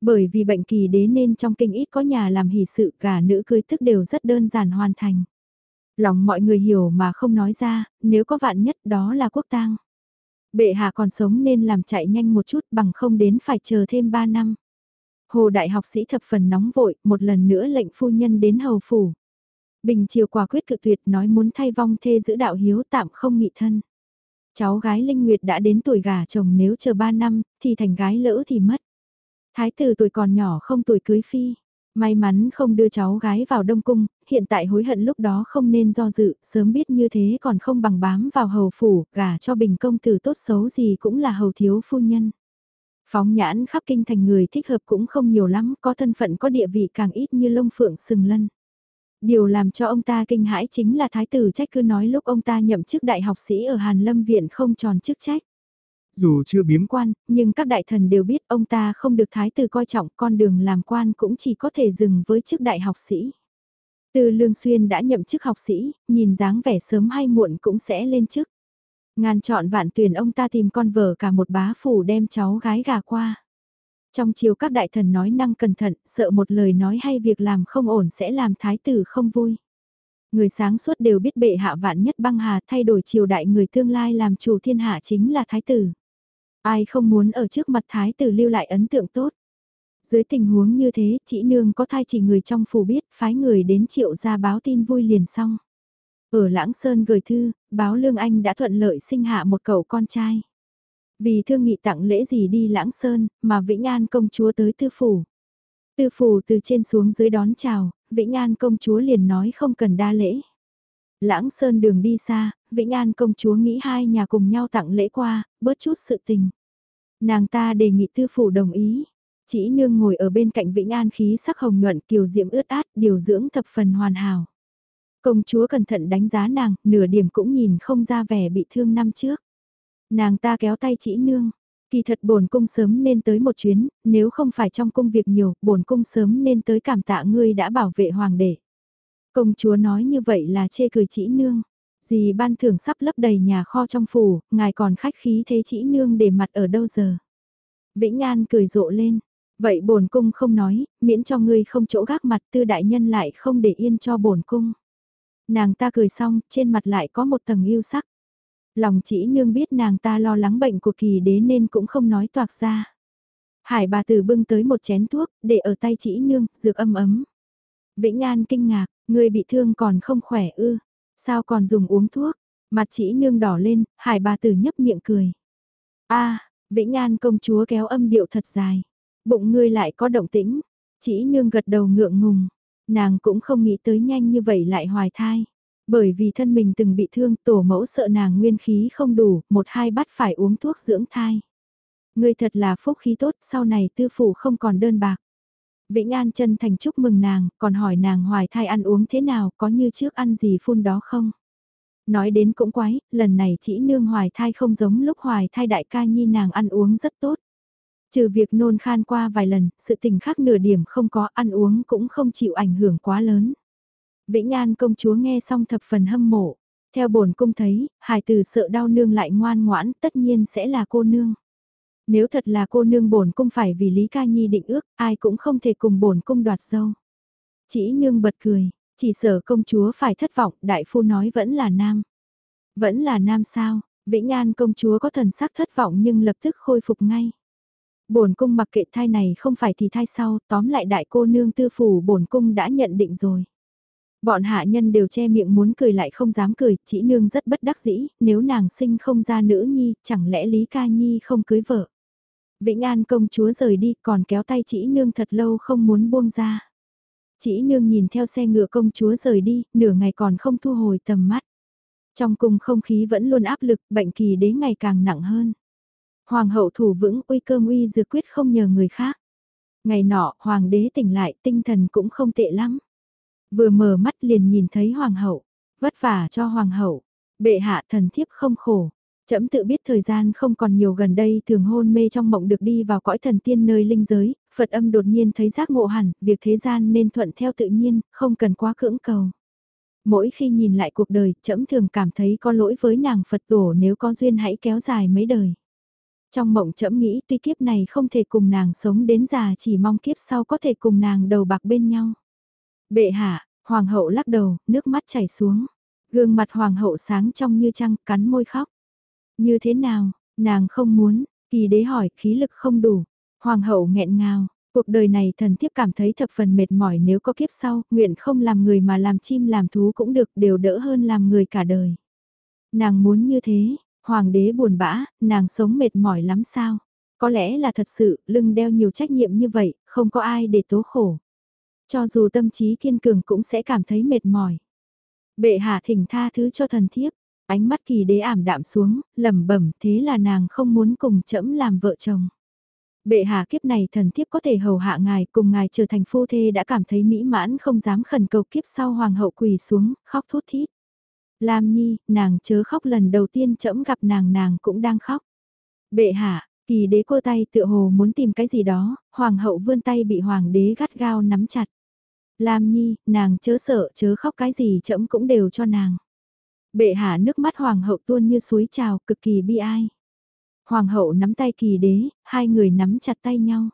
Bởi vì bệnh kỳ đế nên trong kinh ít có nhà làm hỷ sự gả nữ cưới tức đều rất đơn giản hoàn thành. Lòng mọi người hiểu mà không nói ra, nếu có vạn nhất đó là quốc tang. Bệ hạ còn sống nên làm chạy nhanh một chút bằng không đến phải chờ thêm 3 năm. Hồ đại học sĩ thập phần nóng vội, một lần nữa lệnh phu nhân đến hầu phủ. Bình chiều quả quyết cự tuyệt nói muốn thay vong thê giữ đạo hiếu tạm không nghị thân. Cháu gái Linh Nguyệt đã đến tuổi gả chồng nếu chờ 3 năm, thì thành gái lỡ thì mất. Thái tử tuổi còn nhỏ không tuổi cưới phi. May mắn không đưa cháu gái vào Đông Cung, hiện tại hối hận lúc đó không nên do dự, sớm biết như thế còn không bằng bám vào hầu phủ, gả cho bình công tử tốt xấu gì cũng là hầu thiếu phu nhân. Phóng nhãn khắp kinh thành người thích hợp cũng không nhiều lắm, có thân phận có địa vị càng ít như lông phượng sừng lân. Điều làm cho ông ta kinh hãi chính là thái tử trách cứ nói lúc ông ta nhậm chức đại học sĩ ở Hàn Lâm Viện không tròn chức trách. Dù chưa biếm quan, nhưng các đại thần đều biết ông ta không được thái tử coi trọng con đường làm quan cũng chỉ có thể dừng với chức đại học sĩ. Từ Lương Xuyên đã nhậm chức học sĩ, nhìn dáng vẻ sớm hay muộn cũng sẽ lên chức. Ngàn chọn vạn tuyển ông ta tìm con vợ cả một bá phủ đem cháu gái gà qua. Trong chiều các đại thần nói năng cẩn thận, sợ một lời nói hay việc làm không ổn sẽ làm thái tử không vui. Người sáng suốt đều biết bệ hạ vạn nhất băng hà thay đổi triều đại người tương lai làm chủ thiên hạ chính là thái tử. Ai không muốn ở trước mặt thái tử lưu lại ấn tượng tốt. Dưới tình huống như thế, chỉ nương có thai chỉ người trong phủ biết, phái người đến triệu ra báo tin vui liền xong. Ở Lãng Sơn gửi thư, báo Lương Anh đã thuận lợi sinh hạ một cậu con trai. Vì thương nghị tặng lễ gì đi Lãng Sơn, mà Vĩnh An công chúa tới tư phủ. Tư phủ từ trên xuống dưới đón chào, Vĩnh An công chúa liền nói không cần đa lễ. Lãng Sơn đường đi xa, Vĩnh An công chúa nghĩ hai nhà cùng nhau tặng lễ qua, bớt chút sự tình. Nàng ta đề nghị tư phủ đồng ý. Chỉ nương ngồi ở bên cạnh Vĩnh An khí sắc hồng nhuận kiều diễm ướt át, điều dưỡng thập phần hoàn hảo. Công chúa cẩn thận đánh giá nàng, nửa điểm cũng nhìn không ra vẻ bị thương năm trước. Nàng ta kéo tay chỉ nương. Kỳ thật bổn cung sớm nên tới một chuyến, nếu không phải trong công việc nhiều, bổn cung sớm nên tới cảm tạ ngươi đã bảo vệ hoàng đệ. Công chúa nói như vậy là chê cười chỉ nương. Dì ban thưởng sắp lấp đầy nhà kho trong phủ, ngài còn khách khí thế chỉ nương để mặt ở đâu giờ. Vĩnh An cười rộ lên. Vậy bổn cung không nói, miễn cho ngươi không chỗ gác mặt tư đại nhân lại không để yên cho bổn cung. Nàng ta cười xong, trên mặt lại có một tầng yêu sắc. Lòng chỉ nương biết nàng ta lo lắng bệnh của kỳ đế nên cũng không nói toạc ra. Hải bà tử bưng tới một chén thuốc, để ở tay chỉ nương, dược âm ấm. Vĩnh An kinh ngạc, người bị thương còn không khỏe ư, sao còn dùng uống thuốc, mặt chỉ nương đỏ lên, hải bà tử nhấp miệng cười. a Vĩnh An công chúa kéo âm điệu thật dài, bụng ngươi lại có động tĩnh, chỉ nương gật đầu ngượng ngùng, nàng cũng không nghĩ tới nhanh như vậy lại hoài thai. Bởi vì thân mình từng bị thương tổ mẫu sợ nàng nguyên khí không đủ, một hai bắt phải uống thuốc dưỡng thai. Người thật là phúc khí tốt, sau này tư phủ không còn đơn bạc. Vĩnh An chân thành chúc mừng nàng, còn hỏi nàng hoài thai ăn uống thế nào, có như trước ăn gì phun đó không? Nói đến cũng quái, lần này chỉ nương hoài thai không giống lúc hoài thai đại ca nhi nàng ăn uống rất tốt. Trừ việc nôn khan qua vài lần, sự tình khác nửa điểm không có ăn uống cũng không chịu ảnh hưởng quá lớn. Vĩnh An công chúa nghe xong thập phần hâm mộ. Theo bổn cung thấy, hài tử sợ đau nương lại ngoan ngoãn, tất nhiên sẽ là cô nương. Nếu thật là cô nương bổn cung phải vì Lý Ca Nhi định ước, ai cũng không thể cùng bổn cung đoạt dâu. Chỉ nương bật cười, chỉ sợ công chúa phải thất vọng, đại phu nói vẫn là nam. Vẫn là nam sao, Vĩnh An công chúa có thần sắc thất vọng nhưng lập tức khôi phục ngay. Bổn cung mặc kệ thai này không phải thì thai sau, tóm lại đại cô nương tư phủ bổn cung đã nhận định rồi. Bọn hạ nhân đều che miệng muốn cười lại không dám cười, chỉ nương rất bất đắc dĩ, nếu nàng sinh không ra nữ nhi, chẳng lẽ Lý Ca Nhi không cưới vợ. Vĩnh An công chúa rời đi còn kéo tay chỉ nương thật lâu không muốn buông ra. Chỉ nương nhìn theo xe ngựa công chúa rời đi, nửa ngày còn không thu hồi tầm mắt. Trong cung không khí vẫn luôn áp lực, bệnh kỳ đế ngày càng nặng hơn. Hoàng hậu thủ vững uy cơm uy dược quyết không nhờ người khác. Ngày nọ, hoàng đế tỉnh lại, tinh thần cũng không tệ lắm. Vừa mở mắt liền nhìn thấy hoàng hậu, vất vả cho hoàng hậu, bệ hạ thần thiếp không khổ. Chấm tự biết thời gian không còn nhiều gần đây thường hôn mê trong mộng được đi vào cõi thần tiên nơi linh giới, Phật âm đột nhiên thấy giác ngộ hẳn, việc thế gian nên thuận theo tự nhiên, không cần quá cưỡng cầu. Mỗi khi nhìn lại cuộc đời, chấm thường cảm thấy có lỗi với nàng Phật tổ nếu có duyên hãy kéo dài mấy đời. Trong mộng chậm nghĩ tuy kiếp này không thể cùng nàng sống đến già chỉ mong kiếp sau có thể cùng nàng đầu bạc bên nhau. Bệ hạ, hoàng hậu lắc đầu, nước mắt chảy xuống. Gương mặt hoàng hậu sáng trong như trăng, cắn môi khóc. Như thế nào, nàng không muốn, kỳ đế hỏi, khí lực không đủ. Hoàng hậu nghẹn ngào, cuộc đời này thần thiếp cảm thấy thập phần mệt mỏi nếu có kiếp sau, nguyện không làm người mà làm chim làm thú cũng được đều đỡ hơn làm người cả đời. Nàng muốn như thế, Hoàng đế buồn bã, nàng sống mệt mỏi lắm sao? Có lẽ là thật sự, lưng đeo nhiều trách nhiệm như vậy, không có ai để tố khổ. Cho dù tâm trí kiên cường cũng sẽ cảm thấy mệt mỏi. Bệ hạ thỉnh tha thứ cho thần thiếp, ánh mắt kỳ đế ảm đạm xuống, lẩm bẩm thế là nàng không muốn cùng trẫm làm vợ chồng. Bệ hạ kiếp này thần thiếp có thể hầu hạ ngài cùng ngài trở thành phu thê đã cảm thấy mỹ mãn không dám khẩn cầu kiếp sau hoàng hậu quỳ xuống, khóc thút thít. Lam Nhi, nàng chớ khóc lần đầu tiên trẫm gặp nàng nàng cũng đang khóc. Bệ hạ, kỳ đế cô tay tựa hồ muốn tìm cái gì đó, hoàng hậu vươn tay bị hoàng đế gắt gao nắm chặt. Lam Nhi, nàng chớ sợ chớ khóc cái gì trẫm cũng đều cho nàng. Bệ hạ nước mắt hoàng hậu tuôn như suối trào cực kỳ bi ai. Hoàng hậu nắm tay kỳ đế, hai người nắm chặt tay nhau.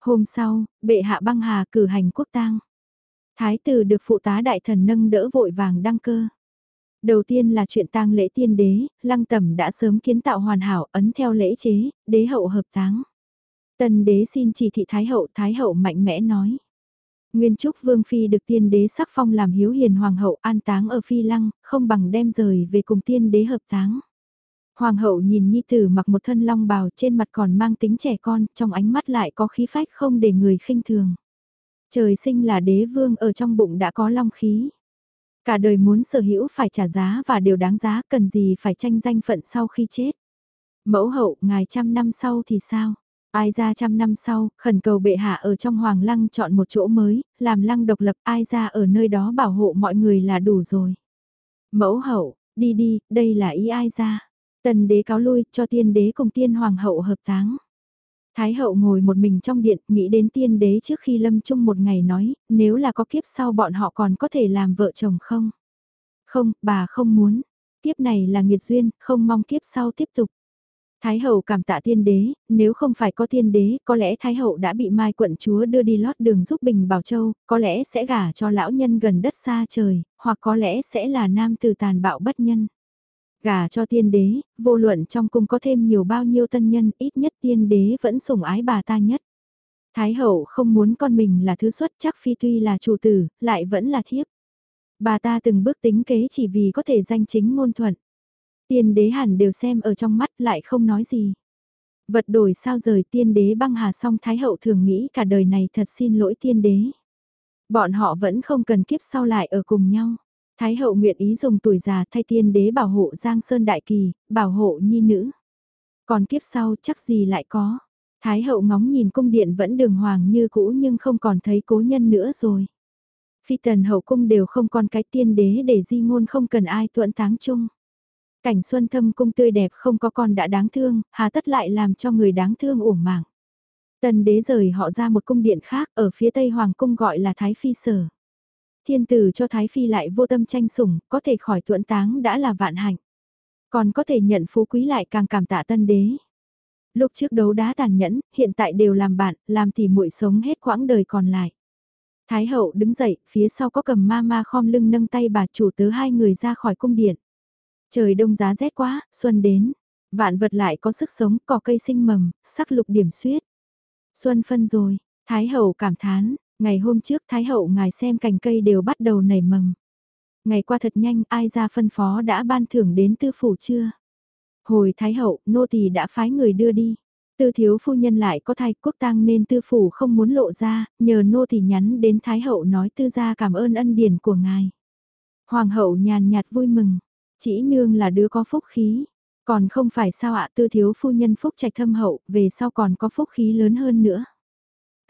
Hôm sau, bệ hạ băng hà cử hành quốc tang. Thái tử được phụ tá đại thần nâng đỡ vội vàng đăng cơ. Đầu tiên là chuyện tang lễ tiên đế, lăng tẩm đã sớm kiến tạo hoàn hảo ấn theo lễ chế, đế hậu hợp táng. Tần đế xin chỉ thị Thái hậu, Thái hậu mạnh mẽ nói. Nguyên Trúc Vương Phi được tiên đế sắc phong làm hiếu hiền hoàng hậu an táng ở Phi Lăng, không bằng đem rời về cùng tiên đế hợp táng. Hoàng hậu nhìn Nhi Tử mặc một thân long bào trên mặt còn mang tính trẻ con, trong ánh mắt lại có khí phách không để người khinh thường. Trời sinh là đế vương ở trong bụng đã có long khí. Cả đời muốn sở hữu phải trả giá và đều đáng giá cần gì phải tranh danh phận sau khi chết. Mẫu hậu, ngài trăm năm sau thì sao? Ai ra trăm năm sau, khẩn cầu bệ hạ ở trong hoàng lăng chọn một chỗ mới, làm lăng độc lập ai ra ở nơi đó bảo hộ mọi người là đủ rồi. Mẫu hậu, đi đi, đây là ý ai ra. Tần đế cáo lui, cho tiên đế cùng tiên hoàng hậu hợp táng. Thái hậu ngồi một mình trong điện, nghĩ đến tiên đế trước khi lâm chung một ngày nói, nếu là có kiếp sau bọn họ còn có thể làm vợ chồng không? Không, bà không muốn. Kiếp này là nghiệt duyên, không mong kiếp sau tiếp tục. Thái hậu cảm tạ tiên đế, nếu không phải có tiên đế, có lẽ Thái hậu đã bị Mai quận chúa đưa đi lót đường giúp Bình Bảo Châu, có lẽ sẽ gả cho lão nhân gần đất xa trời, hoặc có lẽ sẽ là nam từ tàn bạo bất nhân. Gà cho tiên đế, vô luận trong cung có thêm nhiều bao nhiêu tân nhân, ít nhất tiên đế vẫn sủng ái bà ta nhất. Thái hậu không muốn con mình là thứ xuất chắc phi tuy là chủ tử, lại vẫn là thiếp. Bà ta từng bước tính kế chỉ vì có thể danh chính ngôn thuận. Tiên đế hẳn đều xem ở trong mắt lại không nói gì. Vật đổi sao rời tiên đế băng hà xong Thái hậu thường nghĩ cả đời này thật xin lỗi tiên đế. Bọn họ vẫn không cần kiếp sau lại ở cùng nhau. Thái hậu nguyện ý dùng tuổi già thay tiên đế bảo hộ Giang Sơn Đại Kỳ, bảo hộ nhi nữ. Còn kiếp sau chắc gì lại có. Thái hậu ngóng nhìn cung điện vẫn đường hoàng như cũ nhưng không còn thấy cố nhân nữa rồi. Phi tần hậu cung đều không còn cái tiên đế để di ngôn không cần ai tuẫn táng chung. Cảnh xuân thâm cung tươi đẹp không có con đã đáng thương, hà tất lại làm cho người đáng thương uổng mạng. Tần đế rời họ ra một cung điện khác ở phía tây hoàng cung gọi là Thái Phi Sở. Thiên tử cho Thái Phi lại vô tâm tranh sủng, có thể khỏi tuẫn táng đã là vạn hạnh. Còn có thể nhận phú quý lại càng cảm tạ tân đế. Lúc trước đấu đá tàn nhẫn, hiện tại đều làm bạn, làm thì muội sống hết quãng đời còn lại. Thái hậu đứng dậy, phía sau có cầm ma ma khom lưng nâng tay bà chủ tớ hai người ra khỏi cung điện. Trời đông giá rét quá, xuân đến. Vạn vật lại có sức sống, cỏ cây sinh mầm, sắc lục điểm suyết. Xuân phân rồi, Thái hậu cảm thán, ngày hôm trước Thái hậu ngài xem cành cây đều bắt đầu nảy mầm. Ngày qua thật nhanh, ai ra phân phó đã ban thưởng đến tư phủ chưa? Hồi Thái hậu, nô tỳ đã phái người đưa đi. Tư thiếu phu nhân lại có thai quốc tang nên tư phủ không muốn lộ ra, nhờ nô tỳ nhắn đến Thái hậu nói tư gia cảm ơn ân điển của ngài. Hoàng hậu nhàn nhạt vui mừng, chỉ nương là đứa có phúc khí, còn không phải sao ạ tư thiếu phu nhân phúc trạch thâm hậu, về sau còn có phúc khí lớn hơn nữa.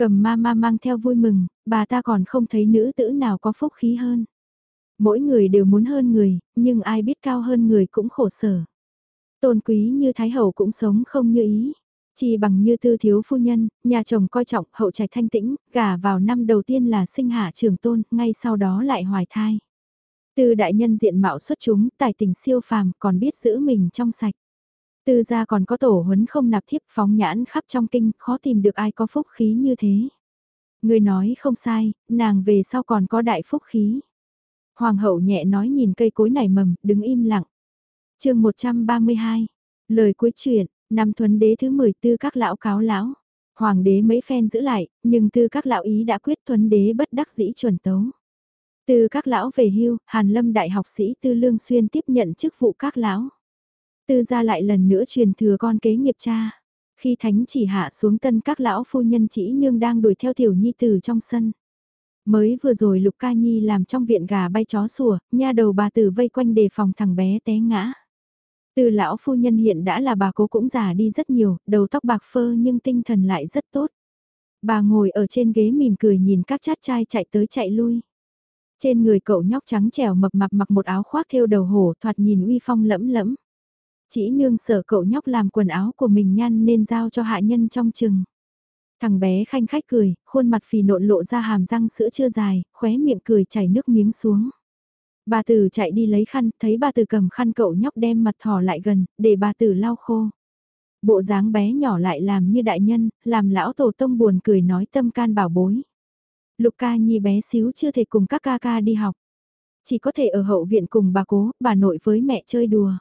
Cầm ma ma mang theo vui mừng, bà ta còn không thấy nữ tử nào có phúc khí hơn. Mỗi người đều muốn hơn người, nhưng ai biết cao hơn người cũng khổ sở. Tôn quý như Thái Hậu cũng sống không như ý. Chỉ bằng như tư thiếu phu nhân, nhà chồng coi trọng hậu trạch thanh tĩnh, gả vào năm đầu tiên là sinh hạ trường tôn, ngay sau đó lại hoài thai. Tư đại nhân diện mạo xuất chúng, tài tình siêu phàm, còn biết giữ mình trong sạch. Tư gia còn có tổ huấn không nạp thiếp phóng nhãn khắp trong kinh, khó tìm được ai có phúc khí như thế. Người nói không sai, nàng về sau còn có đại phúc khí. Hoàng hậu nhẹ nói nhìn cây cối nảy mầm, đứng im lặng. chương 132, lời cuối chuyện, năm thuấn đế thứ 14 các lão cáo lão. Hoàng đế mấy phen giữ lại, nhưng tư các lão ý đã quyết thuấn đế bất đắc dĩ chuẩn tấu. tư các lão về hưu, Hàn Lâm đại học sĩ Tư Lương Xuyên tiếp nhận chức vụ các lão. Tư gia lại lần nữa truyền thừa con kế nghiệp cha. Khi thánh chỉ hạ xuống tân các lão phu nhân chỉ nương đang đuổi theo tiểu nhi tử trong sân. Mới vừa rồi Lục Ca Nhi làm trong viện gà bay chó sủa, nha đầu bà tử vây quanh đề phòng thằng bé té ngã. Từ lão phu nhân hiện đã là bà cố cũng già đi rất nhiều, đầu tóc bạc phơ nhưng tinh thần lại rất tốt. Bà ngồi ở trên ghế mỉm cười nhìn các chát trai chạy tới chạy lui. Trên người cậu nhóc trắng trẻo mập mạp mặc một áo khoác thêu đầu hổ thoạt nhìn uy phong lẫm lẫm. Chỉ nương sở cậu nhóc làm quần áo của mình nhăn nên giao cho hạ nhân trong chừng. Thằng bé khanh khách cười, khuôn mặt phì nộn lộ ra hàm răng sữa chưa dài, khóe miệng cười chảy nước miếng xuống. Bà tử chạy đi lấy khăn, thấy bà tử cầm khăn cậu nhóc đem mặt thỏ lại gần, để bà tử lau khô. Bộ dáng bé nhỏ lại làm như đại nhân, làm lão tổ tông buồn cười nói tâm can bảo bối. Lục ca nhi bé xíu chưa thể cùng các ca ca đi học. Chỉ có thể ở hậu viện cùng bà cố, bà nội với mẹ chơi đùa.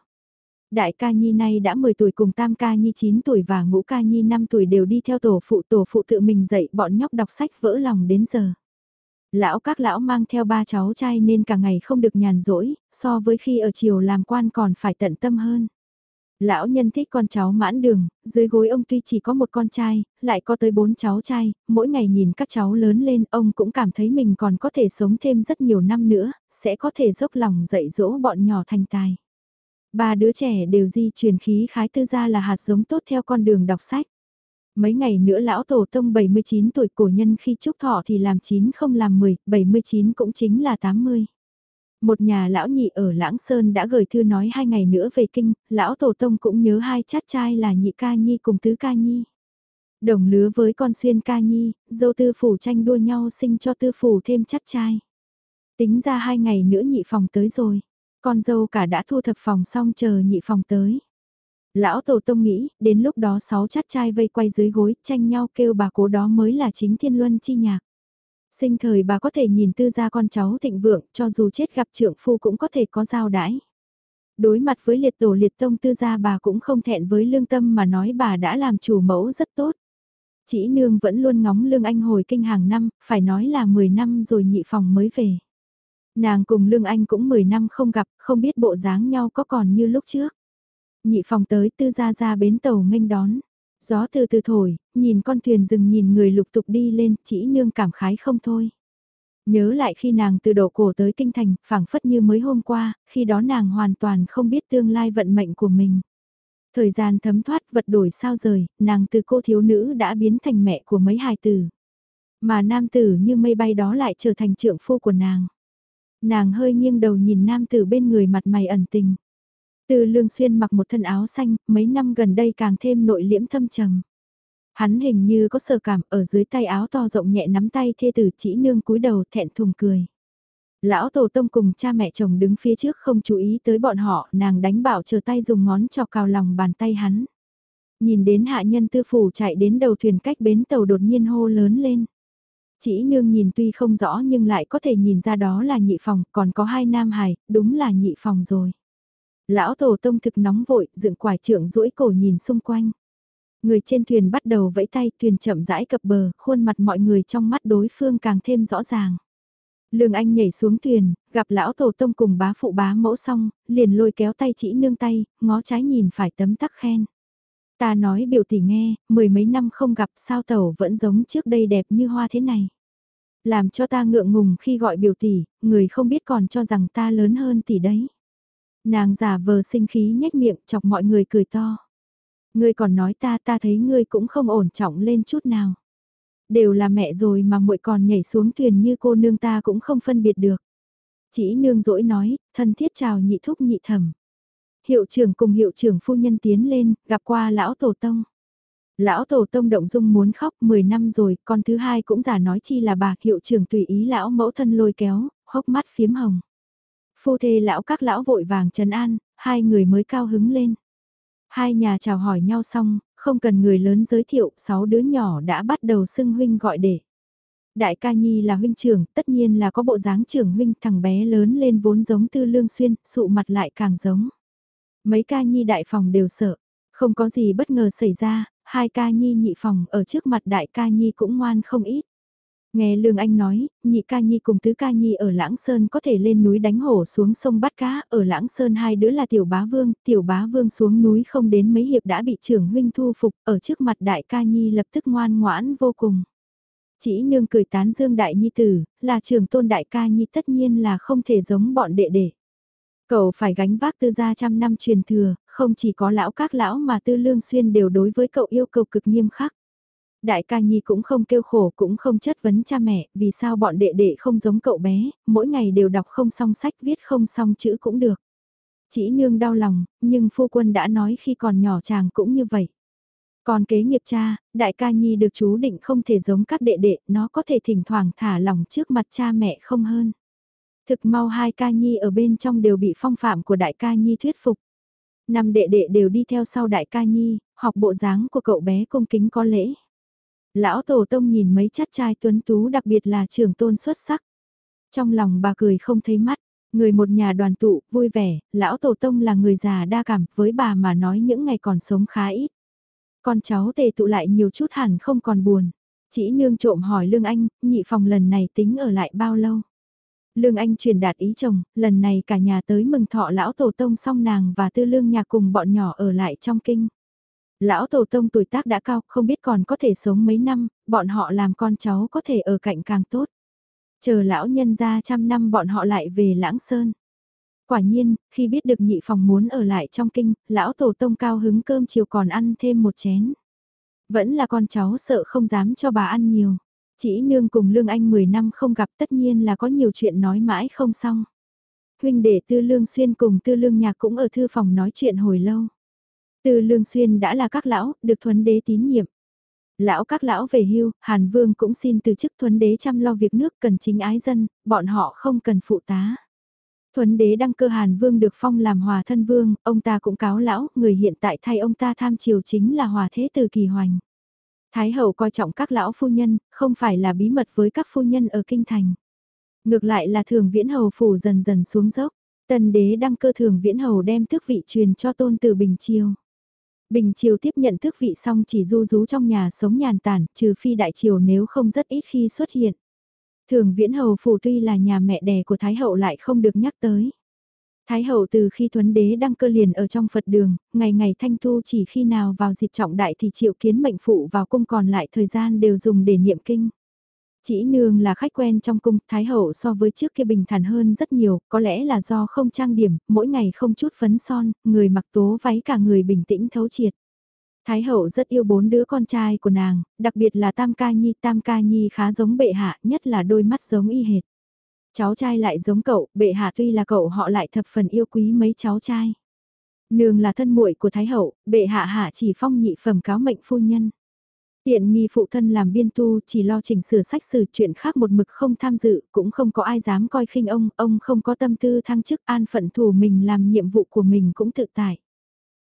Đại ca nhi nay đã 10 tuổi cùng tam ca nhi 9 tuổi và ngũ ca nhi 5 tuổi đều đi theo tổ phụ tổ phụ tự mình dạy bọn nhóc đọc sách vỡ lòng đến giờ. Lão các lão mang theo ba cháu trai nên cả ngày không được nhàn rỗi, so với khi ở chiều làm quan còn phải tận tâm hơn. Lão nhân thích con cháu mãn đường, dưới gối ông tuy chỉ có một con trai, lại có tới bốn cháu trai, mỗi ngày nhìn các cháu lớn lên ông cũng cảm thấy mình còn có thể sống thêm rất nhiều năm nữa, sẽ có thể dốc lòng dạy dỗ bọn nhỏ thành tài. Ba đứa trẻ đều di truyền khí khái tư gia là hạt giống tốt theo con đường đọc sách. Mấy ngày nữa lão tổ tông 79 tuổi cổ nhân khi chúc thọ thì làm 9 không làm 10, 79 cũng chính là 80. Một nhà lão nhị ở Lãng Sơn đã gửi thư nói hai ngày nữa về kinh, lão tổ tông cũng nhớ hai chát trai là nhị ca nhi cùng tứ ca nhi. Đồng lứa với con xuyên ca nhi, dâu tư phủ tranh đua nhau sinh cho tư phủ thêm chát trai. Tính ra hai ngày nữa nhị phòng tới rồi, con dâu cả đã thu thập phòng xong chờ nhị phòng tới. Lão tổ tông nghĩ, đến lúc đó sáu chát trai vây quay dưới gối, tranh nhau kêu bà cố đó mới là chính thiên luân chi nhạc. Sinh thời bà có thể nhìn tư gia con cháu thịnh vượng, cho dù chết gặp trượng phu cũng có thể có giao đãi. Đối mặt với liệt tổ liệt tông tư gia bà cũng không thẹn với lương tâm mà nói bà đã làm chủ mẫu rất tốt. Chỉ nương vẫn luôn ngóng lương anh hồi kinh hàng năm, phải nói là 10 năm rồi nhị phòng mới về. Nàng cùng lương anh cũng 10 năm không gặp, không biết bộ dáng nhau có còn như lúc trước. Nhị phòng tới tư gia ra bến tàu nghênh đón. Gió từ từ thổi, nhìn con thuyền rừng nhìn người lục tục đi lên, chỉ nương cảm khái không thôi. Nhớ lại khi nàng từ đổ cổ tới kinh thành, phảng phất như mới hôm qua, khi đó nàng hoàn toàn không biết tương lai vận mệnh của mình. Thời gian thấm thoát vật đổi sao rời, nàng từ cô thiếu nữ đã biến thành mẹ của mấy hài tử. Mà nam tử như mây bay đó lại trở thành trượng phu của nàng. Nàng hơi nghiêng đầu nhìn nam tử bên người mặt mày ẩn tình. Từ lương xuyên mặc một thân áo xanh, mấy năm gần đây càng thêm nội liễm thâm trầm. Hắn hình như có sờ cảm ở dưới tay áo to rộng nhẹ nắm tay thê tử chỉ nương cúi đầu thẹn thùng cười. Lão tổ tông cùng cha mẹ chồng đứng phía trước không chú ý tới bọn họ, nàng đánh bảo chờ tay dùng ngón cho cào lòng bàn tay hắn. Nhìn đến hạ nhân tư phủ chạy đến đầu thuyền cách bến tàu đột nhiên hô lớn lên. Chỉ nương nhìn tuy không rõ nhưng lại có thể nhìn ra đó là nhị phòng, còn có hai nam hài, đúng là nhị phòng rồi. Lão tổ tông thực nóng vội, dựng quải trưởng duỗi cổ nhìn xung quanh. Người trên thuyền bắt đầu vẫy tay, thuyền chậm rãi cập bờ, khuôn mặt mọi người trong mắt đối phương càng thêm rõ ràng. Lương Anh nhảy xuống thuyền, gặp lão tổ tông cùng bá phụ bá mẫu xong, liền lôi kéo tay chỉ nương tay, ngó trái nhìn phải tấm tắc khen. Ta nói biểu tỷ nghe, mười mấy năm không gặp sao tẩu vẫn giống trước đây đẹp như hoa thế này. Làm cho ta ngượng ngùng khi gọi biểu tỷ, người không biết còn cho rằng ta lớn hơn tỷ đấy. Nàng giả vờ sinh khí nhếch miệng chọc mọi người cười to. Ngươi còn nói ta ta thấy ngươi cũng không ổn trọng lên chút nào. Đều là mẹ rồi mà muội còn nhảy xuống thuyền như cô nương ta cũng không phân biệt được. Chỉ nương dỗi nói, thân thiết chào nhị thúc nhị thẩm. Hiệu trưởng cùng hiệu trưởng phu nhân tiến lên, gặp qua lão tổ tông. Lão tổ tông động dung muốn khóc 10 năm rồi, con thứ hai cũng giả nói chi là bà hiệu trưởng tùy ý lão mẫu thân lôi kéo, hốc mắt phiếm hồng. Phu thê lão các lão vội vàng trấn an, hai người mới cao hứng lên. Hai nhà chào hỏi nhau xong, không cần người lớn giới thiệu, sáu đứa nhỏ đã bắt đầu xưng huynh gọi để. Đại ca nhi là huynh trưởng, tất nhiên là có bộ dáng trưởng huynh, thằng bé lớn lên vốn giống tư lương xuyên, sụ mặt lại càng giống. Mấy ca nhi đại phòng đều sợ, không có gì bất ngờ xảy ra, hai ca nhi nhị phòng ở trước mặt đại ca nhi cũng ngoan không ít. Nghe Lương Anh nói, nhị ca nhi cùng tứ ca nhi ở Lãng Sơn có thể lên núi đánh hổ xuống sông bắt cá, ở Lãng Sơn hai đứa là tiểu bá vương, tiểu bá vương xuống núi không đến mấy hiệp đã bị trưởng huynh thu phục, ở trước mặt đại ca nhi lập tức ngoan ngoãn vô cùng. Chỉ nương cười tán dương đại nhi tử, là trưởng tôn đại ca nhi tất nhiên là không thể giống bọn đệ đệ. Cậu phải gánh vác tư gia trăm năm truyền thừa, không chỉ có lão các lão mà tư lương xuyên đều đối với cậu yêu cầu cực nghiêm khắc. Đại ca nhi cũng không kêu khổ cũng không chất vấn cha mẹ, vì sao bọn đệ đệ không giống cậu bé, mỗi ngày đều đọc không xong sách viết không xong chữ cũng được. Chỉ nương đau lòng, nhưng phu quân đã nói khi còn nhỏ chàng cũng như vậy. Còn kế nghiệp cha, đại ca nhi được chú định không thể giống các đệ đệ, nó có thể thỉnh thoảng thả lòng trước mặt cha mẹ không hơn. Thực mau hai ca nhi ở bên trong đều bị phong phạm của đại ca nhi thuyết phục. Năm đệ đệ đều đi theo sau đại ca nhi, học bộ dáng của cậu bé cung kính có lễ. Lão tổ tông nhìn mấy chắt trai tuấn tú đặc biệt là trưởng tôn xuất sắc. Trong lòng bà cười không thấy mắt, người một nhà đoàn tụ, vui vẻ, lão tổ tông là người già đa cảm, với bà mà nói những ngày còn sống khá ít. Con cháu tề tụ lại nhiều chút hẳn không còn buồn. Chỉ nương trộm hỏi Lương Anh, nhị phòng lần này tính ở lại bao lâu? Lương Anh truyền đạt ý chồng, lần này cả nhà tới mừng thọ lão tổ tông xong nàng và tư lương nhà cùng bọn nhỏ ở lại trong kinh. Lão tổ tông tuổi tác đã cao, không biết còn có thể sống mấy năm, bọn họ làm con cháu có thể ở cạnh càng tốt. Chờ lão nhân ra trăm năm bọn họ lại về lãng sơn. Quả nhiên, khi biết được nhị phòng muốn ở lại trong kinh, lão tổ tông cao hứng cơm chiều còn ăn thêm một chén. Vẫn là con cháu sợ không dám cho bà ăn nhiều. Chỉ nương cùng Lương Anh 10 năm không gặp tất nhiên là có nhiều chuyện nói mãi không xong. Huynh đệ Tư Lương Xuyên cùng Tư Lương Nhạc cũng ở thư phòng nói chuyện hồi lâu. Tư Lương Xuyên đã là các lão, được thuấn đế tín nhiệm. Lão các lão về hưu, Hàn Vương cũng xin từ chức thuấn đế chăm lo việc nước cần chính ái dân, bọn họ không cần phụ tá. Thuấn đế đăng cơ Hàn Vương được phong làm hòa thân vương, ông ta cũng cáo lão, người hiện tại thay ông ta tham triều chính là hòa thế từ kỳ hoành. Thái hậu coi trọng các lão phu nhân, không phải là bí mật với các phu nhân ở kinh thành. Ngược lại là thường viễn hầu phủ dần dần xuống dốc, tần đế đăng cơ thường viễn hầu đem tước vị truyền cho tôn từ Bình Triều. Bình Triều tiếp nhận tước vị xong chỉ du rú trong nhà sống nhàn tản, trừ phi đại triều nếu không rất ít khi xuất hiện. Thường viễn hầu phủ tuy là nhà mẹ đẻ của Thái hậu lại không được nhắc tới. Thái hậu từ khi Thuấn Đế đăng cơ liền ở trong Phật đường, ngày ngày thanh thu chỉ khi nào vào dịp trọng đại thì triệu kiến mệnh phụ vào cung còn lại thời gian đều dùng để niệm kinh. Chỉ nương là khách quen trong cung, Thái hậu so với trước kia bình thản hơn rất nhiều, có lẽ là do không trang điểm, mỗi ngày không chút phấn son, người mặc tố váy cả người bình tĩnh thấu triệt. Thái hậu rất yêu bốn đứa con trai của nàng, đặc biệt là Tam Ca Nhi, Tam Ca Nhi khá giống bệ hạ, nhất là đôi mắt giống y hệt. Cháu trai lại giống cậu, bệ hạ tuy là cậu họ lại thập phần yêu quý mấy cháu trai. Nương là thân muội của Thái hậu, bệ hạ hạ chỉ phong nhị phẩm cáo mệnh phu nhân. Tiện nghi phụ thân làm biên tu chỉ lo chỉnh sửa sách sử chuyện khác một mực không tham dự, cũng không có ai dám coi khinh ông, ông không có tâm tư thăng chức an phận thủ mình làm nhiệm vụ của mình cũng tự tại.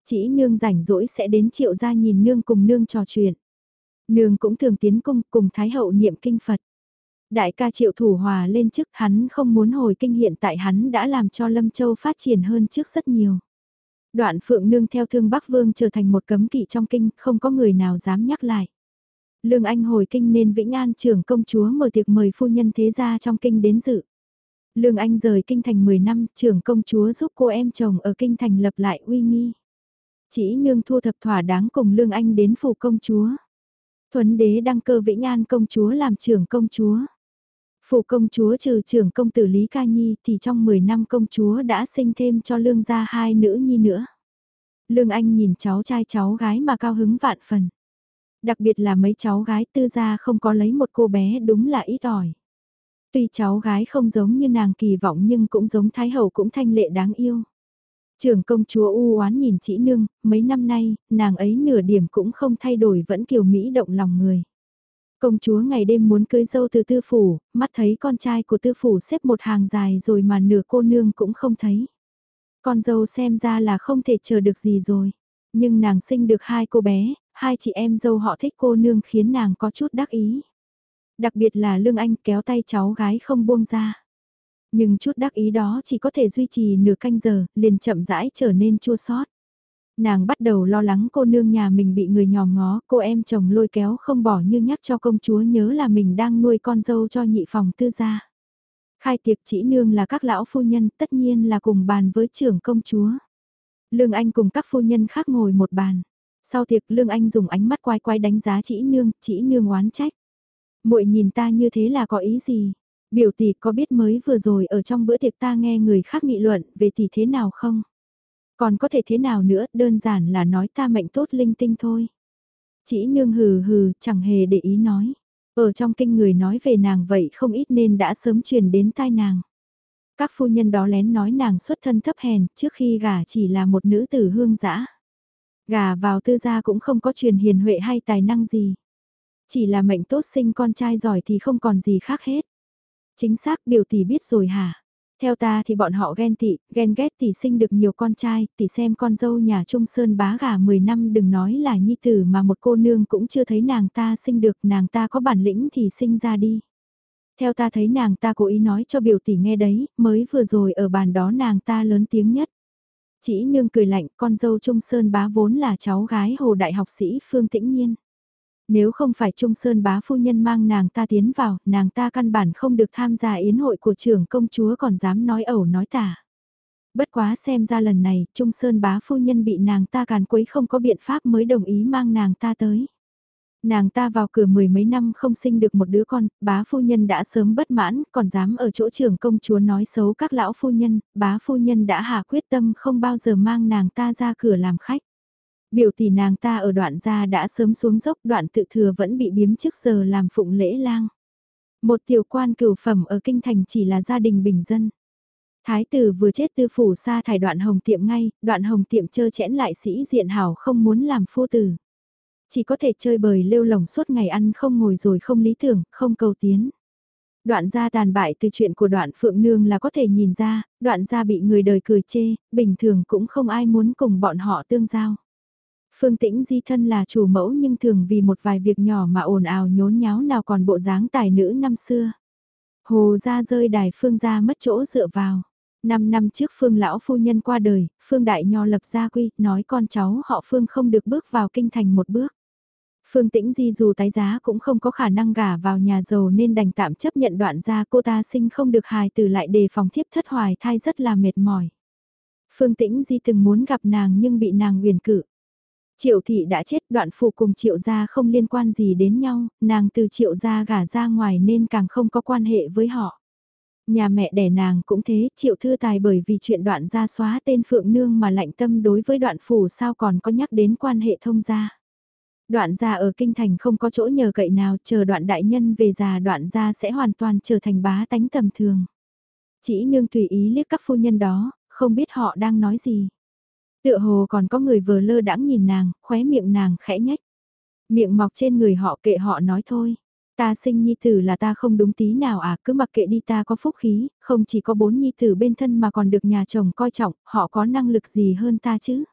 Chỉ nương rảnh rỗi sẽ đến triệu gia nhìn nương cùng nương trò chuyện. Nương cũng thường tiến cung cùng Thái Hậu niệm kinh Phật. Đại ca triệu thủ hòa lên chức hắn không muốn hồi kinh hiện tại hắn đã làm cho Lâm Châu phát triển hơn trước rất nhiều. Đoạn phượng nương theo thương Bắc Vương trở thành một cấm kỵ trong kinh, không có người nào dám nhắc lại. Lương Anh hồi kinh nên Vĩnh An trưởng công chúa mở tiệc mời phu nhân thế gia trong kinh đến dự. Lương Anh rời kinh thành 10 năm, trưởng công chúa giúp cô em chồng ở kinh thành lập lại uy nghi. Chỉ nương thu thập thỏa đáng cùng Lương Anh đến phủ công chúa. Thuấn đế đăng cơ Vĩnh An công chúa làm trưởng công chúa. Phủ công chúa trừ trưởng công tử Lý Ca Nhi thì trong 10 năm công chúa đã sinh thêm cho Lương gia hai nữ nhi nữa. Lương Anh nhìn cháu trai cháu gái mà cao hứng vạn phần. Đặc biệt là mấy cháu gái tư gia không có lấy một cô bé đúng là ít ỏi. Tuy cháu gái không giống như nàng kỳ vọng nhưng cũng giống Thái Hậu cũng thanh lệ đáng yêu. Trưởng công chúa u oán nhìn chị nương, mấy năm nay, nàng ấy nửa điểm cũng không thay đổi vẫn kiều Mỹ động lòng người. Công chúa ngày đêm muốn cưới dâu từ tư phủ, mắt thấy con trai của tư phủ xếp một hàng dài rồi mà nửa cô nương cũng không thấy. Con dâu xem ra là không thể chờ được gì rồi. Nhưng nàng sinh được hai cô bé, hai chị em dâu họ thích cô nương khiến nàng có chút đắc ý. Đặc biệt là Lương Anh kéo tay cháu gái không buông ra. Nhưng chút đắc ý đó chỉ có thể duy trì nửa canh giờ, liền chậm rãi trở nên chua sót. Nàng bắt đầu lo lắng cô nương nhà mình bị người nhòm ngó, cô em chồng lôi kéo không bỏ như nhắc cho công chúa nhớ là mình đang nuôi con dâu cho nhị phòng tư gia. Khai tiệc chỉ nương là các lão phu nhân tất nhiên là cùng bàn với trưởng công chúa. Lương Anh cùng các phu nhân khác ngồi một bàn. Sau tiệc Lương Anh dùng ánh mắt quái quái đánh giá chỉ nương, chỉ nương oán trách. muội nhìn ta như thế là có ý gì? Biểu tỷ có biết mới vừa rồi ở trong bữa tiệc ta nghe người khác nghị luận về tỷ thế nào không? Còn có thể thế nào nữa, đơn giản là nói ta mệnh tốt linh tinh thôi. Chỉ nương hừ hừ, chẳng hề để ý nói. Ở trong kinh người nói về nàng vậy không ít nên đã sớm truyền đến tai nàng. Các phu nhân đó lén nói nàng xuất thân thấp hèn, trước khi gả chỉ là một nữ tử hương dã. Gả vào tư gia cũng không có truyền hiền huệ hay tài năng gì. Chỉ là mệnh tốt sinh con trai giỏi thì không còn gì khác hết. Chính xác biểu tỷ biết rồi hả? Theo ta thì bọn họ ghen tị, ghen ghét tỷ sinh được nhiều con trai, tỷ xem con dâu nhà Trung Sơn bá gà 10 năm đừng nói là nhi tử mà một cô nương cũng chưa thấy nàng ta sinh được, nàng ta có bản lĩnh thì sinh ra đi. Theo ta thấy nàng ta cố ý nói cho biểu tỷ nghe đấy, mới vừa rồi ở bàn đó nàng ta lớn tiếng nhất. Chỉ nương cười lạnh, con dâu Trung Sơn bá vốn là cháu gái hồ đại học sĩ Phương Tĩnh Nhiên. Nếu không phải Trung Sơn bá phu nhân mang nàng ta tiến vào, nàng ta căn bản không được tham gia yến hội của trưởng công chúa còn dám nói ẩu nói tả. Bất quá xem ra lần này, Trung Sơn bá phu nhân bị nàng ta càn quấy không có biện pháp mới đồng ý mang nàng ta tới. Nàng ta vào cửa mười mấy năm không sinh được một đứa con, bá phu nhân đã sớm bất mãn, còn dám ở chỗ trưởng công chúa nói xấu các lão phu nhân, bá phu nhân đã hạ quyết tâm không bao giờ mang nàng ta ra cửa làm khách. Biểu tỷ nàng ta ở đoạn gia đã sớm xuống dốc đoạn tự thừa vẫn bị biếm trước giờ làm phụng lễ lang. Một tiểu quan cửu phẩm ở kinh thành chỉ là gia đình bình dân. Thái tử vừa chết tư phủ xa thải đoạn hồng tiệm ngay, đoạn hồng tiệm chơ chẽn lại sĩ diện hảo không muốn làm phu tử. Chỉ có thể chơi bời lêu lồng suốt ngày ăn không ngồi rồi không lý tưởng, không cầu tiến. Đoạn gia tàn bại từ chuyện của đoạn phượng nương là có thể nhìn ra, đoạn gia bị người đời cười chê, bình thường cũng không ai muốn cùng bọn họ tương giao. Phương Tĩnh Di thân là chủ mẫu nhưng thường vì một vài việc nhỏ mà ồn ào nhốn nháo nào còn bộ dáng tài nữ năm xưa. Hồ ra rơi đài Phương gia mất chỗ dựa vào. Năm năm trước Phương lão phu nhân qua đời, Phương Đại Nho lập gia quy, nói con cháu họ Phương không được bước vào kinh thành một bước. Phương Tĩnh Di dù tái giá cũng không có khả năng gả vào nhà giàu nên đành tạm chấp nhận đoạn ra cô ta sinh không được hài từ lại đề phòng thiếp thất hoài thai rất là mệt mỏi. Phương Tĩnh Di từng muốn gặp nàng nhưng bị nàng huyền cự. Triệu thị đã chết đoạn phụ cùng triệu gia không liên quan gì đến nhau, nàng từ triệu gia gả ra ngoài nên càng không có quan hệ với họ. Nhà mẹ đẻ nàng cũng thế, triệu thư tài bởi vì chuyện đoạn gia xóa tên Phượng Nương mà lạnh tâm đối với đoạn phủ sao còn có nhắc đến quan hệ thông gia. Đoạn gia ở kinh thành không có chỗ nhờ cậy nào chờ đoạn đại nhân về già đoạn gia sẽ hoàn toàn trở thành bá tánh tầm thường. Chỉ nương tùy ý liếc các phu nhân đó, không biết họ đang nói gì. Tựa hồ còn có người vừa lơ đãng nhìn nàng, khóe miệng nàng khẽ nhách. Miệng mọc trên người họ kệ họ nói thôi. Ta sinh nhi tử là ta không đúng tí nào à, cứ mặc kệ đi ta có phúc khí, không chỉ có bốn nhi tử bên thân mà còn được nhà chồng coi trọng, họ có năng lực gì hơn ta chứ.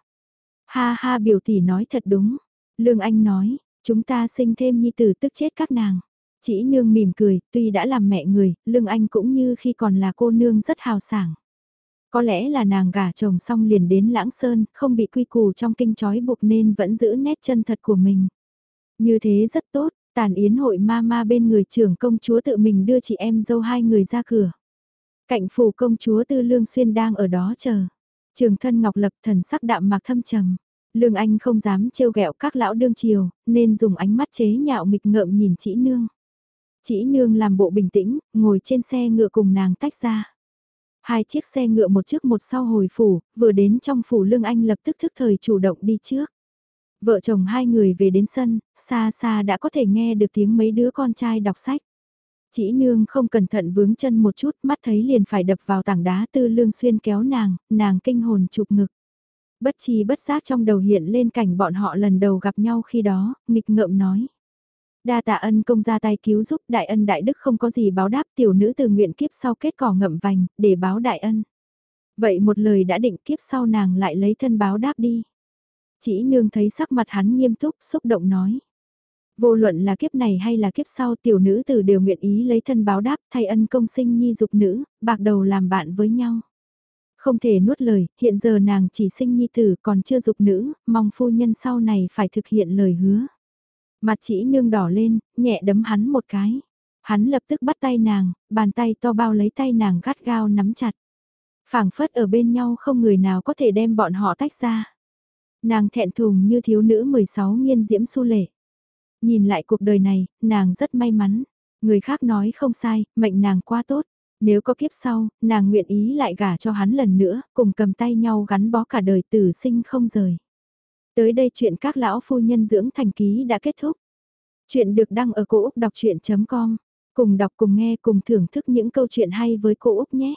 Ha ha biểu tỷ nói thật đúng. Lương Anh nói, chúng ta sinh thêm nhi tử tức chết các nàng. Chỉ nương mỉm cười, tuy đã làm mẹ người, Lương Anh cũng như khi còn là cô nương rất hào sảng. Có lẽ là nàng gả chồng xong liền đến Lãng Sơn, không bị quy củ trong kinh chói buộc nên vẫn giữ nét chân thật của mình. Như thế rất tốt, tàn yến hội ma ma bên người trưởng công chúa tự mình đưa chị em dâu hai người ra cửa. Cạnh phủ công chúa Tư Lương Xuyên đang ở đó chờ. Trường thân Ngọc Lập thần sắc đạm mạc thâm trầm. Lương Anh không dám trêu ghẹo các lão đương triều, nên dùng ánh mắt chế nhạo mịch ngợm nhìn chị nương. Chị nương làm bộ bình tĩnh, ngồi trên xe ngựa cùng nàng tách ra. Hai chiếc xe ngựa một trước một sau hồi phủ, vừa đến trong phủ Lương Anh lập tức thức thời chủ động đi trước. Vợ chồng hai người về đến sân, xa xa đã có thể nghe được tiếng mấy đứa con trai đọc sách. Chỉ nương không cẩn thận vướng chân một chút mắt thấy liền phải đập vào tảng đá tư lương xuyên kéo nàng, nàng kinh hồn chụp ngực. Bất chi bất giác trong đầu hiện lên cảnh bọn họ lần đầu gặp nhau khi đó, nghịch ngợm nói. Đa tạ ân công ra tay cứu giúp đại ân đại đức không có gì báo đáp tiểu nữ từ nguyện kiếp sau kết cỏ ngậm vành, để báo đại ân. Vậy một lời đã định kiếp sau nàng lại lấy thân báo đáp đi. Chỉ nương thấy sắc mặt hắn nghiêm túc, xúc động nói. Vô luận là kiếp này hay là kiếp sau tiểu nữ tử đều nguyện ý lấy thân báo đáp thay ân công sinh nhi dục nữ, bạc đầu làm bạn với nhau. Không thể nuốt lời, hiện giờ nàng chỉ sinh nhi tử còn chưa dục nữ, mong phu nhân sau này phải thực hiện lời hứa. Mặt chỉ nương đỏ lên, nhẹ đấm hắn một cái. Hắn lập tức bắt tay nàng, bàn tay to bao lấy tay nàng gắt gao nắm chặt. phảng phất ở bên nhau không người nào có thể đem bọn họ tách ra. Nàng thẹn thùng như thiếu nữ 16 nghiên diễm su lệ. Nhìn lại cuộc đời này, nàng rất may mắn. Người khác nói không sai, mệnh nàng quá tốt. Nếu có kiếp sau, nàng nguyện ý lại gả cho hắn lần nữa, cùng cầm tay nhau gắn bó cả đời tử sinh không rời. Tới đây chuyện các lão phu nhân dưỡng thành ký đã kết thúc. Chuyện được đăng ở cổ Úc đọc chuyện.com. Cùng đọc cùng nghe cùng thưởng thức những câu chuyện hay với cô Úc nhé.